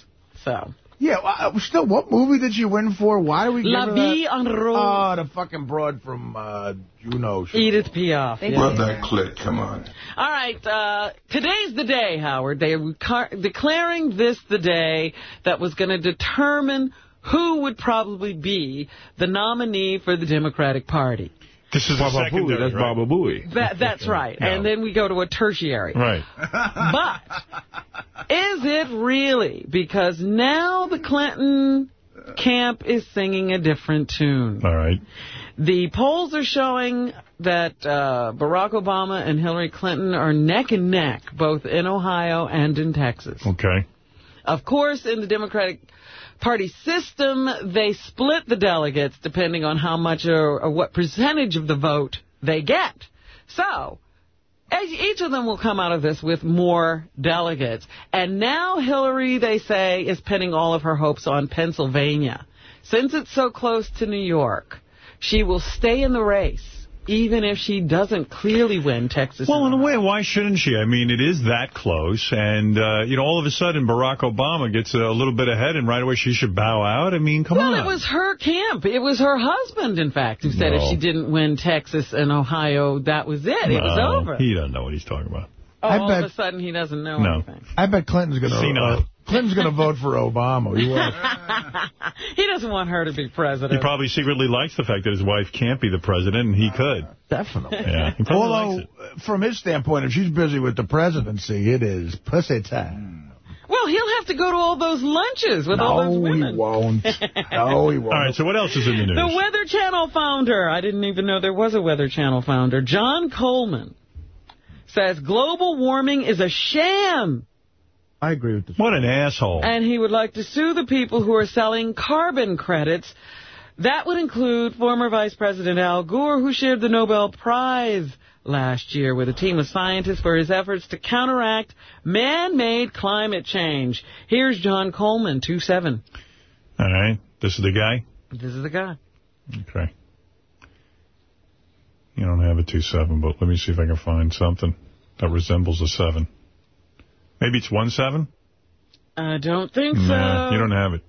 So. Yeah, well, uh, still, what movie did she win for? Why do we give La Vie en Rose. Oh, the fucking broad from uh, Juno. show. Edith Piaf. They yeah. did. that clit, come on. All right, uh, today's the day, Howard. They are declaring this the day that was going to determine who would probably be the nominee for the Democratic Party. This is Baba Booey. That's right? Baba Booey. That, that's right. No. And then we go to a tertiary. Right. *laughs* But is it really? Because now the Clinton camp is singing a different tune. All right. The polls are showing that uh, Barack Obama and Hillary Clinton are neck and neck, both in Ohio and in Texas. Okay. Of course, in the Democratic Party system, they split the delegates depending on how much or, or what percentage of the vote they get. So, each each of them will come out of this with more delegates. And now Hillary, they say, is pinning all of her hopes on Pennsylvania. Since it's so close to New York, she will stay in the race, even if she doesn't clearly win Texas. Well, in a way, why shouldn't she? I mean, it is that close. And, uh, you know, all of a sudden, Barack Obama gets a little bit ahead, and right away she should bow out. I mean, come well, on. it was her camp. It was her husband, in fact, who said No. if she didn't win Texas and Ohio, that was it. It was over. He doesn't know what he's talking about. oh, I all bet- of a sudden, he doesn't know No. anything. I bet Clinton's going to Senile. Clinton's going to vote for Obama. He he doesn't want her to be president. He probably secretly likes the fact that his wife can't be the president, and he could. Definitely. Yeah, he Although, likes it. from his standpoint, if she's busy with the presidency, it is pussy time. Well, he'll have to go to all those lunches with all those women. No, he women. won't. *laughs* No, he won't. All right, so what else is in the news? The Weather Channel founder, I didn't even know there was a Weather Channel founder, John Coleman, says global warming is a sham. I agree with this. What an asshole. And he would like to sue the people who are selling carbon credits. That would include former Vice President Al Gore, who shared the Nobel Prize last year with a team of scientists for his efforts to counteract man-made climate change. Here's John Coleman, 2-7. All right. This is the guy? This is the guy. Okay. You don't have a 2-7, but let me see if I can find something that resembles a 7. Maybe it's 1-7? I don't think Nah, so. you don't have it.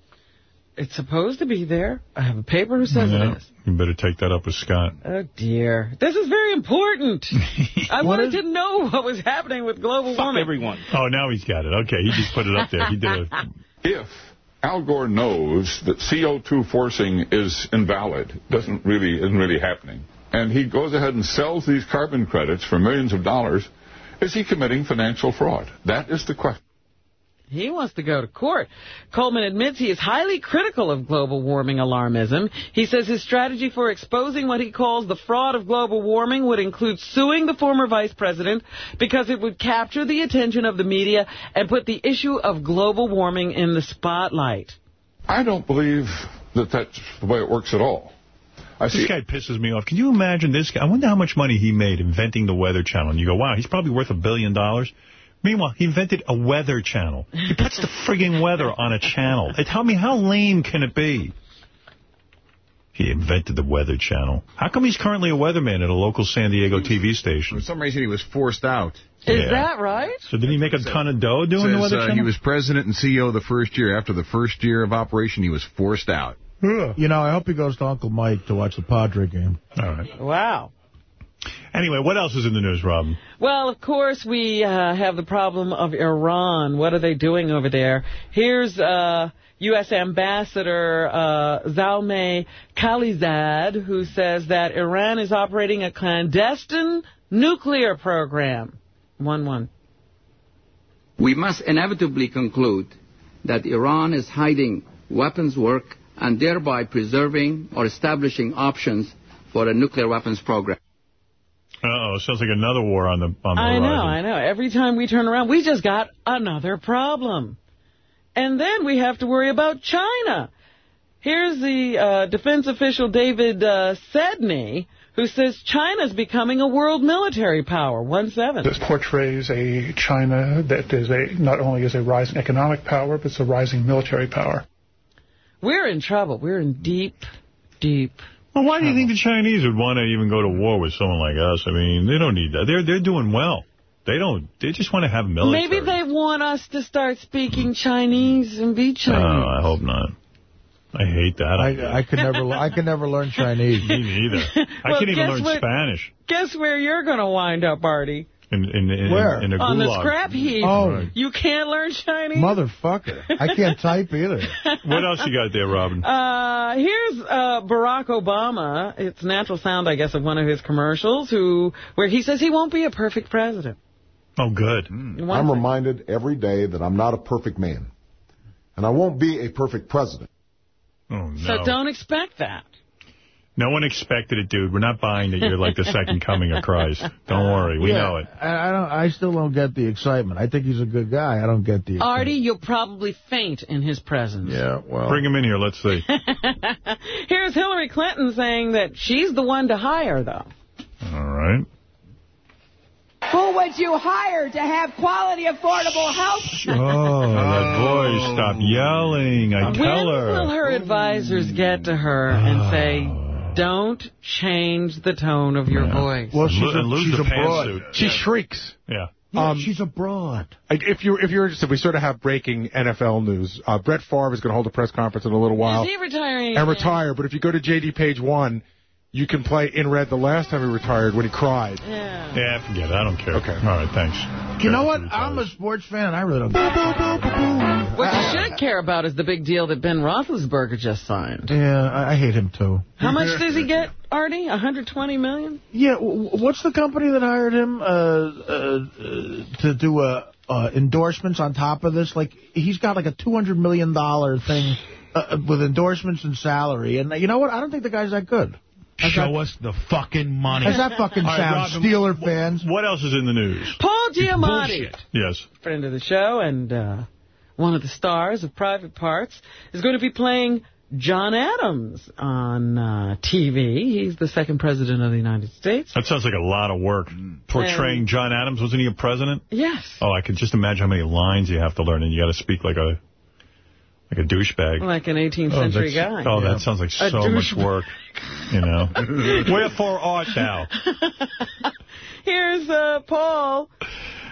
It's supposed to be there. I have a paper who says Yeah, it is. You better take that up with Scott. Oh, dear. This is very important. *laughs* I wanted to know what was happening with global warming. everyone. Oh, now he's got it. Okay, he just put it up there. He did it. *laughs* If Al Gore knows that CO2 forcing is invalid, doesn't really isn't really happening, and he goes ahead and sells these carbon credits for millions of dollars, is he committing financial fraud? That is the question. He wants to go to court. Coleman admits he is highly critical of global warming alarmism. He says his strategy for exposing what he calls the fraud of global warming would include suing the former vice president because it would capture the attention of the media and put the issue of global warming in the spotlight. I don't believe that that's the way it works at all. I This guy pisses me off. Can you imagine this guy? I wonder how much money he made inventing the Weather Channel. And you go, wow, he's probably worth a billion dollars. Meanwhile, he invented a weather channel. He puts the *laughs* frigging weather on a channel. Hey, Tell me, how lame can it be? He invented the Weather Channel. How come he's currently a weatherman at a local San Diego TV station? For some reason, he was forced out. Is Yeah. that right? So did he make a ton of dough doing the Says, Weather uh, Channel? he was president and CEO the first year. After the first year of operation, he was forced out. You know, I hope he goes to Uncle Mike to watch the Padre game. All right. Wow. Anyway, what else is in the news, Robin? Well, of course, we uh, have the problem of Iran. What are they doing over there? Here's uh, U.S. Ambassador uh, Zalmay Khalilzad, who says that Iran is operating a clandestine nuclear program. 1-1. We must inevitably conclude that Iran is hiding weapons work and thereby preserving or establishing options for a nuclear weapons program. Uh-oh, sounds like another war on the on the I horizon. know, I know. Every time we turn around, we just got another problem. And then we have to worry about China. Here's the uh, defense official David uh, Sedney, who says China's becoming a world military power. 1-7. This portrays a China that is a not only is a rising economic power, but it's a rising military power. We're in trouble. We're in deep, deep Well, why do you think the Chinese would want to even go to war with someone like us? I mean, they don't need that. They're they're doing well. They don't. They just want to have military. Maybe they want us to start speaking Chinese and be oh, Chinese. No, I hope not. I hate that. I, I could never I could never learn *laughs* Chinese. Me neither. I Well, can't even learn what? Spanish. Guess where you're going to wind up, Artie? In, in, in, Where? In a On the scrap heap. Oh. You can't learn Chinese? Motherfucker. I can't *laughs* type either. What else you got there, Robin? Uh, here's uh, Barack Obama. It's natural sound, I guess, of one of his commercials, who where he says he won't be a perfect president. Oh, good. One I'm thing. reminded every day that I'm not a perfect man. And I won't be a perfect president. Oh, no. So don't expect that. No one expected it, dude. We're not buying that you're like the second coming of Christ. Don't worry. We Yeah, know it. I, I don't. I still don't get the excitement. I think he's a good guy. I don't get the. excitement. Artie, you'll probably faint in his presence. Yeah, well. Bring him in here. Let's see. *laughs* Here's Hillary Clinton saying that she's the one to hire, though. All right. Who would you hire to have quality, affordable health? *laughs* Oh, that voice. Stop yelling. I when tell will her. her advisors get to her and say, don't change the tone of your voice? Well, she's And a, lose she's the a broad. pantsuit. She shrieks. Yeah. Yeah, Um, she's a broad. If you're if you're interested, we sort of have breaking NFL news. Uh, Brett Favre is going to hold a press conference in a little while Is he retiring? and retire. But if you go to JD Page one, you can play in red the last time he retired when he cried. Yeah. Yeah, forget it. I don't care. Okay. All right, thanks. You know what? I'm a sports fan, and I really don't. What you should care about is the big deal that Ben Roethlisberger just signed. Yeah, I, I hate him too. How much does he get, Artie? 120 million? Yeah, w- what's the company that hired him uh, uh, uh, to do uh, uh, endorsements on top of this? Like, he's got like a $200 million thing uh, with endorsements and salary. And uh, you know what? I don't think the guy's that good. Show us the fucking money. How's that fucking All right, sound, Robin, Steeler fans? What else is in the news? Paul Paul Giamatti, Bullshit. Yes. friend of the show and uh, one of the stars of Private Parts, is going to be playing John Adams on uh, TV. He's the second president of the United States. That sounds like a lot of work. Portraying And- John Adams. Wasn't he a president? Yes. Oh, I could just imagine how many lines you have to learn, and you got to speak like a like a douchebag. Like an 18th Oh, century guy. Oh, that sounds like A so much work. You know. *laughs* Wherefore art thou? *laughs* Here's uh, Paul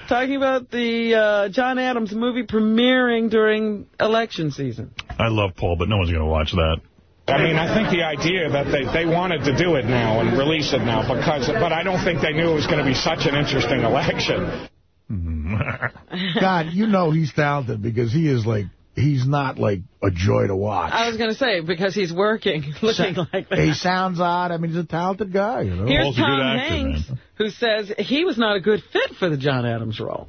talking about the uh, John Adams movie premiering during election season. I love Paul, but no one's going to watch that. I mean, I think the idea that they, they wanted to do it now and release it now, because, but I don't think they knew it was going to be such an interesting election. *laughs* God, you know he's talented because he is like, he's not like a joy to watch. I was going to say, because he's working, *laughs* looking like that. He sounds odd. I mean, he's a talented guy, you know. Here's Tom Hanks, who says he was not a good fit for the John Adams role.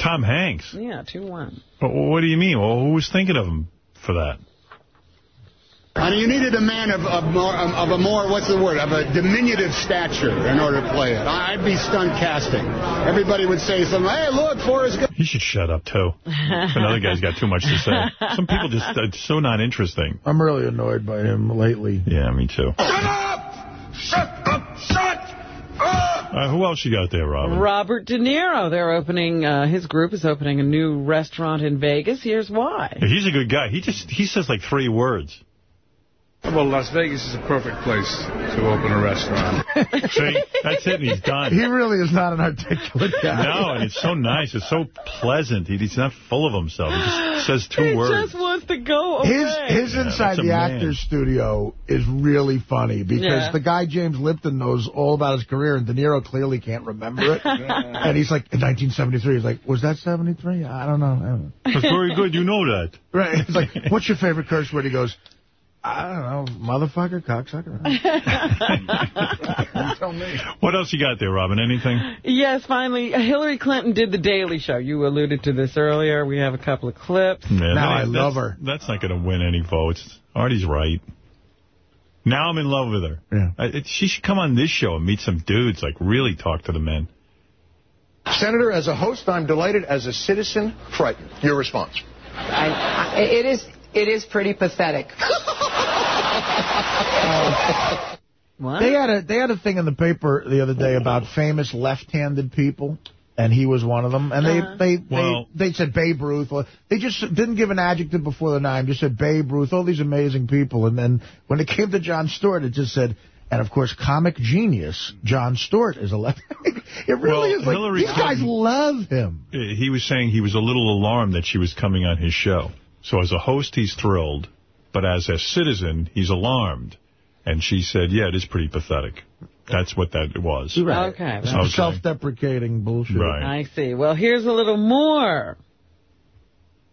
Tom Hanks. Yeah, 2-1. But what do you mean? Well, who was thinking of him for that? I mean, you needed a man of, of, more, of a more, what's the word, of a diminutive stature in order to play it. I'd be stunned casting. Everybody would say something, hey, look, Forrest Gump. He should shut up, too. Another guy's got too much to say. Some people just, it's so not interesting. I'm really annoyed by him lately. Yeah, me too. Shut up! Shut up! Shut up! Uh, who else you got there, Robert? Robert De Niro, they're opening, uh, his group is opening a new restaurant in Vegas. Here's why. He's a good guy. He just he says like three words. Well, Las Vegas is a perfect place to open a restaurant. *laughs* See, that's it, and he's done. He really is not an articulate guy. No, and it's so nice. It's so pleasant. He, he's not full of himself. He just *gasps* says two he words. He just wants to go away. his Yeah, inside the man. actor's studio is really funny because Yeah. the guy James Lipton knows all about his career and De Niro clearly can't remember it. *laughs* and he's like, in 1973, he's like, was that 73? I don't know. I don't know. That's very good. You know that. *laughs* Right. It's like, what's your favorite curse word? He goes, I don't know, motherfucker, cocksucker. *laughs* Tell me. What else you got there, Robin? Anything? Yes, finally, Hillary Clinton did The Daily Show. You alluded to this earlier. We have a couple of clips. Man, Now that- I that's- love her. That's not going to win any votes. Artie's right. Now I'm in love with her. Yeah. I, it, she should come on this show and meet some dudes, like really talk to the men. Senator, as a host, I'm delighted. As a citizen, frightened. Your response? I, I, it is it is pretty pathetic. *laughs* What? They had a they had a thing in the paper the other day about famous left-handed people, and he was one of them. And they Uh-huh. they Well- they, they said Babe Ruth. They just didn't give an adjective before the name. Just said Babe Ruth. All these amazing people. And then when it came to Jon Stewart, it just said. And of course, comic genius Jon Stewart is a left. *laughs* it really Well, is like Hillary these guys love him. Uh, He was saying he was a little alarmed that she was coming on his show. So as a host, he's thrilled. But as a citizen, he's alarmed. And she said, yeah, it is pretty pathetic. That's what that was. Okay. Some Okay. self-deprecating bullshit. Right. I see. Well, here's a little more.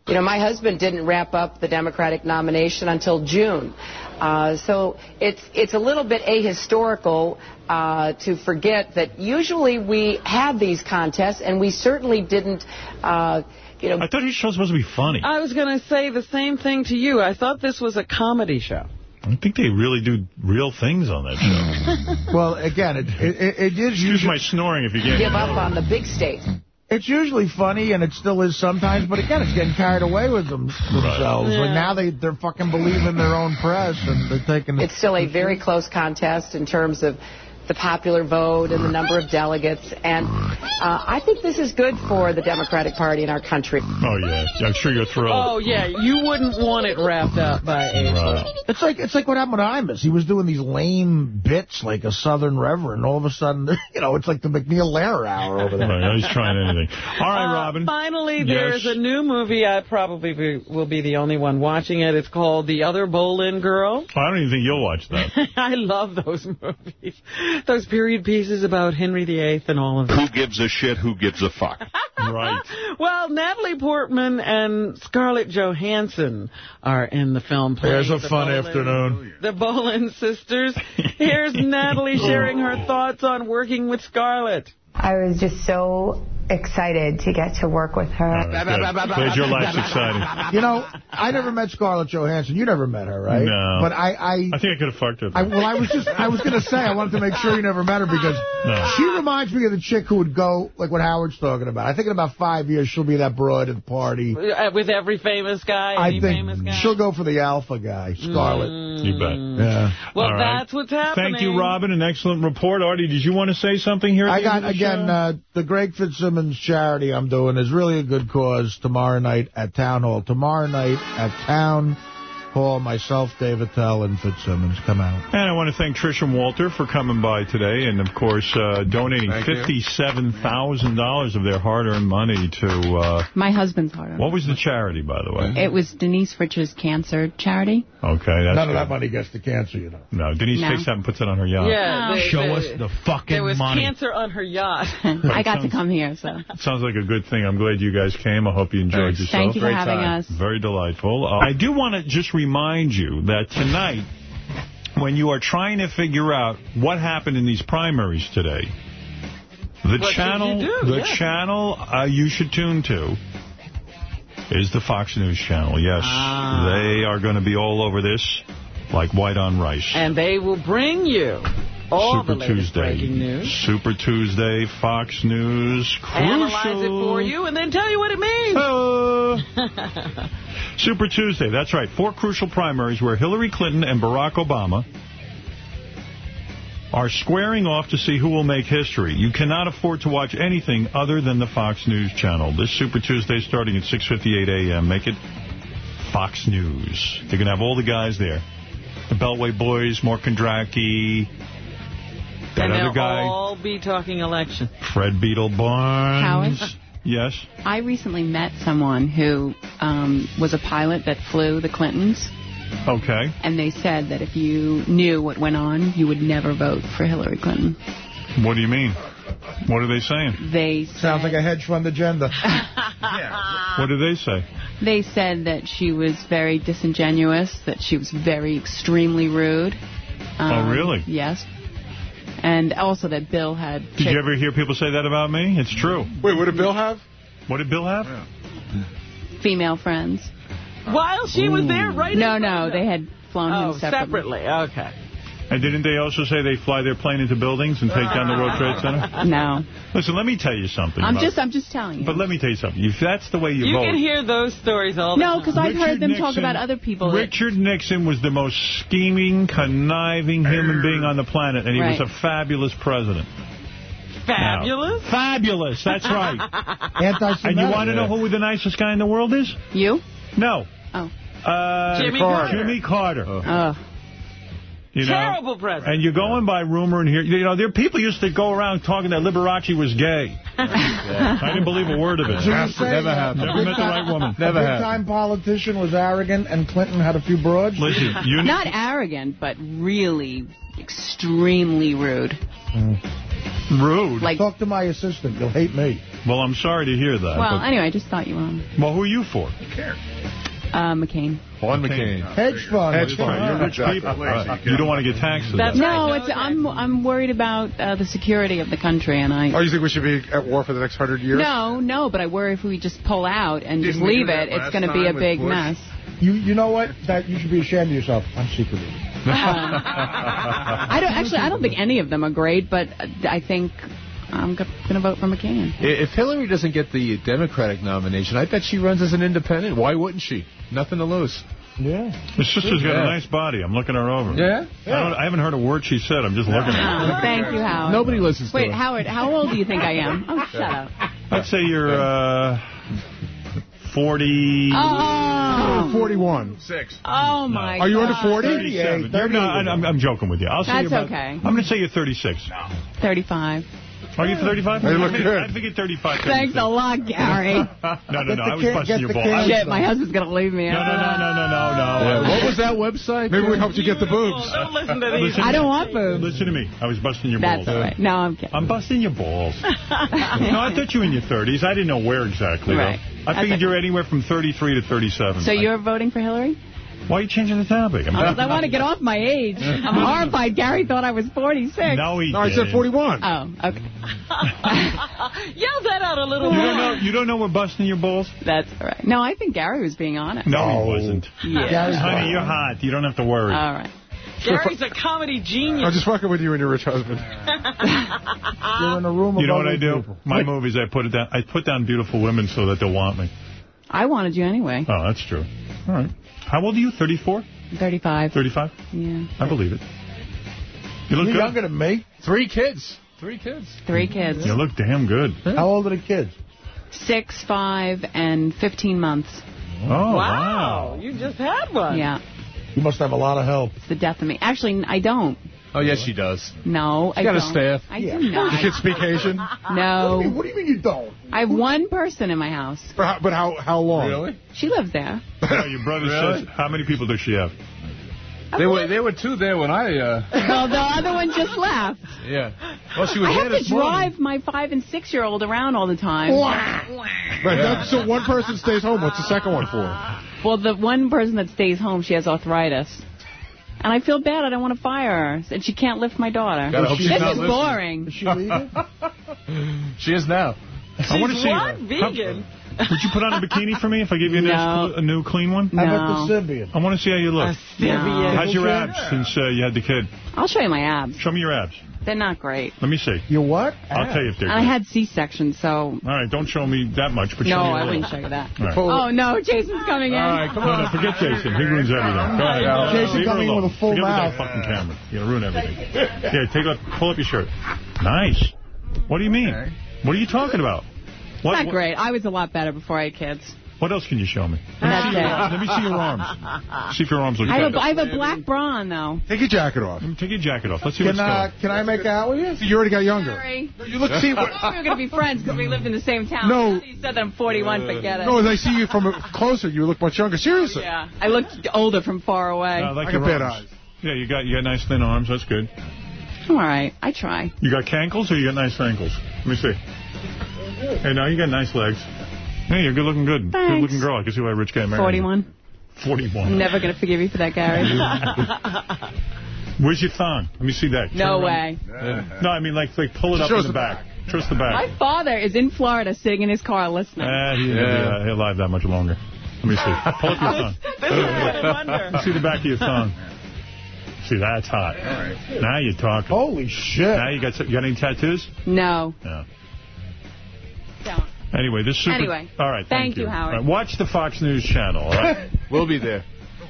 You know, my husband didn't wrap up the Democratic nomination until June. Uh, so it's it's a little bit ahistorical uh, to forget that usually we have these contests, and we certainly didn't. Uh, you know, I thought his show was supposed to be funny. I was going to say the same thing to you. I thought this was a comedy show. I think they really do real things on that show. *laughs* Well, again, it it, it, it is Excuse usually my snoring if you can't give hear up on the big state. it's usually funny, and it still is sometimes. But again, it's getting carried away with them themselves. Yeah. Like now they they're fucking believing their own press, and they're taking. It's still a very close contest in terms of the popular vote and the number of delegates. And uh, I think this is good for the Democratic Party in our country. Oh, yeah. I'm sure you're thrilled. Oh, yeah. You wouldn't want it wrapped up by April. Right. It's like it's like what happened with Imus. He was doing these lame bits like a Southern Reverend. All of a sudden, *laughs* you know, it's like the MacNeil Lehrer hour over there. Right, now he's trying anything. All right, Uh, Robin. Finally, Yes. there's a new movie. I probably be, will be the only one watching it. It's called The Other Boleyn Girl. I don't even think you'll watch that. *laughs* I love those *laughs* movies. Those period pieces about Henry VIII and all of that. Who gives a shit? Who gives a fuck? *laughs* right. Well, Natalie Portman and Scarlett Johansson are in the film. playing There's a the fun Bolan- afternoon. The Boland sisters. *laughs* Here's Natalie sharing her thoughts on working with Scarlett. I was just so excited to get to work with her. Glad your life's *laughs* exciting. You know, I never met Scarlett Johansson. You never met her, right? No. But I... I, I think I could have fucked her. I, well, I was just, I was going to say, I wanted to make sure you never met her because No. she reminds me of the chick who would go, like what Howard's talking about. I think in about five years she'll be that broad at the party. Uh, With every famous guy, I think guy. she'll go for the alpha guy, Scarlett. You bet. Yeah. Well, All right. that's what's happening. Thank you, Robin. An excellent report. Artie, did you want to say something here? I got, end of the again, uh, the Greg Fitzsimmons charity I'm doing is really a good cause tomorrow night at Town Hall. Tomorrow night at Town Hall, myself, Dave Attell, and Fitzsimmons come out. And I want to thank Trish and Walter for coming by today and, of course, uh, donating $57,000 of their hard-earned money to, uh, My husband's hard-earned what was the charity, by the way? It was Denise Rich's cancer charity. Okay, that's None of that money gets to cancer, you know. No, Denise No. takes that and puts it on her yacht. Yeah, they- Show they- us the fucking money. There was money. cancer on her yacht. *laughs* I got to come here, so. *laughs* Sounds like a good thing. I'm glad you guys came. I hope you enjoyed Thanks. yourself. Thank you for Great having time. us. Very delightful. Uh, I do want to just remind you that tonight, when you are trying to figure out what happened in these primaries today, the What channel, the Yeah. channel uh, you should tune to is the Fox News channel. Yes, Ah. they are going to be all over this like white on rice. And they will bring you all Super the Tuesday. news. Super Tuesday, Fox News, crucial. Analyze it for you and then tell you what it means. Uh, *laughs* Super Tuesday, that's right. Four crucial primaries where Hillary Clinton and Barack Obama are squaring off to see who will make history. You cannot afford to watch anything other than the Fox News channel. This Super Tuesday starting at 6.58 a.m. Make it Fox News. They're going to have all the guys there. The Beltway Boys, Mark Kondracke, that and other they'll guy, all be talking election. Fred Beetle Barnes. Howard? Yes? I recently met someone who um, was a pilot that flew the Clintons, Okay. and they said that if you knew what went on, you would never vote for Hillary Clinton. What do you mean? What are they saying? They Sounds like a hedge fund agenda. *laughs* What do they say? They said that she was very disingenuous, that she was very extremely rude. Um, Oh, really? Yes. And also that Bill had... Did you ever hear people say that about me? It's true. Wait, what did Bill have? What did Bill have? female friends. While she was there, right? No, no, they had flown Oh, him separately. separately. Okay. And didn't they also say they fly their plane into buildings and take down the World Trade Center? *laughs* No. Listen, let me tell you something. I'm just, I'm just telling you. But let me tell you something. If that's the way you, You vote... can hear those stories all the No, time. because I've heard Richard them talk about other people. that- Richard Nixon was the most scheming, conniving human being on the planet, and he was a fabulous president. Fabulous? Now, fabulous, that's right. *laughs* And you want to know who the nicest guy in the world is? You? No. Oh. Uh, Jimmy Carter. Jimmy Carter. Oh. You know? Terrible president. And you're going by rumor and here, you know, there are people used to go around talking that Liberace was gay. *laughs* I didn't believe a word of it. So you say Never happened. a Never met the right woman. Never a happened. big-time politician was arrogant and Clinton had a few broads? Listen, you Not arrogant, but really extremely rude. Hmm. rude. Like, Talk to my assistant. You'll hate me. well, I'm sorry to hear that. well, anyway, I just thought you were on. well, who are you for? Uh, McCain. Juan McCain. Hedge fund. Hedge fund. You're rich people. You don't want to get taxed. That's death. No, right. it's I'm I'm worried about uh, the security of the country, and I. Oh, you think we should be at war for the next hundred years? No, no, but I worry if we just pull out and just Didn't we leave it, it's going to be a big Bush? mess. You you know what? That you should be ashamed of yourself. I'm secretly. *laughs* I don't actually. I don't think any of them are great, but I think I'm going to vote for McCain. If Hillary doesn't get the Democratic nomination, I bet she runs as an independent. Why wouldn't she? Nothing to lose. Yeah. His sister's got Yeah. a nice body. I'm looking her over. Yeah? I, don't, I haven't heard a word she said. I'm just looking at Oh, thank you, Howard. Nobody listens to Wait. Howard, how old do you think I am? Oh, shut up. I'd say you're uh, 40... Oh, 41. Six. oh my Are you under 40? 37. You're not, I'm, I'm joking with you. I'll say That's you're about, okay. I'm going to say you're 36. 35. Are you 35? They look I good. I figured 35. Thanks a lot, Gary. *laughs* No, no, no. the I was kid- busting get your the balls. kid. I was- Shit, my husband's going to leave me. No, no, no, no, no, no, no. Yeah, what was that website? Maybe we helped you get the boobs. Don't listen to these. Listen I don't want boobs. Listen to me. I was busting your That's balls. all right. No, I'm kidding. I'm busting your balls. *laughs* no, I thought you were in your 30s. I didn't know where exactly, Right. though. I figured okay. you were anywhere from 33 to 37. So you're voting for Hillary? Why are you changing the topic? I'm uh, Because I want to get off my age. I'm horrified. Gary thought I was 46. No, he No, I said 41. Oh, okay. *laughs* Yell that out a little You more. don't know. You don't know we're busting your balls. That's all right. No, I think Gary was being honest. No, he wasn't. Oh. Yeah. Gary's Honey, you're hot. You don't have to worry. All right. Gary's a comedy genius. I'm just fucking with you and your rich husband. *laughs* You're in a room you know what I do? people. My movies, I put it down. I put down beautiful women so that they'll want me. I wanted you anyway. Oh, that's true. All right. How old are you? 34? 35. 35? Yeah. I believe it. You look You're good. younger than me. Three kids. Three kids. Three kids. You look damn good. How old are the kids? Six, five, and 15 months. Oh, wow. wow. You just had one. Yeah. You must have a lot of help. It's the death of me. Actually, I don't. Oh, yes, she does. No, I got a don't. staff. I Yeah. do not. The kids speak Asian? No. What do you mean you don't? I have one person in my house. But how, but how, how long? Really? She lives there. No, *laughs* your brother Really? says, how many people does she have? They were they were two there when I uh Well, the other one just left. yeah. Well, she was I there have to this morning. drive my five and six year old around all the time. Right, that- so one person stays home. What's the second one for? Well, the one person that stays home, she has arthritis. And I feel bad. I don't want to fire her. And she can't lift my daughter. Gotta hope she's this not is listening. boring. Is she leaving? *laughs* She is now. I want to see. what? Vegan? Would you put on a bikini for me if I give you a, *laughs* No. nice, a new clean one? How about No. the Symbian? I want to see how you look. No. How's your abs since uh, you had the kid? I'll show you my abs. Show me your abs. They're not great. Let me see. You what? I'll tell you if they're I good. had C-section, so... All right, don't show me that much, but show No, me a I little. wouldn't show you that. All right. Oh, no, Jason's coming in. All right, come No, on. no, *laughs* forget Jason. He ruins everything. Go ahead. Jason Leave coming in with a full Forget mouth. that fucking camera. You're going to ruin everything. Here, take up, pull up your shirt. Nice. What do you mean? What are you talking about? What, Not what- great. I was a lot better before I had kids. What else can you show me? Let me, see your, it. let me see your arms. See if your arms look I have, good. a, I have a black bra on, though. Take your jacket off. Take your jacket off. Let's see Can, what's uh, going can I make out with you? You already got younger. Sorry. You look, see, we were going to be friends because we lived in the same town. No. You said that I'm 41, forget it. no, as I see you from closer, you look much younger. Seriously. Yeah, I looked older from far away. I like I your got bad arms. eyes. Yeah, you got you got nice thin arms. That's good. All right, I try. You got cankles or you got nice ankles? Let me see. Hey, now you got nice legs. Hey, you're good looking good. Thanks. Good looking girl. I can see why Rich got married. 41. 41. I'm never going to forgive you for that, Gary. *laughs* Where's your thong? Let me see that. Turn no around. way. No, I mean like like pull it up in the the back. Trust the back. My father is in Florida sitting in his car listening. Ah, he's yeah. be uh, alive that much longer. Let me see. Pull up your *laughs* thong. This is what I wonder. Let's see the back of your thong. See, that's hot. Now you're talking. Holy shit. Now you got some- you got any tattoos? No. No. Don't. Anyway, this super. Anyway, all right. thank Thank, you, Howard. All right, watch the Fox News channel. All right. *laughs* We'll be there.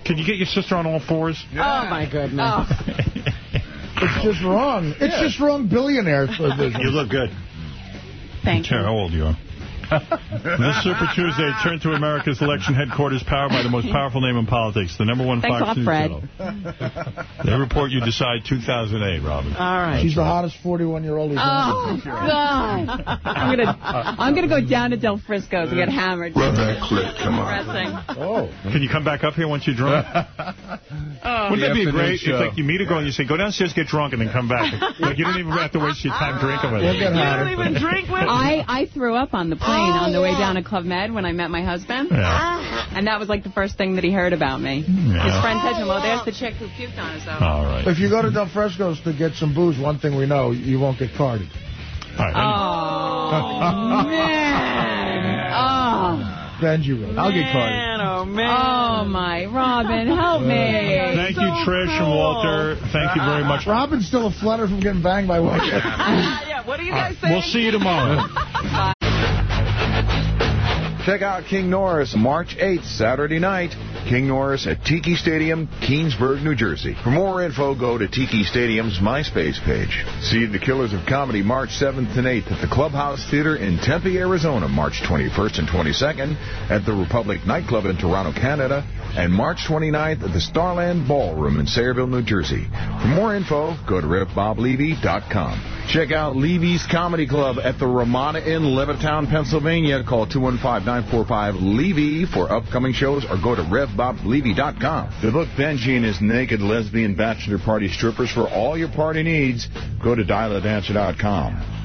Can you get your sister on all fours? Oh, my goodness. Oh, *laughs* It's just wrong. It's just wrong billionaire vision. *laughs* You look good. thank you. How old you are? This Super Tuesday, turn to America's election headquarters, powered by the most powerful name in politics, the number one Thanks a Fox lot, News Fred. channel. They report you decide 2008, Robin. All right. She's the hottest 41-year-old he's Oh, God. I'm going to I'm gonna go down to Del Frisco's and get hammered. Run that clip, come on. Oh. Can you come back up here once you're drunk? *laughs* Oh. Wouldn't that be great show. if like you meet a girl and you say, go downstairs, get drunk, and then come back? like you don't even have to waste your time drinking with her. We'll You don't even drink with *laughs* I, I threw up on the plane Oh, on the way down to Club Med when I met my husband. Yeah. Uh-huh. And that was like the first thing that he heard about me. His Yeah. friend said to him, oh, there's the chick who puked on us. All right. If you go to Del Frisco's to get some booze, one thing we know, you won't get carded. All right. Oh, *laughs* man. Oh. Benji will. I'll get carded. Man, oh, man. Oh, my. Robin, help me. Thank you, Trish and Walter. Thank you very much. Robin's still a flutter from getting banged by women. *laughs* yeah, what are you guys saying? We'll see you tomorrow. *laughs* Check out King Norris March 8th, Saturday night. King Norris at Tiki Stadium, Keansburg, New Jersey. For more info, go to Tiki Stadium's MySpace page. See The Killers of Comedy March 7th and 8th at the Clubhouse Theater in Tempe, Arizona, March 21st and 22nd, at the Republic Nightclub in Toronto, Canada, and March 29th at the Starland Ballroom in Sayreville, New Jersey. For more info, go to RevBobLevy.com. Check out Levy's Comedy Club at the Ramada Inn, Levittown, Pennsylvania. Call 215-945-LEVY for upcoming shows or go to RevBobLevy.com. To book Benji and his naked lesbian bachelor party strippers for all your party needs, go to dialadancer.com.